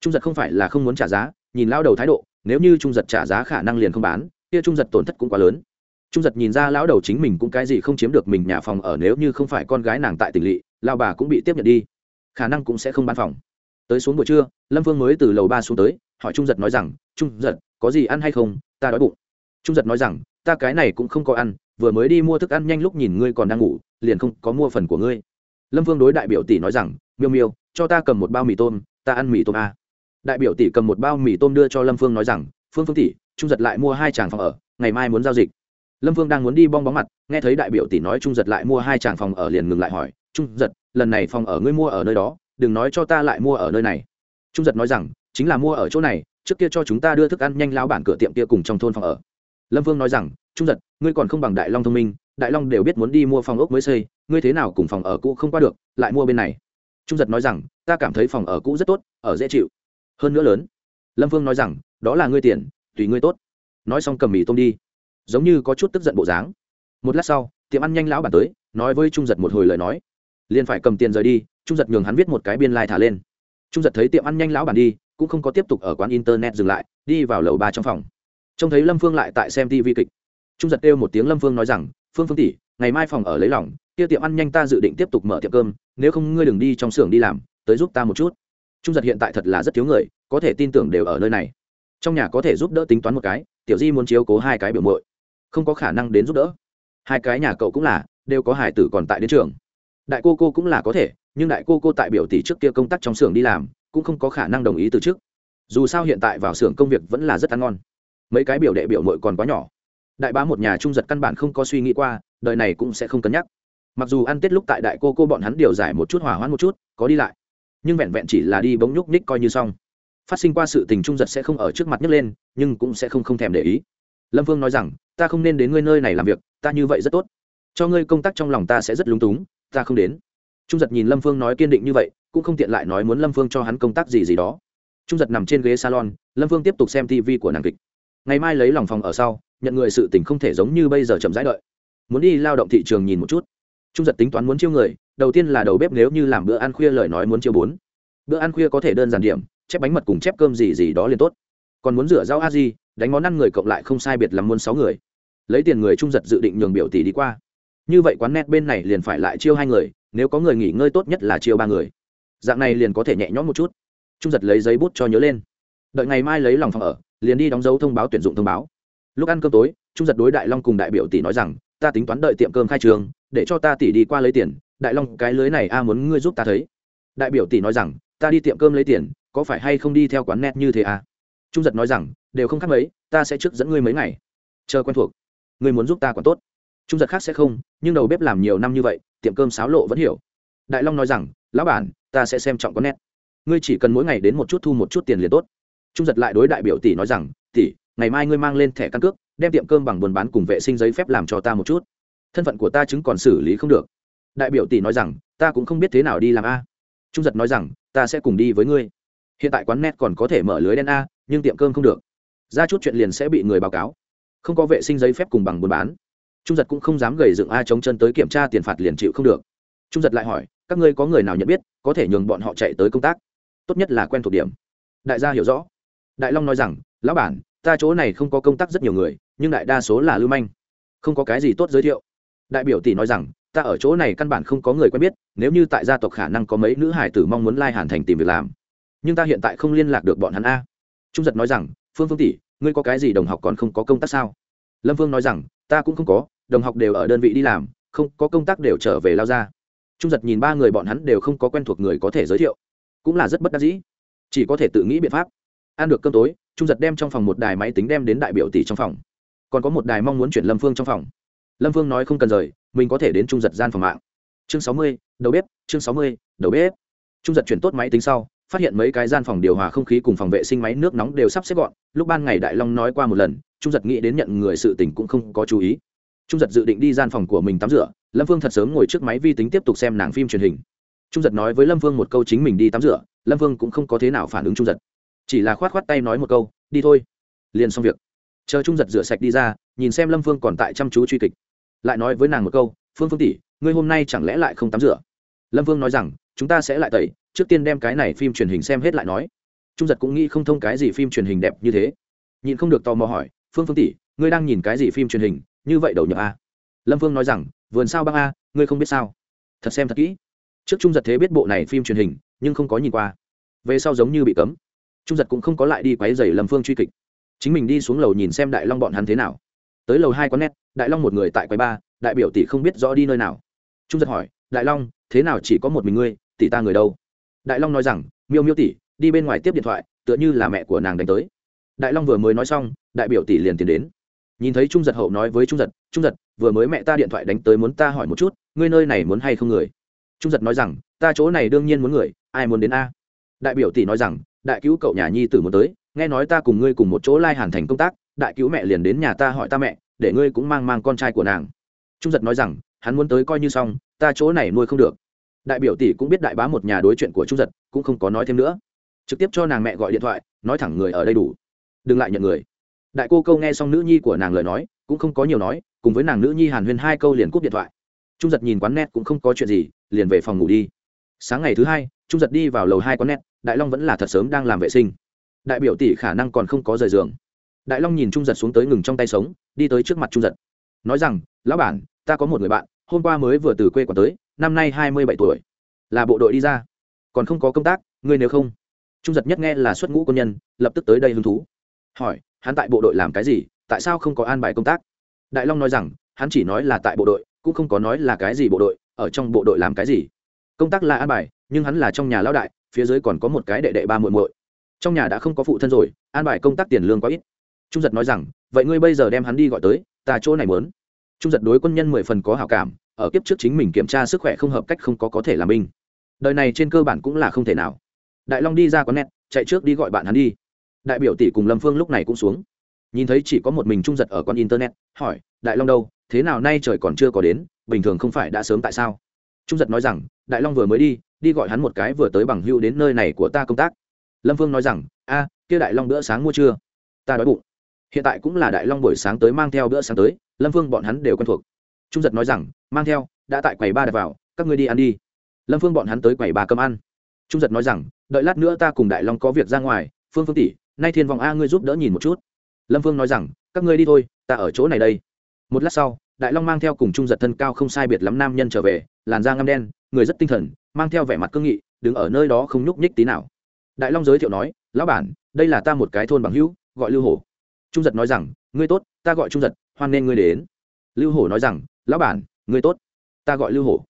Trung giật không phải là không muốn trả giá, nhìn lao đầu thái độ, nếu như trung giật trả giá khả năng liền không bán, kia trung giật tổn thất cũng quá lớn. Trung giật nhìn ra lão đầu chính mình cũng cái gì không chiếm được mình nhà phòng ở, nếu như không phải con gái nàng tại tỉnh lỵ lao bà cũng bị tiếp nhận đi. Khả năng cũng sẽ không bán phòng. Tới xuống buổi trưa, lâm vương mới từ lầu ba xuống tới, hỏi trung giật nói rằng, trung giật, có gì ăn hay không? Ta đói bụng. Trung giật nói rằng, ta cái này cũng không có ăn, vừa mới đi mua thức ăn nhanh lúc nhìn ngươi còn đang ngủ, liền không có mua phần của ngươi. Lâm vương đối đại biểu tỷ nói rằng, miêu miêu, cho ta cầm một bao mì tôm, ta ăn mì tôm a. Đại biểu tỷ cầm một bao mì tôm đưa cho lâm phương nói rằng, phương phương tỷ, trung giật lại mua hai tràng phòng ở, ngày mai muốn giao dịch. Lâm phương đang muốn đi bong bóng mặt, nghe thấy đại biểu tỷ nói trung giật lại mua hai tràng phòng ở liền ngừng lại hỏi trung giật, lần này phòng ở ngươi mua ở nơi đó, đừng nói cho ta lại mua ở nơi này. Trung giật nói rằng, chính là mua ở chỗ này, trước kia cho chúng ta đưa thức ăn nhanh lao bản cửa tiệm kia cùng trong thôn phòng ở. Lâm vương nói rằng, trung giật, ngươi còn không bằng đại long thông minh, đại long đều biết muốn đi mua phòng ốc mới xây, ngươi thế nào cùng phòng ở cũ không qua được, lại mua bên này. Trung giật nói rằng, ta cảm thấy phòng ở cũ rất tốt, ở dễ chịu. Hơn nữa lớn. Lâm vương nói rằng, đó là ngươi tiền, tùy ngươi tốt. Nói xong cầm mì tôm đi. Giống như có chút tức giận bộ dáng. Một lát sau, tiệm ăn nhanh lão bản tới, nói với trung giật một hồi lời nói liền phải cầm tiền rời đi, trung giật nhường hắn viết một cái biên lai thả lên. Trung giật thấy tiệm ăn nhanh lão bản đi, cũng không có tiếp tục ở quán internet dừng lại, đi vào lầu ba trong phòng. Trông thấy lâm phương lại tại xem tv kịch. Trung giật kêu một tiếng lâm phương nói rằng, phương phương tỷ, ngày mai phòng ở lấy lòng, kia tiệm ăn nhanh ta dự định tiếp tục mở tiệm cơm, nếu không ngươi đừng đi trong xưởng đi làm, tới giúp ta một chút. Trung giật hiện tại thật là rất thiếu người, có thể tin tưởng đều ở nơi này. Trong nhà có thể giúp đỡ tính toán một cái, tiểu di muốn chiếu cố hai cái biểu mội không có khả năng đến giúp đỡ. Hai cái nhà cậu cũng là, đều có hải tử còn tại đến trường đại cô cô cũng là có thể, nhưng đại cô cô tại biểu tỷ trước kia công tác trong xưởng đi làm, cũng không có khả năng đồng ý từ trước. Dù sao hiện tại vào xưởng công việc vẫn là rất ăn ngon. Mấy cái biểu đệ biểu mội còn quá nhỏ. Đại bá một nhà trung giật căn bản không có suy nghĩ qua, đời này cũng sẽ không cân nhắc. Mặc dù ăn tết lúc tại đại cô cô bọn hắn điều giải một chút hỏa hoãn một chút, có đi lại. Nhưng vẹn vẹn chỉ là đi bỗng nhúc ních coi như xong. Phát sinh qua sự tình trung giật sẽ không ở trước mặt nhấc lên, nhưng cũng sẽ không không thèm để ý. Lâm vương nói rằng, ta không nên đến ngươi nơi này làm việc, ta như vậy rất tốt cho ngươi công tác trong lòng ta sẽ rất lúng túng, ta không đến. Trung giật nhìn lâm phương nói kiên định như vậy, cũng không tiện lại nói muốn lâm phương cho hắn công tác gì gì đó. Trung giật nằm trên ghế salon, lâm phương tiếp tục xem tv của nàng kịch. Ngày mai lấy lòng phòng ở sau, nhận người sự tình không thể giống như bây giờ chậm rãi đợi. Muốn đi lao động thị trường nhìn một chút. Trung giật tính toán muốn chiêu người, đầu tiên là đầu bếp nếu như làm bữa ăn khuya lời nói muốn chiêu bốn. Bữa ăn khuya có thể đơn giản điểm, chép bánh mật cùng chép cơm gì gì đó liền tốt. Còn muốn rửa rau a di, đánh món ăn người cộng lại không sai biệt làm muốn sáu người. Lấy tiền người trung giật dự định nhường biểu tỷ đi qua như vậy quán net bên này liền phải lại chiêu hai người, nếu có người nghỉ ngơi tốt nhất là chiêu ba người. Dạng này liền có thể nhẹ nhõm một chút. Trung giật lấy giấy bút cho nhớ lên. Đợi ngày mai lấy lòng phòng ở, liền đi đóng dấu thông báo tuyển dụng thông báo. Lúc ăn cơm tối, trung giật đối đại long cùng đại biểu tỷ nói rằng, ta tính toán đợi tiệm cơm khai trường, để cho ta tỷ đi qua lấy tiền, đại long, cái lưới này a muốn ngươi giúp ta thấy. Đại biểu tỷ nói rằng, ta đi tiệm cơm lấy tiền, có phải hay không đi theo quán net như thế à? Trung giật nói rằng, đều không khác mấy, ta sẽ trước dẫn ngươi mấy ngày. Chờ quen thuộc. Ngươi muốn giúp ta còn tốt trung giật khác sẽ không, nhưng đầu bếp làm nhiều năm như vậy, tiệm cơm sáo lộ vẫn hiểu. Đại long nói rằng, lão bản, ta sẽ xem trọng có nét. Ngươi chỉ cần mỗi ngày đến một chút thu một chút tiền liền tốt. Trung giật lại đối đại biểu tỷ nói rằng, tỷ, ngày mai ngươi mang lên thẻ căn cước, đem tiệm cơm bằng buôn bán cùng vệ sinh giấy phép làm cho ta một chút. Thân phận của ta chứng còn xử lý không được. Đại biểu tỷ nói rằng, ta cũng không biết thế nào đi làm a. Trung giật nói rằng, ta sẽ cùng đi với ngươi. Hiện tại quán net còn có thể mở lưới đen a, nhưng tiệm cơm không được. Ra chút chuyện liền sẽ bị người báo cáo. Không có vệ sinh giấy phép cùng bằng buôn bán trung giật cũng không dám gầy dựng a chống chân tới kiểm tra tiền phạt liền chịu không được. Trung giật lại hỏi, các ngươi có người nào nhận biết, có thể nhường bọn họ chạy tới công tác? Tốt nhất là quen thuộc điểm. Đại gia hiểu rõ. Đại long nói rằng, lão bản, ta chỗ này không có công tác rất nhiều người, nhưng đại đa số là lưu manh. Không có cái gì tốt giới thiệu. Đại biểu tỷ nói rằng, ta ở chỗ này căn bản không có người quen biết, nếu như tại gia tộc khả năng có mấy nữ hải tử mong muốn lai hàn thành tìm việc làm. Nhưng ta hiện tại không liên lạc được bọn hắn a. Trung giật nói rằng, phương phương tỷ, ngươi có cái gì đồng học còn không có công tác sao? Lâm phương nói rằng, ta cũng không có đồng học đều ở đơn vị đi làm, không, có công tác đều trở về lao ra. Trung giật nhìn ba người bọn hắn đều không có quen thuộc người có thể giới thiệu. Cũng là rất bất đắc dĩ. Chỉ có thể tự nghĩ biện pháp. Ăn được cơm tối, trung giật đem trong phòng một đài máy tính đem đến đại biểu tỷ trong phòng. Còn có một đài mong muốn chuyển lâm phương trong phòng. Lâm phương nói không cần rời, mình có thể đến trung giật gian phòng mạng. Chương sáu mươi, đầu bếp, chương sáu mươi, đầu bếp. Trung giật chuyển tốt máy tính sau, phát hiện mấy cái gian phòng điều hòa không khí cùng phòng vệ sinh máy nước nóng đều sắp xếp gọn. Lúc ban ngày đại long nói qua một lần, trung giật nghĩ đến nhận người sự tình cũng không có chú ý trung giật dự định đi gian phòng của mình tắm rửa lâm phương thật sớm ngồi trước máy vi tính tiếp tục xem nàng phim truyền hình trung giật nói với lâm phương một câu chính mình đi tắm rửa lâm phương cũng không có thế nào phản ứng trung giật chỉ là khoát khoát tay nói một câu đi thôi liền xong việc chờ trung giật rửa sạch đi ra nhìn xem lâm phương còn tại chăm chú truy kịch lại nói với nàng một câu phương phương tỷ ngươi hôm nay chẳng lẽ lại không tắm rửa lâm phương nói rằng chúng ta sẽ lại tẩy trước tiên đem cái này phim truyền hình xem hết lại nói trung giật cũng nghĩ không thông cái gì phim truyền hình đẹp như thế nhìn không được tò mò hỏi phương phương tỷ ngươi đang nhìn cái gì phim truyền hình như vậy đầu nhập a. Lâm phương nói rằng, vườn sao băng a, ngươi không biết sao? Thật xem thật kỹ. Trước trung giật thế biết bộ này phim truyền hình, nhưng không có nhìn qua. Về sau giống như bị cấm. Trung giật cũng không có lại đi quáy dày lâm phương truy kịch. Chính mình đi xuống lầu nhìn xem đại long bọn hắn thế nào. Tới lầu hai có nét đại long một người tại quầy ba, đại biểu tỷ không biết rõ đi nơi nào. Trung giật hỏi, đại long, thế nào chỉ có một mình ngươi, tỷ ta người đâu? Đại long nói rằng, miêu miêu tỷ, đi bên ngoài tiếp điện thoại, tựa như là mẹ của nàng đánh tới. Đại long vừa mới nói xong, đại biểu tỷ liền tiến đến nhìn thấy trung giật hậu nói với trung giật trung giật, vừa mới mẹ ta điện thoại đánh tới muốn ta hỏi một chút, ngươi nơi này muốn hay không người? Trung giật nói rằng, ta chỗ này đương nhiên muốn người, ai muốn đến a? Đại biểu tỷ nói rằng, đại cứu cậu nhà nhi tử muốn tới, nghe nói ta cùng ngươi cùng một chỗ lai hàn thành công tác, đại cứu mẹ liền đến nhà ta hỏi ta mẹ, để ngươi cũng mang mang con trai của nàng. Trung giật nói rằng, hắn muốn tới coi như xong, ta chỗ này nuôi không được. Đại biểu tỷ cũng biết đại bá một nhà đối chuyện của trung giật, cũng không có nói thêm nữa. Trực tiếp cho nàng mẹ gọi điện thoại, nói thẳng người ở đây đủ. Đừng lại nhận người đại cô câu nghe xong nữ nhi của nàng lời nói, cũng không có nhiều nói, cùng với nàng nữ nhi hàn huyên hai câu liền cúp điện thoại. Trung giật nhìn quán net cũng không có chuyện gì, liền về phòng ngủ đi. Sáng ngày thứ hai, trung giật đi vào lầu hai quán net, đại long vẫn là thật sớm đang làm vệ sinh. Đại biểu tỷ khả năng còn không có rời giường. Đại long nhìn trung giật xuống tới ngừng trong tay sống, đi tới trước mặt trung giật. Nói rằng, lão bản, ta có một người bạn, hôm qua mới vừa từ quê còn tới, năm nay hai mươi bảy tuổi. Là bộ đội đi ra. Còn không có công tác, ngươi nếu không. Trung giật nhất nghe là xuất ngũ quân nhân, lập tức tới đây hứng thú hỏi hắn tại bộ đội làm cái gì? Tại sao không có an bài công tác? Đại long nói rằng hắn chỉ nói là tại bộ đội cũng không có nói là cái gì bộ đội ở trong bộ đội làm cái gì. Công tác là an bài nhưng hắn là trong nhà lão đại phía dưới còn có một cái đệ đệ ba muội muội. Trong nhà đã không có phụ thân rồi an bài công tác tiền lương quá ít. Trung giật nói rằng vậy ngươi bây giờ đem hắn đi gọi tới ta chỗ này muốn. Trung giật đối quân nhân mười phần có hảo cảm ở kiếp trước chính mình kiểm tra sức khỏe không hợp cách không có có thể làm binh. Đời này trên cơ bản cũng là không thể nào. Đại long đi ra có nét, chạy trước đi gọi bạn hắn đi đại biểu tỷ cùng lâm phương lúc này cũng xuống. Nhìn thấy chỉ có một mình trung giật ở quán internet, hỏi, đại long đâu? Thế nào nay trời còn chưa có đến, bình thường không phải đã sớm tại sao? Trung giật nói rằng, đại long vừa mới đi đi gọi hắn một cái vừa tới bằng hưu đến nơi này của ta công tác. Lâm phương nói rằng, a, kia đại long bữa sáng mua chưa? Ta đói bụng. Hiện tại cũng là đại long buổi sáng tới mang theo bữa sáng tới, lâm phương bọn hắn đều quen thuộc. Trung giật nói rằng, mang theo, đã tại quầy ba đặt vào, các ngươi đi ăn đi. Lâm phương bọn hắn tới quầy ba cơm ăn. Trung giật nói rằng, đợi lát nữa ta cùng đại long có việc ra ngoài, phương phương tỷ nay thiên vọng a ngươi giúp đỡ nhìn một chút. Lâm Vương nói rằng, các ngươi đi thôi, ta ở chỗ này đây. Một lát sau, đại long mang theo cùng trung giật thân cao không sai biệt lắm nam nhân trở về, làn da ngăm đen, người rất tinh thần, mang theo vẻ mặt cương nghị, đứng ở nơi đó không nhúc nhích tí nào. Đại long giới thiệu nói, lão bản, đây là ta một cái thôn bằng hữu, gọi lưu hổ. Trung giật nói rằng, ngươi tốt, ta gọi trung giật, hoan nên ngươi đến. Lưu hổ nói rằng, lão bản, ngươi tốt, ta gọi lưu hổ.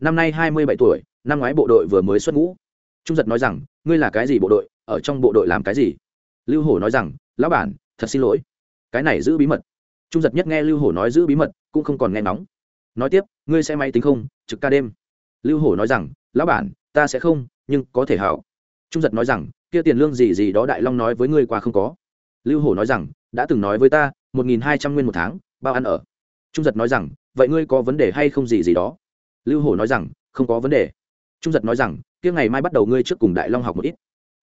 Năm nay hai mươi bảy tuổi, năm ngoái bộ đội vừa mới xuất ngũ. Trung giật nói rằng, ngươi là cái gì bộ đội, ở trong bộ đội làm cái gì? Lưu hổ nói rằng, lão bản, thật xin lỗi. Cái này giữ bí mật. Trung giật nhất nghe lưu hổ nói giữ bí mật, cũng không còn nghe nóng. Nói tiếp, ngươi sẽ máy tính không? Trực ca đêm. Lưu hổ nói rằng, lão bản, ta sẽ không, nhưng có thể hảo. Trung giật nói rằng, kia tiền lương gì gì đó đại long nói với ngươi qua không có. Lưu hổ nói rằng, đã từng nói với ta, một nghìn hai trăm nguyên một tháng, bao ăn ở. Trung giật nói rằng, vậy ngươi có vấn đề hay không gì gì đó? Lưu hổ nói rằng, không có vấn đề. Trung giật nói rằng, kia ngày mai bắt đầu ngươi trước cùng đại long học một ít.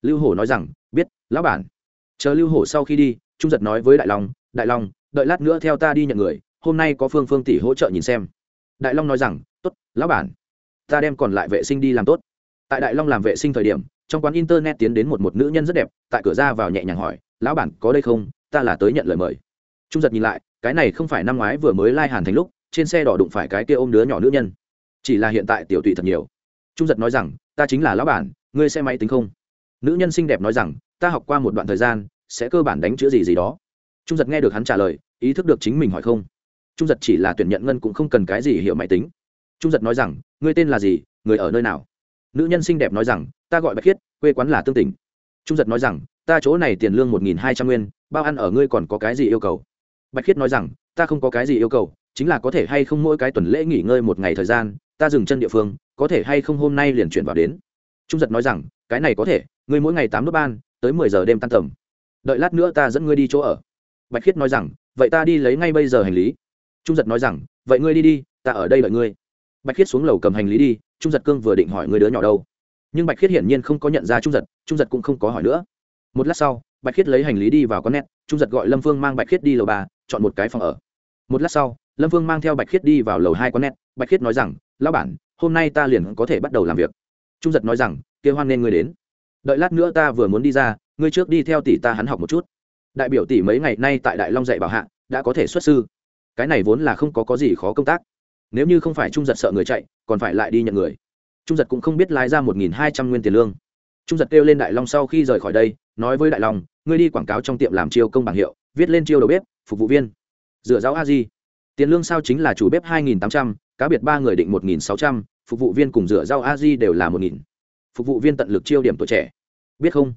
Lưu hổ nói rằng, biết, lão bản chờ lưu hổ sau khi đi, trung giật nói với đại long đại long, đợi lát nữa theo ta đi nhận người, hôm nay có phương phương tỷ hỗ trợ nhìn xem. Đại long nói rằng, tốt, lão bản, ta đem còn lại vệ sinh đi làm tốt. Tại đại long làm vệ sinh thời điểm, trong quán internet tiến đến một một nữ nhân rất đẹp, tại cửa ra vào nhẹ nhàng hỏi, lão bản, có đây không? Ta là tới nhận lời mời. Trung giật nhìn lại, cái này không phải năm ngoái vừa mới lai、like、hàn thành lúc, trên xe đỏ đụng phải cái kia ôm đứa nhỏ nữ nhân. Chỉ là hiện tại tiểu tụy thật nhiều. Trung giật nói rằng, ta chính là lão bản, ngươi xe máy tính không? Nữ nhân xinh đẹp nói rằng ta học qua một đoạn thời gian, sẽ cơ bản đánh chữa gì gì đó. Trung giật nghe được hắn trả lời, ý thức được chính mình hỏi không. Trung giật chỉ là tuyển nhận ngân cũng không cần cái gì hiểu máy tính. Trung giật nói rằng, ngươi tên là gì? Người ở nơi nào? Nữ nhân xinh đẹp nói rằng, ta gọi bạch khiết, quê quán là tương tỉnh. Trung giật nói rằng, ta chỗ này tiền lương một nghìn hai trăm nguyên, bao ăn ở ngươi còn có cái gì yêu cầu? Bạch khiết nói rằng, ta không có cái gì yêu cầu, chính là có thể hay không mỗi cái tuần lễ nghỉ ngơi một ngày thời gian, ta dừng chân địa phương, có thể hay không hôm nay liền chuyển vào đến? Trung giật nói rằng, cái này có thể, ngươi mỗi ngày tám lớp ban tới mười giờ đêm tan tầm. Đợi lát nữa ta dẫn ngươi đi chỗ ở. Bạch khiết nói rằng, vậy ta đi lấy ngay bây giờ hành lý. Trung giật nói rằng, vậy ngươi đi đi, ta ở đây đợi ngươi. Bạch khiết xuống lầu cầm hành lý đi, trung giật cương vừa định hỏi người đứa nhỏ đâu. Nhưng bạch khiết hiển nhiên không có nhận ra trung giật trung giật cũng không có hỏi nữa. Một lát sau, bạch khiết lấy hành lý đi vào con nét trung giật gọi lâm phương mang bạch khiết đi lầu ba, chọn một cái phòng ở. Một lát sau, lâm phương mang theo bạch khiết đi vào lầu hai con nét bạch khiết nói rằng, lão bản, hôm nay ta liền có thể bắt đầu làm việc. Trung giật nói rằng kêu hoan nên ngươi đến đợi lát nữa ta vừa muốn đi ra, ngươi trước đi theo tỷ ta hắn học một chút. Đại biểu tỷ mấy ngày nay tại đại long dạy bảo hạ, đã có thể xuất sư. Cái này vốn là không có có gì khó công tác. Nếu như không phải trung giật sợ người chạy, còn phải lại đi nhận người. Trung giật cũng không biết lái ra một nghìn hai trăm nguyên tiền lương. Trung giật kêu lên đại long sau khi rời khỏi đây, nói với đại long, ngươi đi quảng cáo trong tiệm làm chiêu công bảng hiệu, viết lên chiêu đầu bếp, phục vụ viên. Dựa giáo a di. Tiền lương sao chính là chủ bếp hai nghìn tám trăm, cá biệt ba người định một nghìn sáu trăm, phục vụ viên cùng rửa rau a di đều là một nghìn phục vụ viên tận lực chiêu điểm tuổi trẻ. Biết không?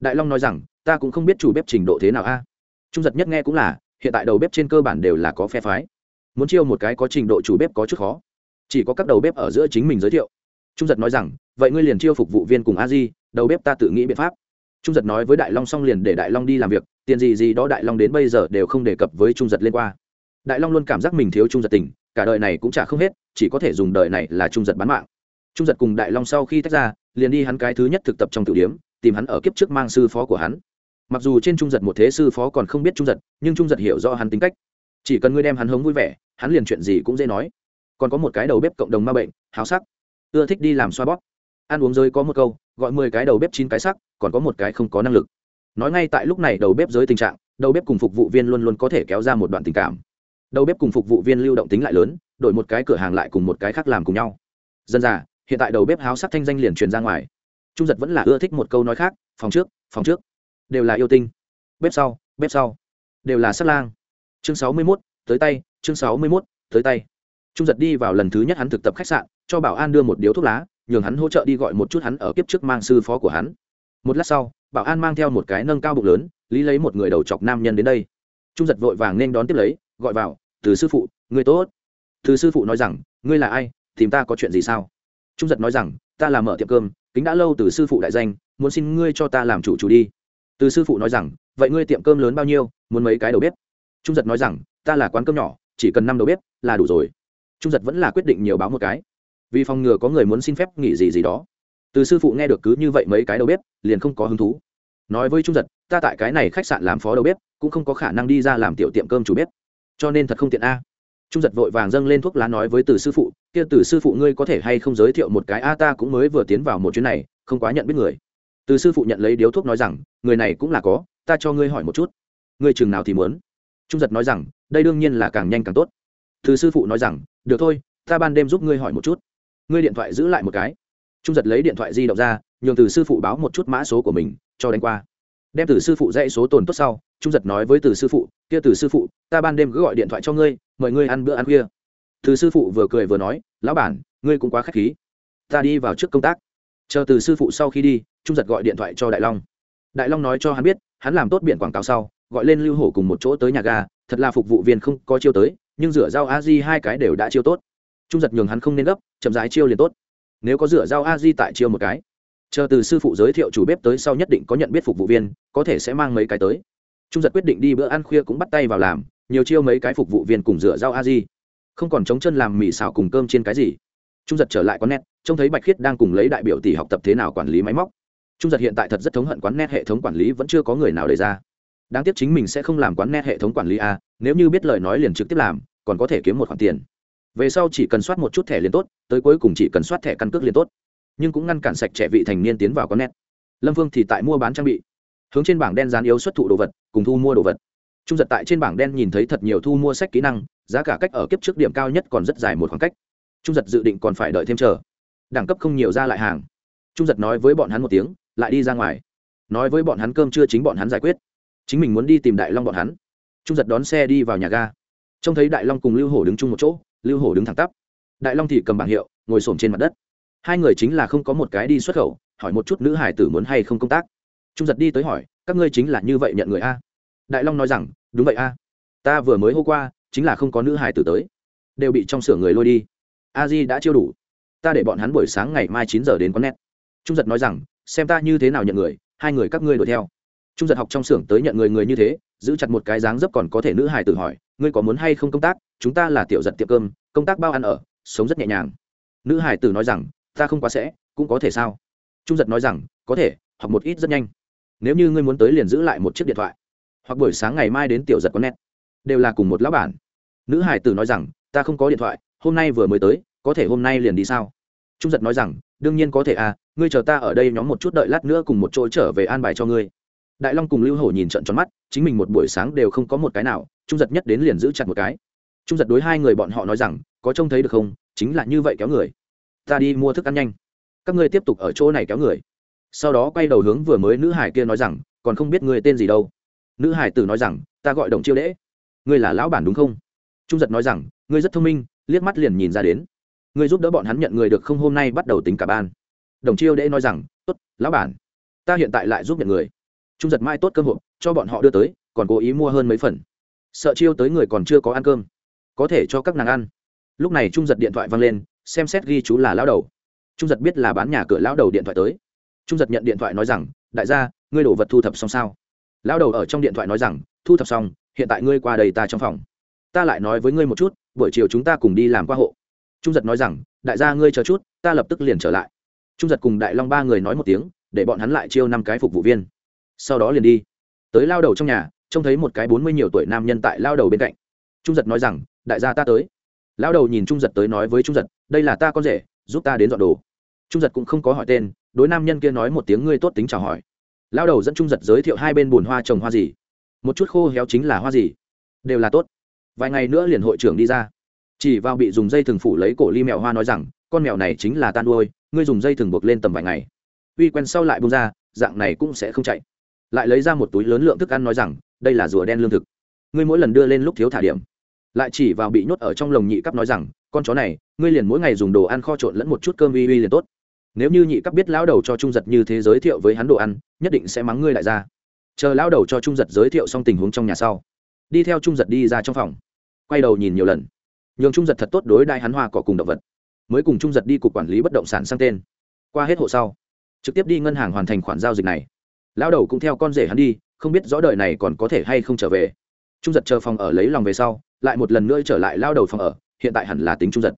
Đại long nói rằng, ta cũng không biết chủ bếp trình độ thế nào a. Trung giật nhất nghe cũng là, hiện tại đầu bếp trên cơ bản đều là có phe phái. Muốn chiêu một cái có trình độ chủ bếp có chút khó. Chỉ có các đầu bếp ở giữa chính mình giới thiệu. Trung giật nói rằng, vậy ngươi liền chiêu phục vụ viên cùng a di, đầu bếp ta tự nghĩ biện pháp. Trung giật nói với đại long xong liền để đại long đi làm việc, tiền gì gì đó đại long đến bây giờ đều không đề cập với trung giật lên qua đại long luôn cảm giác mình thiếu trung giật tình, cả đời này cũng chả không hết, chỉ có thể dùng đời này là trung giật bán mạng. Trung giật cùng đại long sau khi tách ra liền đi hắn cái thứ nhất thực tập trong tử điếm tìm hắn ở kiếp trước mang sư phó của hắn. Mặc dù trên trung giật một thế sư phó còn không biết trung giật, nhưng trung giật hiểu rõ hắn tính cách. Chỉ cần ngươi đem hắn hống vui vẻ, hắn liền chuyện gì cũng dễ nói. Còn có một cái đầu bếp cộng đồng ma bệnh, háo sắc. Ưa thích đi làm xoa bóp. Ăn uống giới có một câu, gọi mười cái đầu bếp chín cái sắc, còn có một cái không có năng lực. Nói ngay tại lúc này đầu bếp giới tình trạng, đầu bếp cùng phục vụ viên luôn luôn có thể kéo ra một đoạn tình cảm. Đầu bếp cùng phục vụ viên lưu động tính lại lớn, đổi một cái cửa hàng lại cùng một cái khác làm cùng nhau. Dân già hiện tại đầu bếp háo sắc thanh danh liền truyền ra ngoài. Trung giật vẫn là ưa thích một câu nói khác, phòng trước phòng trước. Đều là yêu tinh. Bếp sau bếp sau. Đều là sắt lang. Chương sáu mươi mốt, tới tay, chương sáu mươi mốt, tới tay. Trung giật đi vào lần thứ nhất hắn thực tập khách sạn, cho bảo an đưa một điếu thuốc lá, nhường hắn hỗ trợ đi gọi một chút hắn ở kiếp trước mang sư phó của hắn. Một lát sau, bảo an mang theo một cái nâng cao bụng lớn, lý lấy một người đầu chọc nam nhân đến đây. Trung giật vội vàng nên đón tiếp lấy, gọi vào, từ sư phụ người tốt. Từ sư phụ nói rằng, ngươi là ai? Tìm ta có chuyện gì sao? Trung giật nói rằng, ta làm mở tiệm cơm, kính đã lâu từ sư phụ đại danh, muốn xin ngươi cho ta làm chủ chủ đi. Từ sư phụ nói rằng, vậy ngươi tiệm cơm lớn bao nhiêu, muốn mấy cái đầu bếp? Trung giật nói rằng, ta là quán cơm nhỏ, chỉ cần năm đầu bếp là đủ rồi. Trung giật vẫn là quyết định nhiều báo một cái. Vì phòng ngừa có người muốn xin phép nghỉ gì gì đó. Từ sư phụ nghe được cứ như vậy mấy cái đầu bếp, liền không có hứng thú. Nói với trung giật, ta tại cái này khách sạn làm phó đầu bếp, cũng không có khả năng đi ra làm tiểu tiệm cơm chủ bếp. Cho nên thật không tiện a trung giật vội vàng dâng lên thuốc lá nói với từ sư phụ, kia từ sư phụ ngươi có thể hay không giới thiệu một cái? A, ta cũng mới vừa tiến vào một chuyến này, không quá nhận biết người. Từ sư phụ nhận lấy điếu thuốc nói rằng, người này cũng là có, ta cho ngươi hỏi một chút. Ngươi chừng nào thì muốn? Trung giật nói rằng, đây đương nhiên là càng nhanh càng tốt. Từ sư phụ nói rằng, được thôi, ta ban đêm giúp ngươi hỏi một chút. Ngươi điện thoại giữ lại một cái. Trung giật lấy điện thoại di động ra, nhường từ sư phụ báo một chút mã số của mình, cho đánh qua đem từ sư phụ dãy số tồn tốt sau, trung giật nói với từ sư phụ, kia từ sư phụ, ta ban đêm cứ gọi điện thoại cho ngươi, mời ngươi ăn bữa ăn khuya. Từ sư phụ vừa cười vừa nói, lão bản, ngươi cũng quá k h á c h khí. Ta đi vào trước công tác. Chờ từ sư phụ sau khi đi, trung giật gọi điện thoại cho đại long. Đại long nói cho hắn biết, hắn làm tốt biển quảng cáo sau, gọi lên lưu hổ cùng một chỗ tới nhà ga, thật là phục vụ viên không có chiêu tới, nhưng rửa dao a di hai cái đều đã chiêu tốt. Trung giật nhường hắn không nên gấp, chậm rãi chiêu liền tốt. Nếu có rửa dao a di tại chiêu một cái chờ từ sư phụ giới thiệu chủ bếp tới sau nhất định có nhận biết phục vụ viên, có thể sẽ mang mấy cái tới. Trung giật quyết định đi bữa ăn khuya cũng bắt tay vào làm, nhiều chiêu mấy cái phục vụ viên cùng rửa rau a di. Không còn chống chân làm mì xào cùng cơm trên cái gì. Trung giật trở lại quán net, trông thấy bạch khiết đang cùng lấy đại biểu tỷ học tập thế nào quản lý máy móc. Trung giật hiện tại thật rất thống hận quán net hệ thống quản lý vẫn chưa có người nào đề ra. Đáng tiếc chính mình sẽ không làm quán net hệ thống quản lý a, nếu như biết lời nói liền trực tiếp làm, còn có thể kiếm một khoản tiền. Về sau chỉ cần soát một chút thẻ liền tốt, tới cuối cùng chỉ cần soát thẻ căn cước liền tốt nhưng cũng ngăn cản sạch trẻ vị thành niên tiến vào con nét. Lâm vương thì tại mua bán trang bị, hướng trên bảng đen dán yếu xuất thụ đồ vật, cùng thu mua đồ vật. Trung giật tại trên bảng đen nhìn thấy thật nhiều thu mua sách kỹ năng, giá cả cách ở kiếp trước điểm cao nhất còn rất dài một khoảng cách. Trung giật dự định còn phải đợi thêm chờ. Đẳng cấp không nhiều ra lại hàng. Trung giật nói với bọn hắn một tiếng, lại đi ra ngoài. Nói với bọn hắn cơm chưa chính bọn hắn giải quyết. Chính mình muốn đi tìm đại long bọn hắn. Trung giật đón xe đi vào nhà ga. Trông thấy đại long cùng lưu hổ đứng chung một chỗ, lưu hổ đứng thẳng tắp. Đại long thì cầm bảng hiệu, ngồi s trên mặt đất hai người chính là không có một cái đi xuất khẩu, hỏi một chút nữ hải tử muốn hay không công tác. Trung giật đi tới hỏi, các ngươi chính là như vậy nhận người a? Đại long nói rằng, đúng vậy a. Ta vừa mới hô qua, chính là không có nữ hải tử tới. Đều bị trong xưởng người lôi đi. A di đã chiêu đủ. Ta để bọn hắn buổi sáng ngày mai chín giờ đến quán net. Trung giật nói rằng, xem ta như thế nào nhận người, hai người các ngươi đuổi theo. Trung giật học trong xưởng tới nhận người người như thế, giữ chặt một cái dáng dấp còn có thể nữ hải tử hỏi, ngươi có muốn hay không công tác? Chúng ta là tiểu giật tiệm cơm, công tác bao ăn ở, sống rất nhẹ nhàng. Nữ hải tử nói rằng ta không quá sẽ, cũng có thể sao? Trung giật nói rằng, có thể, học một ít rất nhanh. Nếu như ngươi muốn tới liền giữ lại một chiếc điện thoại. Hoặc buổi sáng ngày mai đến tiểu giật có nét. Đều là cùng một lão bản. Nữ hải tử nói rằng, ta không có điện thoại, hôm nay vừa mới tới, có thể hôm nay liền đi sao? Trung giật nói rằng, đương nhiên có thể à ngươi chờ ta ở đây nhóm một chút đợi lát nữa cùng một chỗ trở về an bài cho ngươi. Đại long cùng lưu hổ nhìn trận tròn mắt, chính mình một buổi sáng đều không có một cái nào, trung giật nhất đến liền giữ chặt một cái. Trung giật đối hai người bọn họ nói rằng, có trông thấy được không? Chính là như vậy kéo người ta đi mua thức ăn nhanh. Các ngươi tiếp tục ở chỗ này kéo người. Sau đó quay đầu hướng vừa mới nữ hải kia nói rằng, còn không biết người tên gì đâu. Nữ hải tử nói rằng, ta gọi đồng chiêu đễ ngươi là lão bản đúng không? Trung giật nói rằng, ngươi rất thông minh, liếc mắt liền nhìn ra đến. Ngươi giúp đỡ bọn hắn nhận người được không hôm nay bắt đầu tính cả ban. Đồng chiêu đễ nói rằng, tốt, lão bản, ta hiện tại lại giúp nhận người. Trung giật mai tốt cơm hộp, cho bọn họ đưa tới, còn cố ý mua hơn mấy phần. Sợ chiêu tới người còn chưa có ăn cơm, có thể cho các nàng ăn. Lúc này trung giật điện thoại văng lên xem xét ghi chú là lão đầu. Trung giật biết là bán nhà cửa lão đầu điện thoại tới. Trung giật nhận điện thoại nói rằng, đại gia, ngươi đổ vật thu thập xong sao? Lão đầu ở trong điện thoại nói rằng, thu thập xong, hiện tại ngươi qua đây ta trong phòng. Ta lại nói với ngươi một chút, buổi chiều chúng ta cùng đi làm qua hộ. Trung giật nói rằng, đại gia ngươi chờ chút, ta lập tức liền trở lại. Trung giật cùng đại long ba người nói một tiếng, để bọn hắn lại chiêu năm cái phục vụ viên. Sau đó liền đi. Tới lao đầu trong nhà, trông thấy một cái bốn mươi nhiều tuổi nam nhân tại lao đầu bên cạnh. Trung giật nói rằng, đại gia ta tới. Lão đầu nhìn trung giật tới nói với trung giật, đây là ta con rể, giúp ta đến dọn đồ. Trung giật cũng không có hỏi tên, đối nam nhân kia nói một tiếng ngươi tốt tính chào hỏi. Lão đầu dẫn trung giật giới thiệu hai bên bùn hoa trồng hoa gì. Một chút khô héo chính là hoa gì. Đều là tốt. Vài ngày nữa liền hội trưởng đi ra. Chỉ vào bị dùng dây thừng phủ lấy cổ ly mèo hoa nói rằng, con mèo này chính là tan đuôi ngươi dùng dây thừng buộc lên tầm vài ngày. Uy quen sau lại bung ra, dạng này cũng sẽ không chạy. Lại lấy ra một túi lớn lượng thức ăn nói rằng, đây là rùa đen lương thực. Ngươi mỗi lần đưa lên lúc thiếu thả điểm lại chỉ vào bị nhốt ở trong lồng nhị cấp nói rằng, con chó này, ngươi liền mỗi ngày dùng đồ ăn kho trộn lẫn một chút cơm uy uy liền tốt. Nếu như nhị cấp biết lão đầu cho trung giật như thế giới thiệu với hắn đồ ăn, nhất định sẽ mắng ngươi lại ra. Chờ lão đầu cho trung giật giới thiệu xong tình huống trong nhà sau, đi theo trung giật đi ra trong phòng. Quay đầu nhìn nhiều lần, nhường trung giật thật tốt đối đại hắn hoa cỏ cùng động vật, mới cùng trung giật đi cục quản lý bất động sản sang tên. Qua hết hộ sau, trực tiếp đi ngân hàng hoàn thành khoản giao dịch này. Lão đầu cũng theo con rể hắn đi, không biết rõ đời này còn có thể hay không trở về trung giật chờ phòng ở lấy lòng về sau, lại một lần nữa trở lại lao đầu phòng ở, hiện tại hẳn là tính trung giật.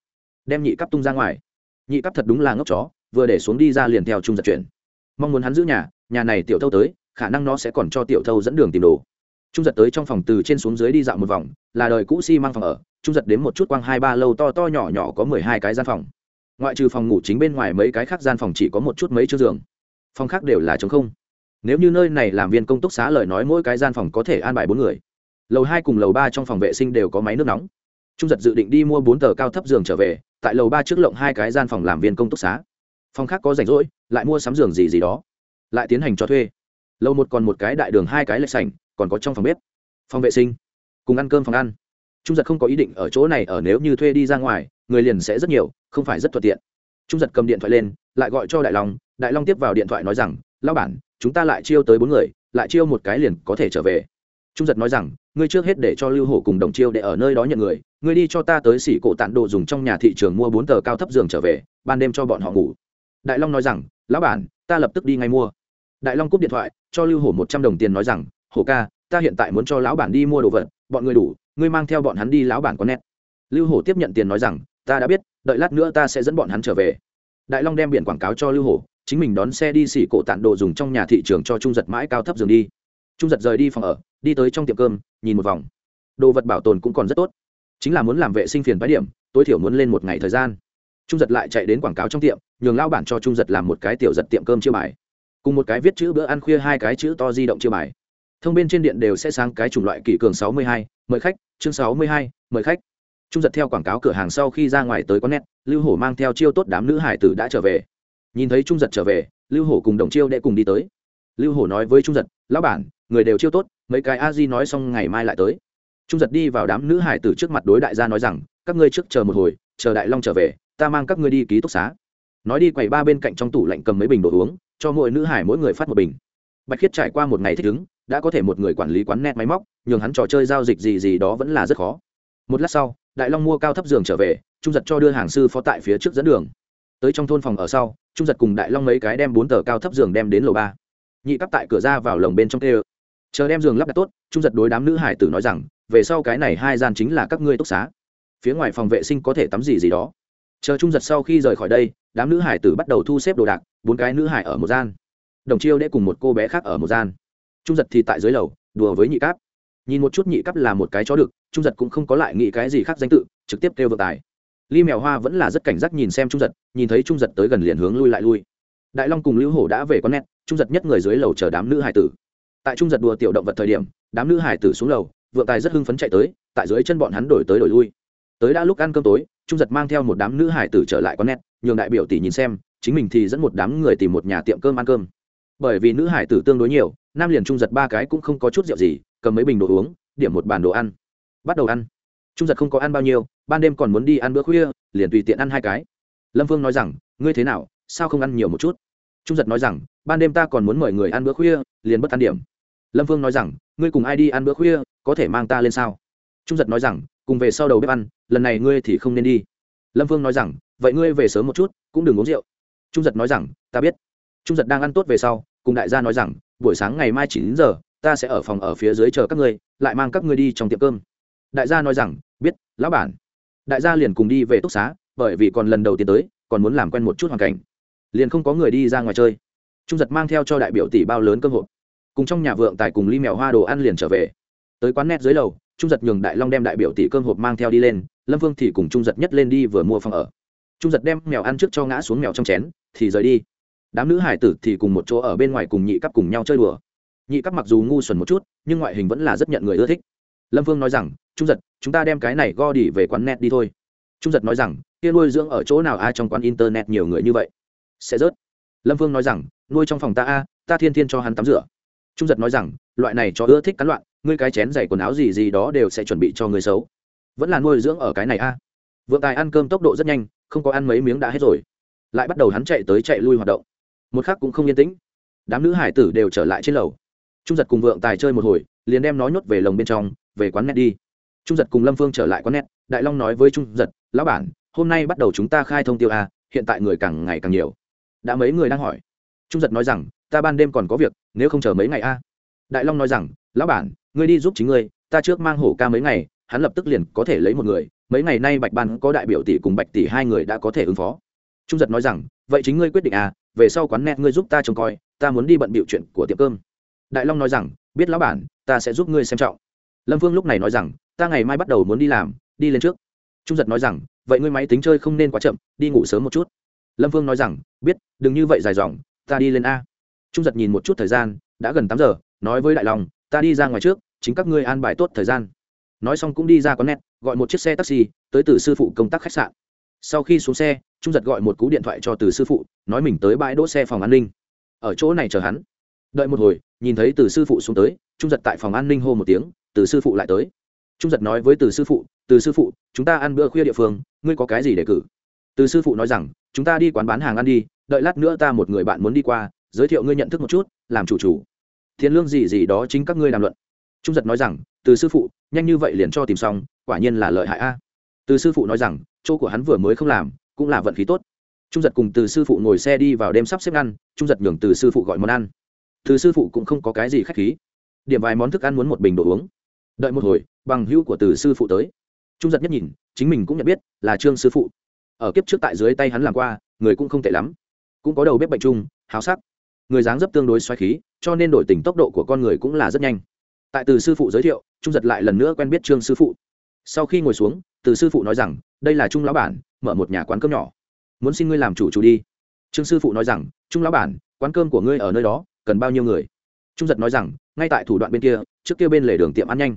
Đem nhị cấp tung ra ngoài. Nhị cấp thật đúng là ngốc chó, vừa để xuống đi ra liền theo trung giật chuyển. Mong muốn hắn giữ nhà nhà này tiểu thâu tới, khả năng nó sẽ còn cho tiểu thâu dẫn đường tìm đồ. Trung giật tới trong phòng từ trên xuống dưới đi dạo một vòng, là đời cũ xi、si、mang phòng ở, trung giật đến một chút quang hai ba lâu to to nhỏ nhỏ có mười hai cái gian phòng. Ngoại trừ phòng ngủ chính bên ngoài mấy cái khác gian phòng chỉ có một chút mấy chiếc giường. Phòng khác đều là t không. Nếu như nơi này làm viên công túc xá lời nói mỗi cái gian phòng có thể an bài bốn người lầu hai cùng lầu ba trong phòng vệ sinh đều có máy nước nóng. Trung giật dự định đi mua bốn tờ cao thấp giường trở về, tại lầu ba trước lộng hai cái gian phòng làm viên công túc xá. Phòng khác có rảnh rỗi, lại mua sắm giường gì gì đó. Lại tiến hành cho thuê. Lầu một còn một cái đại đường hai cái lệch sảnh, còn có trong phòng bếp. Phòng vệ sinh. Cùng ăn cơm phòng ăn. Trung giật không có ý định ở chỗ này ở nếu như thuê đi ra ngoài, người liền sẽ rất nhiều, không phải rất thuận tiện. Trung giật cầm điện thoại lên, lại gọi cho đại long. Đại long tiếp vào điện thoại nói rằng lao bản, chúng ta lại chiêu tới bốn người, lại chiêu một cái liền có thể trở về. Trung giật nói rằng ngươi trước hết để cho lưu hổ cùng đồng chiêu để ở nơi đó nhận người, ngươi đi cho ta tới xỉ cổ tản đồ dùng trong nhà thị trường mua bốn tờ cao thấp giường trở về, ban đêm cho bọn họ ngủ. Đại long nói rằng, lão bản, ta lập tức đi ngay mua. Đại long cúp điện thoại, cho lưu hổ một trăm đồng tiền nói rằng, hổ ca, ta hiện tại muốn cho lão bản đi mua đồ vật, bọn người đủ, ngươi mang theo bọn hắn đi lão bản có nét. Lưu hổ tiếp nhận tiền nói rằng, ta đã biết, đợi lát nữa ta sẽ dẫn bọn hắn trở về. Đại long đem biển quảng cáo cho lưu hổ, chính mình đón xe đi xỉ cổ tản đồ dùng trong nhà thị trường cho trung giật mãi cao thấp giường đi. Trung giật rời đi phòng ở đi tới trong tiệm cơm, nhìn một vòng. Đồ vật bảo tồn cũng còn rất tốt. Chính là muốn làm vệ sinh phiền bãi điểm, tối thiểu muốn lên một ngày thời gian. Trung giật lại chạy đến quảng cáo trong tiệm, nhường lao bản cho trung giật làm một cái tiểu giật tiệm cơm chiêu bài. Cùng một cái viết chữ bữa ăn khuya hai cái chữ to di động chiêu bài. Thông bên trên điện đều sẽ sang cái chủng loại kỷ cường sáu mươi hai, mời khách, chương sáu mươi hai, mời khách. Trung giật theo quảng cáo cửa hàng sau khi ra ngoài tới con nét lưu hổ mang theo chiêu tốt đám nữ hải tử đã trở về. Nhìn thấy trung giật trở về, lưu hổ cùng đồng chiêu đệ cùng đi tới. Lưu hổ nói với trung giật, lão bản, người đều chiêu tốt mấy cái a di nói xong ngày mai lại tới. Trung giật đi vào đám nữ hải tử trước mặt đối đại gia nói rằng, các ngươi trước chờ một hồi, chờ đại long trở về, ta mang các ngươi đi ký túc xá. Nói đi quầy ba bên cạnh trong tủ lạnh cầm mấy bình đồ uống, cho mỗi nữ hải mỗi người phát một bình. Bạch khiết trải qua một ngày thích ứng, đã có thể một người quản lý quán net máy móc, nhường hắn trò chơi giao dịch gì gì đó vẫn là rất khó. Một lát sau, đại long mua cao thấp giường trở về, trung giật cho đưa hàng sư phó tại phía trước dẫn đường. Tới trong thôn phòng ở sau, trung giật cùng đại long mấy cái đem bốn tờ cao thấp giường đem đến lầu ba. Nhị cắp tại cửa ra vào lồng bên trong tê chờ đem giường lắp đặt tốt, trung giật đối đám nữ hải tử nói rằng, về sau cái này hai gian chính là các ngươi túc xá. Phía ngoài phòng vệ sinh có thể tắm gì gì đó. Chờ trung giật sau khi rời khỏi đây, đám nữ hải tử bắt đầu thu xếp đồ đạc, bốn cái nữ hải ở một gian. Đồng chiêu để cùng một cô bé khác ở một gian. Trung giật thì tại dưới lầu, đùa với nhị cáp. Nhìn một chút nhị cáp là một cái chó được trung giật cũng không có lại nghĩ cái gì khác danh tự, trực tiếp kêu vợ tài. Ly mèo hoa vẫn là rất cảnh giác nhìn xem trung giật, nhìn thấy trung giật tới gần liền hướng lui lại lui. Đại long cùng lưu hổ đã về con nét, trung giật nhất người dưới lầu chờ đám nữ hải tử tại trung giật đùa tiểu động vật thời điểm, đám nữ hải tử xuống lầu, vượng tài rất hưng phấn chạy tới, tại dưới chân bọn hắn đổi tới đổi lui. Tới đã lúc ăn cơm tối, trung giật mang theo một đám nữ hải tử trở lại con nét nhường đại biểu tỷ nhìn xem, chính mình thì dẫn một đám người tìm một nhà tiệm cơm ăn cơm. Bởi vì nữ hải tử tương đối nhiều, nam liền trung giật ba cái cũng không có chút rượu gì, cầm mấy bình đồ uống, điểm một bàn đồ ăn. Bắt đầu ăn. Trung giật không có ăn bao nhiêu, ban đêm còn muốn đi ăn bữa khuya, liền tùy tiện ăn hai cái. Lâm phương nói rằng, ngươi thế nào, sao không ăn nhiều một chút? Trung giật nói rằng, ban đêm ta còn muốn mời người ăn bữa khuya, liền bất ăn điểm lâm phương nói rằng, ngươi cùng ai đi ăn bữa khuya, có thể mang ta lên sao? Trung giật nói rằng, cùng về sau đầu bếp ăn, lần này ngươi thì không nên đi. Lâm phương nói rằng, vậy ngươi về sớm một chút, cũng đừng uống rượu. Trung giật nói rằng, ta biết. Trung giật đang ăn tốt về sau, cùng đại gia nói rằng, buổi sáng ngày mai chín giờ, ta sẽ ở phòng ở phía dưới chờ các ngươi, lại mang các ngươi đi trong tiệm cơm. Đại gia nói rằng, biết, lão bản. Đại gia liền cùng đi về túc xá, bởi vì còn lần đầu tiên tới, còn muốn làm quen một chút hoàn cảnh. Liền không có người đi ra ngoài chơi. Trung giật mang theo cho đại biểu tỷ bao lớn cơ hội cùng trong nhà vượng tài cùng ly mèo hoa đồ ăn liền trở về. Tới quán net dưới lầu, trung giật nhường đại long đem đại biểu tỷ cơm hộp mang theo đi lên, lâm vương thì cùng trung giật nhất lên đi vừa mua phòng ở. Trung giật đem mèo ăn trước cho ngã xuống mèo trong chén, thì rời đi. Đám nữ hải tử thì cùng một chỗ ở bên ngoài cùng nhị cắp cùng nhau chơi đùa. Nhị cắp mặc dù ngu xuẩn một chút, nhưng ngoại hình vẫn là rất nhận người ưa thích. Lâm vương nói rằng, trung giật, chúng ta đem cái này go đi về quán net đi thôi. Trung giật nói rằng, kia nuôi dưỡng ở chỗ nào ai trong quán internet nhiều người như vậy? Sẽ rớt. Lâm vương nói rằng, nuôi trong phòng ta a, ta thiên thiên cho hắn tắm rửa trung giật nói rằng, loại này cho ưa thích cắn loạn, ngươi cái chén giày quần áo gì gì đó đều sẽ chuẩn bị cho người xấu. Vẫn là nuôi dưỡng ở cái này a. À. vượng tài ăn cơm tốc độ rất nhanh, không có ăn mấy miếng đã hết rồi. Lại bắt đầu hắn chạy tới chạy lui hoạt động. Một khác cũng không yên tĩnh. Đám nữ hải tử đều trở lại trên lầu. Trung giật cùng vượng tài chơi một hồi, liền đem nó nhốt về lồng bên trong, về quán net đi. Trung giật cùng lâm phương trở lại quán net, đại long nói với trung giật, lão bản, hôm nay bắt đầu chúng ta khai thông tiêu a, hiện tại người càng ngày càng nhiều. Đã mấy người đang hỏi. Trung giật nói rằng ta ban đêm còn có việc, nếu không chờ mấy ngày a. Đại long nói rằng, lão bản, ngươi đi giúp chính ngươi, ta trước mang hổ ca mấy ngày, hắn lập tức liền có thể lấy một người, mấy ngày nay bạch ban có đại biểu tỷ cùng bạch tỷ hai người đã có thể ứng phó. Trung giật nói rằng, vậy chính ngươi quyết định à về sau quán net ngươi giúp ta trông coi, ta muốn đi bận bịu chuyện của tiệm cơm. Đại long nói rằng, biết lão bản, ta sẽ giúp ngươi xem trọng. Lâm phương lúc này nói rằng, ta ngày mai bắt đầu muốn đi làm, đi lên trước. Trung giật nói rằng, vậy ngươi máy tính chơi không nên quá chậm, đi ngủ sớm một chút. Lâm phương nói rằng, biết, đừng như vậy dài dòng, ta đi lên a trung giật nhìn một chút thời gian, đã gần tám giờ, nói với đại long, ta đi ra ngoài trước, chính các ngươi an bài tốt thời gian. Nói xong cũng đi ra có nét gọi một chiếc xe taxi tới từ sư phụ công tác khách sạn. Sau khi xuống xe, trung giật gọi một cú điện thoại cho từ sư phụ, nói mình tới bãi đỗ xe phòng an ninh. Ở chỗ này chờ hắn. Đợi một hồi, nhìn thấy từ sư phụ xuống tới, trung giật tại phòng an ninh hô một tiếng, từ sư phụ lại tới. Trung giật nói với từ sư phụ, từ sư phụ, chúng ta ăn bữa khuya địa phương, ngươi có cái gì để cử? Từ sư phụ nói rằng, chúng ta đi quán bán hàng ăn đi, đợi lát nữa ta một người bạn muốn đi qua giới thiệu ngươi nhận thức một chút, làm chủ chủ. Thiên lương gì gì đó chính các ngươi đàm luận. Trung giật nói rằng, từ sư phụ, nhanh như vậy liền cho tìm xong, quả nhiên là lợi hại a. Từ sư phụ nói rằng, chỗ của hắn vừa mới không làm, cũng là vận khí tốt. Trung giật cùng từ sư phụ ngồi xe đi vào đêm sắp xếp ăn, trung giật nhường từ sư phụ gọi món ăn. Từ sư phụ cũng không có cái gì k h á c h khí. Điểm vài món thức ăn muốn một bình đồ uống. Đợi một hồi, bằng hữu của từ sư phụ tới. Trung giật nhất nhìn, chính mình cũng nhận biết, là trương sư phụ. Ở kiếp trước tại dưới tay hắn làm qua, người cũng không tệ lắm. Cũng có đầu bếp bệnh chung háo sắc người dáng dấp tương đối xoáy khí, cho nên đổi tình tốc độ của con người cũng là rất nhanh. Tại từ sư phụ giới thiệu, trung giật lại lần nữa quen biết trương sư phụ. Sau khi ngồi xuống, từ sư phụ nói rằng, đây là trung lão bản, mở một nhà quán cơm nhỏ. Muốn xin ngươi làm chủ chủ đi. Trương sư phụ nói rằng, trung lão bản, quán cơm của ngươi ở nơi đó, cần bao nhiêu người? Trung giật nói rằng, ngay tại thủ đoạn bên kia, trước kia bên lề đường tiệm ăn nhanh.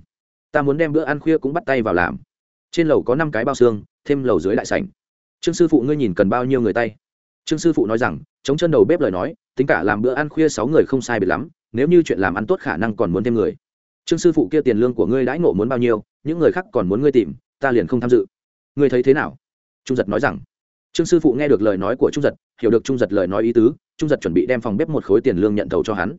Ta muốn đem bữa ăn khuya cũng bắt tay vào làm. Trên lầu có năm cái bao xương, thêm lầu dưới đại sảnh. Trương sư phụ ngươi nhìn cần bao nhiêu người tay? Trương sư phụ nói rằng, chống chân đầu bếp lời nói, tính cả làm bữa ăn khuya sáu người không sai biệt lắm, nếu như chuyện làm ăn tốt khả năng còn muốn thêm người. Trương sư phụ kia tiền lương của ngươi đãi ngộ muốn bao nhiêu, những người khác còn muốn ngươi tìm, ta liền không tham dự. Ngươi thấy thế nào? Trung giật nói rằng. Trương sư phụ nghe được lời nói của trung giật, hiểu được trung giật lời nói ý tứ, trung giật chuẩn bị đem phòng bếp một khối tiền lương nhận thầu cho hắn.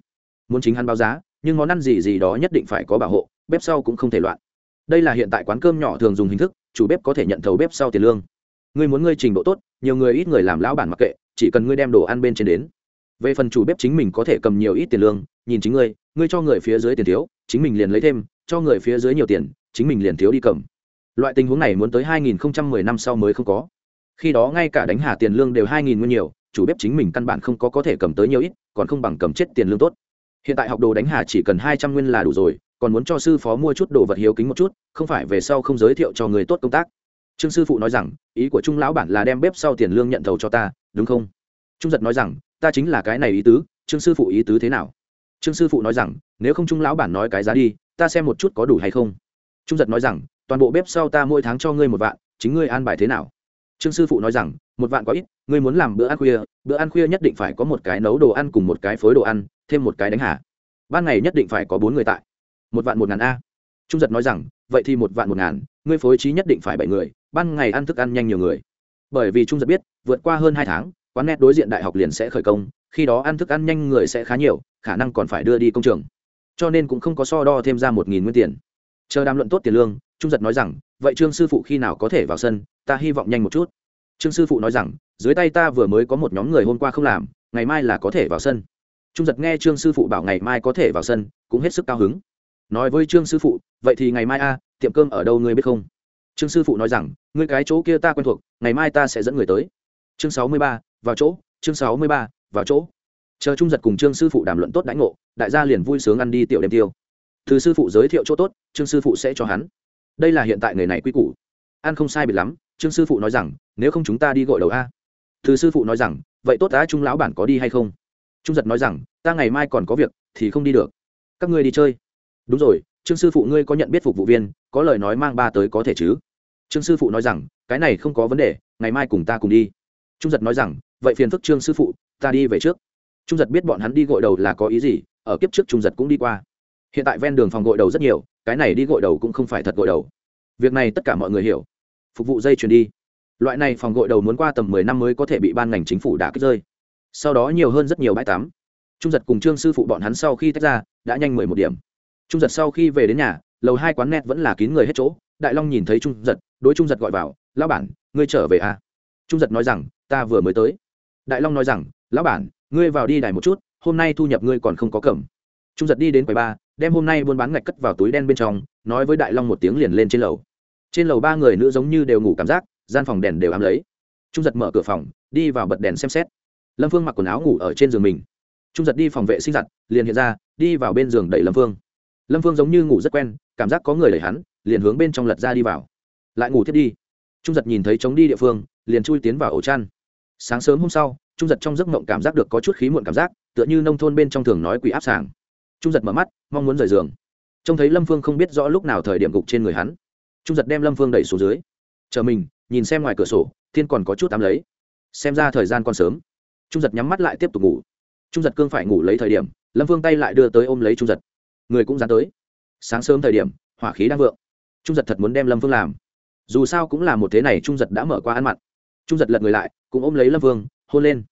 Muốn chính hắn báo giá, nhưng món ăn gì gì đó nhất định phải có bảo hộ, bếp sau cũng không thể loạn. Đây là hiện tại quán cơm nhỏ thường dùng hình thức, chủ bếp có thể nhận thầu bếp sau tiền lương ngươi muốn ngươi trình độ tốt, nhiều người ít người làm lão bản mặc kệ, chỉ cần ngươi đem đồ ăn bên trên đến. Về phần chủ bếp chính mình có thể cầm nhiều ít tiền lương, nhìn chính ngươi ngươi cho người phía dưới tiền thiếu, chính mình liền lấy thêm, cho người phía dưới nhiều tiền, chính mình liền thiếu đi cầm. Loại tình huống này muốn tới 2010 năm sau mới không có. Khi đó ngay cả đánh hà tiền lương đều 2.000 nguyên nhiều, chủ bếp chính mình căn bản không có có thể cầm tới nhiều ít, còn không bằng cầm chết tiền lương tốt. Hiện tại học đồ đánh hà chỉ cần 200 nguyên là đủ rồi, còn muốn cho sư phó mua chút đồ vật hiếu kính một chút, không phải về sau không giới thiệu cho người tốt công tác trương sư phụ nói rằng, ý của trung lão bản là đem bếp sau tiền lương nhận thầu cho ta, đúng không? Trung giật nói rằng, ta chính là cái này ý tứ, trương sư phụ ý tứ thế nào? Trương sư phụ nói rằng, nếu không trung lão bản nói cái giá đi, ta xem một chút có đủ hay không. Trung giật nói rằng, toàn bộ bếp sau ta mỗi tháng cho ngươi một vạn, chính ngươi an bài thế nào? Trương sư phụ nói rằng, một vạn có ít, ngươi muốn làm bữa ăn khuya, bữa ăn khuya nhất định phải có một cái nấu đồ ăn cùng một cái phối đồ ăn, thêm một cái đánh hạ ban ngày nhất định phải có bốn người tại. Một vạn một ngàn a. Trung giật nói rằng, vậy thì một vạn một ngàn, ngươi phối trí nhất định phải bảy người ban ngày ăn thức ăn nhanh nhiều người. Bởi vì trung giật biết, vượt qua hơn hai tháng, quán net đối diện đại học liền sẽ khởi công, khi đó ăn thức ăn nhanh người sẽ khá nhiều, khả năng còn phải đưa đi công trường. Cho nên cũng không có so đo thêm ra một nghìn nguyên tiền. Chờ đàm luận tốt tiền lương, trung giật nói rằng, vậy trương sư phụ khi nào có thể vào sân? Ta hy vọng nhanh một chút. Trương sư phụ nói rằng, dưới tay ta vừa mới có một nhóm người hôm qua không làm, ngày mai là có thể vào sân. Trung giật nghe trương sư phụ bảo ngày mai có thể vào sân, cũng hết sức cao hứng. Nói với trương sư phụ, vậy thì ngày mai a, tiệm cơm ở đâu ngươi biết không? Trương sư phụ nói rằng, ngươi cái chỗ kia ta quen thuộc, ngày mai ta sẽ dẫn người tới. Chương sáu mươi ba, vào chỗ, chương sáu mươi ba, vào chỗ. Chờ trung giật cùng trương sư phụ đàm luận tốt đánh ngộ, đại gia liền vui sướng ăn đi tiểu đêm tiêu. Từ sư phụ giới thiệu chỗ tốt, trương sư phụ sẽ cho hắn. Đây là hiện tại người này quy củ. Ăn không sai biệt lắm, trương sư phụ nói rằng, nếu không chúng ta đi gội đầu a. Từ sư phụ nói rằng, vậy tốt đã trung lão bản có đi hay không? Trung giật nói rằng, ta ngày mai còn có việc, thì không đi được. Các ngươi đi chơi. Đúng rồi, trương sư phụ ngươi có nhận biết phục vụ viên, có lời nói mang ba tới có thể chứ? Trương sư phụ nói rằng, cái này không có vấn đề, ngày mai cùng ta cùng đi. Trung giật nói rằng, vậy phiền phức trương sư phụ, ta đi về trước. Trung giật biết bọn hắn đi gội đầu là có ý gì, ở kiếp trước trung giật cũng đi qua. Hiện tại ven đường phòng gội đầu rất nhiều, cái này đi gội đầu cũng không phải thật gội đầu. Việc này tất cả mọi người hiểu. Phục vụ dây chuyền đi. Loại này phòng gội đầu muốn qua tầm mười năm mới có thể bị ban ngành chính phủ đã kích rơi. Sau đó nhiều hơn rất nhiều bãi tắm. Trung giật cùng trương sư phụ bọn hắn sau khi tách ra, đã nhanh mười một điểm. Trung giật sau khi về đến nhà, lầu hai quán net vẫn là kín người hết chỗ đại long nhìn thấy trung giật, đối trung giật gọi vào, lão bản, ngươi trở về à? Trung giật nói rằng, ta vừa mới tới. Đại long nói rằng, lão bản, ngươi vào đi đài một chút, hôm nay thu nhập ngươi còn không có cẩm trung giật đi đến quầy ba, đem hôm nay buôn bán ngạch cất vào túi đen bên trong, nói với đại long một tiếng liền lên trên lầu. Trên lầu ba người nữ giống như đều ngủ cảm giác, gian phòng đèn đều ám lấy. Trung giật mở cửa phòng, đi vào bật đèn xem xét. Lâm phương mặc quần áo ngủ ở trên giường mình. Trung giật đi phòng vệ sinh giặt, liền hiện ra, đi vào bên giường đẩy lâm phương lâm phương giống như ngủ rất quen, cảm giác có người đẩy hắn, liền hướng bên trong lật ra đi vào. Lại ngủ thiết đi. Trung giật nhìn thấy trống đi địa phương, liền chui tiến vào ổ chăn. Sáng sớm hôm sau, trung giật trong giấc mộng cảm giác được có chút khí muộn cảm giác, tựa như nông thôn bên trong thường nói quỷ áp sàng. Trung giật mở mắt, mong muốn rời giường. Trông thấy lâm phương không biết rõ lúc nào thời điểm gục trên người hắn. Trung giật đem lâm phương đẩy xuống dưới. Chờ mình, nhìn xem ngoài cửa sổ, thiên còn có chút tắm lấy. Xem ra thời gian còn sớm. Trung giật nhắm mắt lại tiếp tục ngủ. Trung giật cương phải ngủ lấy thời điểm, lâm phương tay lại đưa tới ôm lấy trung giật người cũng dán tới. Sáng sớm thời điểm, hỏa khí đang vượng. Trung giật thật muốn đem lâm vương làm. Dù sao cũng là một thế này trung giật đã mở qua ăn mặn. Trung giật lật người lại, cũng ôm lấy lâm vương, hôn lên.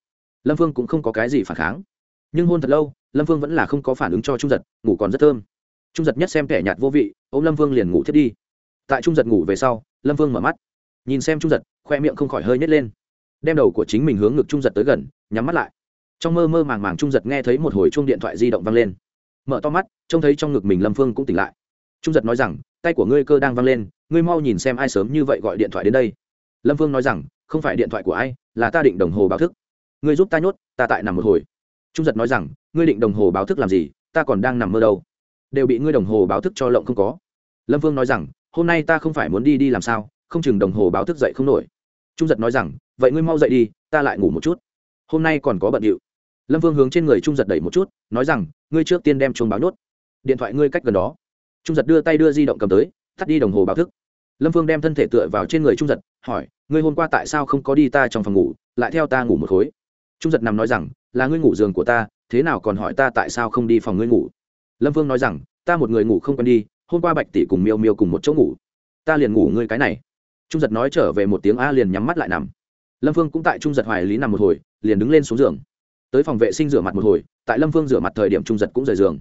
Lâm vương cũng không có cái gì phản kháng. Nhưng hôn thật lâu, lâm vương vẫn là không có phản ứng cho trung giật, ngủ còn rất thơm. Trung giật nhất xem kẻ nhạt vô vị, ôm lâm vương liền ngủ thiết đi. Tại trung giật ngủ về sau, lâm vương mở mắt. Nhìn xem trung giật, khoe miệng không khỏi hơi nhét lên. Đem đầu của chính mình hướng ngực trung giật tới gần, nhắm mắt lại. Trong mơ mơ màng màng trung giật nghe thấy một hồi chuông điện thoại di động vang lên mở to mắt, trông thấy trong ngực mình lâm phương cũng tỉnh lại. Trung giật nói rằng, tay của ngươi cơ đang văng lên, ngươi mau nhìn xem ai sớm như vậy gọi điện thoại đến đây. Lâm phương nói rằng, không phải điện thoại của ai, là ta định đồng hồ báo thức. Ngươi giúp ta nhốt, ta tại nằm một hồi. Trung giật nói rằng, ngươi định đồng hồ báo thức làm gì, ta còn đang nằm mơ đâu. Đều bị ngươi đồng hồ báo thức cho lộng không có. Lâm vương nói rằng, hôm nay ta không phải muốn đi đi làm sao, không chừng đồng hồ báo thức dậy không nổi. Trung giật nói rằng, vậy ngươi mau dậy đi, ta lại ngủ một chút. Hôm nay còn có bận điệu lâm vương hướng trên người trung giật đẩy một chút, nói rằng, ngươi trước tiên đem chuông báo nhốt. Điện thoại ngươi cách gần đó. Trung giật đưa tay đưa di động cầm tới, tắt đi đồng hồ báo thức. Lâm vương đem thân thể tựa vào trên người trung giật, hỏi, ngươi hôm qua tại sao không có đi ta trong phòng ngủ, lại theo ta ngủ một khối? Trung giật nằm nói rằng, là ngươi ngủ giường của ta, thế nào còn hỏi ta tại sao không đi phòng ngươi ngủ? Lâm vương nói rằng, ta một người ngủ không quen đi, hôm qua bạch tỷ cùng miêu miêu cùng một chỗ ngủ. Ta liền ngủ ngươi cái này. Trung giật nói trở về một tiếng a liền nhắm mắt lại nằm. Lâm phương cũng tại trung giật hoài lý nằm một hồi, liền đứng lên xuống giường tới phòng vệ sinh rửa mặt một hồi, tại lâm phương rửa mặt thời điểm trung giật cũng rời giường.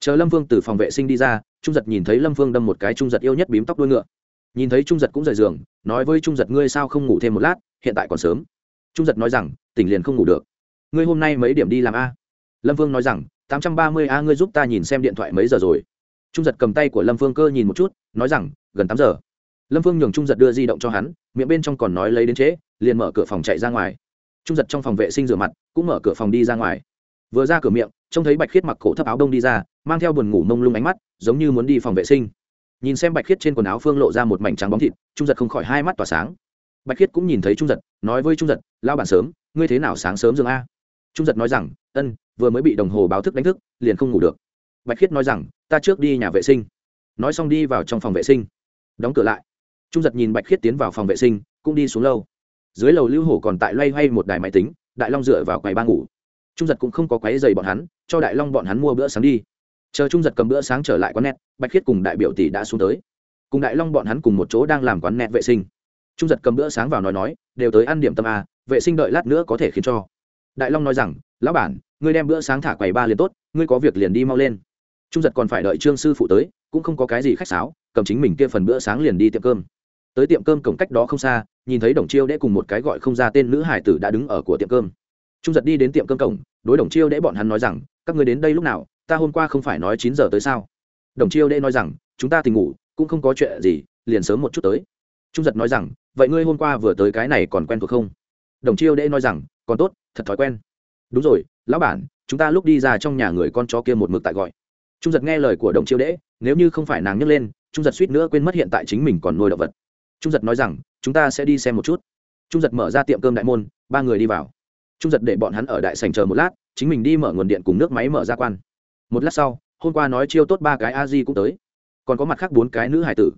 Chờ lâm phương từ phòng vệ sinh đi ra, trung giật nhìn thấy lâm phương đâm một cái trung giật yêu nhất bím tóc đuôi ngựa. Nhìn thấy trung giật cũng rời giường, nói với trung giật, ngươi sao không ngủ thêm một lát, hiện tại còn sớm. Trung giật nói rằng, tỉnh liền không ngủ được. Ngươi hôm nay mấy điểm đi làm a? Lâm phương nói rằng, tám trăm ba mươi a, ngươi giúp ta nhìn xem điện thoại mấy giờ rồi. Trung giật cầm tay của lâm phương cơ nhìn một chút, nói rằng, gần tám giờ. Lâm phương nhường trung giật đưa di động cho hắn, miệng bên trong còn nói lấy đến trễ liền mở cửa phòng chạy ra ngoài trung giật trong phòng vệ sinh rửa mặt, cũng mở cửa phòng đi ra ngoài. Vừa ra cửa miệng, trông thấy bạch khiết mặc cổ thấp áo đông đi ra, mang theo buồn ngủ mông lung ánh mắt, giống như muốn đi phòng vệ sinh. Nhìn xem bạch khiết trên quần áo phương lộ ra một mảnh trắng bóng thịt, trung giật không khỏi hai mắt tỏa sáng. Bạch khiết cũng nhìn thấy trung giật, nói với trung giật lao bản sớm, ngươi thế nào sáng sớm dương a? Trung giật nói rằng, ân, vừa mới bị đồng hồ báo thức đánh thức, liền không ngủ được. Bạch khiết nói rằng, ta trước đi nhà vệ sinh. Nói xong đi vào trong phòng vệ sinh. Đóng cửa lại. Trung giật nhìn bạch khiết tiến vào phòng vệ sinh, cũng đi xuống lâu dưới lầu lưu hổ còn tại loay hoay một đài máy tính, đại long dựa vào quầy ba ngủ. Trung giật cũng không có quáy dày bọn hắn, cho đại long bọn hắn mua bữa sáng đi. Chờ trung giật cầm bữa sáng trở lại quán net, bạch khiết cùng đại biểu tỷ đã xuống tới. Cùng đại long bọn hắn cùng một chỗ đang làm quán net vệ sinh. Trung giật cầm bữa sáng vào nói nói, đều tới ăn điểm tâm a vệ sinh đợi lát nữa có thể khiến cho. Đại long nói rằng, lão bản, ngươi đem bữa sáng thả quầy ba liền tốt, ngươi có việc liền đi mau lên. Trung giật còn phải đợi trương sư phụ tới, cũng không có cái gì khách sáo, cầm chính mình kia phần bữa sáng liền đi tiệm cơm tới tiệm cơm cổng cách đó không xa, nhìn thấy đồng chiêu đễ cùng một cái gọi không ra tên nữ hải tử đã đứng ở của tiệm cơm. Trung giật đi đến tiệm cơm cổng, đối đồng chiêu đễ bọn hắn nói rằng, các người đến đây lúc nào? Ta hôm qua không phải nói chín giờ tới sao? Đồng chiêu đễ nói rằng, chúng ta tình ngủ, cũng không có chuyện gì, liền sớm một chút tới. Trung giật nói rằng, vậy ngươi hôm qua vừa tới cái này còn quen thuộc không? Đồng chiêu đễ nói rằng, còn tốt, thật thói quen. Đúng rồi, lão bản, chúng ta lúc đi ra trong nhà người con chó kia một mực tại gọi. Trung giật nghe lời của đồng chiêu đễ, nếu như không phải nàng nhấc lên, trung giật suýt nữa quên mất hiện tại chính mình còn nuôi động vật trung giật nói rằng, chúng ta sẽ đi xem một chút. Trung giật mở ra tiệm cơm đại môn, ba người đi vào. Trung giật để bọn hắn ở đại sành chờ một lát, chính mình đi mở nguồn điện cùng nước máy mở ra quan. Một lát sau, hôm qua nói chiêu tốt ba cái a di cũng tới. Còn có mặt khác bốn cái nữ hải tử.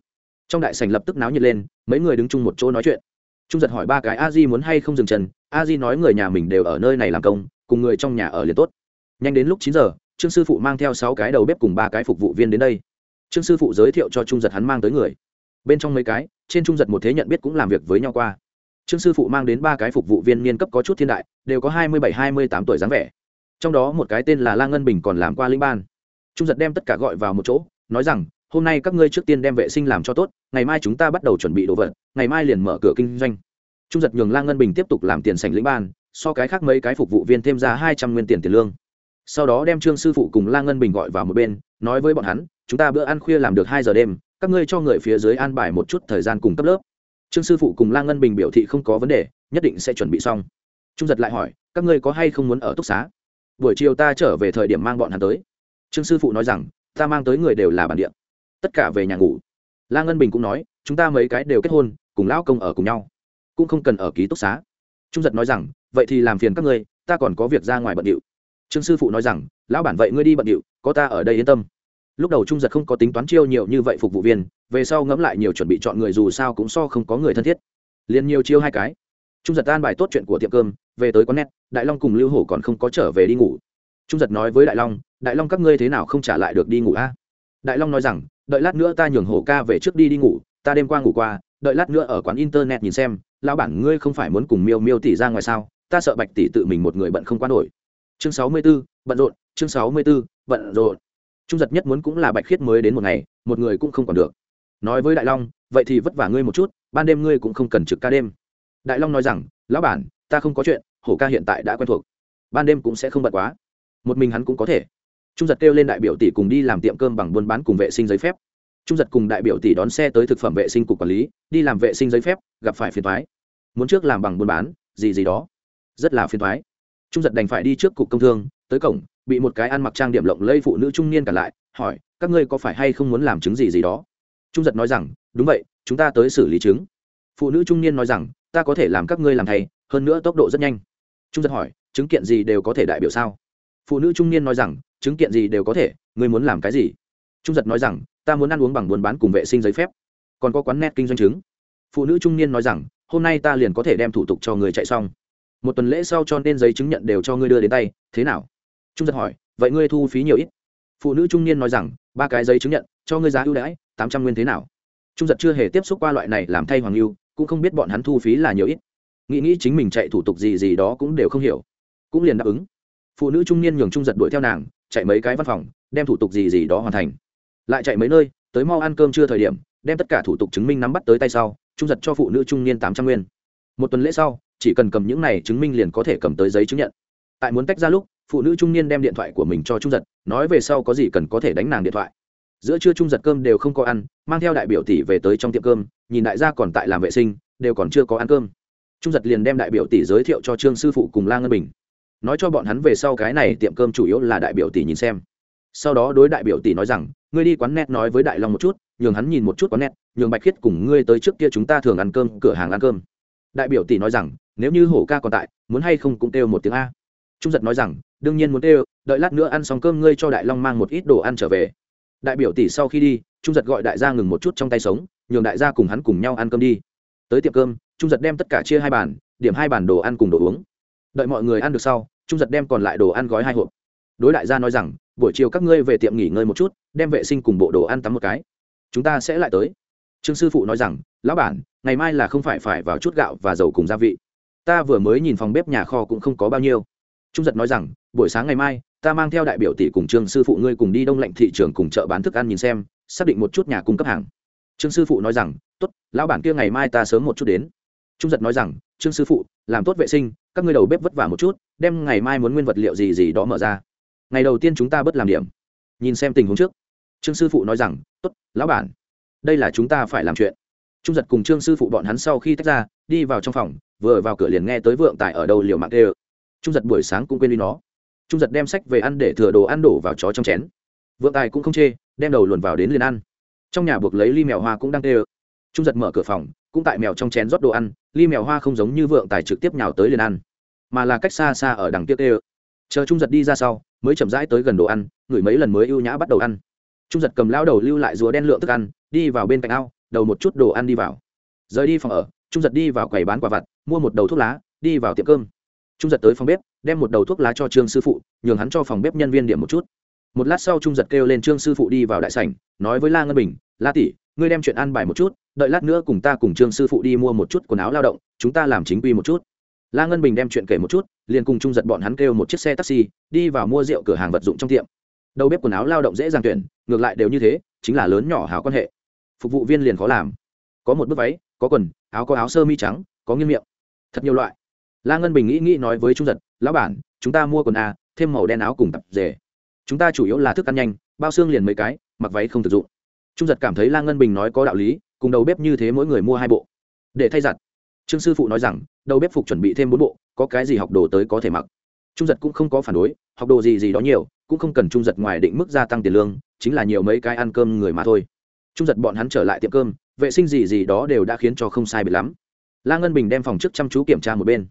Trong đại sành lập tức náo nhiệt lên, mấy người đứng chung một chỗ nói chuyện. Trung giật hỏi ba cái a di muốn hay không dừng chân. A di nói người nhà mình đều ở nơi này làm công, cùng người trong nhà ở liền tốt. Nhanh đến lúc chín giờ, trương sư phụ mang theo sáu cái đầu bếp cùng ba cái phục vụ viên đến đây. Trương sư phụ giới thiệu cho trung giật hắn mang tới người bên trong mấy cái, trên trung giật một thế nhận biết cũng làm việc với nhau qua. Trương sư phụ mang đến ba cái phục vụ viên niên cấp có chút thiên đại, đều có hai mươi bảy, hai mươi tám tuổi dáng vẻ. Trong đó một cái tên là la ngân bình còn làm qua linh ban. Trung giật đem tất cả gọi vào một chỗ, nói rằng, hôm nay các ngươi trước tiên đem vệ sinh làm cho tốt, ngày mai chúng ta bắt đầu chuẩn bị đồ vật, ngày mai liền mở cửa kinh doanh. Trung giật nhường la ngân bình tiếp tục làm tiền sành lĩnh ban, so cái khác mấy cái phục vụ viên thêm ra hai trăm nguyên tiền tiền lương. Sau đó đem trương sư phụ cùng la ngân bình gọi vào một bên, nói với bọn hắn, chúng ta bữa ăn khuya làm được hai giờ đêm các ngươi cho người phía dưới an bài một chút thời gian cùng cấp lớp. Trương sư phụ cùng la ngân bình biểu thị không có vấn đề, nhất định sẽ chuẩn bị xong. Trung giật lại hỏi, các ngươi có hay không muốn ở túc xá? Buổi chiều ta trở về thời điểm mang bọn hắn tới. Trương sư phụ nói rằng, ta mang tới người đều là bản địa. Tất cả về nhà ngủ. La ngân bình cũng nói, chúng ta mấy cái đều kết hôn, cùng lão công ở cùng nhau. Cũng không cần ở ký túc xá. Trung giật nói rằng, vậy thì làm phiền các ngươi, ta còn có việc ra ngoài bận điệu. Trương sư phụ nói rằng, lão bản vậy ngươi đi bận điệu, có ta ở đây yên tâm lúc đầu trung giật không có tính toán chiêu nhiều như vậy phục vụ viên về sau ngẫm lại nhiều chuẩn bị chọn người dù sao cũng so không có người thân thiết. Liền nhiều chiêu hai cái. Trung giật an bài tốt chuyện của tiệm cơm về tới quán net đại long cùng lưu hổ còn không có trở về đi ngủ. Trung giật nói với đại long đại long các ngươi thế nào không trả lại được đi ngủ a? Đại long nói rằng đợi lát nữa ta nhường hổ ca về trước đi đi ngủ ta đêm qua ngủ qua đợi lát nữa ở quán internet nhìn xem lao bản ngươi không phải muốn cùng miêu miêu tỷ ra ngoài sao? Ta sợ bạch tỷ tự mình một người bận không qua nổi. Chương sáu mươi 64, bận rộn chương sáu mươi 64, bận rộn trung giật nhất muốn cũng là bạch khiết mới đến một ngày, một người cũng không còn được. Nói với đại long, vậy thì vất vả ngươi một chút, ban đêm ngươi cũng không cần trực ca đêm. Đại long nói rằng, lão bản, ta không có chuyện, hổ ca hiện tại đã quen thuộc. Ban đêm cũng sẽ không bận quá. Một mình hắn cũng có thể. Trung giật kêu lên đại biểu tỷ cùng đi làm tiệm cơm bằng buôn bán cùng vệ sinh giấy phép. Trung giật cùng đại biểu tỷ đón xe tới thực phẩm vệ sinh cục quản lý, đi làm vệ sinh giấy phép, gặp phải phiền thoái muốn trước làm bằng buôn bán, gì gì đó. Rất là phiền thoái trung giật đành phải đi trước cục công thương, tới cổng bị một cái ăn mặc trang điểm lộng lây phụ nữ trung niên cả lại, hỏi, các ngươi có phải hay không muốn làm chứng gì gì đó? Trung giật nói rằng, đúng vậy, chúng ta tới xử lý chứng. Phụ nữ trung niên nói rằng, ta có thể làm các ngươi làm thầy, hơn nữa tốc độ rất nhanh. Trung giật hỏi, chứng kiện gì đều có thể đại biểu sao? Phụ nữ trung niên nói rằng, chứng kiện gì đều có thể, ngươi muốn làm cái gì? Trung giật nói rằng, ta muốn ăn uống bằng buôn bán cùng vệ sinh giấy phép, còn có quán net kinh doanh chứng phụ nữ trung niên nói rằng, hôm nay ta liền có thể đem thủ tục cho người chạy xong. Một tuần lễ sau cho nên giấy chứng nhận đều cho ngươi đưa đến tay, thế nào? Trung giật hỏi, vậy ngươi thu phí nhiều ít? Phụ nữ trung niên nói rằng, ba cái giấy chứng nhận, cho ngươi giá ưu đãi, tám trăm nguyên thế nào? Trung giật chưa hề tiếp xúc qua loại này làm thay hoàng lưu cũng không biết bọn hắn thu phí là nhiều ít. Nghĩ nghĩ chính mình chạy thủ tục gì gì đó cũng đều không hiểu, cũng liền đáp ứng. Phụ nữ trung niên nhường trung giật đuổi theo nàng, chạy mấy cái văn phòng, đem thủ tục gì gì đó hoàn thành. Lại chạy mấy nơi, tới mau ăn cơm chưa thời điểm, đem tất cả thủ tục chứng minh nắm bắt tới tay sau, trung giật cho phụ nữ trung niên tám trăm nguyên. Một tuần lễ sau, chỉ cần cầm những này chứng minh liền có thể cầm tới giấy chứng nhận. Tại muốn tách ra lúc phụ nữ trung niên đem điện thoại của mình cho trung giật, nói về sau có gì cần có thể đánh nàng điện thoại. Giữa trưa trung giật cơm đều không có ăn, mang theo đại biểu tỷ về tới trong tiệm cơm, nhìn đại gia còn tại làm vệ sinh, đều còn chưa có ăn cơm. Trung giật liền đem đại biểu tỷ giới thiệu cho trương sư phụ cùng la ngân bình. Nói cho bọn hắn về sau cái này tiệm cơm chủ yếu là đại biểu tỷ nhìn xem. Sau đó đối đại biểu tỷ nói rằng, ngươi đi quán net nói với đại long một chút, nhường hắn nhìn một chút quán net, nhường bạch khiết cùng ngươi tới trước kia chúng ta thường ăn cơm, cửa hàng ăn cơm. Đại biểu tỷ nói rằng, nếu như hổ ca còn tại, muốn hay không cũng kêu một tiếng a trung giật nói rằng, đương nhiên muốn kêu đợi lát nữa ăn xong cơm ngươi cho đại long mang một ít đồ ăn trở về. Đại biểu tỷ sau khi đi, trung giật gọi đại gia ngừng một chút trong tay sống, nhường đại gia cùng hắn cùng nhau ăn cơm đi. Tới tiệm cơm, trung giật đem tất cả chia hai bàn, điểm hai bàn đồ ăn cùng đồ uống. Đợi mọi người ăn được sau, trung giật đem còn lại đồ ăn gói hai hộp. Đối đại gia nói rằng, buổi chiều các ngươi về tiệm nghỉ ngơi một chút, đem vệ sinh cùng bộ đồ ăn tắm một cái. Chúng ta sẽ lại tới. Trương sư phụ nói rằng, lão bản, ngày mai là không phải phải vào chút gạo và dầu cùng gia vị. Ta vừa mới nhìn phòng bếp nhà kho cũng không có bao nhiêu trung giật nói rằng, buổi sáng ngày mai, ta mang theo đại biểu tỷ cùng trương sư phụ ngươi cùng đi đông lạnh thị trường cùng chợ bán thức ăn nhìn xem, xác định một chút nhà cung cấp hàng. Trương sư phụ nói rằng, tốt, lão bản kia ngày mai ta sớm một chút đến. Trung giật nói rằng, trương sư phụ, làm tốt vệ sinh, các ngươi đầu bếp vất vả một chút, đem ngày mai muốn nguyên vật liệu gì gì đó mở ra. Ngày đầu tiên chúng ta bớt làm điểm. Nhìn xem tình huống trước, trương sư phụ nói rằng, tốt, lão bản, đây là chúng ta phải làm chuyện. Trung giật cùng trương sư phụ bọn hắn sau khi tách ra, đi vào trong phòng, vừa vào cửa liền nghe tới vượng tài ở đâu liều mạng tê ơ trung giật buổi sáng cũng quên đi nó. Trung giật đem sách về ăn để thừa đồ ăn đổ vào chó trong chén. Vượng tài cũng không chê, đem đầu luồn vào đến liền ăn. Trong nhà buộc lấy ly mèo hoa cũng đang tê ơ. Trung giật mở cửa phòng, cũng tại mèo trong chén rót đồ ăn, ly mèo hoa không giống như vượng tài trực tiếp nhào tới liền ăn, mà là cách xa xa ở đằng kia tê ơ. Chờ trung giật đi ra sau, mới chậm rãi tới gần đồ ăn, ngửi mấy lần mới ưu nhã bắt đầu ăn. Trung giật cầm lao đầu lưu lại rùa đen lượng thức ăn, đi vào bên cạnh ao, đầu một chút đồ ăn đi vào. Rời đi phòng ở, trung giật đi vào quầy bán quả vặt, mua một đầu thuốc lá, đi vào tiệm cơm trung giật tới phòng bếp, đem một đầu thuốc lá cho trương sư phụ, nhường hắn cho phòng bếp nhân viên điểm một chút. Một lát sau trung giật kêu lên trương sư phụ đi vào đại sảnh, nói với la ngân bình, la tỷ, ngươi đem chuyện ăn bài một chút, đợi lát nữa cùng ta cùng trương sư phụ đi mua một chút quần áo lao động, chúng ta làm chính quy một chút. La ngân bình đem chuyện kể một chút, liền cùng trung giật bọn hắn kêu một chiếc xe taxi, đi vào mua rượu cửa hàng vật dụng trong tiệm. Đầu bếp quần áo lao động dễ dàng tuyển, ngược lại đều như thế, chính là lớn nhỏ hảo quan hệ. Phục vụ viên liền khó làm. Có một bức váy, có quần, áo có áo sơ mi trắng, có nghiêng miệng. Thật nhiều loại la ngân bình nghĩ nghĩ nói với trung giật, lão bản, chúng ta mua quần a, thêm màu đen áo cùng tập rể. Chúng ta chủ yếu là thức ăn nhanh, bao xương liền mấy cái, mặc váy không thực dụng. Trung giật cảm thấy la ngân bình nói có đạo lý, cùng đầu bếp như thế mỗi người mua hai bộ. Để thay giặt. Trương sư phụ nói rằng, đầu bếp phục chuẩn bị thêm bốn bộ, có cái gì học đồ tới có thể mặc. Trung giật cũng không có phản đối, học đồ gì gì đó nhiều, cũng không cần trung giật ngoài định mức gia tăng tiền lương, chính là nhiều mấy cái ăn cơm người mà thôi. Trung giật bọn hắn trở lại tiệm cơm, vệ sinh gì gì đó đều đã khiến cho không sai biệt lắm. La ngân bình đem phòng trước chăm chú kiểm tra một bên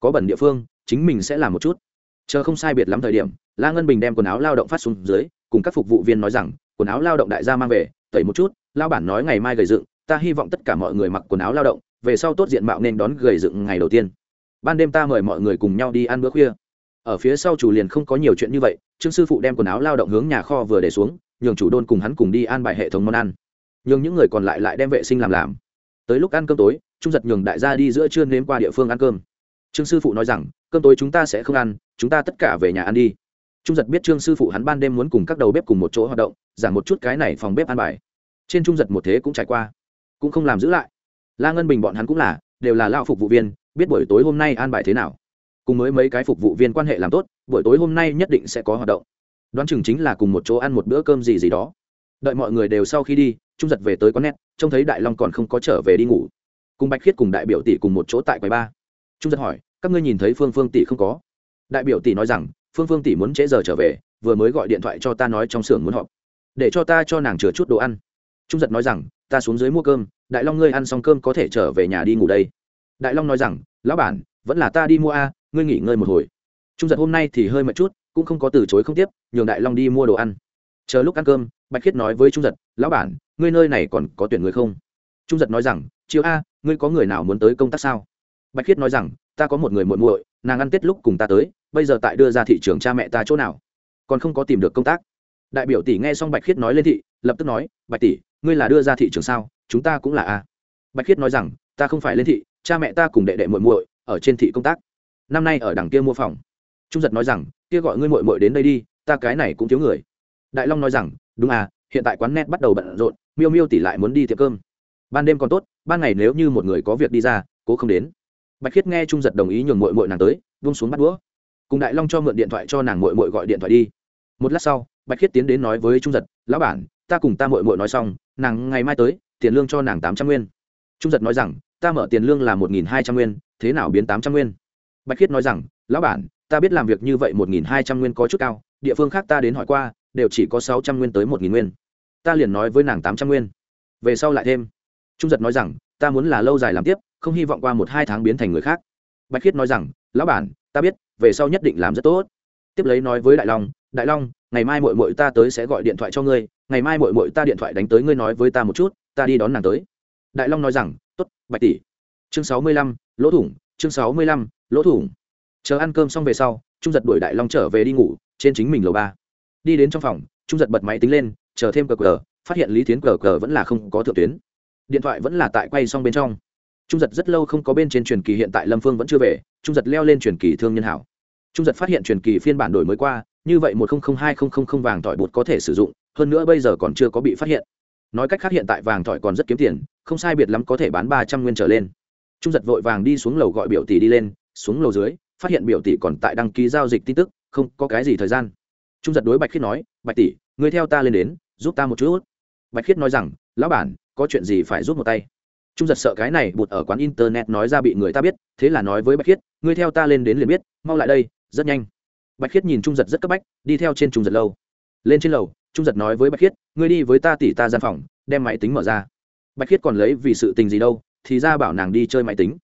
có bẩn địa phương, chính mình sẽ làm một chút. Chờ không sai biệt lắm thời điểm, la ngân bình đem quần áo lao động phát xuống dưới, cùng các phục vụ viên nói rằng, quần áo lao động đại gia mang về, tẩy một chút, lao bản nói ngày mai gầy dựng, ta hy vọng tất cả mọi người mặc quần áo lao động, về sau tốt diện mạo nên đón gầy dựng ngày đầu tiên. Ban đêm ta mời mọi người cùng nhau đi ăn bữa khuya. Ở phía sau chủ liền không có nhiều chuyện như vậy, trương sư phụ đem quần áo lao động hướng nhà kho vừa để xuống, nhường chủ đôn cùng hắn cùng đi ăn bài hệ thống món ăn. Nhường những người còn lại lại đem vệ sinh làm làm. Tới lúc ăn cơm tối, trung giật nhường đại gia đi giữa trưa nếm qua địa phương ăn cơm trương sư phụ nói rằng, cơm tối chúng ta sẽ không ăn, chúng ta tất cả về nhà ăn đi. Trung giật biết trương sư phụ hắn ban đêm muốn cùng các đầu bếp cùng một chỗ hoạt động giảm một chút cái này phòng bếp ăn bài. Trên trung giật một thế cũng trải qua, cũng không làm giữ lại. La ngân bình bọn hắn cũng là, đều là lao phục vụ viên, biết buổi tối hôm nay an bài thế nào. Cùng mới mấy cái phục vụ viên quan hệ làm tốt, buổi tối hôm nay nhất định sẽ có hoạt động. Đoán chừng chính là cùng một chỗ ăn một bữa cơm gì gì đó. Đợi mọi người đều sau khi đi, trung giật về tới quán net, trông thấy đại long còn không có trở về đi ngủ. Cùng bạch khiết cùng đại biểu tỷ cùng một chỗ tại quầy ba trung giật hỏi, các ngươi nhìn thấy phương phương tỷ không có? Đại biểu tỷ nói rằng, phương phương tỷ muốn trễ giờ trở về, vừa mới gọi điện thoại cho ta nói trong xưởng muốn họp. Để cho ta cho nàng chừa chút đồ ăn. Trung giật nói rằng, ta xuống dưới mua cơm, đại long ngươi ăn xong cơm có thể trở về nhà đi ngủ đây. Đại long nói rằng, lão bản, vẫn là ta đi mua a, ngươi nghỉ ngơi một hồi. Trung giật hôm nay thì hơi mệt chút, cũng không có từ chối không tiếp, nhường đại long đi mua đồ ăn. Chờ lúc ăn cơm, bạch khiết nói với trung giật, lão bản, ngươi nơi này còn có tuyển người không? Trung giật nói rằng chiều a, ngươi có người nào muốn tới công tác sao? Bạch khiết nói rằng, ta có một người muội muội, nàng ăn tết lúc cùng ta tới, bây giờ tại đưa ra thị trường cha mẹ ta chỗ nào? Còn không có tìm được công tác. Đại biểu tỷ nghe xong bạch khiết nói lên thị, lập tức nói, bạch tỷ, ngươi là đưa ra thị trường sao? Chúng ta cũng là a. Bạch khiết nói rằng, ta không phải lên thị, cha mẹ ta cùng đệ đệ muội muội ở trên thị công tác. Năm nay ở đằng kia mua phòng. Trung giật nói rằng, kia gọi ngươi muội muội đến đây đi, ta cái này cũng thiếu người. Đại long nói rằng, đúng à hiện tại quán net bắt đầu bận rộn, miêu miêu tỷ lại muốn đi tiệm cơm. Ban đêm còn tốt, ban ngày nếu như một người có việc đi ra, cố không đến bạch khiết nghe trung giật đồng ý nhường muội muội nàng tới vung xuống bắt đũa. Cùng đại long cho mượn điện thoại cho nàng muội muội gọi điện thoại đi. Một lát sau, bạch khiết tiến đến nói với trung giật, lão bản, ta cùng ta muội muội nói xong, nàng ngày mai tới, tiền lương cho nàng tám trăm nguyên. Trung giật nói rằng, ta mở tiền lương là một nghìn hai trăm nguyên, thế nào biến tám trăm nguyên? Bạch khiết nói rằng, lão bản, ta biết làm việc như vậy một nghìn hai trăm nguyên có chút cao, địa phương khác ta đến hỏi qua, đều chỉ có sáu trăm nguyên tới một nghìn nguyên. Ta liền nói với nàng tám trăm nguyên. Về sau lại thêm. Trung giật nói rằng, ta muốn là lâu dài làm tiếp không hy vọng qua một hai tháng biến thành người khác. Bạch khiết nói rằng, lão bản, ta biết, về sau nhất định làm rất tốt. Tiếp lấy nói với đại long đại long, ngày mai mội mội ta tới sẽ gọi điện thoại cho ngươi, ngày mai mội mội ta điện thoại đánh tới ngươi nói với ta một chút, ta đi đón nàng tới. Đại long nói rằng t ố t bạch tỷ. Chương sáu mươi lăm, lỗ thủng, chương sáu mươi lăm, lỗ thủng. Chờ ăn cơm xong về sau, trung giật đuổi đại long trở về đi ngủ, trên chính mình lầu ba. Đi đến trong phòng, trung giật bật máy tính lên, chờ thêm cờ cờ, phát hiện lý tiến cờ cờ vẫn là không có thượng tuyến. Điện thoại vẫn là tại quay xong bên trong trung giật rất lâu không có bên trên truyền kỳ hiện tại lâm phương vẫn chưa về trung giật leo lên truyền kỳ thương nhân hảo trung giật phát hiện truyền kỳ phiên bản đổi mới qua như vậy một nghìn hai nghìn vàng tỏi bột có thể sử dụng hơn nữa bây giờ còn chưa có bị phát hiện nói cách khác hiện tại vàng tỏi còn rất kiếm tiền không sai biệt lắm có thể bán ba trăm nguyên trở lên trung giật vội vàng đi xuống lầu gọi biểu tỷ đi lên xuống lầu dưới phát hiện biểu tỷ còn tại đăng ký giao dịch tin tức không có cái gì thời gian trung giật đối bạch khiết nói bạch tỷ người theo ta lên đến giúp ta một chút bạch khiết nói rằng lão bản có chuyện gì phải giúp một tay trung giật sợ cái này bụt ở quán internet nói ra bị người ta biết, thế là nói với bạch khiết, ngươi theo ta lên đến liền biết, mau lại đây, rất nhanh. Bạch khiết nhìn trung giật rất cấp bách, đi theo trên trung giật lâu. Lên trên lầu, trung giật nói với bạch khiết, ngươi đi với ta tỉ ta gian phòng, đem máy tính mở ra. Bạch khiết còn lấy vì sự tình gì đâu, thì ra bảo nàng đi chơi máy tính.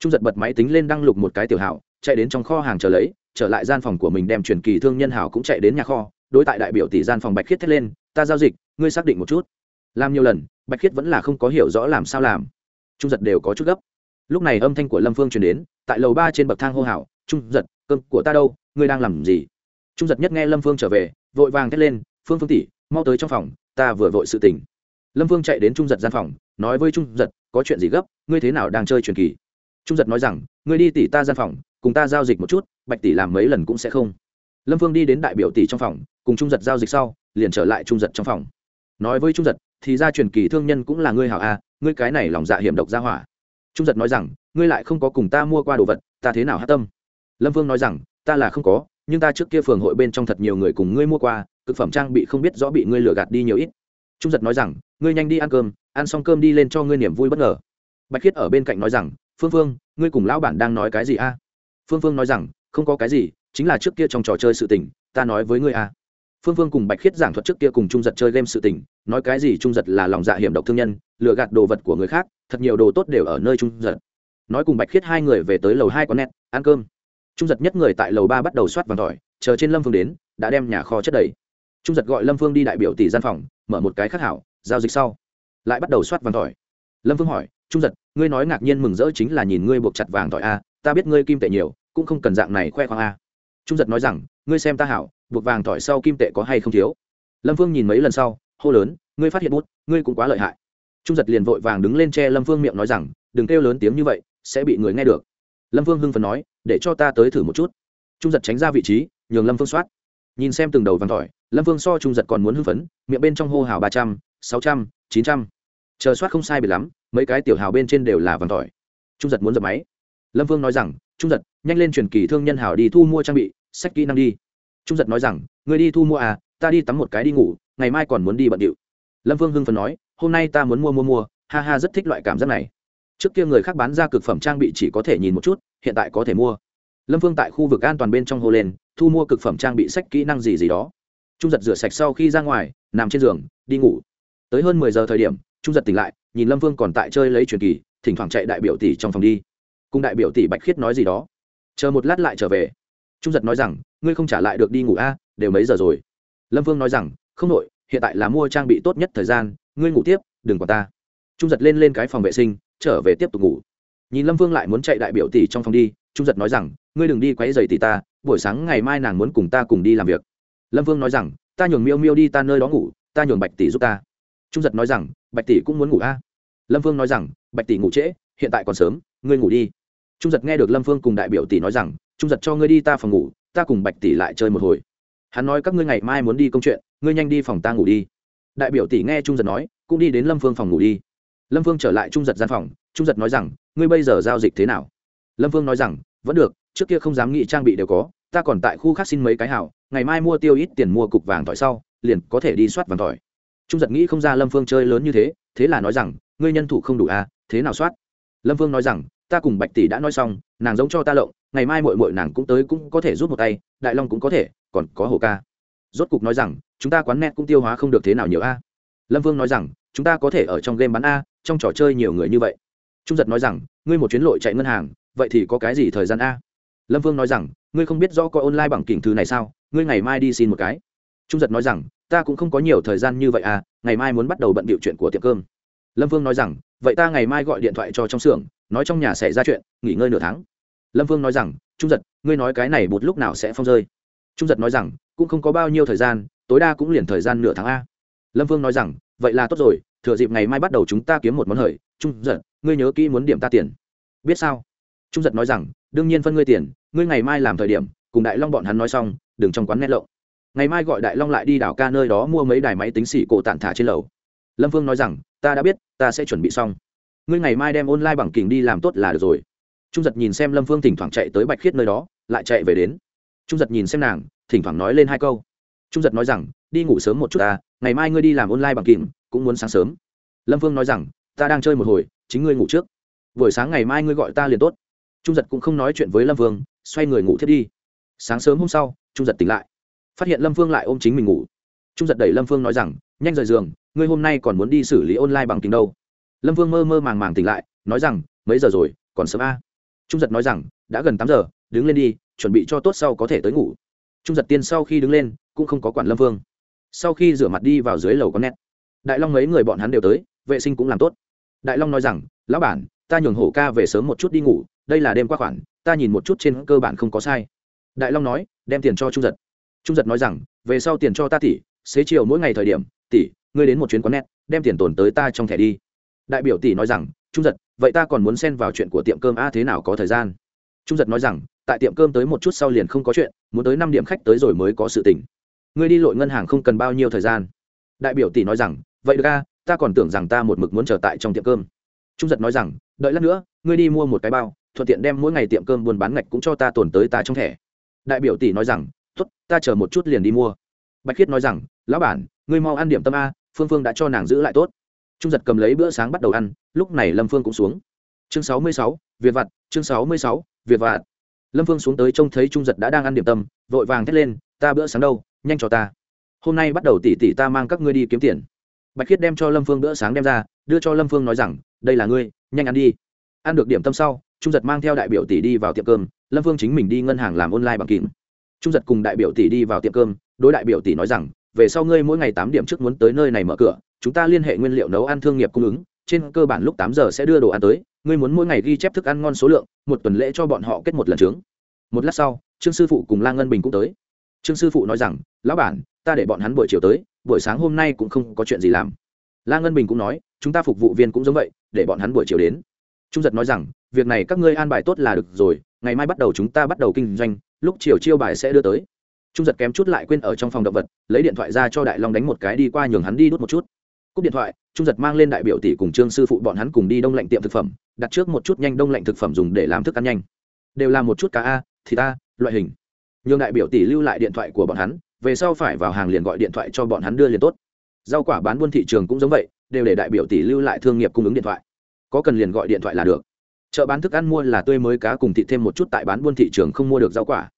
Trung giật bật máy tính lên đăng lục một cái tiểu hảo, chạy đến trong kho hàng chờ lấy, trở lại gian phòng của mình đem truyền kỳ thương nhân hảo cũng chạy đến nhà kho, đối tại đại biểu tỷ gian phòng bạch khiết thét lên, ta giao dịch, ngươi xác định một chút. Làm nhiều lần, bạch khiết vẫn là không có hiểu rõ làm sao làm trung giật đều có chút gấp. Lúc này âm thanh của lâm phương truyền đến, tại lầu ba trên bậc thang hô hào, trung giật, cơm của ta đâu? Ngươi đang làm gì? Trung giật nhất nghe lâm phương trở về, vội vàng thét lên, phương phương tỷ, mau tới trong phòng, ta vừa vội sự tình. lâm phương chạy đến trung giật gian phòng, nói với trung giật, có chuyện gì gấp? Ngươi thế nào đang chơi truyền kỳ? Trung giật nói rằng, ngươi đi tỉ ta gian phòng, cùng ta giao dịch một chút, bạch tỷ làm mấy lần cũng sẽ không. Lâm phương đi đến đại biểu tỷ trong phòng, cùng trung giật giao dịch sau, liền trở lại trung giật trong phòng. Nói với trung giật, thì ra truyền kỳ thương nhân cũng là ngươi hảo a ngươi cái này lòng dạ hiểm độc ra hỏa. Trung giật nói rằng, ngươi lại không có cùng ta mua qua đồ vật, ta thế nào hát tâm? Lâm vương nói rằng, ta là không có, nhưng ta trước kia phường hội bên trong thật nhiều người cùng ngươi mua qua, thực phẩm trang bị không biết rõ bị ngươi lừa gạt đi nhiều ít. Trung giật nói rằng, ngươi nhanh đi ăn cơm, ăn xong cơm đi lên cho ngươi niềm vui bất ngờ. Bạch khiết ở bên cạnh nói rằng, phương phương, ngươi cùng lão bản đang nói cái gì a? Phương phương nói rằng, không có cái gì, chính là trước kia trong trò chơi sự tình, ta nói với ngươi a phương phương cùng bạch khiết giảng thuật trước kia cùng trung giật chơi game sự tình, nói cái gì trung giật là lòng dạ hiểm độc thương nhân, lừa gạt đồ vật của người khác, thật nhiều đồ tốt đều ở nơi trung giật. Nói cùng bạch khiết hai người về tới lầu hai có nét ăn cơm. Trung giật nhất người tại lầu ba bắt đầu soát vàng tỏi, chờ trên lâm phương đến, đã đem nhà kho chất đầy. Trung giật gọi lâm phương đi đại biểu tỷ gian phòng, mở một cái khắc hảo, giao dịch sau. Lại bắt đầu soát vàng tỏi. Lâm phương hỏi, trung giật, ngươi nói ngạc nhiên mừng rỡ chính là nhìn ngươi buộc chặt vàng tỏi a, ta biết ngươi kim tệ nhiều, cũng không cần dạng này khoe khoang a. Trung giật nói rằng, ngươi xem ta hảo buộc vàng tỏi sau kim tệ có hay không thiếu? Lâm phương nhìn mấy lần sau, hô lớn, ngươi phát hiện bút, ngươi cũng quá lợi hại. Trung giật liền vội vàng đứng lên che lâm phương miệng nói rằng, đừng kêu lớn tiếng như vậy, sẽ bị người nghe được. Lâm phương hưng phần nói, để cho ta tới thử một chút. Trung giật tránh ra vị trí, nhường lâm phương soát. Nhìn xem từng đầu vàng tỏi lâm phương so trung giật còn muốn hưng phấn, miệng bên trong hô hào ba trăm, sáu trăm, chín trăm. Chờ soát không sai bị lắm, mấy cái tiểu hào bên trên đều là vàng tỏi trung giật muốn dập máy. Lâm phương nói rằng, trung giật, nhanh lên truyền kỳ thương nhân hào đi thu mua trang bị, sách kỹ năng đi trung giật nói rằng người đi thu mua à ta đi tắm một cái đi ngủ, ngày mai còn muốn đi bận điệu. Lâm vương hưng phần nói, hôm nay ta muốn mua mua mua, ha ha, rất thích loại cảm giác này. Trước kia người khác bán ra cực phẩm trang bị chỉ có thể nhìn một chút, hiện tại có thể mua. Lâm vương tại khu vực an toàn bên trong hồ lên, thu mua cực phẩm trang bị sách kỹ năng gì gì đó. Trung giật rửa sạch sau khi ra ngoài, nằm trên giường, đi ngủ. Tới hơn mười giờ thời điểm, trung giật tỉnh lại, nhìn lâm vương còn tại chơi lấy truyền kỳ, thỉnh thoảng chạy đại biểu tỷ trong phòng đi. Cùng đại biểu tỷ bạch khiết nói gì đó. Chờ một lát lại trở về trung giật nói rằng, ngươi không trả lại được đi ngủ a, đều mấy giờ rồi? Lâm vương nói rằng, không nội, hiện tại là mua trang bị tốt nhất thời gian, ngươi ngủ tiếp, đừng quản ta. Trung giật lên lên cái phòng vệ sinh, trở về tiếp tục ngủ. Nhìn lâm vương lại muốn chạy đại biểu tỷ trong phòng đi, trung giật nói rằng, ngươi đừng đi quấy dày tỷ ta, buổi sáng ngày mai nàng muốn cùng ta cùng đi làm việc. Lâm vương nói rằng, ta nhường miêu miêu đi ta nơi đó ngủ, ta nhường bạch tỷ giúp ta. Trung giật nói rằng, bạch tỷ cũng muốn ngủ a. Lâm vương nói rằng, bạch tỷ ngủ trễ, hiện tại còn sớm, ngươi ngủ đi. Trung giật nghe được lâm vương cùng đại biểu tỷ nói rằng trung giật cho ngươi đi ta phòng ngủ, ta cùng bạch tỷ lại chơi một hồi. Hắn nói các ngươi ngày mai muốn đi công chuyện, ngươi nhanh đi phòng ta ngủ đi. Đại biểu tỷ nghe trung giật nói, cũng đi đến lâm vương phòng ngủ đi. Lâm vương trở lại trung giật gian phòng, trung giật nói rằng, ngươi bây giờ giao dịch thế nào? Lâm vương nói rằng, vẫn được, trước kia không dám nghĩ trang bị đều có, ta còn tại khu khác xin mấy cái hảo, ngày mai mua tiêu ít tiền mua cục vàng tỏi sau, liền có thể đi soát vàng tỏi. Trung giật nghĩ không ra lâm phương chơi lớn như thế thế là nói rằng, ngươi nhân thủ không đủ à thế nào soát? Lâm phương nói rằng ta cùng bạch tỷ đã nói xong, nàng giống cho ta lộng, ngày mai mội mội nàng cũng tới cũng có thể rút một tay, đại long cũng có thể, còn có hồ ca. Rốt cục nói rằng, chúng ta quán net cũng tiêu hóa không được thế nào nhiều a. Lâm vương nói rằng, chúng ta có thể ở trong game bán a, trong trò chơi nhiều người như vậy. Trung giật nói rằng, ngươi một chuyến lội chạy ngân hàng, vậy thì có cái gì thời gian a? Lâm vương nói rằng, ngươi không biết rõ coi online bằng kỉnh thư này sao, ngươi ngày mai đi xin một cái. Trung giật nói rằng, ta cũng không có nhiều thời gian như vậy à ngày mai muốn bắt đầu bận bịu chuyện của tiệm cơm. Lâm vương nói rằng, vậy ta ngày mai gọi điện thoại cho trong xưởng nói trong nhà xảy ra chuyện, nghỉ ngơi nửa tháng. Lâm vương nói rằng, trung giật, ngươi nói cái này bột lúc nào sẽ phong rơi? Trung giật nói rằng, cũng không có bao nhiêu thời gian, tối đa cũng liền thời gian nửa tháng a. Lâm vương nói rằng, vậy là tốt rồi, thừa dịp ngày mai bắt đầu chúng ta kiếm một món hời. Trung giật, ngươi nhớ kỹ muốn điểm ta tiền. Biết sao? Trung giật nói rằng, đương nhiên phân ngươi tiền, ngươi ngày mai làm thời điểm, cùng đại long bọn hắn nói xong, đừng trong quán nét lộng ngày mai gọi đại long lại đi đảo ca nơi đó mua mấy đài máy tính xỉ cổ tản thả trên lầu. Lâm vương nói rằng, ta đã biết, ta sẽ chuẩn bị xong ngươi ngày mai đem online bằng kình đi làm tốt là được rồi. Trung giật nhìn xem lâm phương thỉnh thoảng chạy tới bạch khiết nơi đó, lại chạy về đến. Trung giật nhìn xem nàng, thỉnh thoảng nói lên hai câu. Trung giật nói rằng, đi ngủ sớm một chút ta, ngày mai ngươi đi làm online bằng kình, cũng muốn sáng sớm. Lâm phương nói rằng, ta đang chơi một hồi, chính ngươi ngủ trước. Buổi sáng ngày mai ngươi gọi ta liền tốt. Trung giật cũng không nói chuyện với lâm vương xoay người ngủ thiết đi. Sáng sớm hôm sau, trung giật tỉnh lại. Phát hiện lâm phương lại ôm chính mình ngủ. Trung giật đẩy lâm phương nói rằng, nhanh rời giường, ngươi hôm nay còn muốn đi xử lý online bằng kính đâu? Lâm Vương mơ mơ màng màng tỉnh lại, nói rằng, mấy giờ rồi? Còn sớm a? Trung giật nói rằng, đã gần tám giờ, đứng lên đi, chuẩn bị cho tốt sau có thể tới ngủ. Trung giật tiên sau khi đứng lên, cũng không có quản lâm Vương. sau khi rửa mặt đi vào dưới lầu con nét, đại long mấy người bọn hắn đều tới, vệ sinh cũng làm tốt. Đại long nói rằng, lão bản, ta nhường hổ ca về sớm một chút đi ngủ, đây là đêm qua khoản, ta nhìn một chút trên cơ bản không có sai. Đại long nói, đem tiền cho trung giật. Trung giật nói rằng, về sau tiền cho ta tỷ, xế chiều mỗi ngày thời điểm, tỷ, ngươi đến một chuyến quán net đem tiền tồn tới ta trong thẻ đi đại biểu tỷ nói rằng, trung giật, vậy ta còn muốn xen vào chuyện của tiệm cơm a thế nào có thời gian? Trung giật nói rằng, tại tiệm cơm tới một chút sau liền không có chuyện, muốn tới năm điểm khách tới rồi mới có sự tỉnh ngươi đi lội ngân hàng không cần bao nhiêu thời gian. Đại biểu tỷ nói rằng, vậy được a, ta còn tưởng rằng ta một mực muốn trở tại trong tiệm cơm. Trung giật nói rằng, đợi lát nữa, ngươi đi mua một cái bao, thuận tiện đem mỗi ngày tiệm cơm buôn bán ngạch cũng cho ta tồn tới ta trong thẻ. Đại biểu tỷ nói rằng, tốt, ta chờ một chút liền đi mua. Bạch khiết nói rằng, lão bản, ngươi mau ăn điểm tâm a, phương phương đã cho nàng giữ lại tốt trung giật cầm lấy bữa sáng bắt đầu ăn, lúc này lâm phương cũng xuống. Chương sáu mươi sáu, việt vặt, chương sáu mươi sáu, việt vặt. Lâm phương xuống tới trông thấy trung giật đã đang ăn điểm tâm, vội vàng thét lên, ta bữa sáng đâu, nhanh cho ta. Hôm nay bắt đầu tỷ tỷ ta mang các ngươi đi kiếm tiền. Bạch khiết đem cho lâm phương bữa sáng đem ra, đưa cho lâm phương nói rằng, đây là ngươi, nhanh ăn đi. Ăn được điểm tâm sau, trung giật mang theo đại biểu tỷ đi vào tiệm cơm, lâm phương chính mình đi ngân hàng làm online bằng kìm trung giật cùng đại biểu tỷ đi vào tiệm cơm, đối đại biểu tỷ nói rằng, về sau ngươi mỗi ngày tám điểm trước muốn tới nơi này mở cửa chúng ta liên hệ nguyên liệu nấu ăn thương nghiệp cung ứng, trên cơ bản lúc tám giờ sẽ đưa đồ ăn tới, ngươi muốn mỗi ngày ghi chép thức ăn ngon số lượng, một tuần lễ cho bọn họ kết một lần trướng. Một lát sau, trương sư phụ cùng la ngân bình cũng tới. Trương sư phụ nói rằng, lão bản, ta để bọn hắn buổi chiều tới, buổi sáng hôm nay cũng không có chuyện gì làm. La ngân bình cũng nói, chúng ta phục vụ viên cũng giống vậy, để bọn hắn buổi chiều đến. Trung giật nói rằng, việc này các ngươi an bài tốt là được rồi, ngày mai bắt đầu chúng ta bắt đầu kinh doanh, lúc chiều chiêu bài sẽ đưa tới. Trung giật kém chút lại quên ở trong phòng động vật, lấy điện thoại ra cho đại long đánh một cái đi qua nhường hắn đi đút một chút cúp điện thoại, trung giật mang lên đại biểu tỷ cùng trương sư phụ bọn hắn cùng đi đông lạnh tiệm thực phẩm, đặt trước một chút nhanh đông lạnh thực phẩm dùng để làm thức ăn nhanh. Đều là một chút cá a thì ta loại hình. Nhường đại biểu tỷ lưu lại điện thoại của bọn hắn, về sau phải vào hàng liền gọi điện thoại cho bọn hắn đưa liền tốt. Rau quả bán buôn thị trường cũng giống vậy, đều để đại biểu tỷ lưu lại thương nghiệp cung ứng điện thoại. Có cần liền gọi điện thoại là được. Chợ bán thức ăn mua là tươi mới cá cùng thịt thêm một chút tại bán buôn thị trường không mua được rau quả.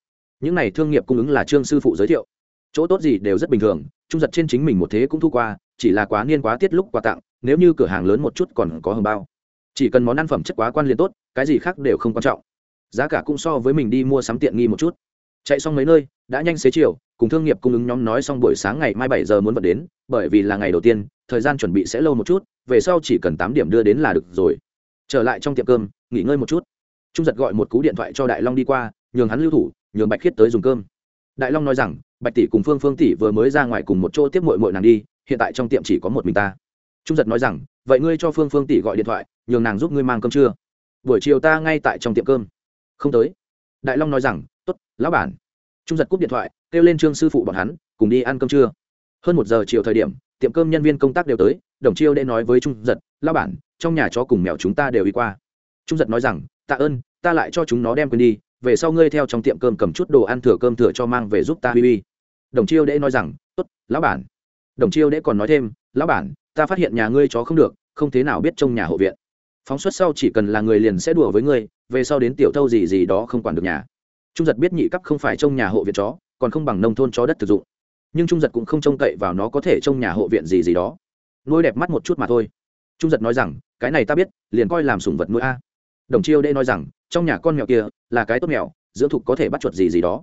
Những này thương nghiệp cung ứng là trương sư phụ giới thiệu. Chỗ tốt gì đều rất bình thường, trung giật trên chính mình một thế cũng thu qua chỉ là quá niên quá tiết lúc quà tặng, nếu như cửa hàng lớn một chút còn có hồng bao. Chỉ cần món ăn phẩm chất quá quan liền tốt, cái gì khác đều không quan trọng. Giá cả cũng so với mình đi mua sắm tiện nghi một chút. Chạy xong mấy nơi, đã nhanh xế chiều, cùng thương nghiệp cung ứng nhóm nói xong buổi sáng ngày mai bảy giờ muốn vận đến, bởi vì là ngày đầu tiên, thời gian chuẩn bị sẽ lâu một chút, về sau chỉ cần tám điểm đưa đến là được rồi. Trở lại trong tiệm cơm, nghỉ ngơi một chút. Trung giật gọi một cú điện thoại cho đại long đi qua, nhường hắn lưu thủ, nhường bạch khiết tới dùng cơm. Đại long nói rằng, bạch tỷ cùng phương phương tỷ vừa mới ra ngoài cùng một chỗ tiếp mội mội nàng đi hiện tại trong tiệm chỉ có một mình ta. Trung giật nói rằng, vậy ngươi cho phương phương tỷ gọi điện thoại, nhường nàng giúp ngươi mang cơm trưa. Buổi chiều ta ngay tại trong tiệm cơm. Không tới. Đại long nói rằng t ố t lão bản. Trung giật cúp điện thoại, kêu lên trương sư phụ bọn hắn, cùng đi ăn cơm trưa. Hơn một giờ chiều thời điểm, tiệm cơm nhân viên công tác đều tới, đồng chiêu đệ nói với trung giật, lão bản, trong nhà chó cùng mèo chúng ta đều đi qua. Trung giật nói rằng, tạ ơn, ta lại cho chúng nó đem quên đi, về sau ngươi theo trong tiệm cơm cầm chút đồ ăn thừa cơm thừa cho mang về giúp ta huy huy. Đồng chiêu đệ nói rằng, tốt, lão bản đồng chiêu đễ còn nói thêm, lão bản, ta phát hiện nhà ngươi chó không được, không thế nào biết trông nhà hộ viện. Phóng xuất sau chỉ cần là người liền sẽ đùa với ngươi, về sau đến tiểu thâu gì gì đó không quản được nhà. Trung giật biết nhị cấp không phải trông nhà hộ viện chó, còn không bằng nông thôn chó đất thực dụng. Nhưng trung giật cũng không trông cậy vào nó có thể trông nhà hộ viện gì gì đó. Nuôi đẹp mắt một chút mà thôi. Trung giật nói rằng, cái này ta biết, liền coi làm sủng vật nuôi a. Đồng chiêu đê nói rằng, trong nhà con mèo kia là cái tốt mèo, dưỡng thục có thể bắt chuột gì gì đó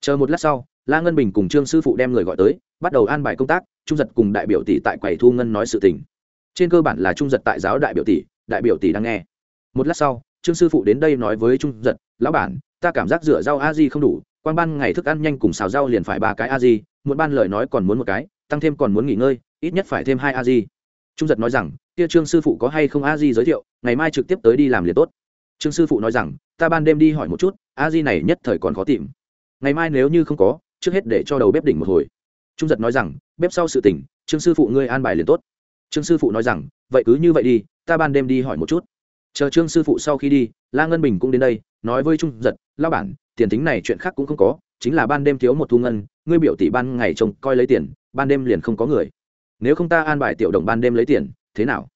chờ một lát sau, la ngân bình cùng trương sư phụ đem người gọi tới, bắt đầu an bài công tác, trung giật cùng đại biểu tỷ tại quầy thu ngân nói sự tình. Trên cơ bản là trung giật tại giáo đại biểu tỷ, đại biểu tỷ đang nghe. Một lát sau, trương sư phụ đến đây nói với trung giật, lão bản, ta cảm giác rửa rau a di không đủ quan ban ngày thức ăn nhanh cùng xào rau liền phải ba cái a di một ban lời nói còn muốn một cái, tăng thêm còn muốn nghỉ ngơi, ít nhất phải thêm hai a di. Trung giật nói rằng, kia trương sư phụ có hay không a di giới thiệu, ngày mai trực tiếp tới đi làm liền tốt. Trương sư phụ nói rằng, ta ban đêm đi hỏi một chút, a di này nhất thời còn khó tìm ngày mai nếu như không có, trước hết để cho đầu bếp đỉnh một hồi. Trung giật nói rằng, bếp sau sự tỉnh, trương sư phụ ngươi an bài liền tốt. Trương sư phụ nói rằng, vậy cứ như vậy đi, ta ban đêm đi hỏi một chút. Chờ trương sư phụ sau khi đi, la ngân bình cũng đến đây, nói với trung giật lao bản, tiền tính này chuyện khác cũng không có, chính là ban đêm thiếu một thu ngân, ngươi biểu tỷ ban ngày trông coi lấy tiền, ban đêm liền không có người. Nếu không ta an bài tiểu đồng ban đêm lấy tiền, thế nào?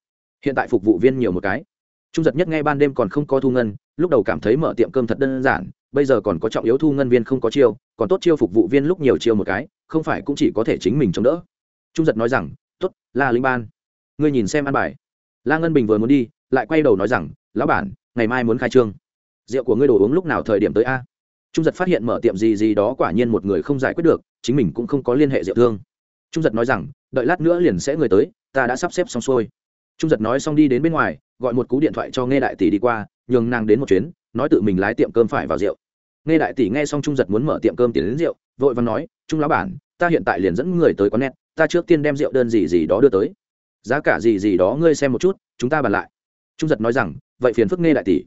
Hiện tại phục vụ viên nhiều một cái. Trung giật nhất ngay ban đêm còn không có thu ngân, lúc đầu cảm thấy mở tiệm cơm thật đơn giản bây giờ còn có trọng yếu thu ngân viên không có chiêu, còn tốt chiêu phục vụ viên lúc nhiều chiêu một cái, không phải cũng chỉ có thể chính mình chống đỡ. Trung giật nói rằng t ố t la linh ban, ngươi nhìn xem ăn bài. La ngân bình vừa muốn đi, lại quay đầu nói rằng, lão bản, ngày mai muốn khai trương. Rượu của ngươi đồ uống lúc nào thời điểm tới a? Trung giật phát hiện mở tiệm gì gì đó quả nhiên một người không giải quyết được, chính mình cũng không có liên hệ rượu thương. Trung giật nói rằng, đợi lát nữa liền sẽ người tới, ta đã sắp xếp xong xuôi. Trung giật nói xong đi đến bên ngoài, gọi một cú điện thoại cho nghe đại tỷ đi qua, nhường nàng đến một chuyến, nói tự mình lái tiệm cơm phải vào rượu nghe đại tỷ nghe xong trung giật muốn mở tiệm cơm tiền đến rượu, vội và nói, trung lão bản, ta hiện tại liền dẫn người tới quán net, ta trước tiên đem rượu đơn gì gì đó đưa tới. Giá cả gì gì đó ngươi xem một chút, chúng ta bàn lại. Trung giật nói rằng, vậy phiền phức nghe đại tỷ.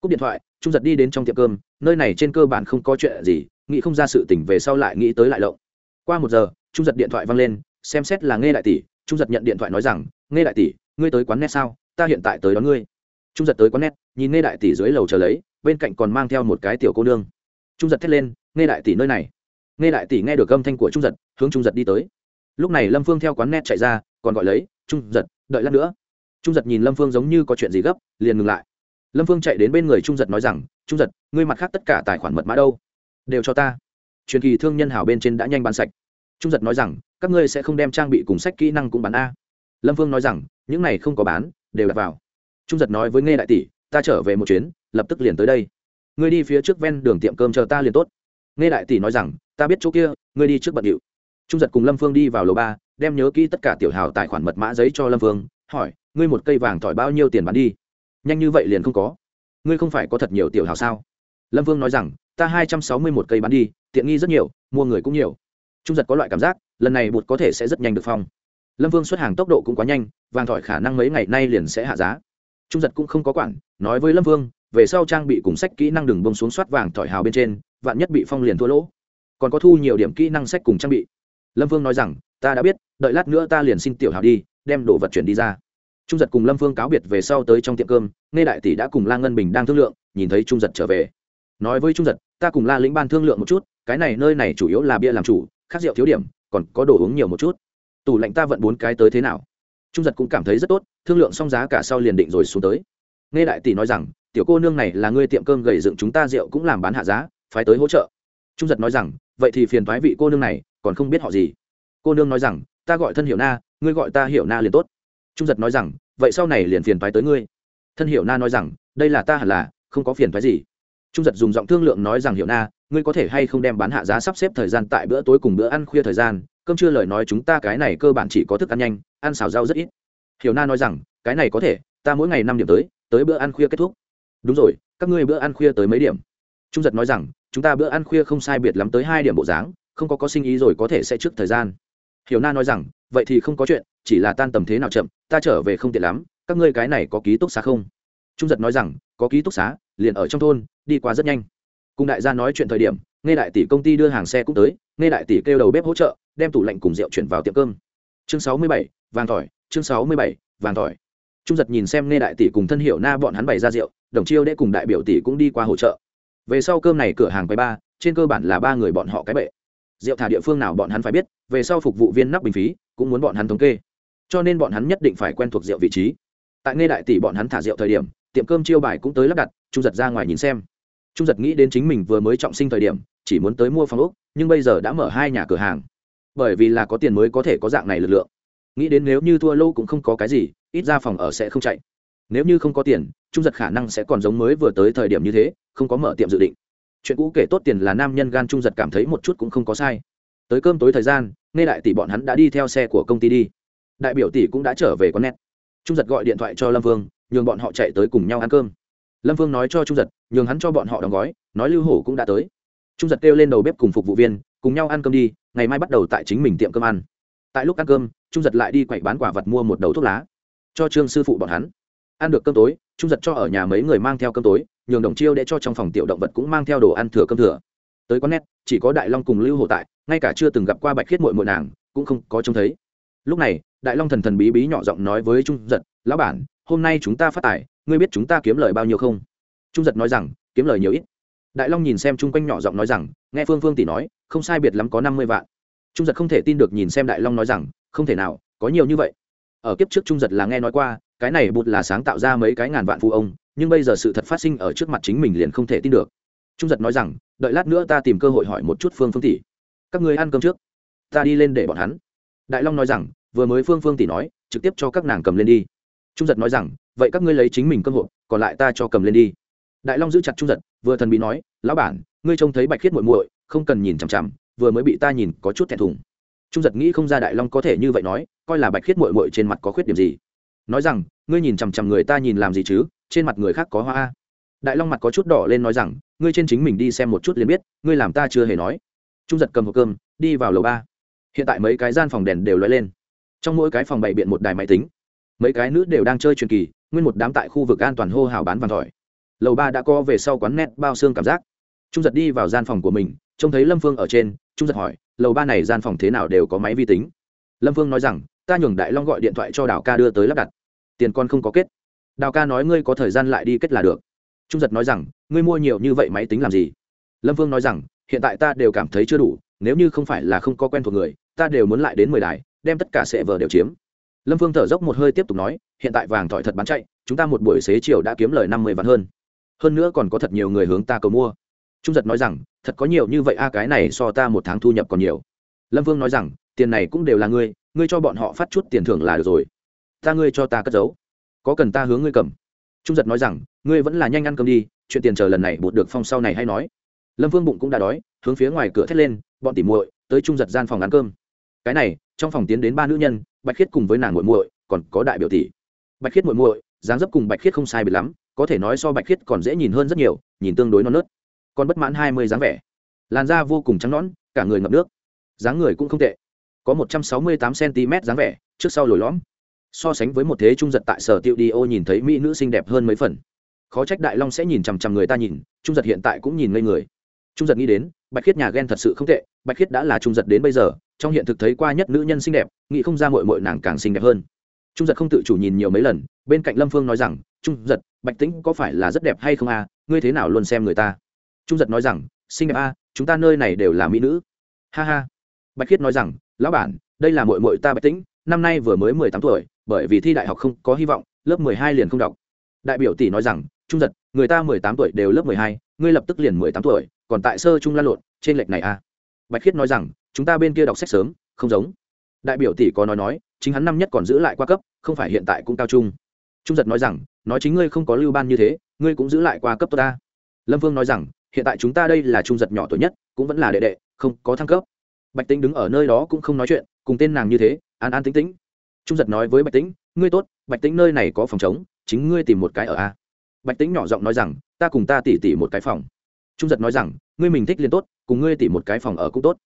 Cúp điện thoại, trung giật đi đến trong tiệm cơm, nơi này trên cơ bản không có chuyện gì, nghĩ không ra sự tỉnh về sau lại nghĩ tới lại lộng. Qua một giờ, trung giật điện thoại văng lên, xem xét là nghe đại tỷ, trung giật nhận điện thoại nói rằng, nghe đại tỷ, ngươi tới quán net sao? Ta hiện tại tới đón ngươi. Trung giật tới quán net, nhìn nghe đại tỷ dưới lầu chờ lấy, bên cạnh còn mang theo một cái tiểu cô nương trung giật thét lên, nghe đại tỷ nơi này. Nghe đại tỷ nghe được âm thanh của trung giật, hướng trung giật đi tới. Lúc này lâm phương theo quán net chạy ra, còn gọi lấy, trung giật, đợi lát nữa. Trung giật nhìn lâm phương giống như có chuyện gì gấp, liền ngừng lại. Lâm phương chạy đến bên người trung giật nói rằng, trung giật, ngươi mặt khác tất cả tài khoản mật mã đâu? Đều cho ta. Truyền kỳ thương nhân hảo bên trên đã nhanh bán sạch. Trung giật nói rằng, các ngươi sẽ không đem trang bị cùng sách kỹ năng cũng bán a. Lâm phương nói rằng, những này không có bán, đều đặt vào. Trung giật nói với nghe đại tỷ, ta trở về một chuyến, lập tức liền tới đây ngươi đi phía trước ven đường tiệm cơm chờ ta liền tốt. Nghe đại tỷ nói rằng, ta biết chỗ kia, ngươi đi trước bận điệu. Trung giật cùng lâm phương đi vào lầu ba, đem nhớ kỹ tất cả tiểu hào tài khoản mật mã giấy cho lâm phương, hỏi, ngươi một cây vàng thỏi bao nhiêu tiền bán đi? Nhanh như vậy liền không có. Ngươi không phải có thật nhiều tiểu hào sao? Lâm phương nói rằng, ta hai trăm sáu mươi một cây bán đi, tiện nghi rất nhiều, mua người cũng nhiều. Trung giật có loại cảm giác, lần này bụt có thể sẽ rất nhanh được phong. Lâm vương xuất hàng tốc độ cũng quá nhanh, vàng thỏi khả năng mấy ngày nay liền sẽ hạ giá. Trung giật cũng không có quản, nói với lâm vương về sau trang bị cùng sách kỹ năng đừng bông xuống soát vàng thỏi hào bên trên, vạn nhất bị phong liền thua lỗ. Còn có thu nhiều điểm kỹ năng sách cùng trang bị. Lâm vương nói rằng, ta đã biết, đợi lát nữa ta liền xin tiểu hào đi, đem đồ vật chuyển đi ra. Trung giật cùng lâm vương cáo biệt về sau tới trong tiệm cơm, nghe đại tỷ đã cùng la ngân bình đang thương lượng, nhìn thấy trung giật trở về. Nói với trung giật, ta cùng la lĩnh ban thương lượng một chút, cái này nơi này chủ yếu là bia làm chủ, khác rượu thiếu điểm, còn có đồ uống nhiều một chút. Tủ lạnh ta vận bốn cái tới thế nào? Trung giật cũng cảm thấy rất tốt, thương lượng xong giá cả sau liền định rồi xuống tới nghe đại tỷ nói rằng, tiểu cô nương này là ngươi tiệm cơm gầy dựng chúng ta rượu cũng làm bán hạ giá phải tới hỗ trợ. Trung giật nói rằng, vậy thì phiền thoái vị cô nương này, còn không biết họ gì. Cô nương nói rằng, ta gọi thân hiểu na, ngươi gọi ta hiểu na liền tốt. Trung giật nói rằng, vậy sau này liền phiền thoái tới ngươi. Thân hiểu na nói rằng, đây là ta hẳn là, không có phiền thoái gì. Trung giật dùng giọng thương lượng nói rằng, hiểu na, ngươi có thể hay không đem bán hạ giá sắp xếp thời gian tại bữa tối cùng bữa ăn khuya thời gian, cơm chưa lời nói chúng ta cái này cơ bản chỉ có thức ăn nhanh, ăn xào rau rất ít. Hiểu na nói rằng, cái này có thể, ta mỗi ngày năm điểm tới tới bữa ăn khuya kết thúc. Đúng rồi, các ngươi bữa ăn khuya tới mấy điểm? Trung giật nói rằng, chúng ta bữa ăn khuya không sai biệt lắm tới hai điểm bộ dáng, không có có sinh ý rồi có thể sẽ trước thời gian. Hiểu na nói rằng, vậy thì không có chuyện, chỉ là tan tầm thế nào chậm, ta trở về không tiện lắm, các ngươi cái này có ký túc xá không? Trung giật nói rằng, có ký túc xá, liền ở trong thôn, đi qua rất nhanh. Cùng đại gia nói chuyện thời điểm, nghe đại tỷ công ty đưa hàng xe cũng tới, nghe đại tỷ kêu đầu bếp hỗ trợ, đem tủ lạnh cùng rượu chuyển vào tiệm cơm. Chương sáu mươi bảy, vàng tỏi chương sáu mươi bảy, vàng tỏi trung giật nhìn xem nghe đại tỷ cùng thân hiệu na bọn hắn bày ra rượu, đồng chiêu để cùng đại biểu tỷ cũng đi qua hỗ trợ. Về sau cơm này cửa hàng quầy ba, trên cơ bản là ba người bọn họ cái bệ. Rượu thả địa phương nào bọn hắn phải biết, về sau phục vụ viên nắp bình phí, cũng muốn bọn hắn thống kê. Cho nên bọn hắn nhất định phải quen thuộc rượu vị trí. Tại nghe đại tỷ bọn hắn thả rượu thời điểm, tiệm cơm chiêu bài cũng tới lắp đặt, trung giật ra ngoài nhìn xem. Trung giật nghĩ đến chính mình vừa mới trọng sinh thời điểm, chỉ muốn tới mua phòng úc nhưng bây giờ đã mở hai nhà cửa hàng. Bởi vì là có tiền mới có thể có dạng này lực lượng. Nghĩ đến nếu như thua lâu cũng không có cái gì ít ra phòng ở sẽ không chạy. Nếu như không có tiền, trung giật khả năng sẽ còn giống mới vừa tới thời điểm như thế, không có mở tiệm dự định. Chuyện cũ kể tốt tiền là nam nhân gan trung giật cảm thấy một chút cũng không có sai. Tới cơm tối thời gian, nghe đại tỷ bọn hắn đã đi theo xe của công ty đi. Đại biểu tỷ cũng đã trở về con nét trung giật gọi điện thoại cho lâm vương, nhường bọn họ chạy tới cùng nhau ăn cơm. Lâm vương nói cho trung giật, nhường hắn cho bọn họ đóng gói, nói lưu hổ cũng đã tới. Trung giật kêu lên đầu bếp cùng phục vụ viên, cùng nhau ăn cơm đi, ngày mai bắt đầu tại chính mình tiệm cơm ăn. Tại lúc ăn cơm, trung giật lại đi quậy bán quả vật mua một đầu thuốc lá cho trương sư phụ bọn hắn. Ăn được cơm tối, trung giật cho ở nhà mấy người mang theo cơm tối, nhường đồng chiêu để cho trong phòng tiểu động vật cũng mang theo đồ ăn thừa cơm thừa. Tới quán nét, chỉ có đại long cùng lưu hồ tại, ngay cả chưa từng gặp qua bạch khiết mội mội nàng, cũng không có trông thấy. Lúc này, đại long thần thần bí bí nhỏ giọng nói với trung giật, lão bản, hôm nay chúng ta phát tài, ngươi biết chúng ta kiếm lời bao nhiêu không? Trung giật nói rằng, kiếm lời nhiều ít. Đại long nhìn xem chung quanh nhỏ giọng nói rằng, nghe phương phương tỷ nói, không sai biệt lắm có năm mươi vạn. Trung giật không thể tin được nhìn xem đại long nói rằng, không thể nào, có nhiều như vậy ở kiếp trước trung giật là nghe nói qua, cái này bụt là sáng tạo ra mấy cái ngàn vạn phụ ông, nhưng bây giờ sự thật phát sinh ở trước mặt chính mình liền không thể tin được. Trung giật nói rằng, đợi lát nữa ta tìm cơ hội hỏi một chút phương phương tỷ. Các người ăn cơm trước. Ta đi lên để bọn hắn. Đại long nói rằng, vừa mới phương phương tỷ nói, trực tiếp cho các nàng cầm lên đi. Trung giật nói rằng, vậy các ngươi lấy chính mình cơ hội còn lại ta cho cầm lên đi. Đại long giữ chặt trung giật, vừa thần bí nói, lão bản, ngươi trông thấy bạch khiết muội muội, không cần nhìn chằm chằm, vừa mới bị ta nhìn có chút thẹn thùng. Trung giật nghĩ không ra đại long có thể như vậy nói coi là bạch khiết muội muội trên mặt có khuyết điểm gì. Nói rằng, ngươi nhìn chằm chằm người ta nhìn làm gì chứ, trên mặt người khác có hoa đại long mặt có chút đỏ lên nói rằng, ngươi trên chính mình đi xem một chút liền biết, ngươi làm ta chưa hề nói. Trung giật cầm hộp cơm, đi vào lầu ba. Hiện tại mấy cái gian phòng đèn đều loay lên. Trong mỗi cái phòng bày biện một đài máy tính. Mấy cái nữ đều đang chơi truyền kỳ, nguyên một đám tại khu vực an toàn hô hào bán vàng tỏi lầu ba đã co về sau quán nét bao xương cảm giác. Trung giật đi vào gian phòng của mình, trông thấy lâm phương ở trên, trung giật hỏi, lầu ba này gian phòng thế nào đều có máy vi tính? Lâm phương nói rằng ta nhường đại long gọi điện thoại cho đào ca đưa tới lắp đặt. Tiền con không có kết. Đào ca nói ngươi có thời gian lại đi kết là được. Trung giật nói rằng, ngươi mua nhiều như vậy máy tính làm gì? Lâm vương nói rằng, hiện tại ta đều cảm thấy chưa đủ, nếu như không phải là không có quen thuộc người, ta đều muốn lại đến mười đài, đem tất cả sệ vờ đều chiếm. Lâm vương thở dốc một hơi tiếp tục nói, hiện tại vàng thỏi thật bán chạy, chúng ta một buổi xế chiều đã kiếm lời năm mươi vạn hơn. Hơn nữa còn có thật nhiều người hướng ta cầu mua. Trung giật nói rằng, thật có nhiều như vậy a, cái này so ta một tháng thu nhập còn nhiều. Lâm vương nói rằng tiền này cũng đều là ngươi ngươi cho bọn họ phát chút tiền thưởng là được rồi. Ta ngươi cho ta cất giấu. Có cần ta hướng ngươi cầm? Trung giật nói rằng, ngươi vẫn là nhanh ăn cơm đi, chuyện tiền chờ lần này bột được phong sau này hay nói. Lâm vương bụng cũng đã đói, hướng phía ngoài cửa thét lên, bọn tỉ muội, tới trung giật gian phòng ăn cơm. Cái này, trong phòng tiến đến ba nữ nhân, bạch khiết cùng với nàng muội muội, còn có đại biểu tỷ. Bạch khiết muội muội, dáng dấp cùng bạch khiết không sai biệt lắm, có thể nói so bạch khiết còn dễ nhìn hơn rất nhiều, nhìn tương đối non nớt. Còn bất mãn hai mươi dáng vẻ. Làn da vô cùng trắng nõn, cả người ngập nước. Dáng người cũng không tệ có một trăm sáu mươi tám cm dáng vẻ, trước sau lồi lõm. So sánh với một thế trung giật tại sở tiệu đi ô nhìn thấy mỹ nữ xinh đẹp hơn mấy phần. Khó trách đại long sẽ nhìn chằm chằm người ta nhìn, trung giật hiện tại cũng nhìn ngây người. Trung giật nghĩ đến, bạch khiết nhà ghen thật sự không tệ, bạch khiết đã là trung giật đến bây giờ, trong hiện thực thấy qua nhất nữ nhân xinh đẹp, nghĩ không ra mội mội nàng càng xinh đẹp hơn. Trung giật không tự chủ nhìn nhiều mấy lần, bên cạnh lâm phương nói rằng, trung giật, bạch tĩnh có phải là rất đẹp hay không à ngươi thế nào luôn xem người ta? Trung giật nói rằng, xinh đẹp a, chúng ta nơi này đều là mỹ nữ. Ha ha. Bạch khiết nói rằng lão bản, đây là mội mội ta bạch tĩnh, năm nay vừa mới mười tám tuổi, bởi vì thi đại học không có hy vọng, lớp mười hai liền không đọc. Đại biểu tỷ nói rằng, trung giật, người ta mười tám tuổi đều lớp mười hai, ngươi lập tức liền mười tám tuổi, còn tại sơ trung lan lộn, trên lệch này a bạch khiết nói rằng, chúng ta bên kia đọc sách sớm, không giống. Đại biểu tỷ có nói nói, chính hắn năm nhất còn giữ lại qua cấp, không phải hiện tại cũng cao trung. Trung giật nói rằng, nói chính ngươi không có lưu ban như thế, ngươi cũng giữ lại qua cấp tốt ta. Lâm vương nói rằng, hiện tại chúng ta đây là trung giật nhỏ tuổi nhất, cũng vẫn là đệ đệ, không có thăng cấp bạch tĩnh đứng ở nơi đó cũng không nói chuyện, cùng tên nàng như thế, an an tính tĩnh. Trung giật nói với bạch tĩnh, ngươi tốt, bạch tĩnh nơi này có phòng chống chính ngươi tìm một cái ở a. Bạch tĩnh nhỏ giọng nói rằng, ta cùng ta tỉ tỉ một cái phòng. Trung giật nói rằng, ngươi mình thích liền tốt, cùng ngươi tỉ một cái phòng ở cũng tốt.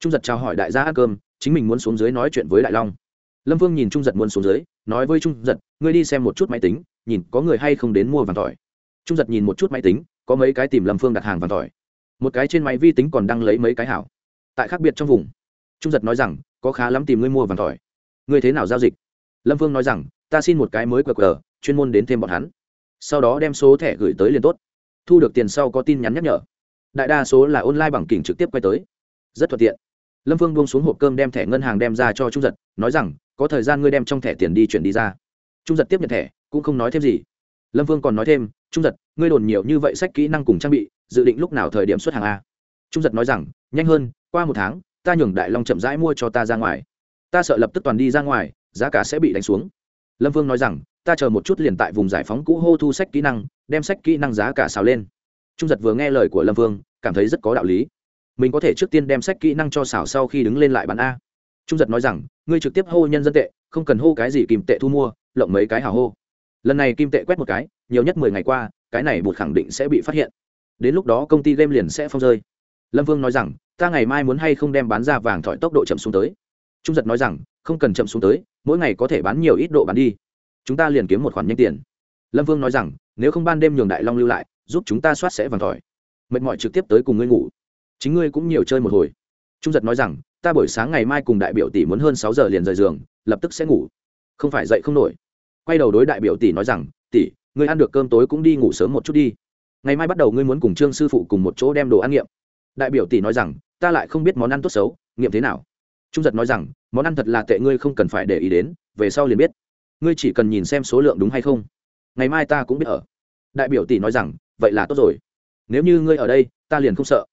Trung giật chào hỏi đại gia ăn cơm, chính mình muốn xuống dưới nói chuyện với đại long. Lâm vương nhìn trung giật muốn xuống dưới, nói với trung giật, ngươi đi xem một chút máy tính, nhìn có người hay không đến mua vàng tỏi. Trung giật nhìn một chút máy tính, có mấy cái tìm lâm phương đặt hàng vàng tỏi. Một cái trên máy vi tính còn đăng lấy mấy cái hảo tại khác biệt trong vùng. Trung giật nói rằng, có khá lắm tìm ngươi mua vàng tỏi ngươi thế nào giao dịch? Lâm vương nói rằng, ta xin một cái mới qr chuyên môn đến thêm bọn hắn. Sau đó đem số thẻ gửi tới liền tốt. Thu được tiền sau có tin nhắn nhắc nhở. Đại đa số là online bằng kỉnh trực tiếp quay tới. Rất thuận tiện. Lâm vương buông xuống hộp cơm đem thẻ ngân hàng đem ra cho trung giật, nói rằng, có thời gian ngươi đem trong thẻ tiền đi chuyển đi ra. Trung giật tiếp nhận thẻ, cũng không nói thêm gì. Lâm vương còn nói thêm, trung giật, ngươi đồn nhiều như vậy sách kỹ năng cùng trang bị, dự định lúc nào thời điểm xuất hàng a? Trung giật nói rằng, nhanh hơn, qua một tháng, ta nhường đại long chậm rãi mua cho ta ra ngoài. Ta sợ lập tức toàn đi ra ngoài, giá cả sẽ bị đánh xuống. Lâm vương nói rằng, ta chờ một chút liền tại vùng giải phóng cũ hô thu sách kỹ năng, đem sách kỹ năng giá cả xào lên. Trung giật vừa nghe lời của lâm vương, cảm thấy rất có đạo lý. Mình có thể trước tiên đem sách kỹ năng cho xào sau khi đứng lên lại bán a. Trung giật nói rằng, ngươi trực tiếp hô nhân dân tệ, không cần hô cái gì kìm tệ thu mua, lộng mấy cái hào hô. Lần này kim tệ quét một cái, nhiều nhất mười ngày qua, cái này bụt khẳng định sẽ bị phát hiện. Đến lúc đó công ty game liền sẽ phong rơi lâm vương nói rằng, ta ngày mai muốn hay không đem bán ra vàng thỏi tốc độ chậm xuống tới? Trung giật nói rằng, không cần chậm xuống tới, mỗi ngày có thể bán nhiều ít độ bán đi. Chúng ta liền kiếm một khoản nhanh tiền. Lâm vương nói rằng, nếu không ban đêm nhường đại long lưu lại, giúp chúng ta soát sẽ vàng thỏi. Mệt mỏi trực tiếp tới cùng ngươi ngủ. Chính ngươi cũng nhiều chơi một hồi. Trung giật nói rằng, ta buổi sáng ngày mai cùng đại biểu tỷ muốn hơn sáu giờ liền rời giường, lập tức sẽ ngủ. Không phải dậy không nổi. Quay đầu đối đại biểu tỷ nói rằng, tỷ, ngươi ăn được cơm tối cũng đi ngủ sớm một chút đi. Ngày mai bắt đầu ngươi muốn cùng trương sư phụ cùng một chỗ đem đồ ăn nghiệm đại biểu tỷ nói rằng, ta lại không biết món ăn tốt xấu, nghiệm thế nào. Trung giật nói rằng, món ăn thật là tệ ngươi không cần phải để ý đến, về sau liền biết. Ngươi chỉ cần nhìn xem số lượng đúng hay không. Ngày mai ta cũng biết ở. Đại biểu tỷ nói rằng, vậy là tốt rồi. Nếu như ngươi ở đây, ta liền không sợ.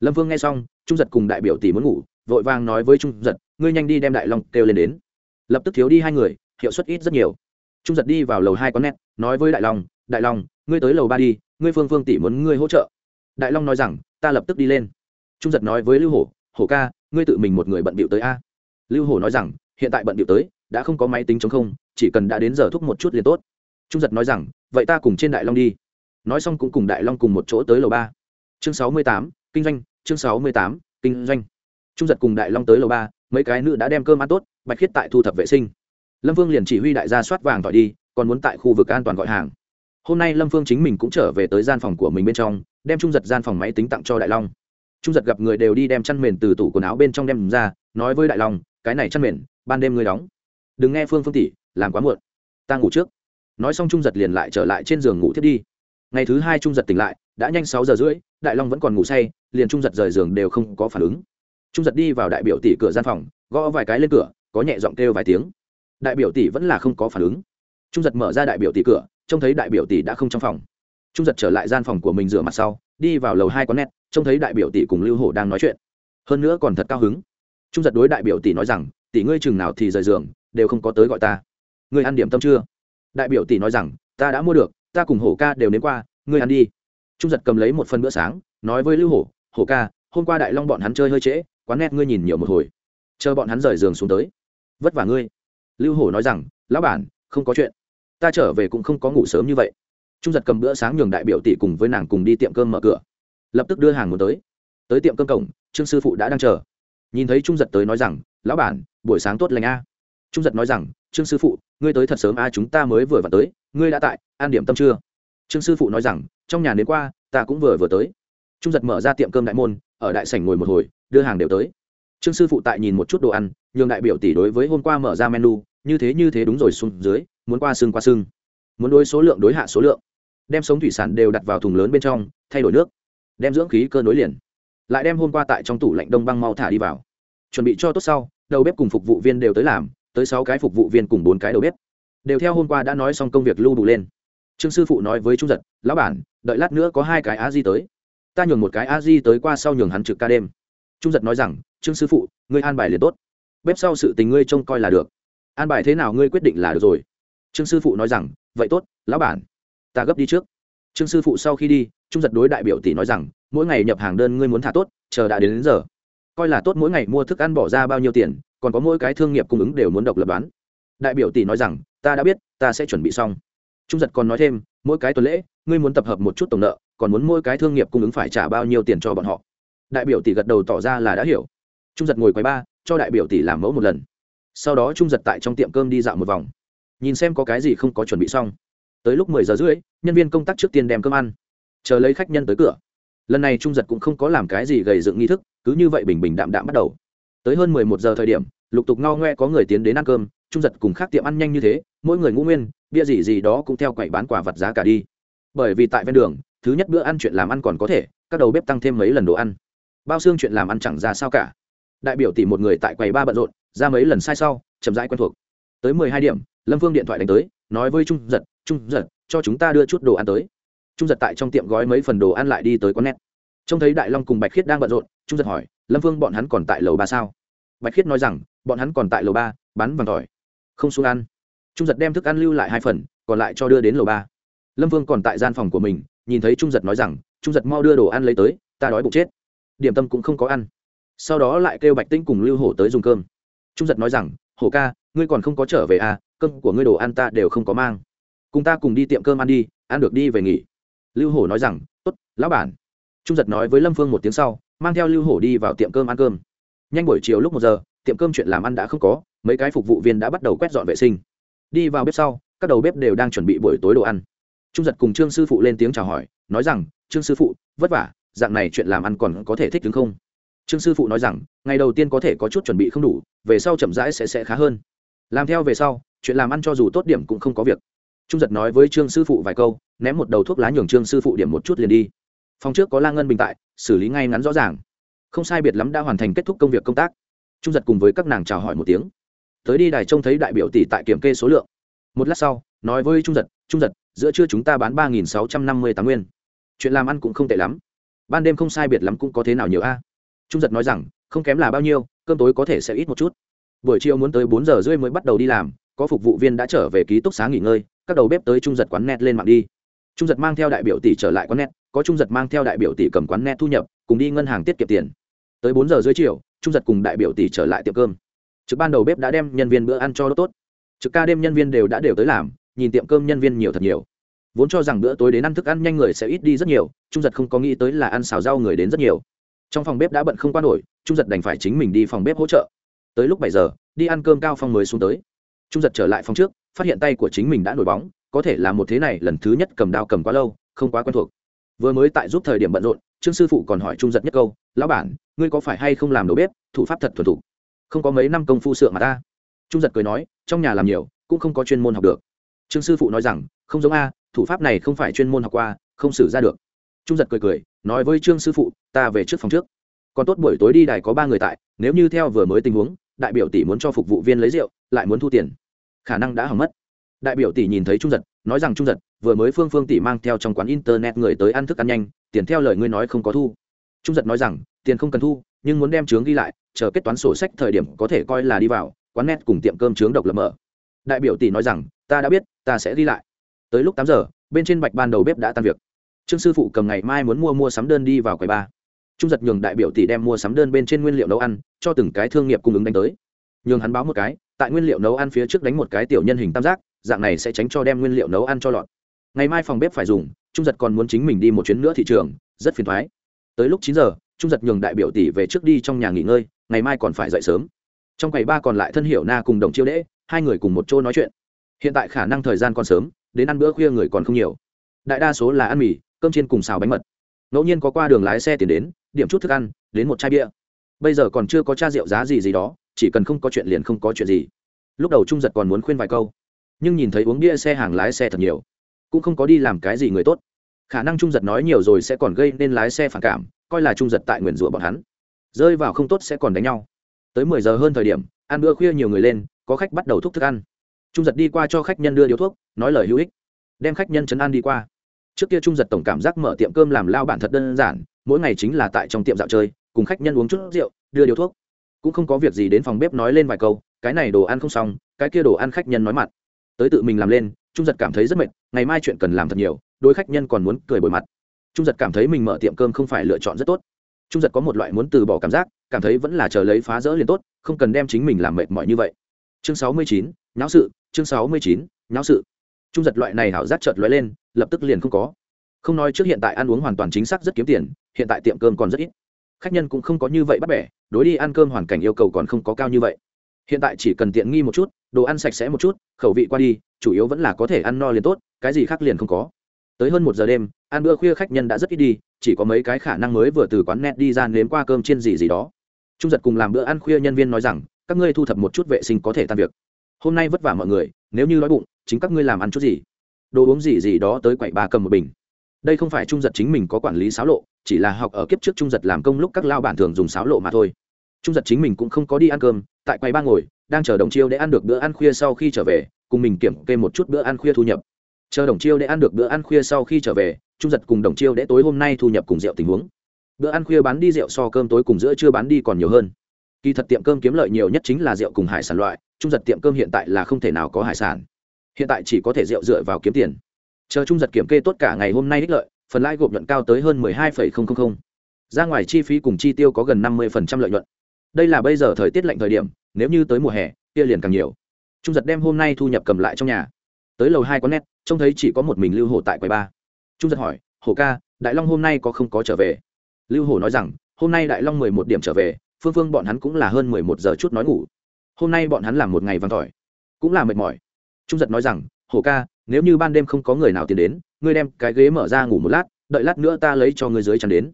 Lâm vương nghe xong, trung giật cùng đại biểu tỷ muốn ngủ, vội vàng nói với trung giật, ngươi nhanh đi đem đại long kêu lên đến. Lập tức thiếu đi hai người, hiệu suất ít rất nhiều. Trung giật đi vào lầu hai có nét nói với đại long đại long, ngươi tới lầu ba đi, ngươi phương phương tỷ muốn ngươi hỗ trợ. Đại long nói rằng ta lập tức đi lên. Trung giật nói với lưu hổ hổ ca, ngươi tự mình một người bận bịu tới a. Lưu hổ nói rằng, hiện tại bận bịu tới, đã không có máy tính chống không, chỉ cần đã đến giờ thúc một chút liền tốt. Trung giật nói rằng, vậy ta cùng trên đại long đi. Nói xong cũng cùng đại long cùng một chỗ tới lầu ba. Chương sáu mươi tám, kinh doanh, chương sáu mươi tám, kinh doanh. Trung giật cùng đại long tới lầu ba, mấy cái nữ đã đem cơm ăn tốt, bạch khiết tại thu thập vệ sinh. Lâm vương liền chỉ huy đại gia soát vàng tỏi đi, còn muốn tại khu vực an toàn gọi hàng hôm nay lâm phương chính mình cũng trở về tới gian phòng của mình bên trong, đem trung giật gian phòng máy tính tặng cho đại long. Trung giật gặp người đều đi đem chăn mền từ tủ quần áo bên trong đem ra, nói với đại long, cái này chăn mền, ban đêm ngươi đóng. Đừng nghe phương phương tỷ, làm quá muộn. Ta ngủ trước. Nói xong trung giật liền lại trở lại trên giường ngủ thiết đi. Ngày thứ hai trung giật tỉnh lại, đã nhanh sáu giờ rưỡi, đại long vẫn còn ngủ say, liền trung giật rời giường đều không có phản ứng. Trung giật đi vào đại biểu tỷ cửa gian phòng, gõ vài cái lên cửa, có nhẹ giọng kêu vài tiếng. Đại biểu tỷ vẫn là không có phản ứng. Trung giật mở ra đại biểu tỷ cửa trông thấy đại biểu tỷ đã không trong phòng. Trung giật trở lại gian phòng của mình rửa mặt sau, đi vào lầu hai quán nét trông thấy đại biểu tỷ cùng lưu hổ đang nói chuyện. Hơn nữa còn thật cao hứng. Trung giật đối đại biểu tỷ nói rằng, tỷ ngươi chừng nào thì rời giường, đều không có tới gọi ta. Ngươi ăn điểm tâm chưa? Đại biểu tỷ nói rằng, ta đã mua được, ta cùng hổ ca đều nếm qua, ngươi ăn đi. Trung giật cầm lấy một phần bữa sáng, nói với lưu hổ hổ ca, hôm qua đại long bọn hắn chơi hơi trễ, quán nét ngươi nhìn nhiều một hồi. Chờ bọn hắn rời giường xuống tới. Vất vả ngươi. Lưu hổ nói rằng, lão bản, không có chuyện ta trở về cũng không có ngủ sớm như vậy. Trung giật cầm bữa sáng nhường đại biểu tỷ cùng với nàng cùng đi tiệm cơm mở cửa. Lập tức đưa hàng muốn tới. Tới tiệm cơm cổng, trương sư phụ đã đang chờ. Nhìn thấy trung giật tới nói rằng, lão bản, buổi sáng tốt lành a. Trung giật nói rằng, trương sư phụ, ngươi tới thật sớm a, chúng ta mới vừa vào tới, ngươi đã tại an điểm tâm chưa? Trương sư phụ nói rằng, trong nhà đến qua, ta cũng vừa vừa tới. Trung giật mở ra tiệm cơm đại môn, ở đại sảnh ngồi một hồi, đưa hàng đều tới. Trương sư phụ tại nhìn một chút đồ ăn, nhường đại biểu tỷ đối với hôm qua mở ra menu, như thế như thế, đúng rồi, xuống dưới muốn qua xương qua xương muốn đối số lượng đối hạ số lượng. Đem sống thủy sản đều đặt vào thùng lớn bên trong, thay đổi nước. Đem dưỡng khí cơ nối liền. Lại đem hôm qua tại trong tủ lạnh đông băng mau thả đi vào. Chuẩn bị cho tốt sau, đầu bếp cùng phục vụ viên đều tới làm, tới sáu cái phục vụ viên cùng bốn cái đầu bếp. Đều theo hôm qua đã nói xong công việc lưu đủ lên. Trương sư phụ nói với trung giật, lão bản, đợi lát nữa có hai cái a di tới. Ta nhường một cái a di tới qua sau nhường hắn trực ca đêm. Trung giật nói rằng, trương sư phụ, ngươi an bài liền tốt. Bếp sau sự tình ngươi trông coi là được. An bài thế nào ngươi quyết định là được rồi trương sư phụ nói rằng vậy tốt lão bản ta gấp đi trước. Trương sư phụ sau khi đi trung giật đối đại biểu tỷ nói rằng mỗi ngày nhập hàng đơn ngươi muốn thả tốt chờ đã đến, đến giờ. Coi là tốt mỗi ngày mua thức ăn bỏ ra bao nhiêu tiền còn có mỗi cái thương nghiệp cung ứng đều muốn độc lập đoán. Đại biểu tỷ nói rằng ta đã biết ta sẽ chuẩn bị xong. Trung giật còn nói thêm mỗi cái tuần lễ ngươi muốn tập hợp một chút tổng nợ còn muốn mỗi cái thương nghiệp cung ứng phải trả bao nhiêu tiền cho bọn họ. Đại biểu tỷ gật đầu tỏ ra là đã hiểu. Trung giật ngồi quầy ba cho đại biểu tỷ làm mẫu một lần. Sau đó trung giật tại trong tiệm cơm đi dạo một vòng nhìn xem có cái gì không có chuẩn bị xong. Tới lúc mười giờ rưỡi, nhân viên công tác trước tiên đem cơm ăn. Chờ lấy khách nhân tới cửa. Lần này trung giật cũng không có làm cái gì gầy dựng nghi thức, cứ như vậy bình bình đạm đạm bắt đầu. Tới hơn mười một giờ thời điểm, lục tục ngao ngoe có người tiến đến ăn cơm, trung giật cùng khác tiệm ăn nhanh như thế, mỗi người ngũ nguyên, bia gì gì đó cũng theo quậy bán quả vật giá cả đi. Bởi vì tại ven đường, thứ nhất bữa ăn chuyện làm ăn còn có thể, các đầu bếp tăng thêm mấy lần đồ ăn. Bao xương chuyện làm ăn chẳng ra sao cả. Đại biểu tỷ một người tại quầy ba bận rộn, ra mấy lần sai sau, chậm rãi quen thuộc tới mười hai điểm, lâm vương điện thoại đánh tới, nói với trung giật trung giật, cho chúng ta đưa chút đồ ăn tới. Trung giật tại trong tiệm gói mấy phần đồ ăn lại đi tới quán nét trông thấy đại long cùng bạch khiết đang bận rộn, trung giật hỏi, lâm vương bọn hắn còn tại lầu ba sao? Bạch khiết nói rằng, bọn hắn còn tại lầu ba, bán vàng tỏi. Không xuống ăn. Trung giật đem thức ăn lưu lại hai phần, còn lại cho đưa đến lầu ba. Lâm vương còn tại gian phòng của mình, nhìn thấy trung giật nói rằng, trung giật mau đưa đồ ăn lấy tới, ta đói bụng chết. Điểm tâm cũng không có ăn. Sau đó lại kêu bạch tinh cùng lưu hổ tới dùng cơm. Trung giật nói rằng hổ ca, ngươi còn không có trở về à cơm của ngươi đồ ăn ta đều không có mang. Cùng ta cùng đi tiệm cơm ăn đi, ăn được đi về nghỉ. Lưu hổ nói rằng, tốt, lão bản. Trung giật nói với lâm phương một tiếng sau, mang theo lưu hổ đi vào tiệm cơm ăn cơm. Nhanh buổi chiều lúc một giờ, tiệm cơm chuyện làm ăn đã không có, mấy cái phục vụ viên đã bắt đầu quét dọn vệ sinh. Đi vào bếp sau, các đầu bếp đều đang chuẩn bị buổi tối đồ ăn. Trung giật cùng trương sư phụ lên tiếng chào hỏi, nói rằng, trương sư phụ, vất vả, dạng này chuyện làm ăn còn có thể thích đứng không? Trương sư phụ nói rằng, ngày đầu tiên có thể có chút chuẩn bị không đủ, về sau chậm rãi sẽ sẽ khá hơn. Làm theo về sau, chuyện làm ăn cho dù tốt điểm cũng không có việc. Trung giật nói với trương sư phụ vài câu, ném một đầu thuốc lá nhường trương sư phụ điểm một chút liền đi. Phòng trước có la ngân bình tại, xử lý ngay ngắn rõ ràng. Không sai biệt lắm đã hoàn thành kết thúc công việc công tác. Trung giật cùng với các nàng chào hỏi một tiếng. Tới đi đài trông thấy đại biểu tỷ tại kiểm kê số lượng. Một lát sau, nói với trung giật trung giật, giữa trưa chúng ta bán ba nghìn sáu trăm năm mươi tám nguyên. Chuyện làm ăn cũng không tệ lắm. Ban đêm không sai biệt lắm cũng có thế nào nhiều a? Trung giật nói rằng, không kém là bao nhiêu, cơm tối có thể sẽ ít một chút. Buổi chiều muốn tới bốn giờ rưỡi mới bắt đầu đi làm, có phục vụ viên đã trở về ký túc xá nghỉ ngơi, các đầu bếp tới trung giật quán net lên mạng đi. Trung giật mang theo đại biểu tỷ trở lại quán net, có trung giật mang theo đại biểu tỷ cầm quán net thu nhập, cùng đi ngân hàng tiết kiệm tiền. Tới bốn giờ rưỡi chiều, trung giật cùng đại biểu tỷ trở lại tiệm cơm. Trực ban đầu bếp đã đem nhân viên bữa ăn cho đốt tốt. Trực ca đêm nhân viên đều đã đều tới làm, nhìn tiệm cơm nhân viên nhiều thật nhiều. Vốn cho rằng bữa tối đến ăn thức ăn nhanh người sẽ ít đi rất nhiều, trung giật không có nghĩ tới là ăn xào rau người đến rất nhiều trong phòng bếp đã bận không qua nổi trung giật đành phải chính mình đi phòng bếp hỗ trợ. Tới lúc bảy giờ đi ăn cơm cao phong mới xuống tới. Trung giật trở lại phòng trước phát hiện tay của chính mình đã nổi bóng có thể là một thế này lần thứ nhất cầm đao cầm quá lâu không quá quen thuộc. Vừa mới tại giúp thời điểm bận rộn trương sư phụ còn hỏi trung giật nhất câu lão bản ngươi có phải hay không làm đầu bếp thủ pháp thật thuần thủ, không có mấy năm công phu sượng mà ta. Trung giật cười nói trong nhà làm nhiều cũng không có chuyên môn học được. Trương sư phụ nói rằng không giống a thủ pháp này không phải chuyên môn học qua không xử ra được. Trung giật cười cười nói với trương sư phụ, ta về trước phòng trước. Còn tốt buổi tối đi đài có ba người tại, nếu như theo vừa mới tình huống, đại biểu tỷ muốn cho phục vụ viên lấy rượu, lại muốn thu tiền. Khả năng đã hỏng mất. Đại biểu tỷ nhìn thấy trung giật, nói rằng, trung giật, vừa mới phương phương tỷ mang theo trong quán internet người tới ăn thức ăn nhanh, tiền theo lời ngươi nói không có thu. Trung giật nói rằng, tiền không cần thu, nhưng muốn đem trướng ghi lại, chờ kết toán sổ sách thời điểm có thể coi là đi vào, quán net cùng tiệm cơm trướng độc lập mở. Đại biểu tỷ nói rằng, ta đã biết, ta sẽ ghi lại. Tới lúc tám giờ, bên trên bạch ban đầu bếp đã tan việc trương sư phụ cầm ngày mai muốn mua mua sắm đơn đi vào quầy ba. Trung giật nhường đại biểu tỷ đem mua sắm đơn bên trên nguyên liệu nấu ăn, cho từng cái thương nghiệp cung ứng đánh tới. Nhường hắn báo một cái, tại nguyên liệu nấu ăn phía trước đánh một cái tiểu nhân hình tam giác, dạng này sẽ tránh cho đem nguyên liệu nấu ăn cho lọt. Ngày mai phòng bếp phải dùng, trung giật còn muốn chính mình đi một chuyến nữa thị trường, rất phiền thoái. Tới lúc chín giờ, trung giật nhường đại biểu tỷ về trước đi trong nhà nghỉ ngơi, ngày mai còn phải dậy sớm. Trong ngày ba còn lại thân hiểu na cùng đồng chiêu đễ, hai người cùng một chỗ nói chuyện. Hiện tại khả năng thời gian còn sớm, đến ăn bữa khuya người còn không nhiều. Đại đa số là ăn mì cơm chiên cùng xào bánh mật. Ngẫu nhiên có qua đường lái xe tiền đến, điểm chút thức ăn, đến một chai bia. Bây giờ còn chưa có cha rượu giá gì gì đó, chỉ cần không có chuyện liền không có chuyện gì. Lúc đầu trung giật còn muốn khuyên vài câu, nhưng nhìn thấy uống bia xe hàng lái xe thật nhiều, cũng không có đi làm cái gì người tốt. Khả năng trung giật nói nhiều rồi sẽ còn gây nên lái xe phản cảm, coi là trung giật tại nguyền rủa bọn hắn. Rơi vào không tốt sẽ còn đánh nhau. Tới mười giờ hơn thời điểm, ăn bữa khuya nhiều người lên, có khách bắt đầu thúc thức ăn. Trung giật đi qua cho khách nhân đưa điếu thuốc, nói lời hữu ích, đem khách nhân chấn an đi qua trước kia trung giật tổng cảm giác mở tiệm cơm làm lao bản thật đơn giản, mỗi ngày chính là tại trong tiệm dạo chơi, cùng khách nhân uống chút rượu, đưa điều thuốc. Cũng không có việc gì đến phòng bếp nói lên vài câu, cái này đồ ăn không xong, cái kia đồ ăn khách nhân nói mặt. Tới tự mình làm lên, trung giật cảm thấy rất mệt, ngày mai chuyện cần làm thật nhiều đôi khách nhân còn muốn cười bồi mặt. Trung giật cảm thấy mình mở tiệm cơm không phải lựa chọn rất tốt. Trung giật có một loại muốn từ bỏ cảm giác, cảm thấy vẫn là chờ lấy phá rỡ liền tốt, không cần đem chính mình làm mệt mỏi như vậy. Chương sáu mươi chín, nháo sự, chương sáu mươi chín, nháo sự trung giật loại này hảo giác chợt lóe lên, lập tức liền không có. Không nói trước hiện tại ăn uống hoàn toàn chính xác rất kiếm tiền, hiện tại tiệm cơm còn rất ít. Khách nhân cũng không có như vậy bắt bẻ, đối đi ăn cơm hoàn cảnh yêu cầu còn không có cao như vậy. Hiện tại chỉ cần tiện nghi một chút, đồ ăn sạch sẽ một chút, khẩu vị qua đi, chủ yếu vẫn là có thể ăn no liền tốt, cái gì khác liền không có. Tới hơn một giờ đêm, ăn bữa khuya khách nhân đã rất ít đi, chỉ có mấy cái khả năng mới vừa từ quán net đi ra nếm qua cơm chiên gì gì đó. Trung giật cùng làm bữa ăn khuya nhân viên nói rằng, các ngươi thu thập một chút vệ sinh có thể tan việc. Hôm nay vất vả mọi người nếu như đói bụng, chính các ngươi làm ăn chút gì. Đồ uống gì gì đó tới quậy ba cầm một bình. Đây không phải trung giật chính mình có quản lý xáo lộ, chỉ là học ở kiếp trước trung giật làm công lúc các lao bản thường dùng xáo lộ mà thôi. Trung giật chính mình cũng không có đi ăn cơm, tại quầy ba ngồi, đang chờ đồng chiêu để ăn được bữa ăn khuya sau khi trở về, cùng mình kiểm kê một chút bữa ăn khuya thu nhập. Chờ đồng chiêu để ăn được bữa ăn khuya sau khi trở về, trung giật cùng đồng chiêu để tối hôm nay thu nhập cùng rượu tình huống. Bữa ăn khuya bán đi rượu so cơm tối cùng giữa chưa bán đi còn nhiều hơn kỳ thật tiệm cơm kiếm lợi nhiều nhất chính là rượu cùng hải sản loại, trung giật tiệm cơm hiện tại là không thể nào có hải sản. Hiện tại chỉ có thể rượu dựa vào kiếm tiền. Chờ trung giật kiểm kê tốt cả ngày hôm nay ích lợi, phần lãi gộp nhuận cao tới hơn mười hai phẩy không không không. Ra ngoài chi phí cùng chi tiêu có gần năm mươi phần trăm lợi nhuận. Đây là bây giờ thời tiết lạnh thời điểm, nếu như tới mùa hè, kia liền càng nhiều. Trung giật đem hôm nay thu nhập cầm lại trong nhà. Tới lầu hai có nét trông thấy chỉ có một mình lưu hổ tại quầy ba. Trung giật hỏi, hổ ca, đại long hôm nay có không có trở về? Lưu hổ nói rằng, hôm nay đại long mười một điểm trở về phương phương bọn hắn cũng là hơn mười một giờ chút nói ngủ. Hôm nay bọn hắn làm một ngày vàng tỏi, cũng là mệt mỏi. Trung giật nói rằng hổ ca, nếu như ban đêm không có người nào tiến đến, ngươi đem cái ghế mở ra ngủ một lát, đợi lát nữa ta lấy cho ngươi dưới chắn đến.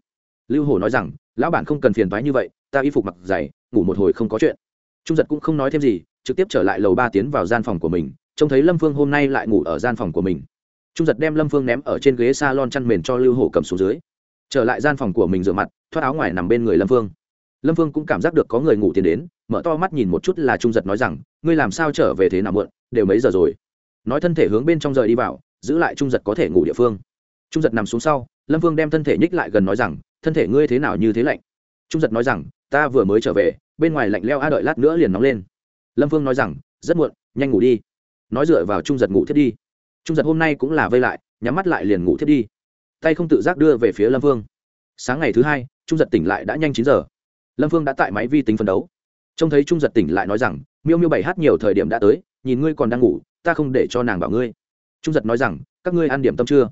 Lưu hổ nói rằng, lão bản không cần phiền thoái như vậy, ta y phục mặc dày, ngủ một hồi không có chuyện. Trung giật cũng không nói thêm gì, trực tiếp trở lại lầu ba tiến vào gian phòng của mình, trông thấy lâm phương hôm nay lại ngủ ở gian phòng của mình. Trung giật đem lâm phương ném ở trên ghế s a lon chăn mền cho lưu hổ cầm xuống dưới. Trở lại gian phòng của mình rửa mặt, thoát áo ngoài nằm bên người lâm phương lâm phương cũng cảm giác được có người ngủ tiền đến, mở to mắt nhìn một chút là trung giật nói rằng, ngươi làm sao trở về thế nào muộn, đều mấy giờ rồi? Nói thân thể hướng bên trong rời đi vào, giữ lại trung giật có thể ngủ địa phương. Trung giật nằm xuống sau, lâm phương đem thân thể nhích lại gần nói rằng, thân thể ngươi thế nào như thế lạnh? Trung giật nói rằng, ta vừa mới trở về, bên ngoài lạnh leo a đợi lát nữa liền nóng lên. Lâm phương nói rằng, rất muộn, nhanh ngủ đi. Nói dựa vào trung giật ngủ thiết đi. Trung giật hôm nay cũng là vây lại, nhắm mắt lại liền ngủ thiết đi. Tay không tự giác đưa về phía lâm phương. Sáng ngày thứ hai, trung giật tỉnh lại đã nhanh chín giờ lâm phương đã tại máy vi tính phân đấu. Trông thấy trung giật tỉnh lại nói rằng, miêu miêu bảy hát nhiều thời điểm đã tới, nhìn ngươi còn đang ngủ, ta không để cho nàng bảo ngươi. Trung giật nói rằng, các ngươi ăn điểm tâm chưa?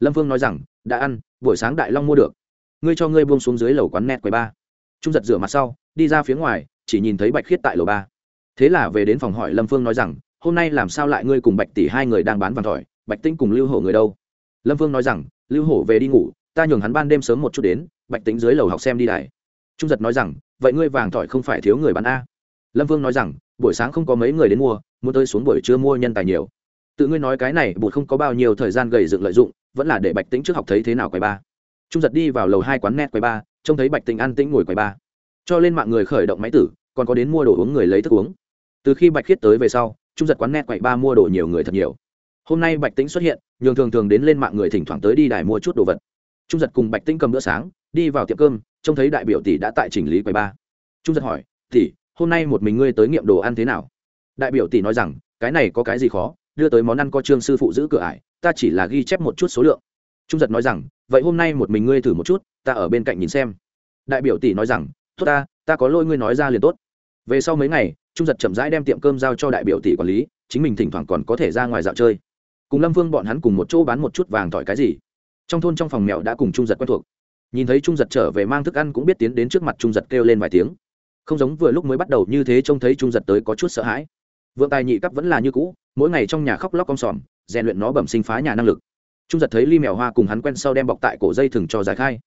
Lâm phương nói rằng, đã ăn, buổi sáng đại long mua được. Ngươi cho ngươi buông xuống dưới lầu quán net quầy ba. Trung giật rửa mặt sau, đi ra phía ngoài, chỉ nhìn thấy bạch khiết tại lầu ba. Thế là về đến phòng hỏi lâm phương nói rằng, hôm nay làm sao lại ngươi cùng bạch tỷ hai người đang bán vàng tỏi bạch tĩnh cùng lưu hổ người đâu? Lâm phương nói rằng, lưu hổ về đi ngủ, ta nhường hắn ban đêm sớm một chút đến, bạch tính dưới lầu học xem đi đài trung giật nói rằng, vậy ngươi vàng thỏi không phải thiếu người bán a? Lâm Vương nói rằng, buổi sáng không có mấy người đến mua, muốn tới xuống buổi trưa mua nhân tài nhiều. Tự ngươi nói cái này bụt không có bao nhiêu thời gian gầy dựng lợi dụng, vẫn là để bạch tĩnh trước học thấy thế nào quầy ba. Trung giật đi vào lầu hai quán net quầy ba, trông thấy bạch tĩnh an tĩnh ngồi quầy ba. Cho lên mạng người khởi động máy tử, còn có đến mua đồ uống người lấy thức uống. Từ khi bạch khiết tới về sau, trung giật quán net quầy ba mua đồ nhiều người thật nhiều. Hôm nay bạch tĩnh xuất hiện, nhường thường thường đến lên mạng người thỉnh thoảng tới đi đài mua chút đồ vật. Trung giật cùng bạch tĩnh cầm bữa sáng đi vào tiệm cơm, trông thấy đại biểu tỷ đã tại chỉnh lý quầy ba. Trung giật hỏi, tỷ, hôm nay một mình ngươi tới nghiệm đồ ăn thế nào? Đại biểu tỷ nói rằng, cái này có cái gì khó, đưa tới món ăn có trương sư phụ giữ cửa ải, ta chỉ là ghi chép một chút số lượng. Trung giật nói rằng, vậy hôm nay một mình ngươi thử một chút, ta ở bên cạnh nhìn xem. Đại biểu tỷ nói rằng, tốt ta ta có lỗi ngươi nói ra liền tốt. Về sau mấy ngày, trung giật chậm rãi đem tiệm cơm giao cho đại biểu tỷ quản lý, chính mình thỉnh thoảng còn có thể ra ngoài dạo chơi. Cùng lâm vương bọn hắn cùng một chỗ bán một chút vàng tỏi cái gì. Trong thôn trong phòng mèo đã cùng trung giật quen thuộc nhìn thấy trung giật trở về mang thức ăn cũng biết tiến đến trước mặt trung giật kêu lên vài tiếng. Không giống vừa lúc mới bắt đầu như thế trông thấy trung giật tới có chút sợ hãi. Vượng tài nhị cấp vẫn là như cũ, mỗi ngày trong nhà khóc lóc con sòm, rèn luyện nó bẩm sinh phá nhà năng lực. Trung giật thấy ly mèo hoa cùng hắn quen sau đem bọc tại cổ dây thừng cho giải khai.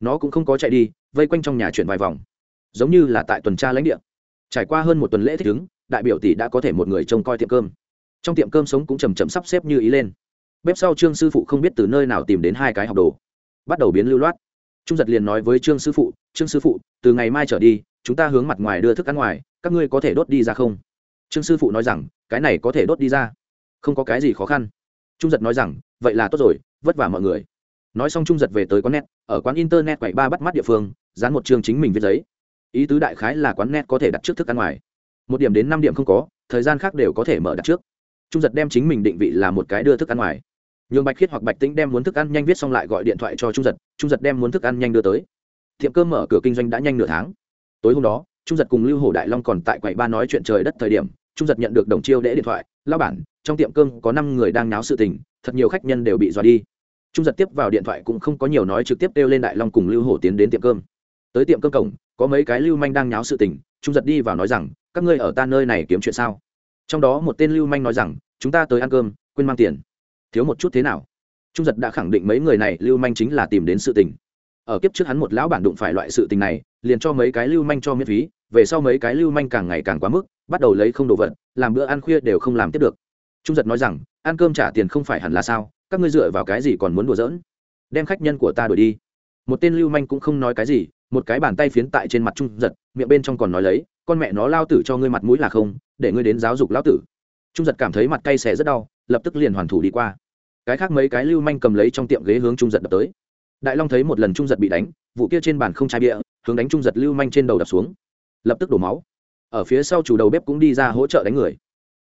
Nó cũng không có chạy đi, vây quanh trong nhà chuyển vài vòng. Giống như là tại tuần tra lãnh địa. Trải qua hơn một tuần lễ thích ứng, đại biểu tỷ đã có thể một người trông coi tiệm cơm. Trong tiệm cơm sống cũng chầm chậm sắp xếp như ý lên. Bếp sau trương sư phụ không biết từ nơi nào tìm đến hai cái học đồ. Bắt đầu biến lưu loát trung giật liền nói với trương sư phụ, trương sư phụ, từ ngày mai trở đi, chúng ta hướng mặt ngoài đưa thức ăn ngoài, các ngươi có thể đốt đi ra không? Trương sư phụ nói rằng, cái này có thể đốt đi ra, không có cái gì khó khăn. Trung giật nói rằng, vậy là tốt rồi, vất vả mọi người. Nói xong trung giật về tới quán net, ở quán internet quậy ba bắt mắt địa phương, dán một chương chính mình viết giấy. Ý tứ đại khái là quán net có thể đặt trước thức ăn ngoài. Một điểm đến năm điểm không có, thời gian khác đều có thể mở đặt trước. Trung giật đem chính mình định vị là một cái đưa thức ăn ngoài nhường bạch khiết hoặc bạch tĩnh đem muốn thức ăn nhanh viết xong lại gọi điện thoại cho trung giật trung giật đem muốn thức ăn nhanh đưa tới. Tiệm cơm mở cửa kinh doanh đã nhanh nửa tháng. Tối hôm đó, trung giật cùng lưu hồ đại long còn tại quầy ba nói chuyện trời đất thời điểm, trung giật nhận được đồng chiêu đễ điện thoại lao bản, trong tiệm cơm có năm người đang náo sự tình, thật nhiều khách nhân đều bị dọa đi. Trung giật tiếp vào điện thoại cũng không có nhiều nói trực tiếp kêu lên đại long cùng lưu hổ tiến đến tiệm cơm. Tới tiệm cơm cổng, có mấy cái lưu manh đang nháo sự tình, trung giật đi vào nói rằng, các ngươi ở ta nơi này kiếm chuyện sao? Trong đó một tên lưu manh nói rằng, chúng ta tới ăn cơm, quên mang tiền thiếu một chút thế nào? Trung giật đã khẳng định mấy người này lưu manh chính là tìm đến sự tình. Ở kiếp trước hắn một lão bản đụng phải loại sự tình này, liền cho mấy cái lưu manh cho miễn phí, về sau mấy cái lưu manh càng ngày càng quá mức, bắt đầu lấy không đồ vật, làm bữa ăn khuya đều không làm tiếp được. Trung giật nói rằng, ăn cơm trả tiền không phải hẳn là sao? Các ngươi dựa vào cái gì còn muốn đùa giỡn? Đem khách nhân của ta đuổi đi. Một tên lưu manh cũng không nói cái gì, một cái bàn tay phiến tại trên mặt trung giật, miệng bên trong còn nói lấy, con mẹ nó lao tử cho ngươi mặt mũi là không, để ngươi đến giáo dục lão tử. Trung giật cảm thấy mặt cay xẻ rất đau lập tức liền hoàn thủ đi qua. Cái khác mấy cái lưu manh cầm lấy trong tiệm ghế hướng trung giật đập tới. Đại long thấy một lần trung giật bị đánh, vụ kia trên bàn không chai bia, hướng đánh trung giật lưu manh trên đầu đập xuống. Lập tức đổ máu. Ở phía sau chủ đầu bếp cũng đi ra hỗ trợ đánh người.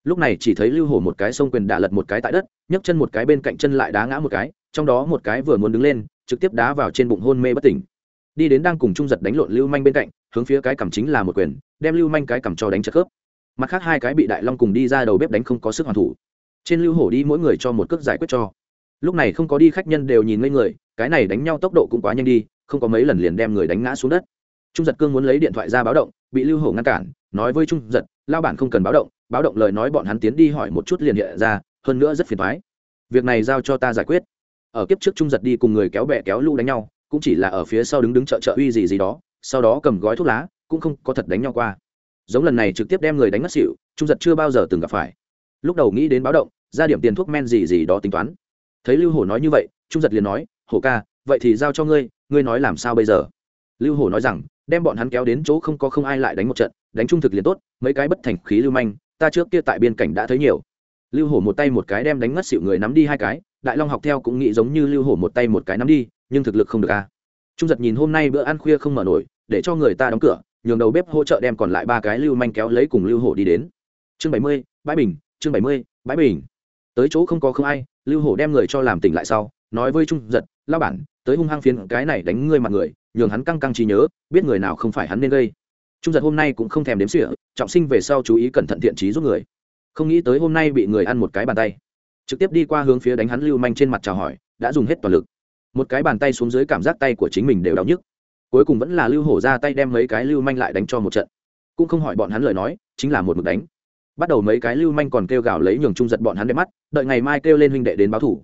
Lúc này chỉ thấy lưu hổ một cái sông quyền đả lật một cái tại đất, nhấc chân một cái bên cạnh chân lại đá ngã một cái, trong đó một cái vừa muốn đứng lên, trực tiếp đá vào trên bụng hôn mê bất tỉnh. Đi đến đang cùng trung giật đánh lộn lưu manh bên cạnh, hướng phía cái cằm chính là một quyền, đem lưu manh cái cằm cho đánh chất khớp. Mặt khác hai cái bị đại long cùng đi ra đầu bếp đánh không có sức hoàn thủ trên lưu hổ đi mỗi người cho một cước giải quyết cho. Lúc này không có đi khách nhân đều nhìn ngây người, cái này đánh nhau tốc độ cũng quá nhanh đi, không có mấy lần liền đem người đánh ngã xuống đất. Trung giật cương muốn lấy điện thoại ra báo động, bị lưu hổ ngăn cản, nói với trung giật lao bản không cần báo động báo động lời nói bọn hắn tiến đi hỏi một chút liền hiện ra, hơn nữa rất phiền thoái việc này giao cho ta giải quyết. Ở kiếp trước trung giật đi cùng người kéo bẹ kéo lũ đánh nhau, cũng chỉ là ở phía sau đứng đứng chợ chợ uy gì gì đó, sau đó cầm gói thuốc lá, cũng không có thật đánh nhau qua. Giống lần này trực tiếp đem người đánh ngất xỉu, trung giật chưa bao giờ từng gặp phải. Lúc đầu nghĩ đến báo động ra điểm tiền thuốc men gì gì đó tính toán. Thấy lưu hổ nói như vậy, trung giật liền nói, hổ ca, vậy thì giao cho ngươi ngươi nói làm sao bây giờ? Lưu hổ nói rằng, đem bọn hắn kéo đến chỗ không có không ai lại đánh một trận, đánh trung thực liền tốt, mấy cái bất thành khí lưu manh, ta trước kia tại biên cảnh đã thấy nhiều. Lưu hổ một tay một cái đem đánh ngất xịu người nắm đi hai cái, đại long học theo cũng nghĩ giống như lưu hổ một tay một cái nắm đi, nhưng thực lực không được a. Trung giật nhìn hôm nay bữa ăn khuya không mở nổi, để cho người ta đóng cửa, nhường đầu bếp hỗ trợ đem còn lại ba cái lưu manh kéo lấy cùng lưu hổ đi đến. Chương bảy mươi, bãi bình, chương bảy mươi, bãi bình tới chỗ không có không ai, lưu hổ đem người cho làm tỉnh lại sau, nói với trung giật lao bản, tới hung hăng phiến cái này đánh ngươi mặt người, nhường hắn căng căng trí nhớ, biết người nào không phải hắn nên gây. Trung giật hôm nay cũng không thèm đếm xỉa, trọng sinh về sau chú ý cẩn thận thiện trí giúp người. Không nghĩ tới hôm nay bị người ăn một cái bàn tay. Trực tiếp đi qua hướng phía đánh hắn lưu manh trên mặt chào hỏi, đã dùng hết toàn lực. Một cái bàn tay xuống dưới cảm giác tay của chính mình đều đau nhức. Cuối cùng vẫn là lưu hổ ra tay đem mấy cái lưu manh lại đánh cho một trận. Cũng không hỏi bọn hắn lời nói, chính là một mực đánh bắt đầu mấy cái lưu manh còn kêu gào lấy nhường trung giật bọn hắn đẹp mắt, đợi ngày mai kêu lên huynh đệ đến báo thủ.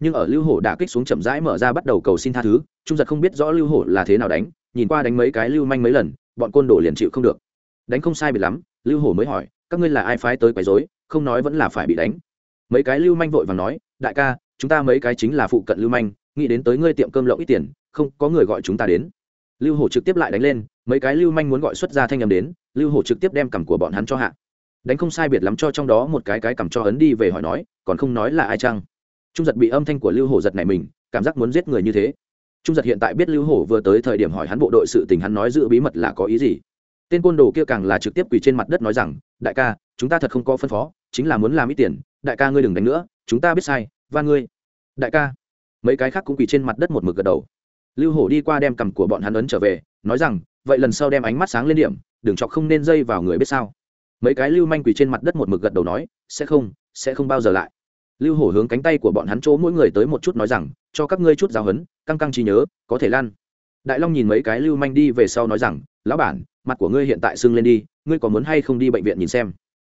Nhưng ở lưu hổ đã kích xuống chậm rãi mở ra bắt đầu cầu xin tha thứ, trung giật không biết rõ lưu hổ là thế nào đánh, nhìn qua đánh mấy cái lưu manh mấy lần, bọn côn đồ liền chịu không được. Đánh không sai bị lắm, lưu hổ mới hỏi, các ngươi là ai phái tới quấy dối không nói vẫn là phải bị đánh. Mấy cái lưu manh vội và nói, đại ca, chúng ta mấy cái chính là phụ cận lưu manh, nghĩ đến tới ngươi tiệm cơm lậu ít tiền, không, có người gọi chúng ta đến. Lưu hổ trực tiếp lại đánh lên, mấy cái lưu manh muốn gọi xuất ra thanh â m đến, lưu hổ trực tiếp đem cằm của bọn hắn cho hạ đánh không sai biệt lắm cho trong đó một cái cái cầm cho ấn đi về hỏi nói, còn không nói là ai chăng? Trung giật bị âm thanh của lưu hổ giật này mình, cảm giác muốn giết người như thế. Trung giật hiện tại biết lưu hổ vừa tới thời điểm hỏi hắn bộ đội sự tình hắn nói giữ bí mật là có ý gì. Tên côn đồ kia càng là trực tiếp quỳ trên mặt đất nói rằng, đại ca, chúng ta thật không có phân phó, chính là muốn làm ít tiền. Đại ca ngươi đừng đánh nữa, chúng ta biết sai, và ngươi. Đại ca. Mấy cái khác cũng quỳ trên mặt đất một mực gật đầu. Lưu hổ đi qua đem cầm của bọn hắn ấn trở về, nói rằng, vậy lần sau đem ánh mắt sáng lên điểm, đừng chọc không nên dây vào người biết sao mấy cái lưu manh quỳ trên mặt đất một mực gật đầu nói, sẽ không sẽ không bao giờ lại. Lưu hổ hướng cánh tay của bọn hắn chỗ mỗi người tới một chút nói rằng, cho các ngươi chút giáo hấn căng căng trí nhớ, có thể lan. Đại long nhìn mấy cái lưu manh đi về sau nói rằng, lão bản, mặt của ngươi hiện tại sưng lên đi, ngươi có muốn hay không đi bệnh viện nhìn xem?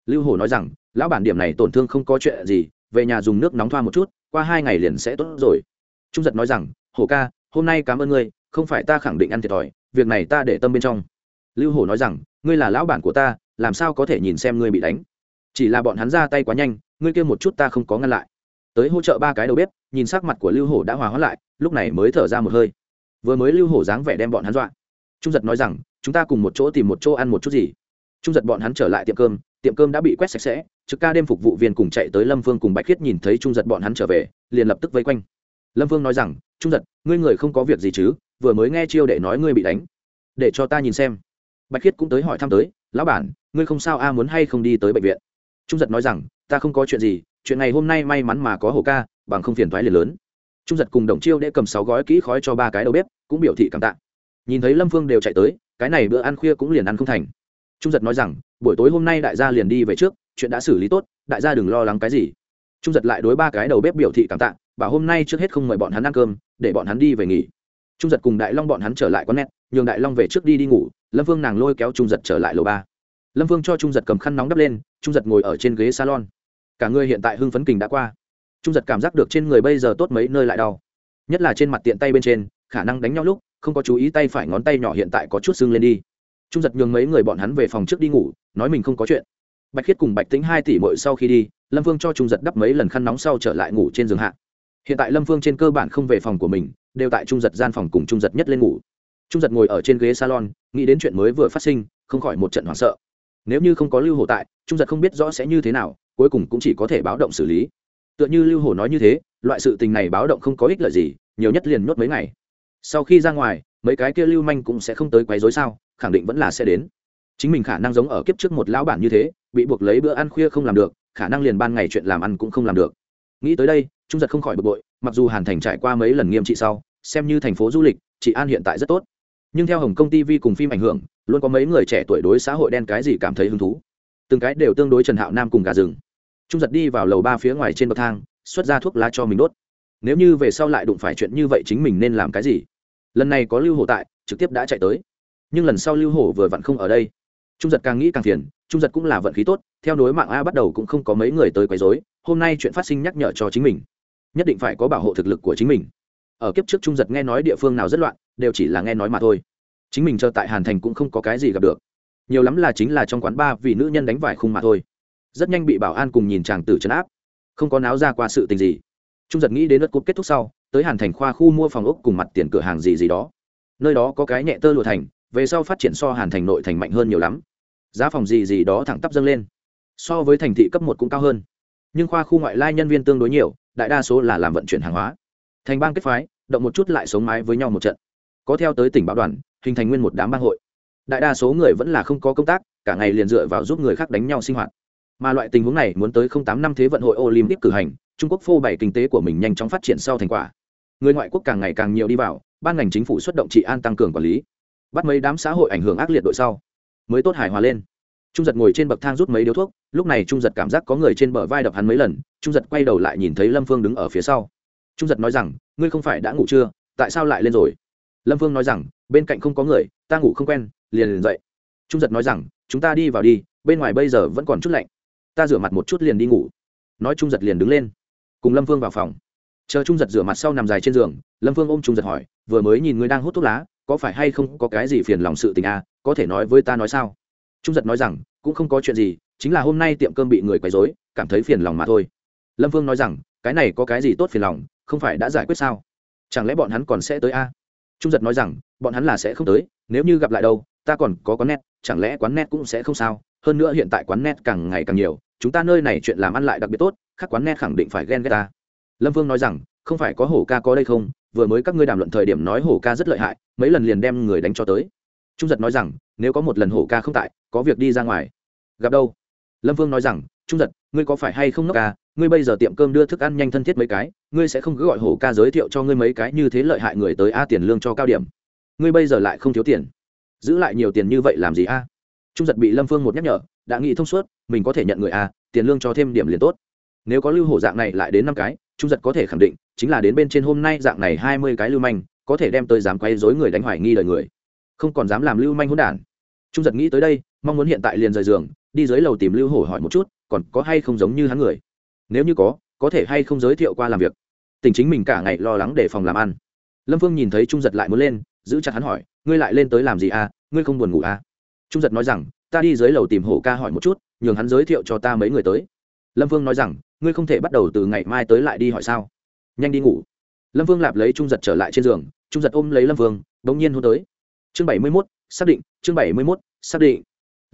Lưu hổ nói rằng, lão bản điểm này tổn thương không có chuyện gì, về nhà dùng nước nóng thoa một chút, qua hai ngày liền sẽ tốt rồi. Trung giật nói rằng, hổ ca, hôm nay cảm ơn ngươi, không phải ta khẳng định ăn thiệt thòi, việc này ta để tâm bên trong. Lưu hổ nói rằng, ngươi là lão bản của ta làm sao có thể nhìn xem ngươi bị đánh? Chỉ là bọn hắn ra tay quá nhanh, ngươi kia một chút ta không có ngăn lại. Tới hỗ trợ ba cái đầu bếp, nhìn sắc mặt của lưu hổ đã hòa hóa lại, lúc này mới thở ra một hơi. Vừa mới lưu hổ dáng vẻ đem bọn hắn dọa. Trung giật nói rằng, chúng ta cùng một chỗ tìm một chỗ ăn một chút gì. Trung giật bọn hắn trở lại tiệm cơm tiệm cơm đã bị quét sạch sẽ, trực ca đêm phục vụ viên cùng chạy tới lâm vương cùng bạch khiết nhìn thấy trung giật bọn hắn trở về, liền lập tức vây quanh. Lâm vương nói rằng, trung giật, ngươi người không có việc gì chứ, vừa mới nghe chiêu để nói ngươi bị đánh. Để cho ta nhìn xem. Bạch khiết cũng tới hỏi thăm tới, lão bản ngươi không sao a, muốn hay không đi tới bệnh viện? Trung giật nói rằng, ta không có chuyện gì, chuyện này hôm nay may mắn mà có hồ ca, bằng không phiền thoái liền lớn. Trung giật cùng đồng chiêu để cầm sáu gói kỹ khói cho ba cái đầu bếp, cũng biểu thị cảm tạ. Nhìn thấy lâm phương đều chạy tới, cái này bữa ăn khuya cũng liền ăn không thành. Trung giật nói rằng, buổi tối hôm nay đại gia liền đi về trước, chuyện đã xử lý tốt, đại gia đừng lo lắng cái gì. Trung giật lại đối ba cái đầu bếp biểu thị cảm tạ và hôm nay trước hết không mời bọn hắn ăn cơm, để bọn hắn đi về nghỉ. Trung giật cùng đại long bọn hắn trở lại quán nét nhường đại long về trước đi đi ngủ, lâm vương nàng lôi kéo trung giật trở lại lầu ba lâm vương cho trung giật cầm khăn nóng đắp lên, trung giật ngồi ở trên ghế salon. Cả người hiện tại hưng phấn kình đã qua. Trung giật cảm giác được trên người bây giờ tốt mấy nơi lại đau. Nhất là trên mặt tiện tay bên trên, khả năng đánh nhau lúc, không có chú ý tay phải ngón tay nhỏ hiện tại có chút sưng lên đi. Trung giật nhường mấy người bọn hắn về phòng trước đi ngủ, nói mình không có chuyện. Bạch khiết cùng bạch tính hai tỷ mội sau khi đi, lâm vương cho trung giật đắp mấy lần khăn nóng sau trở lại ngủ trên giường hạ. Hiện tại lâm vương trên cơ bản không về phòng của mình, đều tại trung giật gian phòng cùng trung giật nhất lên ngủ. Trung giật ngồi ở trên ghế salon, nghĩ đến chuyện mới vừa phát sinh, không khỏi một trận hoảng sợ nếu như không có lưu hồ tại, trung giật không biết rõ sẽ như thế nào, cuối cùng cũng chỉ có thể báo động xử lý. Tựa như lưu hồ nói như thế, loại sự tình này báo động không có ích lợi gì, nhiều nhất liền nhốt mấy ngày. Sau khi ra ngoài, mấy cái kia lưu manh cũng sẽ không tới quấy rối sao, khẳng định vẫn là sẽ đến. Chính mình khả năng giống ở kiếp trước một lão bản như thế, bị buộc lấy bữa ăn khuya không làm được, khả năng liền ban ngày chuyện làm ăn cũng không làm được. Nghĩ tới đây, trung giật không khỏi bực bội, mặc dù hàn thành trải qua mấy lần nghiêm trị sau, xem như thành phố du lịch, chị an hiện tại rất tốt nhưng theo hồng kông tv cùng phim ảnh hưởng, luôn có mấy người trẻ tuổi đối xã hội đen cái gì cảm thấy hứng thú. từng cái đều tương đối trần hạo nam cùng gà rừng. trung giật đi vào lầu ba phía ngoài trên bậc thang, xuất ra thuốc lá cho mình đốt. nếu như về sau lại đụng phải chuyện như vậy chính mình nên làm cái gì? lần này có lưu hổ tại, trực tiếp đã chạy tới. nhưng lần sau lưu hổ vừa vặn không ở đây. trung giật càng nghĩ càng phiền, trung giật cũng là vận khí tốt, theo nối mạng a bắt đầu cũng không có mấy người tới quấy dối hôm nay chuyện phát sinh nhắc nhở cho chính mình. nhất định phải có bảo hộ thực lực của chính mình ở kiếp trước trung giật nghe nói địa phương nào rất loạn, đều chỉ là nghe nói mà thôi. Chính mình chờ tại hàn thành cũng không có cái gì gặp được. Nhiều lắm là chính là trong quán ba vì nữ nhân đánh vải khung mà thôi. Rất nhanh bị bảo an cùng nhìn chàng tử trấn áp. Không có náo ra qua sự tình gì. Trung giật nghĩ đến đất cúp kết thúc sau, tới hàn thành khoa khu mua phòng ốc cùng mặt tiền cửa hàng gì gì đó. Nơi đó có cái nhẹ tơ lụa thành, về sau phát triển so hàn thành nội thành mạnh hơn nhiều lắm. Giá phòng gì gì đó thẳng tắp dâng lên. So với thành thị cấp một cũng cao hơn. Nhưng khoa khu ngoại lai nhân viên tương đối nhiều, đại đa số là làm vận chuyển hàng hóa thành bang kết phái, động một chút lại sống mái với nhau một trận. Có theo tới tỉnh báo đoàn, hình thành nguyên một đám bang hội. Đại đa số người vẫn là không có công tác, cả ngày liền dựa vào giúp người khác đánh nhau sinh hoạt. Mà loại tình huống này muốn tới không tám năm thế vận hội olympic cử hành, trung quốc phô bày kinh tế của mình nhanh chóng phát triển sau thành quả. Người ngoại quốc càng ngày càng nhiều đi vào, ban ngành chính phủ xuất động trị an tăng cường quản lý. Bắt mấy đám xã hội ảnh hưởng ác liệt đội sau, mới tốt hài hòa lên. Trung giật ngồi trên bậc thang rút mấy điếu thuốc, lúc này trung giật cảm giác có người trên bờ vai đập hắn mấy lần, trung giật quay đầu lại nhìn thấy lâm phương đứng ở phía sau trung giật nói rằng, ngươi không phải đã ngủ chưa? Tại sao lại lên rồi? Lâm phương nói rằng, bên cạnh không có người, ta ngủ không quen, liền liền dậy. Trung giật nói rằng, chúng ta đi vào đi, bên ngoài bây giờ vẫn còn chút lạnh. Ta rửa mặt một chút liền đi ngủ. Nói trung giật liền đứng lên, cùng lâm phương vào phòng. Chờ trung giật rửa mặt sau nằm dài trên giường, lâm phương ôm trung giật hỏi, vừa mới nhìn ngươi đang hút thuốc lá, có phải hay không có cái gì phiền lòng sự tình à? Có thể nói với ta nói sao? Trung giật nói rằng, cũng không có chuyện gì, chính là hôm nay tiệm cơm bị người quấy dối cảm thấy phiền lòng mà thôi. Lâm phương nói rằng, cái này có cái gì tốt phiền lòng? Không phải đã giải quyết sao? Chẳng lẽ bọn hắn còn sẽ tới a? À? trung giật nói rằng, bọn hắn là sẽ không tới, nếu như gặp lại đâu, ta còn có quán net, chẳng lẽ quán net cũng sẽ không sao? Hơn nữa hiện tại quán net càng ngày càng nhiều, chúng ta nơi này chuyện làm ăn lại đặc biệt tốt khác quán net khẳng định phải ghen ghét ta. Lâm vương nói rằng, không phải có hổ ca có đây không? Vừa mới các ngươi đàm luận thời điểm nói hổ ca rất lợi hại, mấy lần liền đem người đánh cho tới. Trung giật nói rằng, nếu có một lần hổ ca không tại, có việc đi ra ngoài. Gặp đâu? Lâm vương nói rằng trung giật, ngươi có phải hay không nốc ca ngươi bây giờ tiệm cơm đưa thức ăn nhanh thân thiết mấy cái, ngươi sẽ không cứ gọi hổ ca giới thiệu cho ngươi mấy cái như thế lợi hại người tới a tiền lương cho cao điểm. Ngươi bây giờ lại không thiếu tiền. Giữ lại nhiều tiền như vậy làm gì a? Trung giật bị lâm phương một nhắc nhở, đã nghĩ thông suốt, mình có thể nhận người a, tiền lương cho thêm điểm liền tốt. Nếu có lưu hổ dạng này lại đến năm cái, trung giật có thể khẳng định, chính là đến bên trên hôm nay dạng này hai mươi cái lưu manh, có thể đem tới dám quay dối người đánh hoài nghi lời người. Không còn dám làm lưu manh hỗn đản. Trung giật nghĩ tới đây, mong muốn hiện tại liền rời giường đi dưới lầu tìm lưu hổ hỏi một chút, còn có hay không giống như hắn người? Nếu như có có thể hay không giới thiệu qua làm việc? Tình chính mình cả ngày lo lắng để phòng làm ăn. Lâm phương nhìn thấy trung giật lại muốn lên, giữ chặt hắn hỏi, ngươi lại lên tới làm gì à? Ngươi không buồn ngủ à? Trung giật nói rằng, ta đi dưới lầu tìm hổ ca hỏi một chút, nhường hắn giới thiệu cho ta mấy người tới. Lâm phương nói rằng, ngươi không thể bắt đầu từ ngày mai tới lại đi hỏi sao? Nhanh đi ngủ. Lâm phương lạp lấy trung giật trở lại trên giường, trung giật ôm lấy lâm phương đ ỗ n g nhiên hôn tới. Chương bảy mươi mốt, xác định, chương bảy mươi mốt, xác định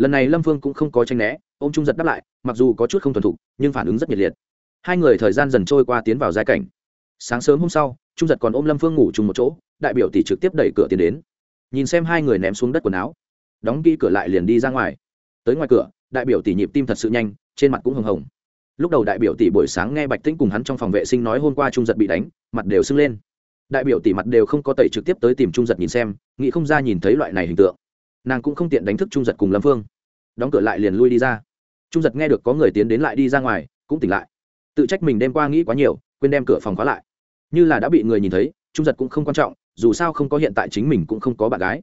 lần này lâm phương cũng không có tranh né ô m trung giật đáp lại, mặc dù có chút không thuần thục, nhưng phản ứng rất nhiệt liệt. Hai người thời gian dần trôi qua tiến vào giai cảnh. Sáng sớm hôm sau, trung giật còn ôm lâm phương ngủ chung một chỗ, đại biểu tỷ trực tiếp đẩy cửa tiến đến. Nhìn xem hai người ném xuống đất quần áo, đóng kỹ cửa lại liền đi ra ngoài. Tới ngoài cửa, đại biểu tỷ nhịp tim thật sự nhanh, trên mặt cũng hồng hồng. Lúc đầu đại biểu tỷ buổi sáng nghe bạch tĩnh cùng hắn trong phòng vệ sinh nói hôm qua trung giật bị đánh, mặt đều sưng lên. Đại biểu tỷ mặt đều không có tẩy trực tiếp tới tìm trung giật nhìn xem, nghĩ không ra nhìn thấy loại này hình tượng nàng cũng không tiện đánh thức trung giật cùng lâm phương. Đóng cửa lại liền lui đi ra. Trung giật nghe được có người tiến đến lại đi ra ngoài, cũng tỉnh lại. Tự trách mình đêm qua nghĩ quá nhiều, quên đem cửa phòng khóa lại. Như là đã bị người nhìn thấy, trung giật cũng không quan trọng, dù sao không có hiện tại chính mình cũng không có bạn gái.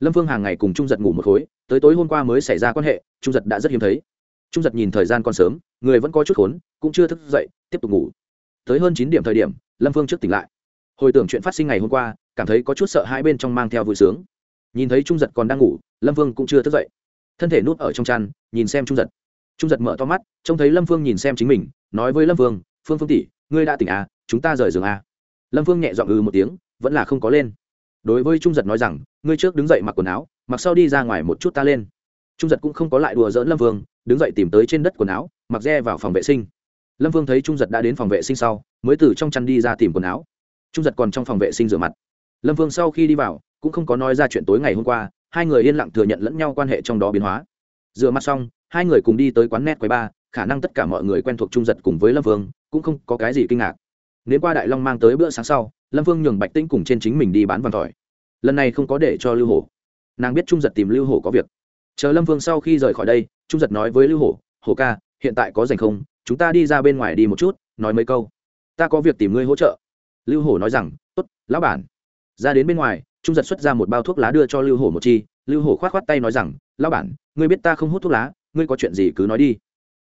Lâm phương hàng ngày cùng trung giật ngủ một khối, tới tối hôm qua mới xảy ra quan hệ, trung giật đã rất hiếm thấy. Trung giật nhìn thời gian còn sớm, người vẫn có chút khốn, cũng chưa thức dậy, tiếp tục ngủ. Tới hơn chín điểm thời điểm, lâm phương trước tỉnh lại. Hồi tưởng chuyện phát sinh ngày hôm qua, cảm thấy có chút sợ hai bên trong mang theo vui sướng nhìn thấy trung giật còn đang ngủ, lâm Vương cũng chưa thức dậy. Thân thể nuốt ở trong chăn, nhìn xem trung giật. Trung giật mở to mắt, trông thấy lâm phương nhìn xem chính mình, nói với lâm Vương: phương phương tỷ, ngươi đã tỉnh à chúng ta rời giường à. Lâm phương nhẹ dọn ư ừ một tiếng, vẫn là không có lên. Đối với trung giật nói rằng, ngươi trước đứng dậy mặc quần áo, mặc sau đi ra ngoài một chút ta lên. Trung giật cũng không có lại đùa dỡn lâm vương, đứng dậy tìm tới trên đất quần áo, mặc re vào phòng vệ sinh. Lâm vương thấy trung giật đã đến phòng vệ sinh sau, mới từ trong chăn đi ra tìm quần áo. Trung giật còn trong phòng vệ sinh rửa mặt. Lâm vương sau khi đi vào cũng không có nói ra chuyện tối ngày hôm qua, hai người yên lặng thừa nhận lẫn nhau quan hệ trong đó biến hóa. Rửa mặt xong, hai người cùng đi tới quán net quầy ba, khả năng tất cả mọi người quen thuộc trung giật cùng với lâm vương, cũng không có cái gì kinh ngạc. Nếu qua đại long mang tới bữa sáng sau, lâm vương nhường bạch tĩnh cùng trên chính mình đi bán vàng tỏi. Lần này không có để cho lưu hổ. Nàng biết trung giật tìm lưu hổ có việc. Chờ lâm vương sau khi rời khỏi đây, trung giật nói với lưu hổ hổ ca, hiện tại có dành không? Chúng ta đi ra bên ngoài đi một chút, nói mấy câu. Ta có việc tìm ngươi hỗ trợ. Lưu hổ nói rằng, tốt, lão bản. Ra đến bên ngoài trung giật xuất ra một bao thuốc lá đưa cho lưu hổ một chi lưu hổ k h o á t k h o á t tay nói rằng lão bản ngươi biết ta không hút thuốc lá ngươi có chuyện gì cứ nói đi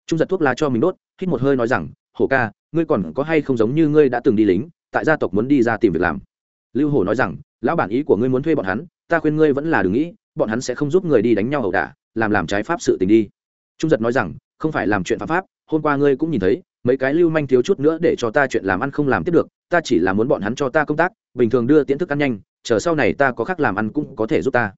trung giật thuốc lá cho mình đốt hít một hơi nói rằng hổ ca ngươi còn có hay không giống như ngươi đã từng đi lính tại gia tộc muốn đi ra tìm việc làm lưu hổ nói rằng lão bản ý của ngươi muốn thuê bọn hắn ta khuyên ngươi vẫn là đừng nghĩ bọn hắn sẽ không giúp người đi đánh nhau ẩu đả làm làm trái pháp sự tình đi trung giật nói rằng không phải làm chuyện pháp pháp hôm qua ngươi cũng nhìn thấy mấy cái lưu manh thiếu chút nữa để cho ta chuyện làm ăn không làm tiếp được ta chỉ là muốn bọn hắn cho ta công tác bình thường đưa tiễn thức ăn nhanh chờ sau này ta có khác làm ăn cũng có thể giúp ta.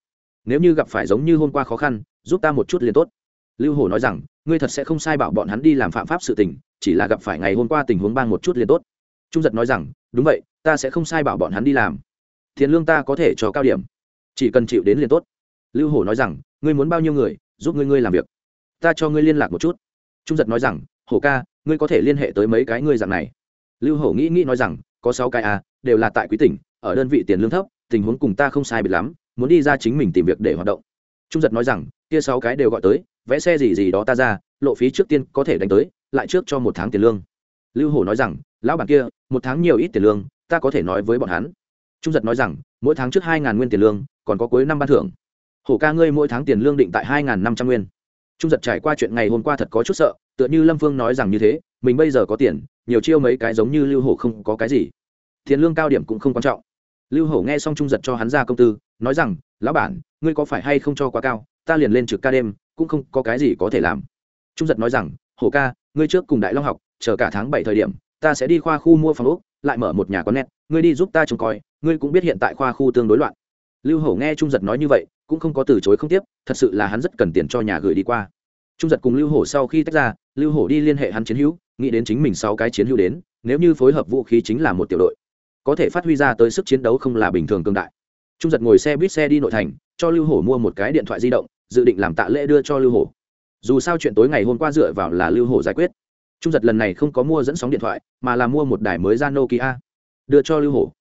Nếu như gặp phải giống như hôm qua khó khăn, giúp ta một chút liền tốt. Lưu hổ nói rằng, ngươi thật sẽ không sai bảo bọn hắn đi làm phạm pháp sự tình, chỉ là gặp phải ngày hôm qua tình huống bang một chút liền tốt. Trung giật nói rằng, đúng vậy, ta sẽ không sai bảo bọn hắn đi làm. Thiền lương ta có thể cho cao điểm, chỉ cần chịu đến liền tốt. Lưu hổ nói rằng, ngươi muốn bao nhiêu người, giúp ngươi ngươi làm việc. Ta cho ngươi liên lạc một chút. Trung giật nói rằng, hổ ca, ngươi có thể liên hệ tới mấy cái ngươi dạng này. Lưu hổ nghĩ nghĩ nói rằng, có sáu cái à đều là tại quý tỉnh ở đơn vị tiền lương thấp, tình huống cùng ta không sai biệt lắm, muốn đi ra chính mình tìm việc để hoạt động. Trung giật nói rằng, kia sáu cái đều gọi tới, vẽ xe gì gì đó ta ra, lộ phí trước tiên có thể đánh tới, lại trước cho một tháng tiền lương. Lưu hổ nói rằng, lão bản kia, một tháng nhiều ít tiền lương, ta có thể nói với bọn hắn. Trung giật nói rằng, mỗi tháng trước hai ngàn nguyên tiền lương, còn có cuối năm ban thưởng. Hổ ca ngươi mỗi tháng tiền lương định tại hai ngàn năm trăm nguyên. Trung giật trải qua chuyện ngày hôm qua thật có chút sợ, tựa như lâm phương nói rằng như thế, mình bây giờ có tiền, nhiều chiêu mấy cái giống như lưu hổ không có cái gì. Tiền lương cao điểm cũng không quan trọng lưu hổ nghe xong trung giật cho hắn ra công tư, nói rằng, lão bản, ngươi có phải hay không cho quá cao? Ta liền lên trực ca đêm, cũng không có cái gì có thể làm. Trung giật nói rằng, hổ ca, ngươi trước cùng đại long học, chờ cả tháng bảy thời điểm, ta sẽ đi khoa khu mua phòng úc lại mở một nhà con nét ngươi đi giúp ta trông coi, ngươi cũng biết hiện tại khoa khu tương đối loạn. Lưu hổ nghe trung giật nói như vậy, cũng không có từ chối không tiếp, thật sự là hắn rất cần tiền cho nhà gửi đi qua. Trung giật cùng lưu hổ sau khi tách ra, lưu hổ đi liên hệ hắn chiến hữu, nghĩ đến chính mình sáu cái chiến hữu đến, nếu như phối hợp vũ khí chính là một tiểu đội có thể phát huy ra tới sức chiến đấu không là bình thường cương đại. Trung giật ngồi xe buýt xe đi nội thành, cho lưu hổ mua một cái điện thoại di động, dự định làm tạ lễ đưa cho lưu hổ. Dù sao chuyện tối ngày hôm qua dựa vào là lưu hổ giải quyết. Trung giật lần này không có mua dẫn sóng điện thoại, mà là mua một đài mới ra nokia. Đưa cho lưu hổ.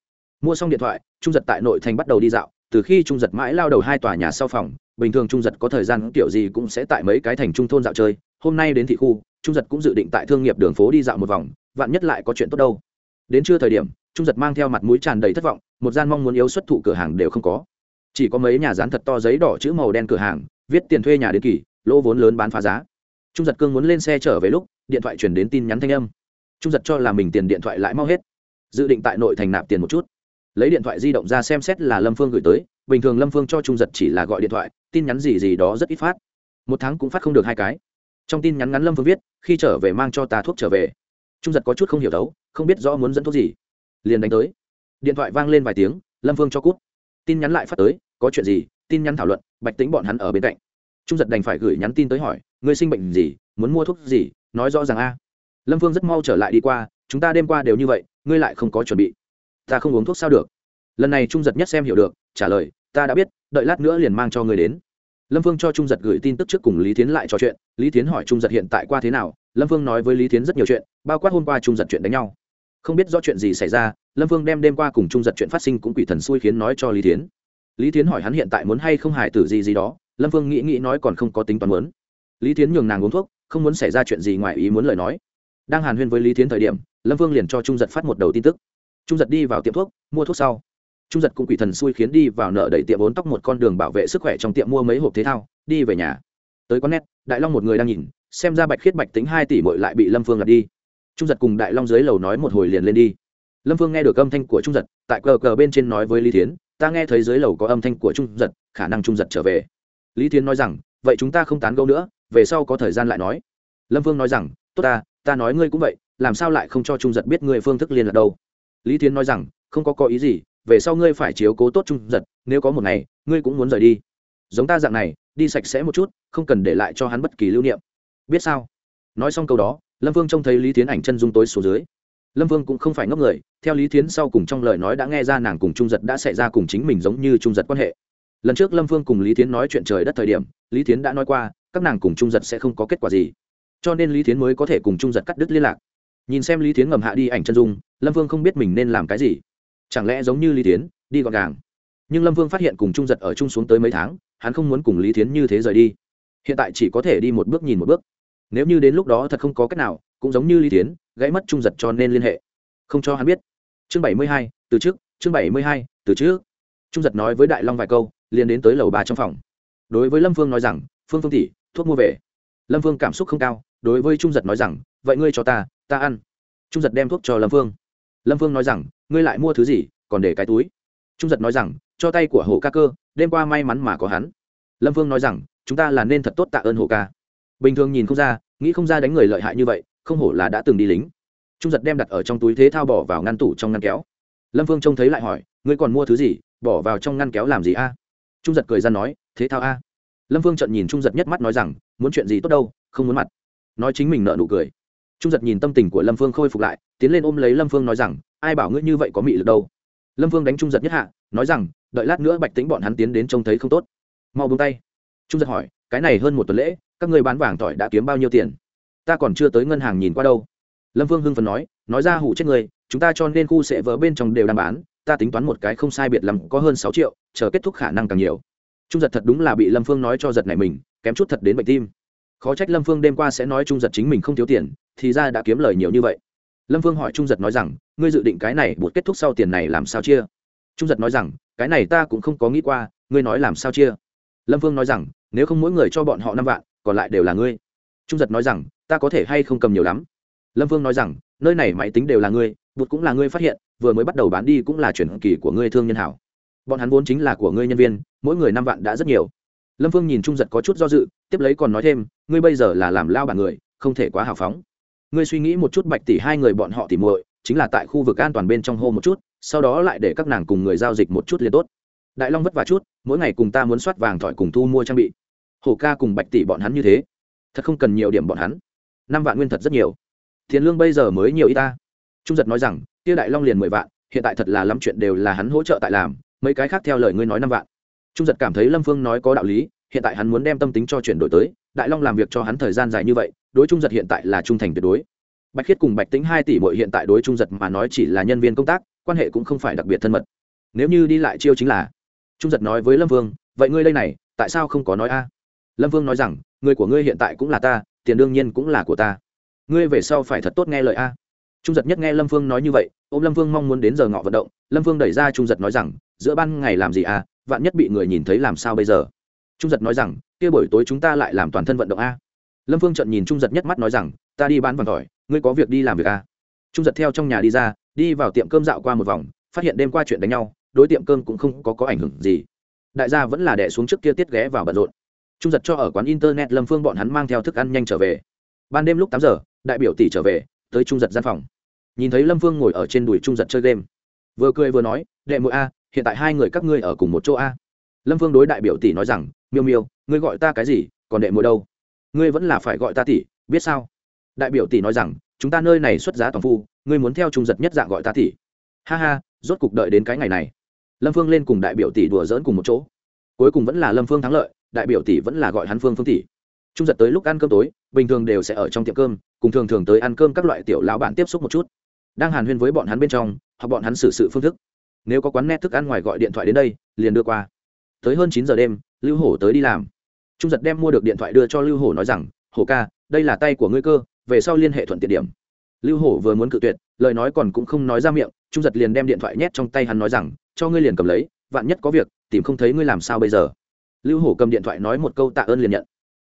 Mua xong điện thoại, trung giật tại nội thành bắt đầu đi dạo. Từ khi trung giật mãi lao đầu hai tòa nhà sau phòng, bình thường trung giật có thời gian kiểu gì cũng sẽ tại mấy cái thành trung thôn dạo chơi. Hôm nay đến thị khu, trung giật cũng dự định tại thương nghiệp đường phố đi dạo một vòng, vạn nhất lại có chuyện tốt đâu đến trưa thời điểm, trung giật mang theo mặt mũi tràn đầy thất vọng, một gian mong muốn yếu xuất thụ cửa hàng đều không có. Chỉ có mấy nhà dán thật to giấy đỏ chữ màu đen cửa hàng, viết tiền thuê nhà đến kỳ, lỗ vốn lớn bán phá giá. Trung giật cương muốn lên xe trở về lúc, điện thoại chuyển đến tin nhắn thanh âm. Trung giật cho là mình tiền điện thoại lại mau hết. Dự định tại nội thành nạp tiền một chút. Lấy điện thoại di động ra xem xét là lâm phương gửi tới, bình thường lâm phương cho trung giật chỉ là gọi điện thoại, tin nhắn gì gì đó rất ít phát. Một tháng cũng phát không được hai cái. Trong tin nhắn ngắn lâm phương viết, khi trở về mang cho ta thuốc trở về trung giật có chút không hiểu đấu, không biết rõ muốn dẫn thuốc gì. Liền đánh tới. Điện thoại vang lên vài tiếng, lâm Vương cho cút. Tin nhắn lại phát tới, có chuyện gì, tin nhắn thảo luận, bạch tính bọn hắn ở bên cạnh. Trung giật đành phải gửi nhắn tin tới hỏi người sinh bệnh gì, muốn mua thuốc gì, nói rõ ràng a. Lâm Vương rất mau trở lại đi qua, chúng ta đêm qua đều như vậy, ngươi lại không có chuẩn bị. Ta không uống thuốc sao được. Lần này trung giật nhất xem hiểu được, trả lời, ta đã biết, đợi lát nữa liền mang cho người đến lâm phương cho trung giật gửi tin tức trước cùng lý tiến lại trò chuyện. Lý tiến hỏi trung giật hiện tại qua thế nào? Lâm phương nói với lý tiến rất nhiều chuyện, bao quát hôm qua trung giật chuyện đánh nhau. Không biết rõ chuyện gì xảy ra, lâm phương đem đêm qua cùng trung giật chuyện phát sinh cũng quỷ thần xui khiến nói cho lý tiến lý tiến hỏi hắn hiện tại muốn hay không hài tử gì gì đó, lâm phương nghĩ nghĩ nói còn không có tính toán muốn. Lý tiến nhường nàng uống thuốc, không muốn xảy ra chuyện gì ngoài ý muốn lời nói. Đang hàn huyên với lý tiến thời điểm, lâm phương liền cho trung giật phát một đầu tin tức. Trung giật đi vào tiệm thuốc, mua thuốc sau trung giật cũng quỷ thần xui khiến đi vào nợ đẩy tiệm bốn tóc một con đường bảo vệ sức khỏe trong tiệm mua mấy hộp thế thao, đi về nhà. Tới con nét đại long một người đang nhìn, xem ra bạch khiết bạch tính hai tỷ mội lại bị lâm phương lật đi. Trung giật cùng đại long dưới lầu nói một hồi liền lên đi. Lâm phương nghe được âm thanh của trung giật, tại cờ cờ bên trên nói với lý tiến ta nghe thấy dưới lầu có âm thanh của trung giật, khả năng trung giật trở về. Lý tiến nói rằng, vậy chúng ta không tán gẫu nữa, về sau có thời gian lại nói. Lâm phương nói rằng, tốt ta ta nói ngươi cũng vậy, làm sao lại không cho trung giật biết ngươi phương thức liên lạc đâu? Lý tiến nói rằng, không có có ý gì về sau ngươi phải chiếu cố tốt trung giật, nếu có một ngày, ngươi cũng muốn rời đi. Giống ta dạng này, đi sạch sẽ một chút, không cần để lại cho hắn bất kỳ lưu niệm. Biết sao? Nói xong câu đó, lâm vương trông thấy lý tiến ảnh chân dung tối xuống dưới. Lâm vương cũng không phải ngốc người, theo lý tiến sau cùng trong lời nói đã nghe ra nàng cùng trung giật đã xảy ra cùng chính mình giống như trung giật quan hệ. Lần trước lâm vương cùng lý tiến nói chuyện trời đất thời điểm, lý tiến đã nói qua, các nàng cùng trung giật sẽ không có kết quả gì. Cho nên lý tiến mới có thể cùng trung giật cắt đứt liên lạc. Nhìn xem lý tiến ngầm hạ đi ảnh chân dung, lâm vương không biết mình nên làm cái gì chẳng lẽ giống như lý tiến đi gọn gàng? Nhưng lâm vương phát hiện cùng trung giật ở chung xuống tới mấy tháng, hắn không muốn cùng lý tiến như thế rời đi. Hiện tại chỉ có thể đi một bước nhìn một bước. Nếu như đến lúc đó thật không có cách nào, cũng giống như lý tiến gãy mất trung giật cho nên liên hệ. Không cho hắn biết. Chương bảy mươi hai, từ trước, chương bảy mươi hai, từ trước. Trung giật nói với đại long vài câu, liền đến tới lầu ba trong phòng. Đối với lâm phương nói rằng, phương phương tỷ, thuốc mua về. Lâm phương cảm xúc không cao, đối với trung giật nói rằng, vậy ngươi cho ta ta ăn. Trung giật đem thuốc cho lâm phương lâm phương nói rằng ngươi lại mua thứ gì, còn để cái túi. Trung giật nói rằng, cho tay của hồ ca cơ, đêm qua may mắn mà có hắn. Lâm Vương nói rằng, chúng ta là nên thật tốt tạ ơn hồ ca. Bình thường nhìn không ra, nghĩ không ra đánh người lợi hại như vậy, không hổ là đã từng đi lính. Trung giật đem đặt ở trong túi thế thao bỏ vào ngăn tủ trong ngăn kéo. Lâm Vương trông thấy lại hỏi, ngươi còn mua thứ gì, bỏ vào trong ngăn kéo làm gì a? Trung giật cười ra nói, thế thao a. Lâm Vương trận nhìn trung giật nhất mắt nói rằng, muốn chuyện gì tốt đâu, không muốn mặt. Nói chính mình nợ nụ cười trung giật nhìn tâm tình của lâm phương khôi phục lại, tiến lên ôm lấy lâm phương nói rằng, ai bảo ngươi như vậy có mị lực đâu? Lâm phương đánh trung giật nhất hạ, nói rằng, đợi lát nữa bạch tính bọn hắn tiến đến trông thấy không tốt. Mau buông tay. Trung giật hỏi, cái này hơn một tuần lễ, các người bán vàng tỏi đã kiếm bao nhiêu tiền? Ta còn chưa tới ngân hàng nhìn qua đâu. Lâm Phương hưng phần nói nói ra hủ chết người, chúng ta cho nên khu sẽ vỡ bên trong đều đang bán, ta tính toán một cái không sai biệt lắm có hơn sáu triệu, chờ kết thúc khả năng càng nhiều. Trung giật thật đúng là bị lâm phương nói cho giật này mình, kém chút thật đến bệnh tim. Khó trách lâm phương đêm qua sẽ nói trung giật chính mình không thiếu tiền thì ra đã kiếm lời nhiều như vậy. Lâm phương hỏi trung giật nói rằng, ngươi dự định cái này buộc kết thúc sau tiền này làm sao chia? Trung giật nói rằng, cái này ta cũng không có nghĩ qua, ngươi nói làm sao chia? Lâm phương nói rằng, nếu không mỗi người cho bọn họ năm vạn, còn lại đều là ngươi. Trung giật nói rằng, ta có thể hay không cầm nhiều lắm? Lâm phương nói rằng, nơi này máy tính đều là ngươi bụt cũng là ngươi phát hiện, vừa mới bắt đầu bán đi cũng là chuyển kỳ của ngươi thương nhân hảo. Bọn hắn vốn chính là của ngươi nhân viên, mỗi người năm vạn đã rất nhiều. Lâm phương nhìn trung giật có chút do dự, tiếp lấy còn nói thêm, ngươi bây giờ là làm lao bản người, không thể quá hào phóng ngươi suy nghĩ một chút bạch tỷ hai người bọn họ tỉ muội, chính là tại khu vực an toàn bên trong hô một chút, sau đó lại để các nàng cùng người giao dịch một chút liền tốt. Đại long vất vả chút, mỗi ngày cùng ta muốn soát vàng thỏi cùng thu mua trang bị. Hổ ca cùng bạch tỷ bọn hắn như thế, thật không cần nhiều điểm bọn hắn. Năm vạn nguyên thật rất nhiều. Tiền lương bây giờ mới nhiều y ta. Trung giật nói rằng tiêu đại long liền mười vạn, hiện tại thật là lắm chuyện đều là hắn hỗ trợ tại làm, mấy cái khác theo lời ngươi nói năm vạn. Trung giật cảm thấy lâm phương nói có đạo lý, hiện tại hắn muốn đem tâm tính cho chuyển đổi tới đại long làm việc cho hắn thời gian dài như vậy, đối trung giật hiện tại là trung thành tuyệt đối. Bạch khiết cùng bạch tính hai tỷ mội hiện tại đối trung giật mà nói chỉ là nhân viên công tác, quan hệ cũng không phải đặc biệt thân mật. Nếu như đi lại chiêu chính là, trung giật nói với lâm vương, vậy ngươi đây này, tại sao không có nói a? Lâm vương nói rằng, người của ngươi hiện tại cũng là ta, tiền đương nhiên cũng là của ta. Ngươi về sau phải thật tốt nghe lời a. Trung giật nhất nghe lâm vương nói như vậy ô m lâm vương mong muốn đến giờ ngọ vận động, lâm vương đẩy ra trung giật nói rằng, giữa ban ngày làm gì a? Vạn nhất bị người nhìn thấy làm sao bây giờ? Trung giật nói rằng kia buổi tối chúng ta lại làm toàn thân vận động a. Lâm Phương trận nhìn trung giật nhất mắt nói rằng ta đi bán vàng tỏi ngươi có việc đi làm việc a trung giật theo trong nhà đi ra đi vào tiệm cơm dạo qua một vòng phát hiện đêm qua chuyện đánh nhau đối tiệm cơm cũng không có, có ảnh hưởng gì. Đại gia vẫn là đẻ xuống trước kia tiết ghé vào bận rộn. Trung giật cho ở quán internet lâm phương bọn hắn mang theo thức ăn nhanh trở về. Ban đêm lúc tám giờ đại biểu tỷ trở về tới trung giật gian phòng. Nhìn thấy lâm phương ngồi ở trên đùi trung giật chơi game. Vừa cười vừa nói đệ mỗi a hiện tại hai người các ngươi ở cùng một chỗ a. Lâm phương đối đại biểu tỷ nói rằng miêu miêu, ngươi gọi ta cái gì, còn đệ mùa đâu? Ngươi vẫn là phải gọi ta tỷ, biết sao? Đại biểu tỷ nói rằng, chúng ta nơi này xuất giá toàn phu, ngươi muốn theo trung giật nhất dạng gọi ta tỷ. Ha ha, rốt cục đợi đến cái ngày này. Lâm phương lên cùng đại biểu tỷ đùa dỡn cùng một chỗ. Cuối cùng vẫn là lâm phương thắng lợi, đại biểu tỷ vẫn là gọi hắn phương phương tỷ. Trung giật tới lúc ăn cơm tối, bình thường đều sẽ ở trong tiệm cơm, cùng thường thường tới ăn cơm các loại tiểu lão bạn tiếp xúc một chút. Đang hàn huyên với bọn hắn bên trong hoặc bọn hắn xử sự phương thức. Nếu có quán nét thức ăn ngoài gọi điện thoại đến đây, liền đưa qua tới hơn chín giờ đêm, lưu hổ tới đi làm. Trung giật đem mua được điện thoại đưa cho lưu hổ nói rằng, hổ ca, đây là tay của ngươi cơ, về sau liên hệ thuận tiện điểm. Lưu hổ vừa muốn cự tuyệt, lời nói còn cũng không nói ra miệng, trung giật liền đem điện thoại nhét trong tay hắn nói rằng, cho ngươi liền cầm lấy, vạn nhất có việc, tìm không thấy ngươi làm sao bây giờ? Lưu hổ cầm điện thoại nói một câu tạ ơn liền nhận.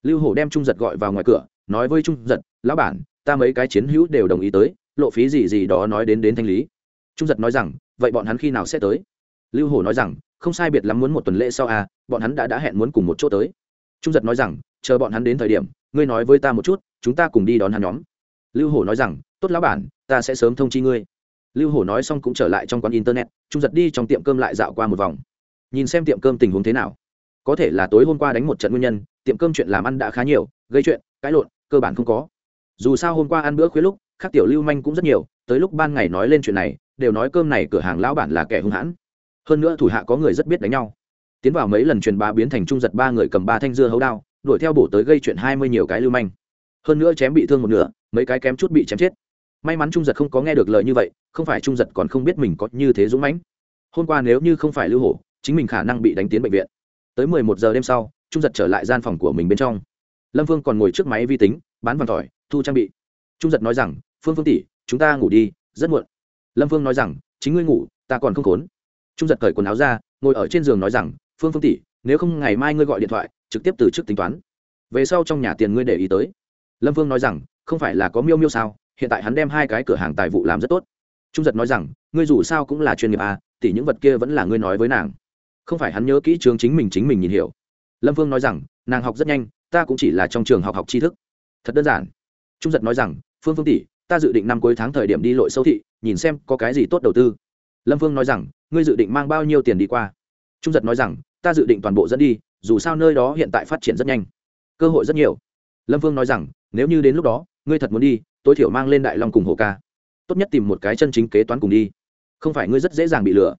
Lưu hổ đem trung giật gọi vào ngoài cửa, nói với trung giật, lão bản, ta mấy cái chiến hữu đều đồng ý tới, lộ phí gì gì đó nói đến đến thanh lý. Trung giật nói rằng, vậy bọn hắn khi nào sẽ tới? Lưu hổ nói rằng không sai biệt lắm muốn một tuần lễ sau à bọn hắn đã đã hẹn muốn cùng một chỗ tới. Trung giật nói rằng, chờ bọn hắn đến thời điểm, ngươi nói với ta một chút, chúng ta cùng đi đón hắn nhóm. Lưu hổ nói rằng, tốt lão bản, ta sẽ sớm thông chi ngươi. Lưu hổ nói xong cũng trở lại trong quán internet, trung giật đi trong tiệm cơm lại dạo qua một vòng. Nhìn xem tiệm cơm tình huống thế nào. Có thể là tối hôm qua đánh một trận nguyên nhân, tiệm cơm chuyện làm ăn đã khá nhiều, gây chuyện, cãi lộn, cơ bản không có. Dù sao hôm qua ăn bữa khuya lúc, khác tiểu lưu manh cũng rất nhiều, tới lúc ban ngày nói lên chuyện này, đều nói cơm này cửa hàng lão bản là kẻ hung hãn hơn nữa thủ hạ có người rất biết đánh nhau. Tiến vào mấy lần truyền bá biến thành trung giật ba người cầm ba thanh dưa hấu đao, đuổi theo bổ tới gây chuyện hai mươi nhiều cái lưu manh. Hơn nữa chém bị thương một nửa, mấy cái kém chút bị chém chết. May mắn trung giật không có nghe được lời như vậy, không phải trung giật còn không biết mình có như thế dũng mãnh. Hôm qua nếu như không phải lưu hổ, chính mình khả năng bị đánh tiến bệnh viện. Tới mười một giờ đêm sau, trung giật trở lại gian phòng của mình bên trong. Lâm phương còn ngồi trước máy vi tính, bán vàng tỏi thu trang bị. Trung giật nói rằng, phương phương tỷ, chúng ta ngủ đi, rất muộn. Lâm phương nói rằng, chính ngươi ngủ, ta còn không khốn trung giật cởi quần áo ra, ngồi ở trên giường nói rằng, phương phương tỷ, nếu không ngày mai ngươi gọi điện thoại, trực tiếp từ trước tính toán. Về sau trong nhà tiền ngươi để ý tới. Lâm phương nói rằng, không phải là có miêu miêu sao, hiện tại hắn đem hai cái cửa hàng tài vụ làm rất tốt. Trung giật nói rằng, ngươi dù sao cũng là chuyên nghiệp à tỷ những vật kia vẫn là ngươi nói với nàng. Không phải hắn nhớ kỹ trường chính mình chính mình nhìn hiểu. Lâm phương nói rằng, nàng học rất nhanh, ta cũng chỉ là trong trường học học tri thức. Thật đơn giản. Trung giật nói rằng, phương phương tỷ, ta dự định năm cuối tháng thời điểm đi lội sâu thị, nhìn xem có cái gì tốt đầu tư lâm phương nói rằng, ngươi dự định mang bao nhiêu tiền đi qua? Trung giật nói rằng, ta dự định toàn bộ dẫn đi, dù sao nơi đó hiện tại phát triển rất nhanh. Cơ hội rất nhiều. Lâm phương nói rằng, nếu như đến lúc đó, ngươi thật muốn đi, tối thiểu mang lên đại long cùng hồ ca. Tốt nhất tìm một cái chân chính kế toán cùng đi. Không phải ngươi rất dễ dàng bị lừa.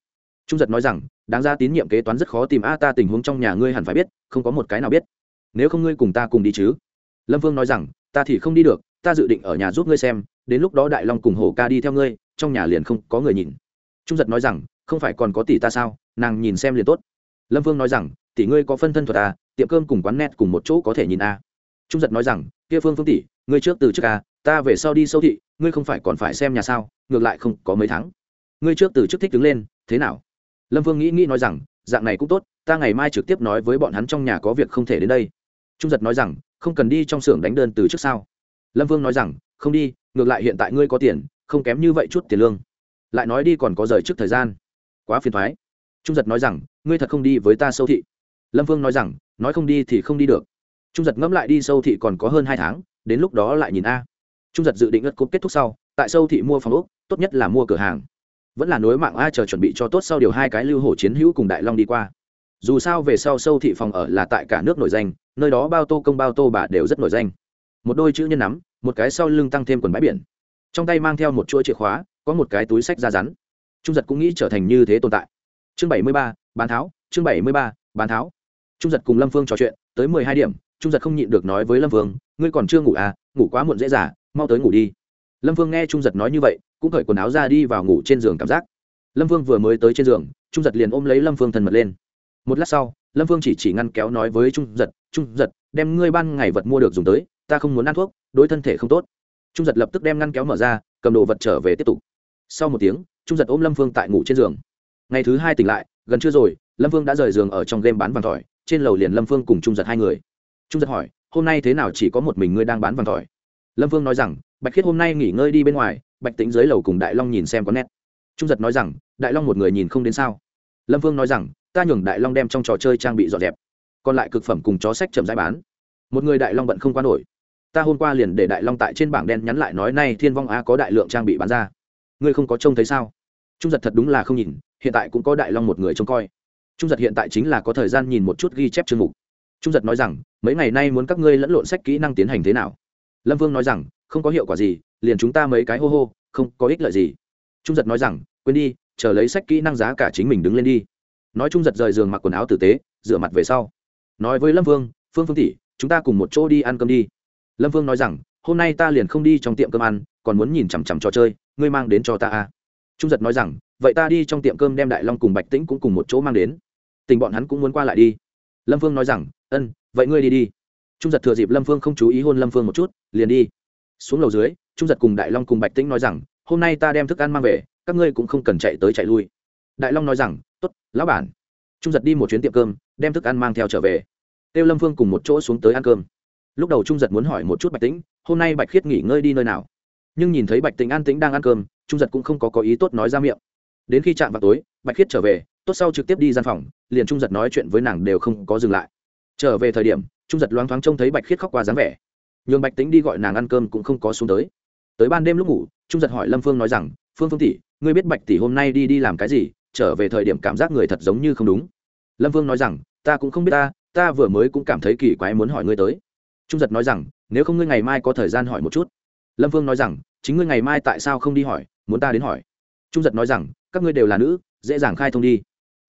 Trung giật nói rằng, đáng ra tín nhiệm kế toán rất khó tìm. A, ta tình huống trong nhà ngươi hẳn phải biết, không có một cái nào biết. Nếu không ngươi cùng ta cùng đi chứ? Lâm vương nói rằng, ta thì không đi được, ta dự định ở nhà giúp ngươi xem, đến lúc đó đại long cùng hổ ca đi theo ngươi, trong nhà liền không có người nhìn trung giật nói rằng, không phải còn có tỷ ta sao? Nàng nhìn xem liền tốt. Lâm vương nói rằng, tỷ ngươi có phân thân thuật à tiệm cơm cùng quán net cùng một chỗ có thể nhìn a trung giật nói rằng, kia phương phương tỷ, ngươi trước từ trước à ta về sau đi sâu thị, ngươi không phải còn phải xem nhà sao, ngược lại không có mấy tháng. Ngươi trước từ trước thích đứng lên, thế nào? Lâm vương nghĩ nghĩ nói rằng, dạng này cũng tốt, ta ngày mai trực tiếp nói với bọn hắn trong nhà có việc không thể đến đây. Trung giật nói rằng, không cần đi trong xưởng đánh đơn từ trước sao? Lâm vương nói rằng, không đi, ngược lại hiện tại ngươi có tiền, không kém như vậy chút tiền lương lại nói đi còn có rời trước thời gian. Quá phiền thoái. Trung giật nói rằng, ngươi thật không đi với ta sâu thị. Lâm vương nói rằng, nói không đi thì không đi được. Trung giật ngẫm lại đi sâu thị còn có hơn hai tháng, đến lúc đó lại nhìn a. Trung giật dự định ất cúp kết thúc sau, tại sâu thị mua phòng úc tốt nhất là mua cửa hàng. Vẫn là nối mạng a chờ chuẩn bị cho tốt sau điều hai cái lưu hổ chiến hữu cùng đại long đi qua. Dù sao về sau sâu thị phòng ở là tại cả nước nổi danh, nơi đó bao tô công bao tô bà đều rất nổi danh. Một đôi chữ nhân nắm, một cái sau lưng tăng thêm quần bãi biển. Trong tay mang theo một chuỗi chìa khóa có một cái túi sách da rắn. Trung giật cũng nghĩ trở thành như thế tồn tại. Chương bảy mươi ba, bán tháo, chương bảy mươi ba, bán tháo. Trung giật cùng lâm phương trò chuyện, tới mười hai điểm, trung giật không nhịn được nói với lâm phương, ngươi còn chưa ngủ à? Ngủ quá muộn dễ dả, mau tới ngủ đi. Lâm phương nghe trung giật nói như vậy, cũng cởi quần áo ra đi vào ngủ trên giường cảm giác. Lâm phương vừa mới tới trên giường, trung giật liền ôm lấy lâm phương thân mật lên. Một lát sau, lâm phương chỉ chỉ ngăn kéo nói với trung giật trung giật, đem ngươi ban ngày vật mua được dùng tới, ta không muốn ăn thuốc, đối thân thể không tốt. Trung giật lập tức đem ngăn kéo mở ra, cầm đồ vật trở về tiếp tục sau một tiếng, trung giật ôm lâm phương tại ngủ trên giường. Ngày thứ hai tỉnh lại, gần trưa rồi, lâm phương đã rời giường ở trong game bán vàng tỏi trên lầu liền lâm phương cùng trung giật hai người. Trung giật hỏi, hôm nay thế nào chỉ có một mình ngươi đang bán vàng tỏi lâm phương nói rằng, bạch khiết hôm nay nghỉ ngơi đi bên ngoài, bạch tính dưới lầu cùng đại long nhìn xem có nét. Trung giật nói rằng, đại long một người nhìn không đến sao? Lâm vương nói rằng, ta nhường đại long đem trong trò chơi trang bị dọn dẹp, còn lại cực phẩm cùng chó sách chậm giải bán. Một người đại long bận không qua nổi. Ta hôm qua liền để đại long tại trên bảng đen nhắn lại nói, nay thiên vong a có đại lượng trang bị bán ra ngươi không có trông thấy sao? Trung giật thật đúng là không nhìn, hiện tại cũng có đại long một người trông coi. Trung giật hiện tại chính là có thời gian nhìn một chút ghi chép chương mục. Trung giật nói rằng, mấy ngày nay muốn các ngươi lẫn lộn sách kỹ năng tiến hành thế nào? Lâm vương nói rằng, không có hiệu quả gì, liền chúng ta mấy cái hô hô, không có ích lợi gì. Trung giật nói rằng, quên đi, chờ lấy sách kỹ năng giá cả chính mình đứng lên đi. Nói trung giật rời giường mặc quần áo tử tế, rửa mặt về sau. Nói với lâm vương, phương phương tỷ, chúng ta cùng một chỗ đi ăn cơm đi. Lâm vương nói rằng, hôm nay ta liền không đi trong tiệm cơm ăn còn muốn nhìn chằm chằm trò chơi, ngươi mang đến cho ta à. trung giật nói rằng, vậy ta đi trong tiệm cơm đem đại long cùng bạch tĩnh cũng cùng một chỗ mang đến. Tình bọn hắn cũng muốn qua lại đi. Lâm vương nói rằng, ân, vậy ngươi đi đi. Trung giật thừa dịp lâm phương không chú ý hôn lâm phương một chút, liền đi. Xuống lầu dưới, trung giật cùng đại long cùng bạch tĩnh nói rằng, hôm nay ta đem thức ăn mang về, các ngươi cũng không cần chạy tới chạy lui. Đại long nói rằng t ố t lão bản. Trung giật đi một chuyến tiệm cơm, đem thức ăn mang theo trở về. Têu lâm phương cùng một chỗ xuống tới ăn cơm. Lúc đầu trung giật muốn hỏi một chút bạch tĩnh, hôm nay bạch khiết nghỉ ngơi đi nơi nào? Nhưng nhìn thấy bạch tĩnh an tĩnh đang ăn cơm trung giật cũng không có có ý tốt nói ra miệng đến khi chạm vào tối bạch khiết trở về tốt sau trực tiếp đi gian phòng liền trung giật nói chuyện với nàng đều không có dừng lại trở về thời điểm trung giật loáng thoáng trông thấy bạch khiết khóc qua dáng vẻ nhường bạch tính đi gọi nàng ăn cơm cũng không có xuống tới tới ban đêm lúc ngủ trung giật hỏi lâm phương nói rằng phương phương tỷ ngươi biết bạch tỷ hôm nay đi đi làm cái gì trở về thời điểm cảm giác người thật giống như không đúng lâm phương nói rằng ta cũng không biết ta ta vừa mới cũng cảm thấy kỳ quái muốn hỏi ngươi tới trung giật nói rằng nếu không ngươi ngày mai có thời gian hỏi một chút lâm Vương nói rằng, chính ngươi ngày mai tại sao không đi hỏi, muốn ta đến hỏi? Trung giật nói rằng, các ngươi đều là nữ, dễ dàng khai thông đi.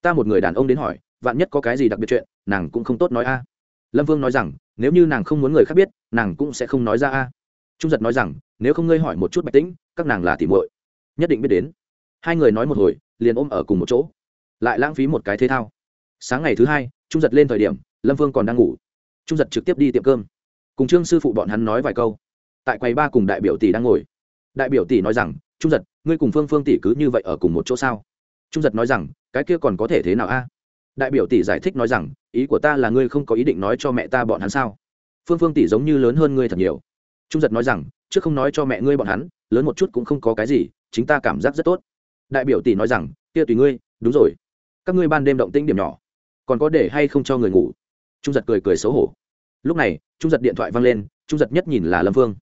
Ta một người đàn ông đến hỏi, vạn nhất có cái gì đặc biệt chuyện, nàng cũng không tốt nói a. Lâm vương nói rằng, nếu như nàng không muốn người khác biết, nàng cũng sẽ không nói ra a. Trung giật nói rằng, nếu không ngươi hỏi một chút bạch tĩnh, các nàng là tỉ muội, nhất định biết đến. Hai người nói một hồi, liền ôm ở cùng một chỗ. Lại lãng phí một cái thế thao. Sáng ngày thứ hai, trung giật lên thời điểm, lâm vương còn đang ngủ. Trung giật trực tiếp đi tiệm cơm. Cùng trương sư phụ bọn hắn nói vài câu tại quầy ba cùng đại biểu tỷ đang ngồi. Đại biểu tỷ nói rằng, trung giật, ngươi cùng phương phương tỷ cứ như vậy ở cùng một chỗ sao? Trung giật nói rằng, cái kia còn có thể thế nào a? Đại biểu tỷ giải thích nói rằng, ý của ta là ngươi không có ý định nói cho mẹ ta bọn hắn sao? Phương phương tỷ giống như lớn hơn ngươi thật nhiều. Trung giật nói rằng trước không nói cho mẹ ngươi bọn hắn, lớn một chút cũng không có cái gì, chính ta cảm giác rất tốt. Đại biểu tỷ nói rằng, kia tùy ngươi, đúng rồi. Các ngươi ban đêm động tĩnh điểm nhỏ, còn có để hay không cho người ngủ? Trung giật cười cười xấu hổ. Lúc này, trung giật điện thoại văng lên, trung giật nhất nhìn là lâm phương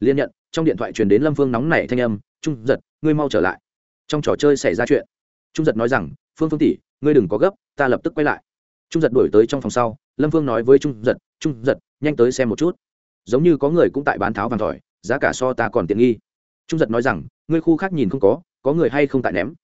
liên nhận, trong điện thoại truyền đến lâm phương nóng nảy thanh âm, trung giật, ngươi mau trở lại. Trong trò chơi xảy ra chuyện. Trung giật nói rằng, phương phương tỷ, ngươi đừng có gấp, ta lập tức quay lại. Trung giật đổi tới trong phòng sau, lâm phương nói với trung giật trung giật, nhanh tới xem một chút. Giống như có người cũng tại bán tháo vàng tỏi giá cả so ta còn tiện nghi. Trung giật nói rằng, ngươi khu khác nhìn không có có người hay không tại ném?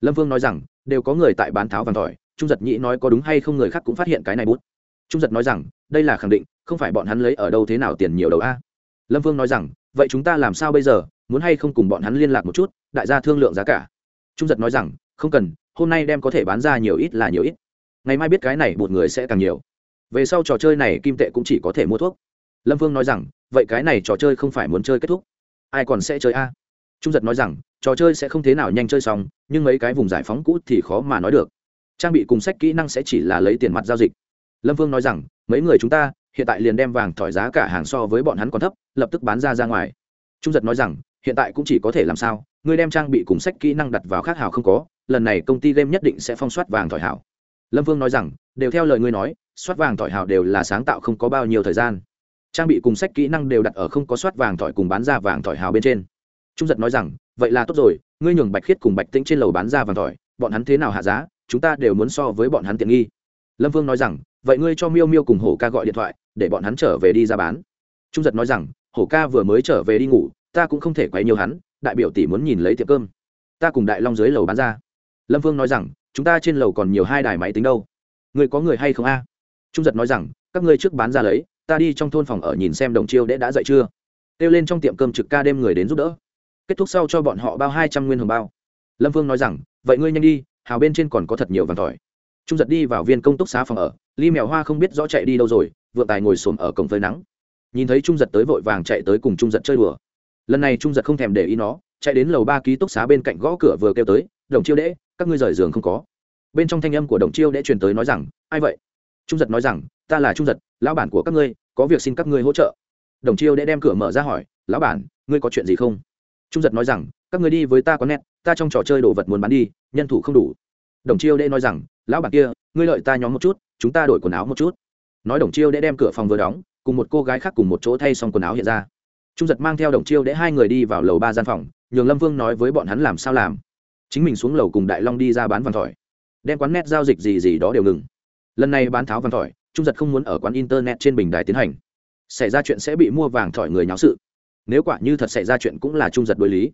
Lâm phương nói rằng, đều có người tại bán tháo vàng tỏi trung giật nhĩ nói có đúng hay không người khác cũng phát hiện cái này bút. Trung giật nói rằng, đây là khẳng định, không phải bọn hắn lấy ở đâu thế nào tiền nhiều đầu a. Lâm phương nói rằng vậy chúng ta làm sao bây giờ? Muốn hay không cùng bọn hắn liên lạc một chút, đại gia thương lượng giá cả. Trung giật nói rằng, không cần, hôm nay đem có thể bán ra nhiều ít là nhiều ít. Ngày mai biết cái này một người sẽ càng nhiều. Về sau trò chơi này kim tệ cũng chỉ có thể mua thuốc. Lâm vương nói rằng, vậy cái này trò chơi không phải muốn chơi kết thúc. Ai còn sẽ chơi a? Trung giật nói rằng, trò chơi sẽ không thế nào nhanh chơi xong, nhưng mấy cái vùng giải phóng cũ thì khó mà nói được. Trang bị cùng sách kỹ năng sẽ chỉ là lấy tiền mặt giao dịch. Lâm vương nói rằng, mấy người chúng ta hiện tại liền đem vàng thỏi giá cả hàng so với bọn hắn còn thấp, lập tức bán ra ra ngoài. Trung giật nói rằng, hiện tại cũng chỉ có thể làm sao, ngươi đem trang bị cùng sách kỹ năng đặt vào khác hào không có, lần này công ty game nhất định sẽ phong soát vàng thỏi hảo lâm vương nói rằng, đều theo lời ngươi nói, soát vàng thỏi hảo đều là sáng tạo không có bao nhiêu thời gian. Trang bị cùng sách kỹ năng đều đặt ở không có soát vàng thỏi cùng bán ra vàng thỏi hào bên trên. Trung giật nói rằng, vậy là tốt rồi, ngươi nhường bạch khiết cùng bạch tĩnh trên lầu bán ra vàng thỏi, bọn hắn thế nào hạ giá, chúng ta đều muốn so với bọn hắn tiện nghi. Lâm vương nói rằng, vậy ngươi cho miêu miêu cùng hổ ca gọi điện thoại để bọn hắn trở về đi ra bán. Trung giật nói rằng, hổ ca vừa mới trở về đi ngủ, ta cũng không thể quấy nhiều hắn, đại biểu tỷ muốn nhìn lấy tiệm cơm. Ta cùng đại long dưới lầu bán ra. Lâm vương nói rằng, chúng ta trên lầu còn nhiều hai đài máy tính đâu. Người có người hay không a? Trung giật nói rằng, các ngươi trước bán ra lấy, ta đi trong thôn phòng ở nhìn xem đồng chiêu đễ đã dậy chưa. Kêu lên trong tiệm cơm trực ca đêm người đến giúp đỡ. Kết thúc sau cho bọn họ bao hai trăm nguyên hồng bao. Lâm vương nói rằng, vậy ngươi nhanh đi, hào bên trên còn có thật nhiều vàng tỏi trung giật đi vào viên công túc xá phòng ở ly mèo hoa không biết rõ chạy đi đâu rồi vượng tài ngồi xổm ở cổng phơi nắng. Nhìn thấy trung giật tới vội vàng chạy tới cùng trung giật chơi đùa. Lần này trung giật không thèm để ý nó, chạy đến lầu ba ký túc xá bên cạnh gõ cửa vừa kêu tới, đồng chiêu đễ các ngươi rời giường không có. Bên trong thanh âm của đồng chiêu đễ truyền tới nói rằng, ai vậy? Trung giật nói rằng, ta là trung giật, lão bản của các ngươi, có việc xin các ngươi hỗ trợ. Đồng chiêu đễ đem cửa mở ra hỏi, lão bản, ngươi có chuyện gì không? Trung giật nói rằng, các ngươi đi với ta có nét, ta trong trò chơi đồ vật muốn bán đi, nhân thủ không đủ. Đồng chiêu đễ nói rằng, lão bản kia, ngươi lợi ta nhóm một chút, chúng ta đổi quần áo một chút nói đồng chiêu để đem cửa phòng vừa đóng, cùng một cô gái khác cùng một chỗ thay xong quần áo hiện ra. Trung giật mang theo đồng chiêu để hai người đi vào lầu ba gian phòng, nhường lâm vương nói với bọn hắn làm sao làm. Chính mình xuống lầu cùng đại long đi ra bán vàng thỏi. Đem quán net giao dịch gì gì đó đều ngừng. Lần này bán tháo vàng thỏi, trung giật không muốn ở quán internet trên bình đài tiến hành. Xảy ra chuyện sẽ bị mua vàng thỏi người nháo sự. Nếu quả như thật xảy ra chuyện cũng là trung giật đối lý.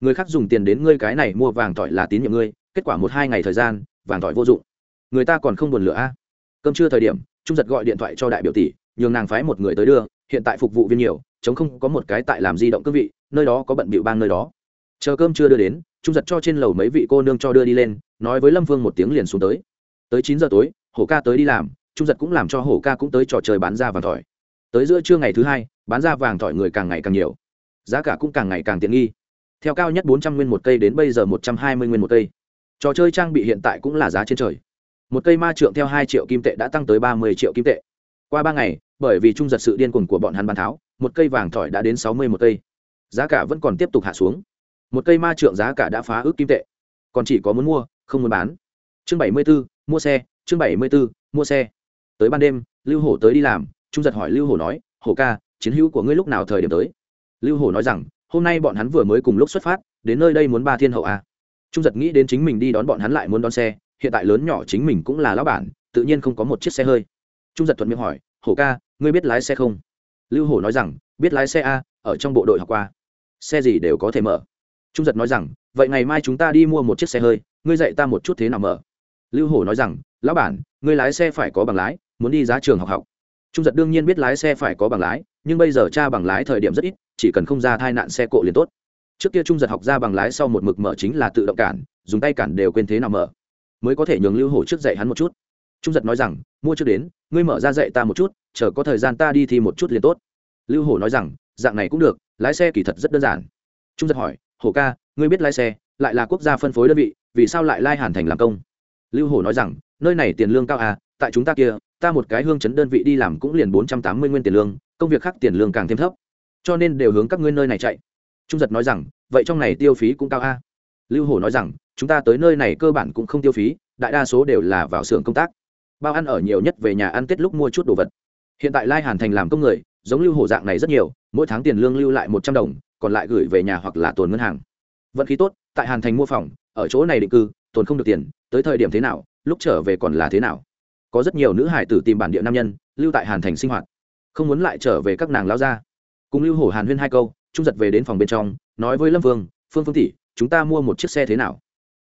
Người khác dùng tiền đến ngươi cái này mua vàng thỏi là tín nhiệm ngươi, kết quả một hai ngày thời gian, vàng thỏi vô dụng. Người ta còn không buồn lửa a. Cơm trưa thời điểm trung giật gọi điện thoại cho đại biểu tỷ, nhường nàng phái một người tới đưa, hiện tại phục vụ viên nhiều, chống không có một cái tại làm di động cương vị, nơi đó có bận bịu bang nơi đó. Chờ cơm chưa đưa đến, trung giật cho trên lầu mấy vị cô nương cho đưa đi lên, nói với lâm vương một tiếng liền xuống tới. Tới chín giờ tối, hổ ca tới đi làm, trung giật cũng làm cho hổ ca cũng tới trò chơi bán ra vàng thỏi. Tới giữa trưa ngày thứ hai, bán ra vàng thỏi người càng ngày càng nhiều. Giá cả cũng càng ngày càng tiện nghi. Theo cao nhất bốn trăm nguyên một cây đến bây giờ một trăm hai mươi nguyên một cây. Trò chơi trang bị hiện tại cũng là giá trên trời một cây ma trượng theo hai triệu kim tệ đã tăng tới ba mươi triệu kim tệ. Qua ba ngày, bởi vì trung giật sự điên cuồng của bọn hắn bán tháo, một cây vàng thỏi đã đến sáu mươi một cây. Giá cả vẫn còn tiếp tục hạ xuống. Một cây ma trượng giá cả đã phá ước kim tệ. Còn chỉ có muốn mua, không muốn bán. Chương bảy mươi b ố mua xe, chương bảy mươi b ố mua xe. Tới ban đêm, lưu hổ tới đi làm, trung giật hỏi lưu hổ nói, hổ ca, chiến hữu của ngươi lúc nào thời điểm tới? Lưu hổ nói rằng, hôm nay bọn hắn vừa mới cùng lúc xuất phát, đến nơi đây muốn ba thiên hậu a à. trung giật nghĩ đến chính mình đi đón bọn hắn lại muốn đón xe hiện tại lớn nhỏ chính mình cũng là lão bản, tự nhiên không có một chiếc xe hơi. Trung giật thuận miệng hỏi, hổ ca, ngươi biết lái xe không? Lưu hổ nói rằng, biết lái xe a, ở trong bộ đội học qua. Xe gì đều có thể mở. Trung giật nói rằng, vậy ngày mai chúng ta đi mua một chiếc xe hơi, ngươi dạy ta một chút thế nào mở. Lưu hổ nói rằng, lão bản, ngươi lái xe phải có bằng lái, muốn đi giá trường học học. Trung giật đương nhiên biết lái xe phải có bằng lái, nhưng bây giờ cha bằng lái thời điểm rất ít, chỉ cần không ra tai nạn xe cộ liền tốt. Trước kia trung giật học ra bằng lái sau một mực mở chính là tự động cản, dùng tay cản đều quên thế nào mở mới có thể nhường lưu hổ trước dạy hắn một chút. Trung giật nói rằng, mua trước đến, ngươi mở ra dạy ta một chút, chờ có thời gian ta đi thì một chút liền tốt. Lưu hổ nói rằng, dạng này cũng được, lái xe kỳ thật rất đơn giản. Trung giật hỏi, hổ ca, ngươi biết lái xe lại là quốc gia phân phối đơn vị, vì sao lại lai hàn thành làm công? Lưu hổ nói rằng, nơi này tiền lương cao à tại chúng ta kia, ta một cái hương chấn đơn vị đi làm cũng liền bốn trăm tám mươi nguyên tiền lương, công việc khác tiền lương càng thêm thấp. Cho nên đều hướng các ngươi nơi này chạy. Trung giật nói rằng, vậy trong này tiêu phí cũng cao a lưu hổ nói rằng chúng ta tới nơi này cơ bản cũng không tiêu phí, đại đa số đều là vào xưởng công tác. Bao ăn ở nhiều nhất về nhà ăn tết lúc mua chút đồ vật. Hiện tại lai hàn thành làm công người, giống lưu hổ dạng này rất nhiều, mỗi tháng tiền lương lưu lại một trăm đồng, còn lại gửi về nhà hoặc là tồn ngân hàng. Vận khí tốt, tại hàn thành mua phòng, ở chỗ này định cư, tồn không được tiền, tới thời điểm thế nào, lúc trở về còn là thế nào. Có rất nhiều nữ hải tử tìm bản địa nam nhân, lưu tại hàn thành sinh hoạt. Không muốn lại trở về các nàng lao ra cùng lưu hổ hàn huyên hai câu, trung giật về đến phòng bên trong, nói với lâm vương, phương phương tỷ, chúng ta mua một chiếc xe thế nào?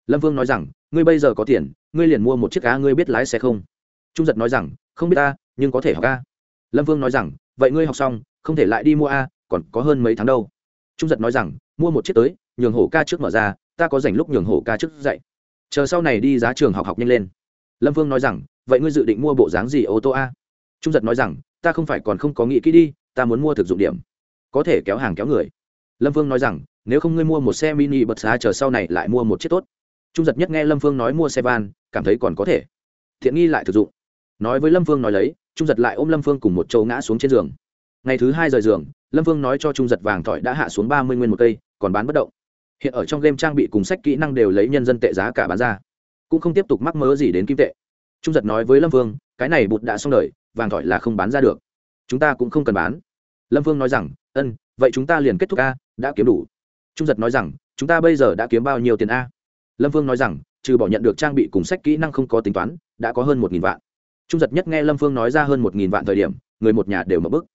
Lâm vương nói rằng, ngươi bây giờ có tiền, ngươi liền mua một chiếc cá ngươi biết lái xe không? Trung giật nói rằng, không biết ta, nhưng có thể học ca. lâm vương nói rằng, vậy ngươi học xong, không thể lại đi mua a, còn có hơn mấy tháng đâu. Trung giật nói rằng, mua một chiếc tới, nhường hổ ca trước mở ra, ta có dành lúc nhường hổ ca trước dạy. Chờ sau này đi giá trường học học nhanh lên. Lâm vương nói rằng, vậy ngươi dự định mua bộ dáng gì ô tô a? Trung giật nói rằng, ta không phải còn không có nghĩ kỹ đi, ta muốn mua thực dụng điểm. Có thể kéo hàng kéo người. Lâm vương nói rằng, nếu không ngươi mua một xe mini bật xa chờ sau này lại mua một chiếc tốt trung giật nhất nghe lâm phương nói mua xe van, cảm thấy còn có thể. Thiện nghi lại thực dụng. Nói với lâm phương nói lấy, trung giật lại ôm lâm phương cùng một châu ngã xuống trên giường. Ngày thứ hai rời giường, lâm phương nói cho trung giật vàng thỏi đã hạ xuống ba mươi nguyên một cây, còn bán bất động. Hiện ở trong game trang bị cùng sách kỹ năng đều lấy nhân dân tệ giá cả bán ra. Cũng không tiếp tục mắc mớ gì đến kim tệ. Trung giật nói với lâm phương, cái này bụt đã xong đời, vàng thỏi là không bán ra được. Chúng ta cũng không cần bán. Lâm phương nói rằng, ân, vậy chúng ta liền kết thúc a, đã kiếm đủ. Trung giật nói rằng, chúng ta bây giờ đã kiếm bao nhiêu tiền a? Lâm phương nói rằng, trừ bỏ nhận được trang bị cùng sách kỹ năng không có tính toán, đã có hơn một nghìn vạn. Trung giật nhất nghe lâm phương nói ra hơn một nghìn vạn thời điểm, người một nhà đều mở bức.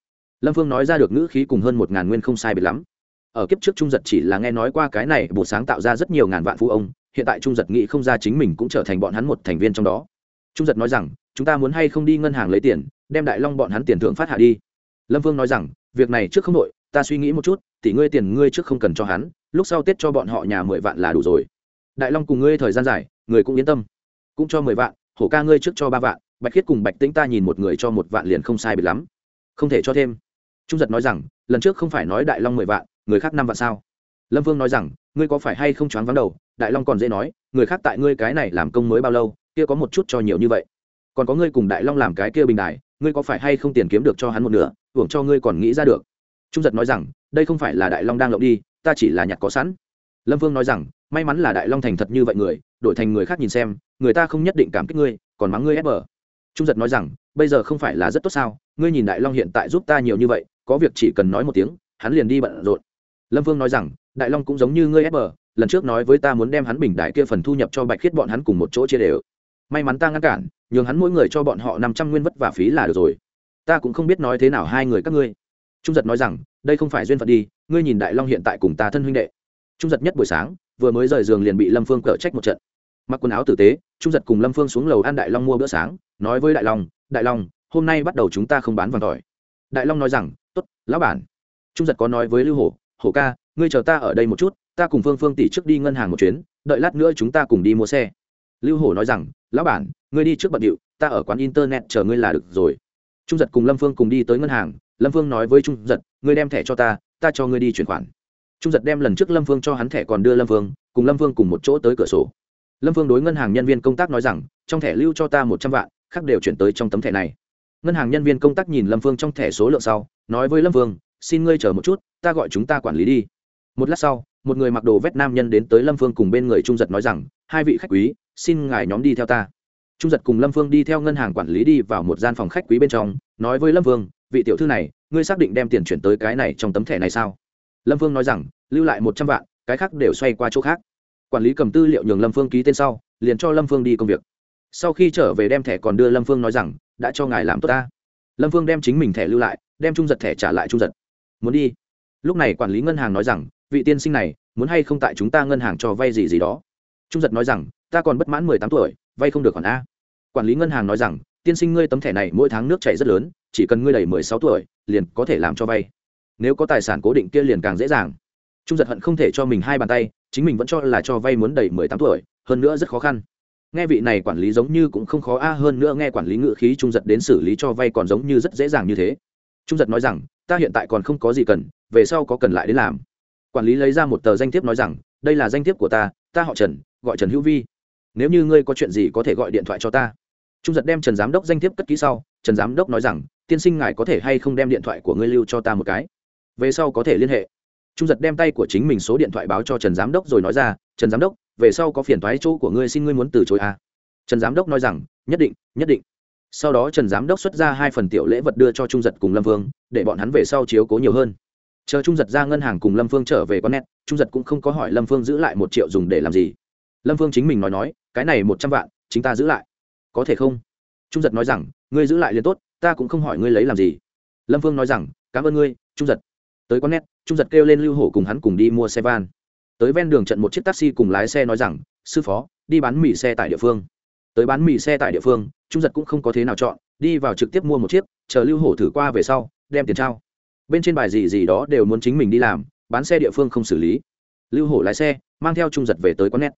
Lâm phương nói ra được ngữ khí cùng hơn một ngàn nguyên không sai biệt lắm. Ở kiếp trước trung giật chỉ là nghe nói qua cái này, bộ sáng tạo ra rất nhiều ngàn vạn phụ ông, hiện tại trung giật nghĩ không ra chính mình cũng trở thành bọn hắn một thành viên trong đó. Trung giật nói rằng, chúng ta muốn hay không đi ngân hàng lấy tiền, đem đại long bọn hắn tiền thưởng phát hạ đi. Lâm phương nói rằng, việc này trước không đội ta suy nghĩ một chút, tỷ ngươi tiền ngươi trước không cần cho hắn, lúc sau tết cho bọn họ nhà mười vạn là đủ rồi đại long cùng ngươi thời gian dài, người cũng yên tâm. Cũng cho mười vạn, hổ ca ngươi trước cho ba vạn, bạch khiết cùng bạch tĩnh ta nhìn một người cho một vạn liền không sai bị lắm. Không thể cho thêm. Trung giật nói rằng, lần trước không phải nói đại long mười vạn, người khác năm vạn sao? Lâm vương nói rằng, ngươi có phải hay không choáng vắng đầu? Đại long còn dễ nói, người khác tại ngươi cái này làm công mới bao lâu, kia có một chút cho nhiều như vậy. Còn có ngươi cùng đại long làm cái kia bình đài, ngươi có phải hay không tiền kiếm được cho hắn một nửa, hưởng cho ngươi còn nghĩ ra được? Trung giật nói rằng, đây không phải là đại long đang lộng đi, ta chỉ là nhặt có sẵn lâm vương nói rằng, may mắn là đại long thành thật như vậy người, đổi thành người khác nhìn xem, người ta không nhất định cảm kích ngươi, còn mắng ngươi ép bờ. Trung giật nói rằng, bây giờ không phải là rất tốt sao? Ngươi nhìn đại long hiện tại giúp ta nhiều như vậy, có việc chỉ cần nói một tiếng, hắn liền đi bận rộn. Lâm vương nói rằng, đại long cũng giống như ngươi ép bờ, lần trước nói với ta muốn đem hắn bình đại kia phần thu nhập cho bạch khiết bọn hắn cùng một chỗ chia đều. May mắn ta ngăn cản, nhường hắn mỗi người cho bọn họ năm trăm nguyên vất và phí là được rồi. Ta cũng không biết nói thế nào hai người các ngươi. Trung giật nói rằng, đây không phải duyên phận đi, ngươi nhìn đại long hiện tại cùng ta thân huynh đệ trung giật nhất buổi sáng, vừa mới rời giường liền bị lâm phương cở trách một trận. Mặc quần áo tử tế, trung giật cùng lâm phương xuống lầu ăn đại long mua bữa sáng, nói với đại long đại long, hôm nay bắt đầu chúng ta không bán vàng tỏi. Đại long nói rằng t ố t lão bản. Trung giật có nói với lưu hổ hổ ca, ngươi chờ ta ở đây một chút, ta cùng phương phương tỷ trước đi ngân hàng một chuyến, đợi lát nữa chúng ta cùng đi mua xe. Lưu hổ nói rằng, lão bản, ngươi đi trước bận điệu, ta ở quán internet chờ ngươi là được rồi. Trung giật cùng lâm phương cùng đi tới ngân hàng, lâm phương nói với trung giật, ngươi đem thẻ cho ta ta cho ngươi đi chuyển khoản trung giật đem lần trước lâm phương cho hắn thẻ còn đưa lâm phương, cùng lâm phương cùng một chỗ tới cửa sổ. Lâm phương đối ngân hàng nhân viên công tác nói rằng, trong thẻ lưu cho ta một trăm vạn, khác đều chuyển tới trong tấm thẻ này. Ngân hàng nhân viên công tác nhìn lâm phương trong thẻ số lượng sau, nói với lâm phương, xin ngươi chờ một chút, ta gọi chúng ta quản lý đi. Một lát sau, một người mặc đồ vét nam nhân đến tới lâm phương cùng bên người trung giật nói rằng, hai vị khách quý, xin ngài nhóm đi theo ta. Trung giật cùng lâm phương đi theo ngân hàng quản lý đi vào một gian phòng khách quý bên trong, nói với lâm phương, vị tiểu thư này, ngươi xác định đem tiền chuyển tới cái này trong tấm thẻ này sao? Lâm phương nói rằng, lưu lại một trăm vạn, cái khác đều xoay qua chỗ khác. Quản lý cầm tư liệu nhường lâm phương ký tên sau, liền cho lâm phương đi công việc. Sau khi trở về đem thẻ còn đưa lâm phương nói rằng, đã cho ngài làm tốt ta. Lâm phương đem chính mình thẻ lưu lại, đem trung giật thẻ trả lại trung giật. Muốn đi. Lúc này quản lý ngân hàng nói rằng, vị tiên sinh này, muốn hay không tại chúng ta ngân hàng cho vay gì gì đó. Trung giật nói rằng, ta còn bất mãn mười tám tuổi, vay không được khoản a. Quản lý ngân hàng nói rằng, tiên sinh ngươi tấm thẻ này mỗi tháng nước chảy rất lớn, chỉ cần ngươi đầy mười sáu tuổi, liền có thể làm cho vay nếu có tài sản cố định kia liền càng dễ dàng. Trung giật hận không thể cho mình hai bàn tay, chính mình vẫn cho là cho vay muốn đầy mười tám tuổi, hơn nữa rất khó khăn. Nghe vị này quản lý giống như cũng không khó, a, hơn nữa nghe quản lý ngự khí trung giật đến xử lý cho vay còn giống như rất dễ dàng như thế. Trung giật nói rằng, ta hiện tại còn không có gì cần, về sau có cần lại đến làm. Quản lý lấy ra một tờ danh thiếp nói rằng, đây là danh thiếp của ta ta họ trần, gọi trần hữu vi. Nếu như ngươi có chuyện gì có thể gọi điện thoại cho ta. Trung giật đem trần giám đốc danh thiếp cất ký sau, trần giám đốc nói rằng, tiên sinh ngài có thể hay không đem điện thoại của ngươi lưu cho ta một cái? Về sau có thể liên hệ. Trung giật đem tay của chính mình số điện thoại báo cho trần giám đốc rồi nói ra, trần giám đốc, về sau có phiền thoái chỗ của ngươi xin ngươi muốn từ chối à. trần giám đốc nói rằng, nhất định nhất định. Sau đó trần giám đốc xuất ra hai phần tiểu lễ vật đưa cho trung giật cùng lâm vương, để bọn hắn về sau chiếu cố nhiều hơn. Chờ trung giật ra ngân hàng cùng lâm phương trở về con nét, trung giật cũng không có hỏi lâm phương giữ lại một triệu dùng để làm gì. Lâm phương chính mình nói nói, cái này một trăm vạn, chính ta giữ lại. Có thể không? Trung giật nói rằng, ngươi giữ lại liền tốt, ta cũng không hỏi ngươi lấy làm gì. Lâm phương nói rằng, cảm ơn ngươi, trung giật tới con nét trung giật kêu lên lưu hổ cùng hắn cùng đi mua xe van. Tới ven đường trận một chiếc taxi cùng lái xe nói rằng, sư phó, đi bán mì xe tại địa phương. Tới bán mì xe tại địa phương, trung giật cũng không có thế nào chọn, đi vào trực tiếp mua một chiếc, chờ lưu hổ thử qua về sau, đem tiền trao. Bên trên bài gì gì đó đều muốn chính mình đi làm, bán xe địa phương không xử lý. Lưu hổ lái xe, mang theo trung giật về tới quán nét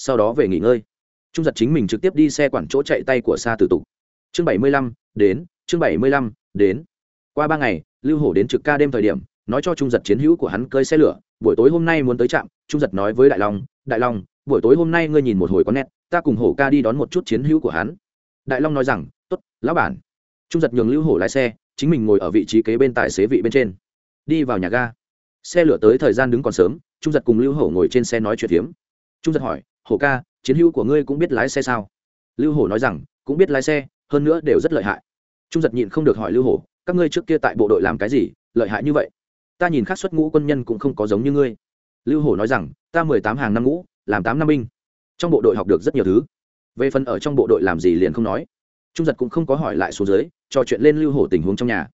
sau đó về nghỉ ngơi. Trung giật chính mình trực tiếp đi xe quản chỗ chạy tay của xa tử tục. Chương bảy mươi lăm, đến, chương bảy mươi lăm, đến. Qua ba ngày, lưu hổ đến trực ca đêm thời điểm nói cho trung giật chiến hữu của hắn cơi xe lửa, buổi tối hôm nay muốn tới trạm, trung giật nói với đại long đại long, buổi tối hôm nay ngươi nhìn một hồi có nét, ta cùng hổ ca đi đón một chút chiến hữu của hắn. Đại long nói rằng t ố t lão bản. Trung giật nhường lưu hổ lái xe, chính mình ngồi ở vị trí kế bên tài xế vị bên trên. Đi vào nhà ga. Xe lửa tới thời gian đứng còn sớm, trung giật cùng lưu hổ ngồi trên xe nói chuyện phiếm. Trung giật hỏi, hổ ca, chiến hữu của ngươi cũng biết lái xe sao? Lưu hổ nói rằng, cũng biết lái xe, hơn nữa đều rất lợi hại. Trung giật nhịn không được hỏi lưu hổ, các ngươi trước kia tại bộ đội làm cái gì, lợi hại như vậy? Ta nhìn khác xuất ngũ quân nhân cũng không có giống như ngươi. Lưu hổ nói rằng, ta mười tám hàng năm ngũ, làm tám năm binh. Trong bộ đội học được rất nhiều thứ. Về phần ở trong bộ đội làm gì liền không nói. Trung giật cũng không có hỏi lại số dưới, trò chuyện lên lưu hổ tình huống trong nhà.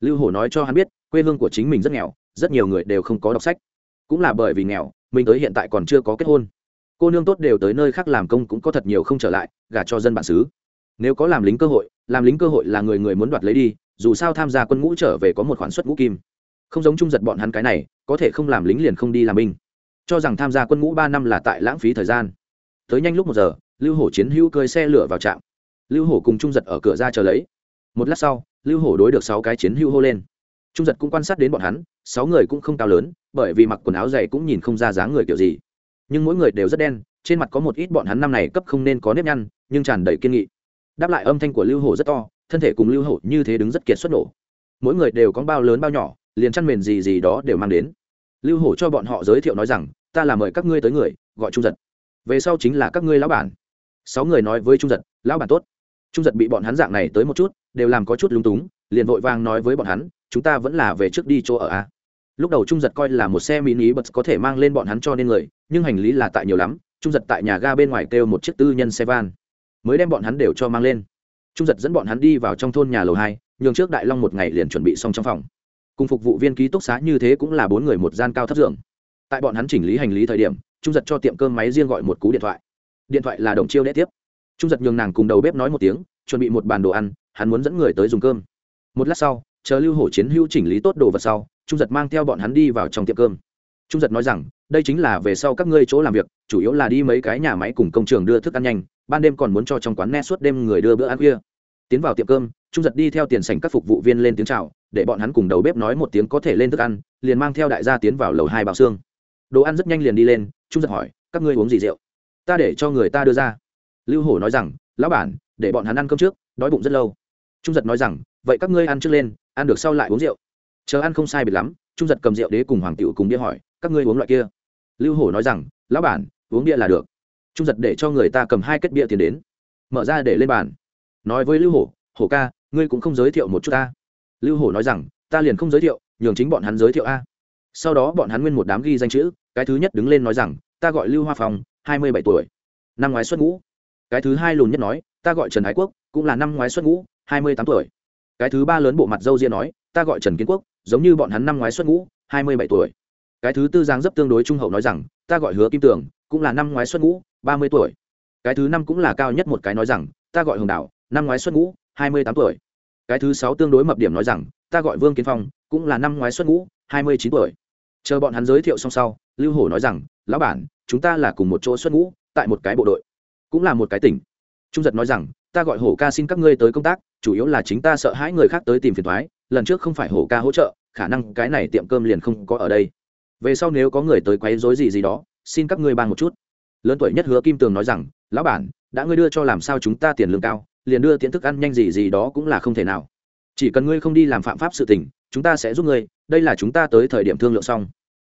Lưu hổ nói cho hắn biết, quê hương của chính mình rất nghèo, rất nhiều người đều không có đọc sách. Cũng là bởi vì nghèo, mình tới hiện tại còn chưa có kết hôn. Cô nương tốt đều tới nơi khác làm công cũng có thật nhiều không trở lại, gả cho dân bản xứ. Nếu có làm lính cơ hội, làm lính cơ hội là người người muốn đoạt lấy đi, dù sao tham gia quân ngũ trở về có một khoản suất ngũ kim không giống trung giật bọn hắn cái này, có thể không làm lính liền không đi làm binh. Cho rằng tham gia quân ngũ ba năm là tại lãng phí thời gian. Tới nhanh lúc một giờ, lưu hổ chiến hữu cơi xe lửa vào trạm. Lưu hổ cùng trung giật ở cửa ra chờ lấy. Một lát sau, lưu hổ đối được sáu cái chiến hữu hô lên. Trung giật cũng quan sát đến bọn hắn, sáu người cũng không cao lớn, bởi vì mặc quần áo dày cũng nhìn không ra dáng người kiểu gì. Nhưng mỗi người đều rất đen, trên mặt có một ít bọn hắn năm này cấp không nên có nếp nhăn, nhưng tràn đầy kiên nghị. Đáp lại âm thanh của lưu hổ rất to, thân thể cùng lưu hổ như thế đứng rất kiệt xuất nổ. Mỗi người đều có bao lớn bao nhỏ liền chăn mền gì gì đó đều mang đến. Lưu hổ cho bọn họ giới thiệu nói rằng, ta là mời các ngươi tới người, gọi trung giật. Về sau chính là các ngươi lão bản. Sáu người nói với trung giật, lão bản tốt. Trung giật bị bọn hắn dạng này tới một chút, đều làm có chút lung túng, liền vội vàng nói với bọn hắn, chúng ta vẫn là về trước đi chỗ ở a. Lúc đầu trung giật coi là một xe mini bật có thể mang lên bọn hắn cho nên người, nhưng hành lý là tại nhiều lắm, trung giật tại nhà ga bên ngoài kêu một chiếc tư nhân xe van, mới đem bọn hắn đều cho mang lên. Trung giật dẫn bọn hắn đi vào trong thôn nhà lầu hai, nhường trước đại long một ngày liền chuẩn bị xong trong phòng cùng phục vụ viên ký túc xá như thế cũng là bốn người một gian cao thấp dưỡng. Tại bọn hắn chỉnh lý hành lý thời điểm, trung giật cho tiệm cơm máy riêng gọi một cú điện thoại. Điện thoại là đồng chiêu đế tiếp. Trung giật nhường nàng cùng đầu bếp nói một tiếng, chuẩn bị một bàn đồ ăn, hắn muốn dẫn người tới dùng cơm. Một lát sau, chờ lưu hổ chiến hữu chỉnh lý tốt đồ vật sau, trung giật mang theo bọn hắn đi vào trong tiệm cơm. Trung giật nói rằng, đây chính là về sau các ngươi chỗ làm việc, chủ yếu là đi mấy cái nhà máy cùng công trường đưa thức ăn nhanh, ban đêm còn muốn cho trong quán net suốt đêm người đưa bữa ăn khuya. Tiến vào tiệm cơm, trung giật đi theo tiền sảnh các phục vụ viên lên tiếng chào để bọn hắn cùng đầu bếp nói một tiếng có thể lên thức ăn, liền mang theo đại gia tiến vào lầu hai bào xương. Đồ ăn rất nhanh liền đi lên, trung giật hỏi, các ngươi uống gì rượu? Ta để cho người ta đưa ra. Lưu hổ nói rằng, lão bản, để bọn hắn ăn cơm trước, đói bụng rất lâu. Trung giật nói rằng, vậy các ngươi ăn trước lên, ăn được sau lại uống rượu. Chờ ăn không sai biệt lắm. Trung giật cầm rượu đế cùng hoàng tiểu cùng bia hỏi, các ngươi uống loại kia? Lưu hổ nói rằng, lão bản, uống bia là được. Trung giật để cho người ta cầm hai kết bia tiền đến, mở ra để lên bàn. Nói với lưu hổ hổ ca, ngươi cũng không giới thiệu một chút ta lưu hổ nói rằng, ta liền không giới thiệu, nhường chính bọn hắn giới thiệu a. Sau đó bọn hắn nguyên một đám ghi danh chữ, cái thứ nhất đứng lên nói rằng, ta gọi lưu hoa phong, hai mươi bảy tuổi, năm ngoái xuất ngũ. Cái thứ hai lùn nhất nói, ta gọi trần ái quốc, cũng là năm ngoái xuất ngũ, hai mươi tám tuổi. Cái thứ ba lớn bộ mặt dâu ria nói, ta gọi trần kiến quốc, giống như bọn hắn năm ngoái xuất ngũ, hai mươi bảy tuổi. Cái thứ tư giang dấp tương đối trung hậu nói rằng, ta gọi hứa kim tường, cũng là năm ngoái xuất ngũ, ba mươi tuổi. Cái thứ năm cũng là cao nhất một cái nói rằng, ta gọi hồng đảo năm ngoái xuất ngũ, hai mươi tám tuổi cái thứ sáu tương đối mập điểm nói rằng, ta gọi vương kiến phong, cũng là năm ngoái xuất ngũ, hai mươi chín tuổi. Chờ bọn hắn giới thiệu xong sau, lưu hổ nói rằng, lão bản, chúng ta là cùng một chỗ xuất ngũ, tại một cái bộ đội, cũng là một cái tỉnh. Trung giật nói rằng, ta gọi hổ ca xin các ngươi tới công tác, chủ yếu là chính ta sợ hãi người khác tới tìm phiền thoái lần trước không phải hổ ca hỗ trợ, khả năng cái này tiệm cơm liền không có ở đây. Về sau nếu có người tới quấy rối gì gì đó, xin các ngươi ban một chút. Lớn tuổi nhất hứa kim tường nói rằng, lão bản, đã ngươi đưa cho làm sao chúng ta tiền lương cao liền đưa tiến thức ăn nhanh gì gì đó cũng là không thể nào. Chỉ cần ngươi không đi làm phạm pháp sự tình, chúng ta sẽ giúp ngươi, đây là chúng ta tới thời điểm thương lượng xong.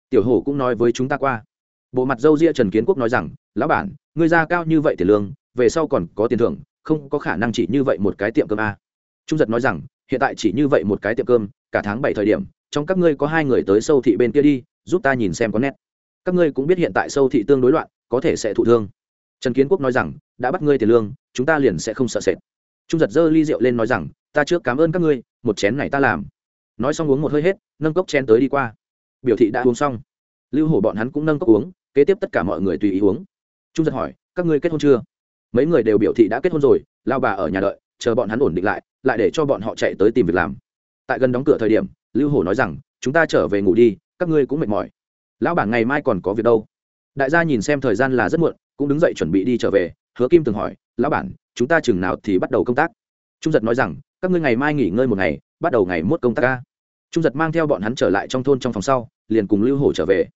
Tiểu hổ cũng nói với chúng ta qua. Bộ mặt dâu ria trần kiến quốc nói rằng, lão bản, ngươi ra cao như vậy tiền lương, về sau còn có tiền thưởng, không có khả năng chỉ như vậy một cái tiệm cơm a. Trung giật nói rằng, hiện tại chỉ như vậy một cái tiệm cơm, cả tháng bảy thời điểm, trong các ngươi có hai người tới sâu thị bên kia đi, giúp ta nhìn xem có nét. Các ngươi cũng biết hiện tại sâu thị tương đối loạn, có thể sẽ thụ thương trần kiến quốc nói rằng, đã bắt ngươi tiền lương, chúng ta liền sẽ không sợ sệt. Trung giật giơ ly rượu lên nói rằng, ta trước cảm ơn các ngươi, một chén này ta làm. Nói xong uống một hơi hết, nâng cốc chén tới đi qua. Biểu thị đã uống xong. Lưu hổ bọn hắn cũng nâng cốc uống, kế tiếp tất cả mọi người tùy ý uống. Trung giật hỏi, các ngươi kết hôn chưa? Mấy người đều biểu thị đã kết hôn rồi, lao bà ở nhà đợi, chờ bọn hắn ổn định lại lại để cho bọn họ chạy tới tìm việc làm. Tại gần đóng cửa thời điểm, lưu hổ nói rằng, chúng ta trở về ngủ đi, các ngươi cũng mệt mỏi. Lão bản ngày mai còn có việc đâu. Đại gia nhìn xem thời gian là rất muộn cũng đứng dậy chuẩn bị đi trở về, hứa kim từng hỏi, lão bản, chúng ta chừng nào thì bắt đầu công tác? Trung giật nói rằng, các ngươi ngày mai nghỉ ngơi một ngày, bắt đầu ngày mốt công tác ca trung giật mang theo bọn hắn trở lại trong thôn trong phòng sau, liền cùng lưu hổ trở về.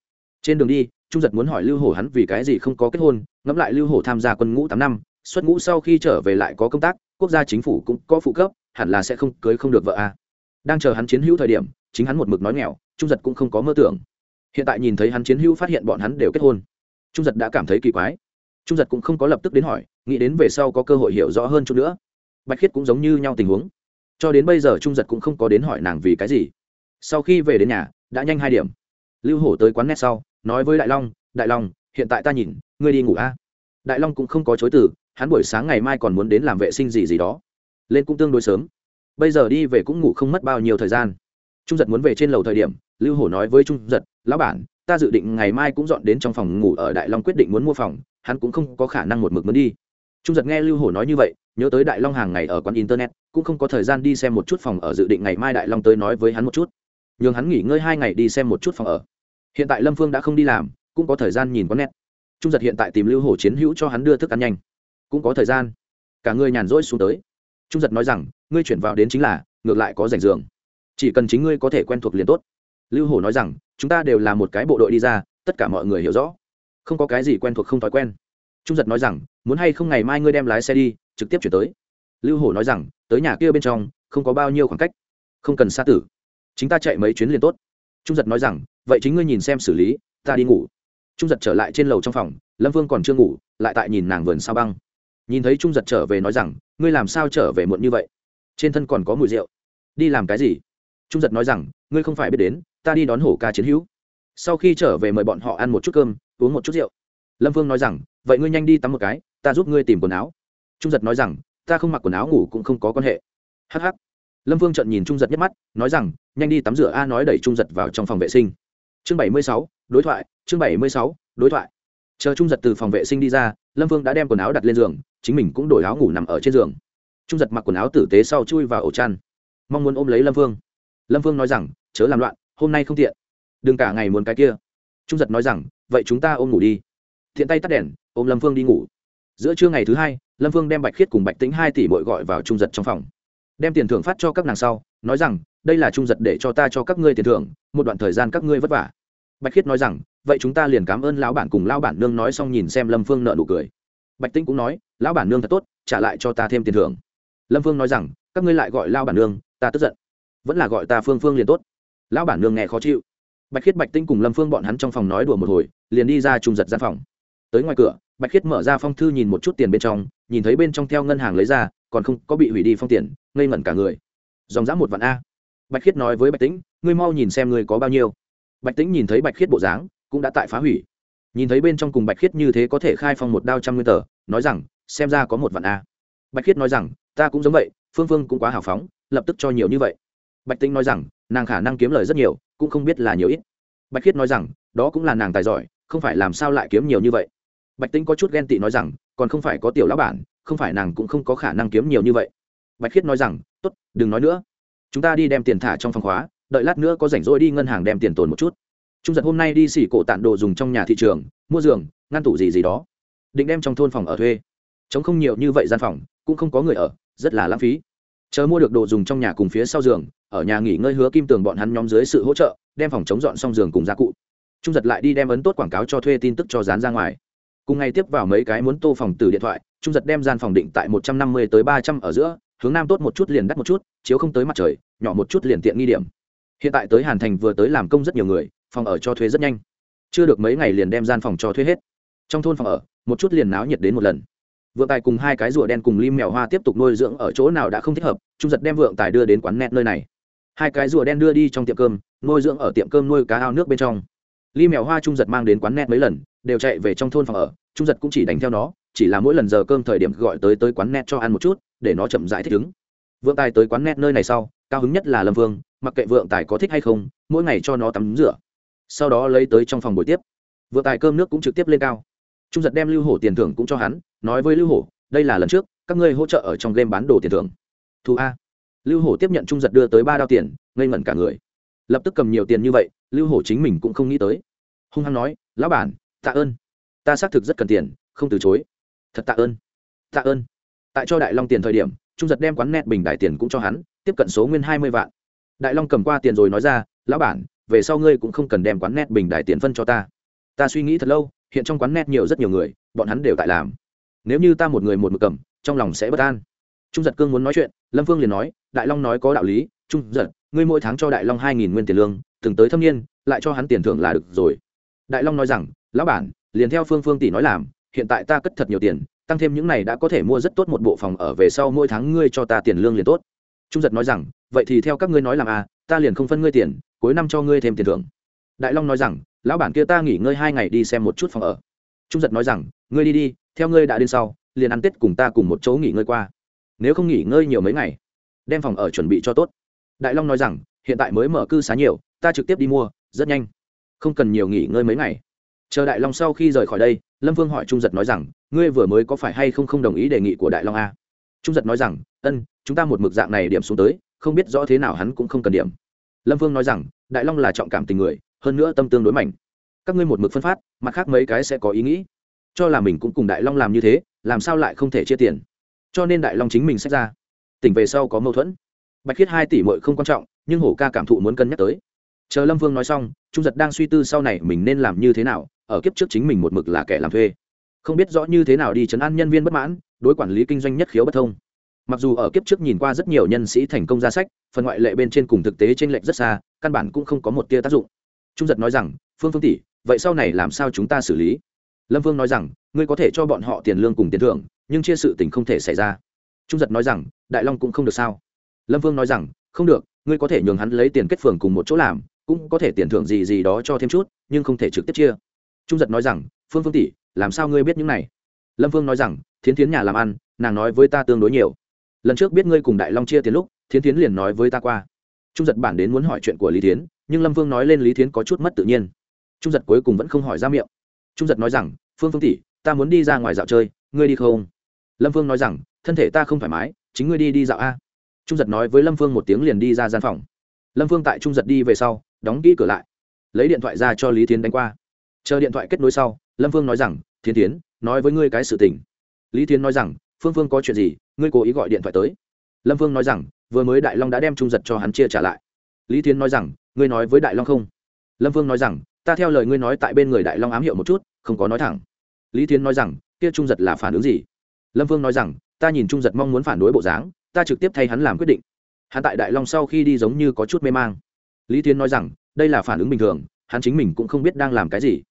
Trên đường đi, trung giật muốn hỏi lưu hổ hắn vì cái gì không có kết hôn, ngẫm lại lưu hổ tham gia quân ngũ tám năm, xuất ngũ sau khi trở về lại có công tác, quốc gia chính phủ cũng có phụ cấp, hẳn là sẽ không cưới không được vợ a. Đang chờ hắn chiến hữu thời điểm, chính hắn một mực nói nghèo, trung giật cũng không có mơ tưởng. Hiện tại nhìn thấy hắn chiến hữu phát hiện bọn hắn đều kết hôn. Trung giật đã cảm thấy kỳ quái trung giật cũng không có lập tức đến hỏi, nghĩ đến về sau có cơ hội hiểu rõ hơn chút nữa. Bạch khiết cũng giống như nhau tình huống. Cho đến bây giờ trung giật cũng không có đến hỏi nàng vì cái gì. Sau khi về đến nhà, đã nhanh hai điểm. Lưu hổ tới quán net sau, nói với đại long đại long, hiện tại ta nhìn, ngươi đi ngủ a. Đại long cũng không có chối từ, hắn buổi sáng ngày mai còn muốn đến làm vệ sinh gì gì đó. Lên cũng tương đối sớm. Bây giờ đi về cũng ngủ không mất bao nhiêu thời gian. Trung giật muốn về trên lầu thời điểm, lưu hổ nói với trung giật, lão bản ta dự định ngày mai cũng dọn đến trong phòng ngủ ở đại long quyết định muốn mua phòng, hắn cũng không có khả năng một mực muốn đi. Trung giật nghe lưu hổ nói như vậy, nhớ tới đại long hàng ngày ở quán internet, cũng không có thời gian đi xem một chút phòng ở dự định ngày mai đại long tới nói với hắn một chút. Nhường hắn nghỉ ngơi hai ngày đi xem một chút phòng ở. Hiện tại lâm phương đã không đi làm, cũng có thời gian nhìn quán net. Trung giật hiện tại tìm lưu hổ chiến hữu cho hắn đưa thức ăn nhanh. Cũng có thời gian. Cả người nhàn rỗi xuống tới. Trung giật nói rằng, ngươi chuyển vào đến chính là, ngược lại có rảnh giường. Chỉ cần chính ngươi có thể quen thuộc liền tốt lưu hổ nói rằng, chúng ta đều là một cái bộ đội đi ra, tất cả mọi người hiểu rõ. Không có cái gì quen thuộc không thói quen. Trung giật nói rằng, muốn hay không ngày mai ngươi đem lái xe đi, trực tiếp chuyển tới. Lưu hổ nói rằng, tới nhà kia bên trong, không có bao nhiêu khoảng cách. Không cần xa tử. Chính ta chạy mấy chuyến liền tốt. Trung giật nói rằng, vậy chính ngươi nhìn xem xử lý, ta đi ngủ. Trung giật trở lại trên lầu trong phòng, lâm vương còn chưa ngủ, lại tại nhìn nàng vườn sao băng. Nhìn thấy trung giật trở về nói rằng, ngươi làm sao trở về muộn như vậy? Trên thân còn có mùi rượu. Đi làm cái gì? Trung giật nói rằng, ngươi không phải biết đến, ta đi đón hổ ca chiến hữu. Sau khi trở về mời bọn họ ăn một chút cơm, uống một chút rượu. Lâm vương nói rằng, vậy ngươi nhanh đi tắm một cái, ta giúp ngươi tìm quần áo. Trung giật nói rằng, ta không mặc quần áo ngủ cũng không có quan hệ. Hh lâm vương trận nhìn trung giật nhắc mắt, nói rằng, nhanh đi tắm rửa a, nói đẩy trung giật vào trong phòng vệ sinh. Chương bảy mươi sáu, đối thoại, chương bảy mươi sáu, đối thoại. Chờ trung giật từ phòng vệ sinh đi ra, lâm vương đã đem quần áo đặt lên giường, chính mình cũng đổi áo ngủ nằm ở trên giường. Trung giật mặc quần áo tử tế sau chui vào ổ chăn. Mong muốn ôm lấy lâm vương lâm vương nói rằng, chớ làm loạn, hôm nay không tiện. Đừng cả ngày muốn cái kia. Trung giật nói rằng, vậy chúng ta ôm ngủ đi. Thiện tay tắt đèn, ôm lâm phương đi ngủ. Giữa trưa ngày thứ hai, lâm phương đem bạch khiết cùng bạch tính hai tỷ bội gọi vào trung giật trong phòng. Đem tiền thưởng phát cho các nàng sau, nói rằng, đây là trung giật để cho ta cho các ngươi tiền thưởng, một đoạn thời gian các ngươi vất vả. Bạch khiết nói rằng, vậy chúng ta liền cảm ơn lão bản cùng lão bản nương nói xong nhìn xem lâm phương nợ nụ cười. Bạch tĩnh cũng nói, lão bản nương thật tốt, trả lại cho ta thêm tiền thưởng. Lâm phương nói rằng, các ngươi lại gọi lão bản nương, ta tức giận vẫn là gọi ta phương phương liền tốt. Lão bản nương nghe khó chịu. Bạch khiết, bạch tinh cùng lâm phương bọn hắn trong phòng nói đùa một hồi, liền đi ra trung giật gian phòng. Tới ngoài cửa, bạch khiết mở ra phong thư nhìn một chút tiền bên trong, nhìn thấy bên trong theo ngân hàng lấy ra, còn không có bị hủy đi phong tiền, ngây ngẩn cả người. Dòng dã một vạn a. Bạch khiết nói với bạch tĩnh, ngươi mau nhìn xem ngươi có bao nhiêu. Bạch tĩnh nhìn thấy bạch khiết bộ dáng, cũng đã tại phá hủy. Nhìn thấy bên trong cùng bạch khiết như thế có thể khai phong một đao trăm nguyên tờ, nói rằng, xem ra có một vạn a. Bạch khiết nói rằng, ta cũng giống vậy, phương phương cũng quá hào phóng, lập tức cho nhiều như vậy bạch tĩnh nói rằng, nàng khả năng kiếm lời rất nhiều, cũng không biết là nhiều ít. Bạch khiết nói rằng, đó cũng là nàng tài giỏi, không phải làm sao lại kiếm nhiều như vậy. Bạch tĩnh có chút ghen tị nói rằng, còn không phải có tiểu lão bản, không phải nàng cũng không có khả năng kiếm nhiều như vậy. Bạch khiết nói rằng, tốt, đừng nói nữa. Chúng ta đi đem tiền thả trong phòng khóa, đợi lát nữa có rảnh rỗi đi ngân hàng đem tiền tồn một chút. Trung giật hôm nay đi xỉ cổ tản đồ dùng trong nhà thị trường, mua giường, ngăn tủ gì gì đó. Định đem trong thôn phòng ở thuê. Chống không nhiều như vậy gian phòng, cũng không có người ở, rất là lãng phí chờ mua được đồ dùng trong nhà cùng phía sau giường, ở nhà nghỉ ngơi hứa kim tường bọn hắn nhóm dưới sự hỗ trợ, đem phòng chống dọn xong giường cùng gia cụ. Trung giật lại đi đem ấn tốt quảng cáo cho thuê tin tức cho dán ra ngoài. Cùng ngày tiếp vào mấy cái muốn tô phòng từ điện thoại, trung giật đem gian phòng định tại một trăm năm mươi tới ba trăm ở giữa, hướng nam tốt một chút liền đắt một chút, chiếu không tới mặt trời, nhỏ một chút liền tiện nghi điểm. Hiện tại tới hàn thành vừa tới làm công rất nhiều người, phòng ở cho thuê rất nhanh. Chưa được mấy ngày liền đem gian phòng cho thuê hết. Trong thôn phòng ở, một chút liền náo nhiệt đến một lần vượng tài cùng hai cái rùa đen cùng lim mèo hoa tiếp tục nuôi dưỡng ở chỗ nào đã không thích hợp, trung giật đem vượng tài đưa đến quán net nơi này. Hai cái rùa đen đưa đi trong tiệm cơm, nuôi dưỡng ở tiệm cơm nuôi cá ao nước bên trong. Lim mèo hoa trung giật mang đến quán net mấy lần, đều chạy về trong thôn phòng ở, trung giật cũng chỉ đánh theo nó, chỉ là mỗi lần giờ cơm thời điểm gọi tới tới quán net cho ăn một chút, để nó chậm rãi thích ứng. Vượng tài tới quán net nơi này sau, cao hứng nhất là lâm vương, mặc kệ vượng tài có thích hay không, mỗi ngày cho nó tắm rửa. Sau đó lấy tới trong phòng buổi tiếp. Vượng tài cơm nước cũng trực tiếp lên cao. Trung giật đem lưu hổ tiền thưởng cũng cho hắn nói với lưu hổ, đây là lần trước, các ngươi hỗ trợ ở trong game bán đồ tiền thưởng. Thu a. Lưu hổ tiếp nhận trung giật đưa tới ba đao tiền, ngây ngẩn cả người. Lập tức cầm nhiều tiền như vậy, lưu hổ chính mình cũng không nghĩ tới. Hung hăng nói, lão bản, tạ ơn. Ta xác thực rất cần tiền, không từ chối. Thật tạ ơn. Tạ ơn. Tại cho đại long tiền thời điểm, trung giật đem quán net bình đại tiền cũng cho hắn, tiếp cận số nguyên hai mươi vạn. Đại long cầm qua tiền rồi nói ra, lão bản, về sau ngươi cũng không cần đem quán net bình đại tiền phân cho ta. Ta suy nghĩ thật lâu, hiện trong quán net nhiều rất nhiều người, bọn hắn đều tại làm nếu như ta một người một mực cầm, trong lòng sẽ bất an. Trung giật cương muốn nói chuyện, lâm phương liền nói, đại long nói có đạo lý, trung giật, ngươi mỗi tháng cho đại long hai nghìn nguyên tiền lương, từng tới thâm niên, lại cho hắn tiền thưởng là được rồi. Đại long nói rằng, lão bản, liền theo phương phương tỷ nói làm, hiện tại ta cất thật nhiều tiền, tăng thêm những này đã có thể mua rất tốt một bộ phòng ở về sau mỗi tháng ngươi cho ta tiền lương liền tốt. Trung giật nói rằng, vậy thì theo các ngươi nói làm à ta liền không phân ngươi tiền, cuối năm cho ngươi thêm tiền thưởng. Đại long nói rằng, lão bản kia ta nghỉ ngơi hai ngày đi xem một chút phòng ở trung giật nói rằng, ngươi đi đi, theo ngươi đã đến sau, liền ăn tết cùng ta cùng một chỗ nghỉ ngơi qua. Nếu không nghỉ ngơi nhiều mấy ngày, đem phòng ở chuẩn bị cho tốt. Đại long nói rằng, hiện tại mới mở cư xá nhiều, ta trực tiếp đi mua, rất nhanh. Không cần nhiều nghỉ ngơi mấy ngày. Chờ đại long sau khi rời khỏi đây, lâm vương hỏi trung giật nói rằng, ngươi vừa mới có phải hay không không đồng ý đề nghị của đại long a? Trung giật nói rằng, ân, chúng ta một mực dạng này điểm xuống tới, không biết rõ thế nào hắn cũng không cần điểm. Lâm vương nói rằng, đại long là trọng cảm tình người, hơn nữa tâm tương đối mạnh các ngươi một mực phân phát, mặt khác mấy cái sẽ có ý nghĩ. Cho là mình cũng cùng đại long làm như thế, làm sao lại không thể chia tiền? Cho nên đại long chính mình xét ra. Tỉnh về sau có mâu thuẫn. Bạch khiết hai tỷ mội không quan trọng, nhưng hổ ca cảm thụ muốn cân nhắc tới. Chờ lâm vương nói xong, trung giật đang suy tư sau này mình nên làm như thế nào, ở kiếp trước chính mình một mực là kẻ làm thuê. Không biết rõ như thế nào đi chấn an nhân viên bất mãn, đối quản lý kinh doanh nhất khiếu bất thông. Mặc dù ở kiếp trước nhìn qua rất nhiều nhân sĩ thành công ra sách, phần ngoại lệ bên trên cùng thực tế t r ê n lệch rất xa, căn bản cũng không có một tia tác dụng. Trung giật nói rằng, phương phương tỷ vậy sau này làm sao chúng ta xử lý? Lâm Vương nói rằng, ngươi có thể cho bọn họ tiền lương cùng tiền thưởng, nhưng chia sự tình không thể xảy ra. Trung giật nói rằng, đại long cũng không được sao? Lâm Vương nói rằng, không được, ngươi có thể nhường hắn lấy tiền kết phường cùng một chỗ làm, cũng có thể tiền thưởng gì gì đó cho thêm chút, nhưng không thể trực tiếp chia. Trung giật nói rằng, phương phương tỷ, làm sao ngươi biết những này? Lâm Vương nói rằng, thiến thiến nhà làm ăn, nàng nói với ta tương đối nhiều. Lần trước biết ngươi cùng đại long chia tiền lúc, thiến thiến liền nói với ta qua. Trung giật bản đến muốn hỏi chuyện của lý thiến, nhưng lâm Vương nói lên lý thiến có chút mất tự nhiên trung giật cuối cùng vẫn không hỏi ra miệng. Trung giật nói rằng, phương phương tỷ, ta muốn đi ra ngoài dạo chơi, ngươi đi không? Lâm phương nói rằng, thân thể ta không thoải mái, chính ngươi đi đi dạo a. Trung giật nói với lâm phương một tiếng liền đi ra gian phòng. Lâm phương tại trung giật đi về sau, đóng kỹ cửa lại, lấy điện thoại ra cho lý tiến đánh qua. Chờ điện thoại kết nối sau, lâm phương nói rằng thiên tiến nói với ngươi cái sự tình. Lý tiến nói rằng, phương phương có chuyện gì, ngươi cố ý gọi điện thoại tới. Lâm phương nói rằng, vừa mới đại long đã đem trung giật cho hắn chia trả lại. Lý tiến nói rằng, ngươi nói với đại long không? Lâm Phương nói rằng ta theo lời ngươi nói tại bên người đại long ám hiệu một chút, không có nói thẳng. Lý thiến nói rằng, kia trung giật là phản ứng gì? Lâm vương nói rằng, ta nhìn trung giật mong muốn phản đối bộ dáng, ta trực tiếp thay hắn làm quyết định. Hắn tại đại long sau khi đi giống như có chút mê mang. Lý tiến nói rằng, đây là phản ứng bình thường, hắn chính mình cũng không biết đang làm cái gì.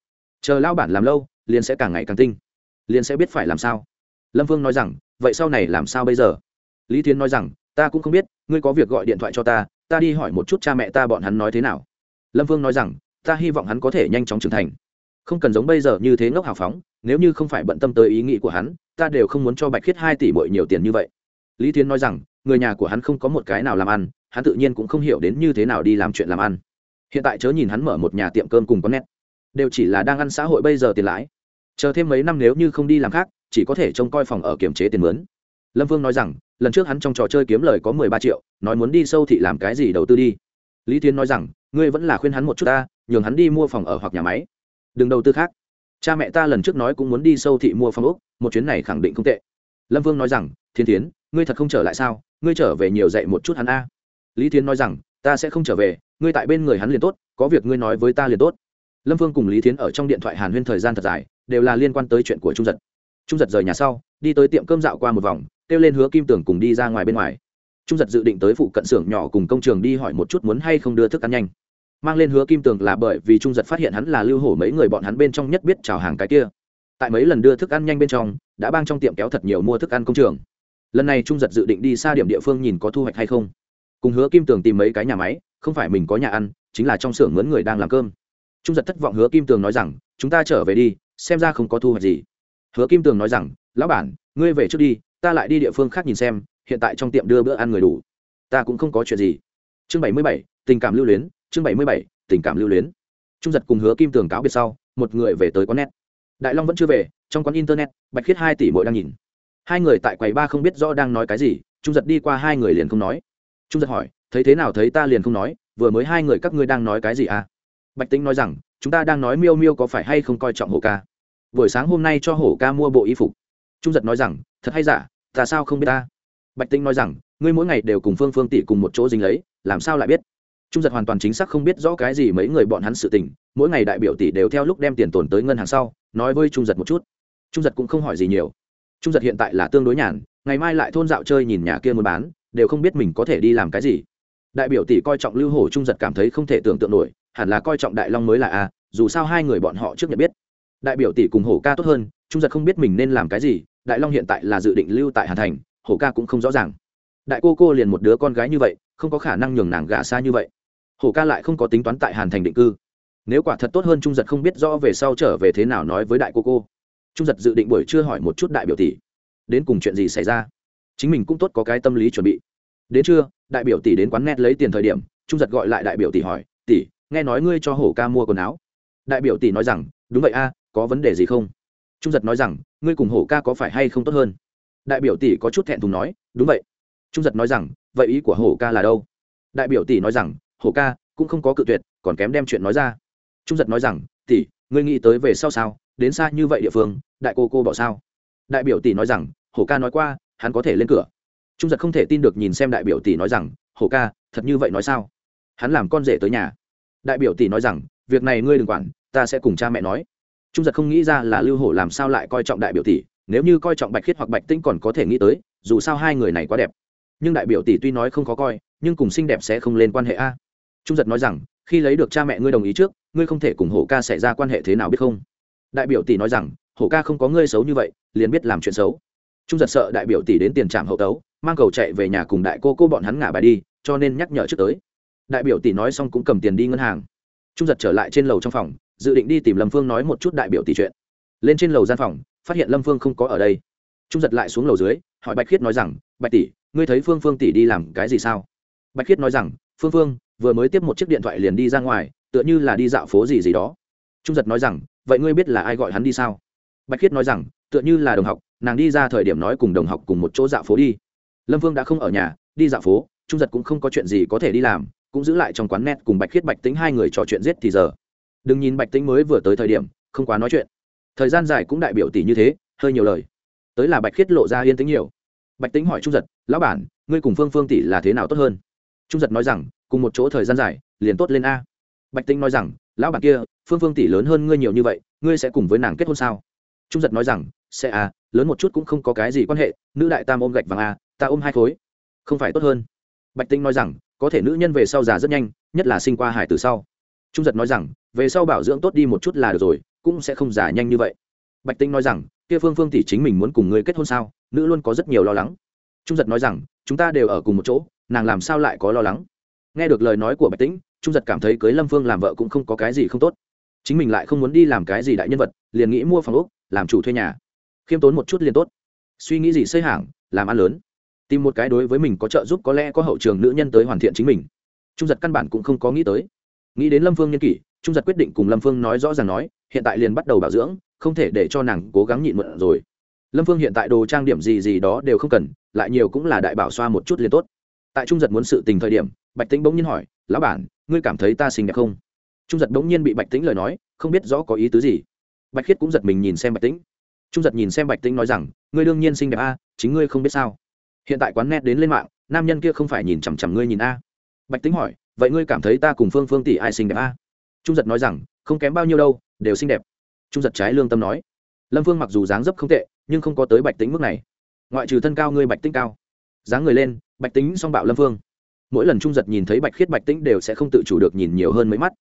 Chờ lao bản làm lâu, liền sẽ càng ngày càng tinh. Liền sẽ biết phải làm sao. Lâm vương nói rằng, vậy sau này làm sao bây giờ? Lý tiến nói rằng, ta cũng không biết, ngươi có việc gọi điện thoại cho ta ta đi hỏi một chút cha mẹ ta bọn hắn nói thế nào. Lâm vương nói rằng ta hy vọng hắn có thể nhanh chóng trưởng thành. Không cần giống bây giờ như thế ngốc hào phóng, nếu như không phải bận tâm tới ý nghĩ của hắn, ta đều không muốn cho bạch khiết hai tỷ bội nhiều tiền như vậy. Lý tiến nói rằng, người nhà của hắn không có một cái nào làm ăn, hắn tự nhiên cũng không hiểu đến như thế nào đi làm chuyện làm ăn. Hiện tại chớ nhìn hắn mở một nhà tiệm cơm cùng có nét đều chỉ là đang ăn xã hội bây giờ tiền lãi. Chờ thêm mấy năm nếu như không đi làm khác, chỉ có thể trông coi phòng ở kiềm chế tiền mướn. Lâm vương nói rằng, lần trước hắn trong trò chơi kiếm lời có mười ba triệu, nói muốn đi sâu thị làm cái gì đầu tư đi lý tiến nói rằng, ngươi vẫn là khuyên hắn một chút ta, nhường hắn đi mua phòng ở hoặc nhà máy. Đừng đầu tư khác. Cha mẹ ta lần trước nói cũng muốn đi sâu thị mua phòng úc một chuyến này khẳng định không tệ. Lâm vương nói rằng thiên tiến ngươi thật không trở lại sao? Ngươi trở về nhiều dạy một chút hắn a. Lý tiến nói rằng, ta sẽ không trở về, ngươi tại bên người hắn liền tốt, có việc ngươi nói với ta liền tốt. Lâm vương cùng lý tiến ở trong điện thoại hàn huyên thời gian thật dài, đều là liên quan tới chuyện của trung giật. Trung giật rời nhà sau, đi tới tiệm cơm dạo qua một vòng, kêu lên hứa kim tưởng cùng đi ra ngoài bên ngoài trung giật dự định tới phụ cận xưởng nhỏ cùng công trường đi hỏi một chút muốn hay không đưa thức ăn nhanh. Mang lên hứa kim tường là bởi vì trung giật phát hiện hắn là lưu hổ mấy người bọn hắn bên trong nhất biết chào hàng cái kia. Tại mấy lần đưa thức ăn nhanh bên trong, đã bang trong tiệm kéo thật nhiều mua thức ăn công trường. Lần này trung giật dự định đi xa điểm địa phương nhìn có thu hoạch hay không. Cùng hứa kim tường tìm mấy cái nhà máy, không phải mình có nhà ăn, chính là trong xưởng mướn người đang làm cơm. Trung giật thất vọng hứa kim tường nói rằng, chúng ta trở về đi, xem ra không có thu hoạch gì. Hứa kim tường nói rằng, lão bản, ngươi về trước đi, ta lại đi địa phương khác nhìn xem hiện tại trong tiệm đưa bữa ăn người đủ. Ta cũng không có chuyện gì. Chương bảy mươi bảy, tình cảm lưu luyến, chương bảy mươi bảy, tình cảm lưu luyến. Trung giật cùng hứa kim tường cáo biệt sau, một người về tới quán net. Đại long vẫn chưa về, trong quán internet, bạch khiết hai tỷ mỗi đang nhìn. Hai người tại quầy ba không biết rõ đang nói cái gì, trung giật đi qua hai người liền không nói. Trung giật hỏi, thấy thế nào thấy ta liền không nói, vừa mới hai người các ngươi đang nói cái gì à? Bạch tính nói rằng, chúng ta đang nói miêu miêu có phải hay không coi trọng hổ ca? Buổi sáng hôm nay cho hổ ca mua bộ y phục. Trung giật nói rằng, thật hay giả, ta sao không biết ta? Bạch tinh nói rằng, ngươi mỗi ngày đều cùng phương phương tỷ cùng một chỗ dính lấy, làm sao lại biết? Trung giật hoàn toàn chính xác không biết rõ cái gì mấy người bọn hắn sự tình, mỗi ngày đại biểu tỷ đều theo lúc đem tiền tồn tới ngân hàng sau, nói với trung giật một chút. Trung giật cũng không hỏi gì nhiều. Trung giật hiện tại là tương đối nhàn, ngày mai lại thôn dạo chơi nhìn nhà kia muốn bán, đều không biết mình có thể đi làm cái gì. Đại biểu tỷ coi trọng lưu hổ, trung giật cảm thấy không thể tưởng tượng nổi, hẳn là coi trọng đại long mới là a, dù sao hai người bọn họ trước nhận biết. Đại biểu tỷ cùng hổ ca tốt hơn, trung giật không biết mình nên làm cái gì, đại long hiện tại là dự định lưu tại hà thành hổ ca cũng không rõ ràng. Đại cô cô liền một đứa con gái như vậy, không có khả năng nhường nàng gả xa như vậy. Hổ ca lại không có tính toán tại hàn thành định cư. Nếu quả thật tốt hơn trung giật không biết rõ về sau trở về thế nào nói với đại cô cô. Trung giật dự định buổi trưa hỏi một chút đại biểu tỷ. Đến cùng chuyện gì xảy ra? Chính mình cũng tốt có cái tâm lý chuẩn bị. Đến trưa, đại biểu tỷ đến quán net lấy tiền thời điểm, trung giật gọi lại đại biểu tỷ hỏi, tỷ, nghe nói ngươi cho hổ ca mua quần áo. Đại biểu tỷ nói rằng, đúng vậy a, có vấn đề gì không? Trung giật nói rằng, ngươi cùng hổ ca có phải hay không tốt hơn? Đại biểu tỷ có chút thẹn thùng nói, đúng vậy. Trung giật nói rằng, vậy ý của hổ ca là đâu? Đại biểu tỷ nói rằng, hổ ca cũng không có cự tuyệt, còn kém đem chuyện nói ra. Trung giật nói rằng, tỷ, ngươi nghĩ tới về sau sao? Đến xa như vậy địa phương, đại cô cô bỏ sao? Đại biểu tỷ nói rằng, hổ ca nói qua, hắn có thể lên cửa. Trung giật không thể tin được nhìn xem đại biểu tỷ nói rằng, hổ ca, thật như vậy nói sao? Hắn làm con rể tới nhà. Đại biểu tỷ nói rằng, việc này ngươi đừng quản, ta sẽ cùng cha mẹ nói. Trung giật không nghĩ ra là lưu hổ làm sao lại coi trọng đại biểu tỷ nếu như coi trọng bạch khiết hoặc bạch tĩnh còn có thể nghĩ tới, dù sao hai người này quá đẹp. Nhưng đại biểu tỷ tuy nói không khó coi, nhưng cùng xinh đẹp sẽ không lên quan hệ a. Trung giật nói rằng, khi lấy được cha mẹ ngươi đồng ý trước, ngươi không thể cùng hổ ca xảy ra quan hệ thế nào biết không? Đại biểu tỷ nói rằng, hổ ca không có ngươi xấu như vậy, liền biết làm chuyện xấu. Trung giật sợ đại biểu tỷ đến tiền trạm hậu tấu, mang cầu chạy về nhà cùng đại cô cô bọn hắn ngả bài đi, cho nên nhắc nhở trước tới. Đại biểu tỷ nói xong cũng cầm tiền đi ngân hàng. Trung giật trở lại trên lầu trong phòng, dự định đi tìm lâm phương nói một chút đại biểu tỷ chuyện. Lên trên lầu gian phòng phát hiện lâm phương không có ở đây. Trung giật lại xuống lầu dưới, hỏi bạch khiết nói rằng, bạch tỷ, ngươi thấy phương phương tỷ đi làm cái gì sao? Bạch khiết nói rằng, phương phương, vừa mới tiếp một chiếc điện thoại liền đi ra ngoài, tựa như là đi dạo phố gì gì đó. Trung giật nói rằng, vậy ngươi biết là ai gọi hắn đi sao? Bạch khiết nói rằng, tựa như là đồng học, nàng đi ra thời điểm nói cùng đồng học cùng một chỗ dạo phố đi. Lâm phương đã không ở nhà, đi dạo phố, trung giật cũng không có chuyện gì có thể đi làm, cũng giữ lại trong quán net cùng bạch khiết bạch tính hai người trò chuyện giết thì giờ. Đừng nhìn bạch tính mới vừa tới thời điểm, không quá nói chuyện thời gian dài cũng đại biểu tỷ như thế, hơi nhiều lời. Tới là bạch khiết lộ ra yên tĩnh nhiều. Bạch tính hỏi trung giật, lão bản, ngươi cùng phương phương tỷ là thế nào tốt hơn? Trung giật nói rằng, cùng một chỗ thời gian dài, liền tốt lên a. Bạch tính nói rằng, lão bản kia, phương phương tỷ lớn hơn ngươi nhiều như vậy, ngươi sẽ cùng với nàng kết hôn sao? Trung giật nói rằng, sẽ à lớn một chút cũng không có cái gì quan hệ, nữ đại tam ôm gạch vàng a, ta ôm hai khối, không phải tốt hơn. Bạch tinh nói rằng, có thể nữ nhân về sau già rất nhanh, nhất là sinh qua hải từ sau. Trung giật nói rằng, về sau bảo dưỡng tốt đi một chút là được rồi cũng sẽ không giả nhanh như vậy. Bạch tinh nói rằng, kia phương phương tỷ chính mình muốn cùng ngươi kết hôn sao? Nữ luôn có rất nhiều lo lắng. Trung giật nói rằng, chúng ta đều ở cùng một chỗ, nàng làm sao lại có lo lắng? Nghe được lời nói của bạch tĩnh, trung giật cảm thấy cưới lâm phương làm vợ cũng không có cái gì không tốt. Chính mình lại không muốn đi làm cái gì đại nhân vật, liền nghĩ mua phòng úc làm chủ thuê nhà. Khiêm tốn một chút liền tốt. Suy nghĩ gì xây hàng, làm ăn lớn. Tìm một cái đối với mình có trợ giúp có lẽ có hậu trường nữ nhân tới hoàn thiện chính mình. Trung giật căn bản cũng không có nghĩ tới. Nghĩ đến lâm phương nhân kỷ trung giật quyết định cùng lâm phương nói rõ ràng nói, hiện tại liền bắt đầu bảo dưỡng, không thể để cho nàng cố gắng nhịn mượn rồi. Lâm phương hiện tại đồ trang điểm gì gì đó đều không cần, lại nhiều cũng là đại bảo xoa một chút liền tốt. Tại trung giật muốn sự tình thời điểm, bạch tĩnh bỗng nhiên hỏi, lão bản, ngươi cảm thấy ta xinh đẹp không? Trung giật bỗng nhiên bị bạch tĩnh lời nói, không biết rõ có ý tứ gì. Bạch khiết cũng giật mình nhìn xem bạch tĩnh. Trung giật nhìn xem bạch tĩnh nói rằng, ngươi đương nhiên xinh đẹp a, chính ngươi không biết sao. Hiện tại quán net đến lên mạng, nam nhân kia không phải nhìn chằm chằm ngươi nhìn a. Bạch tĩnh hỏi, vậy ngươi cảm thấy ta cùng phương phương tỷ ai xinh đẹp a? Trung giật nói rằng, không kém bao nhiêu đâu, đều xinh đẹp. Trung giật trái lương tâm nói. Lâm phương mặc dù dáng dấp không tệ, nhưng không có tới bạch tính mức này. Ngoại trừ thân cao ngươi bạch tính cao. Dáng người lên, bạch tính song bạo lâm phương. Mỗi lần trung giật nhìn thấy bạch khiết bạch tính đều sẽ không tự chủ được nhìn nhiều hơn mấy mắt.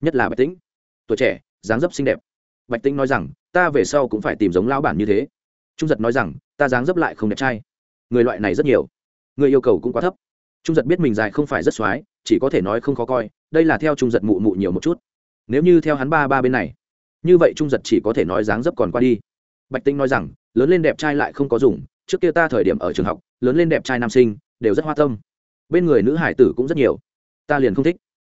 Nhất là bạch tính tuổi trẻ, dáng dấp xinh đẹp. Bạch tính nói rằng, ta về sau cũng phải tìm giống lao bản như thế. Trung giật nói rằng, ta dáng dấp lại không đẹp trai. Người loại này rất nhiều. Người yêu cầu cũng quá thấp. Trung giật biết mình dài không phải rất x o á i chỉ có thể nói không khó coi. Đây là theo trung giật mụ mụ nhiều một chút nếu như theo hắn ba ba bên này, như vậy trung giật chỉ có thể nói dáng dấp còn qua đi. Bạch tinh nói rằng, lớn lên đẹp trai lại không có dùng, trước kia ta thời điểm ở trường học, lớn lên đẹp trai nam sinh, đều rất hoa tâm. Bên người nữ hải tử cũng rất nhiều. Ta liền không thích.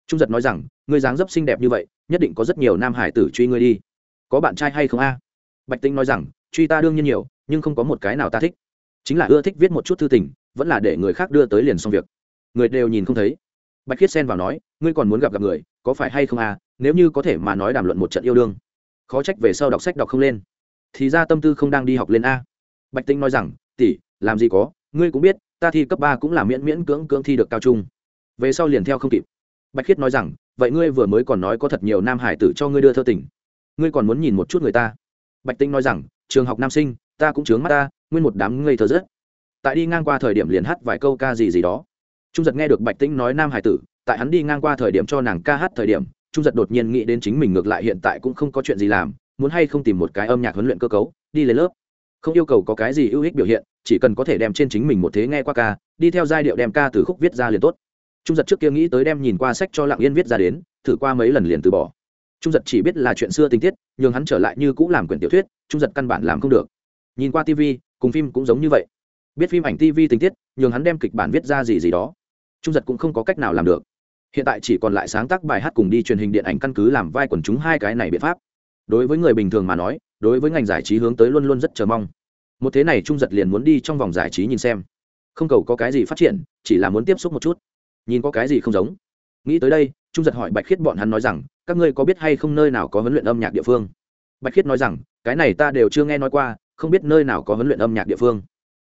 Trung giật nói rằng người dáng dấp xinh đẹp như vậy, nhất định có rất nhiều nam hải tử truy ngươi đi. Có bạn trai hay không a? Bạch tinh nói rằng, truy ta đương nhiên nhiều, nhưng không có một cái nào ta thích. Chính là ưa thích viết một chút thư tình, vẫn là để người khác đưa tới liền xong việc. Người đều nhìn không thấy. Bạch khiết xen vào nói ngươi còn muốn gặp gặp người, có phải hay không à? nếu như có thể mà nói đàm luận một trận yêu đương, khó trách về sau đọc sách đọc không lên. Thì ra tâm tư không đang đi học lên a. Bạch tinh nói rằng, tỷ, làm gì có, ngươi cũng biết, ta thi cấp ba cũng là miễn miễn cưỡng cưỡng thi được cao trung. Về sau liền theo không kịp. Bạch khiết nói rằng, vậy ngươi vừa mới còn nói có thật nhiều nam hải tử cho ngươi đưa thơ tỉnh ngươi còn muốn nhìn một chút người ta. Bạch tinh nói rằng, trường học nam sinh, ta cũng chướng mắt ta, nguyên một đám ngây thơ rất. Tại đi ngang qua thời điểm liền hát vài câu ca gì gì đó. Trung giật nghe được bạch tinh nói nam hải tử tại hắn đi ngang qua thời điểm cho nàng ca hát thời điểm, trung giật đột nhiên nghĩ đến chính mình ngược lại hiện tại cũng không có chuyện gì làm, muốn hay không tìm một cái âm nhạc huấn luyện cơ cấu, đi lên lớp. Không yêu cầu có cái gì ưu ích biểu hiện, chỉ cần có thể đem trên chính mình một thế nghe qua ca, đi theo giai điệu đem ca từ khúc viết ra liền tốt. Trung giật trước kia nghĩ tới đem nhìn qua sách cho lặng yên viết ra đến, thử qua mấy lần liền từ bỏ. Trung giật chỉ biết là chuyện xưa tình tiết nhưng hắn trở lại như cũ làm quyển tiểu thuyết, trung giật căn bản làm không được. Nhìn qua tv cùng phim cũng giống như vậy. Biết phim ảnh tv tình tiết, nhường hắn đem kịch bản viết ra gì gì đó. Trung giật cũng không có cách nào làm được hiện tại chỉ còn lại sáng tác bài hát cùng đi truyền hình điện ảnh căn cứ làm vai quần chúng hai cái này biện pháp. Đối với người bình thường mà nói, đối với ngành giải trí hướng tới luôn luôn rất chờ mong. Một thế này trung giật liền muốn đi trong vòng giải trí nhìn xem. Không cầu có cái gì phát triển, chỉ là muốn tiếp xúc một chút. Nhìn có cái gì không giống. Nghĩ tới đây, trung giật hỏi bạch khiết bọn hắn nói rằng, các ngươi có biết hay không nơi nào có huấn luyện âm nhạc địa phương? Bạch khiết nói rằng, cái này ta đều chưa nghe nói qua, không biết nơi nào có huấn luyện âm nhạc địa phương.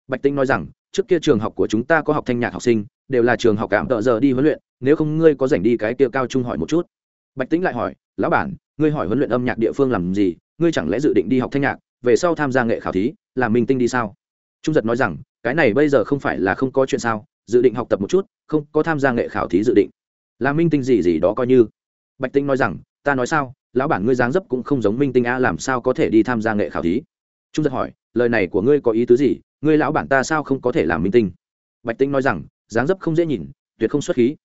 Bạch tinh nói rằng, trước kia trường học của chúng ta có học thanh nhạc học sinh, đều là trường học cảm tợ giờ đi huấn luyện nếu không ngươi có rảnh đi cái kia cao trung hỏi một chút. Bạch tính lại hỏi, lão bản, ngươi hỏi huấn luyện âm nhạc địa phương làm gì? Ngươi chẳng lẽ dự định đi học thanh nhạc? Về sau tham gia nghệ khảo thí, làm minh tinh đi sao? Trung giật nói rằng, cái này bây giờ không phải là không có chuyện sao, dự định học tập một chút, không có tham gia nghệ khảo thí dự định. Làm minh tinh gì gì đó coi như. Bạch tĩnh nói rằng, ta nói sao, lão bản ngươi dáng dấp cũng không giống minh tinh a, làm sao có thể đi tham gia nghệ khảo thí? Trung giật hỏi, lời này của ngươi có ý tứ gì? Ngươi lão bản ta sao không có thể làm minh tinh? Bạch tĩnh nói rằng, dáng dấp không dễ nhìn, tuyệt không xuất khí.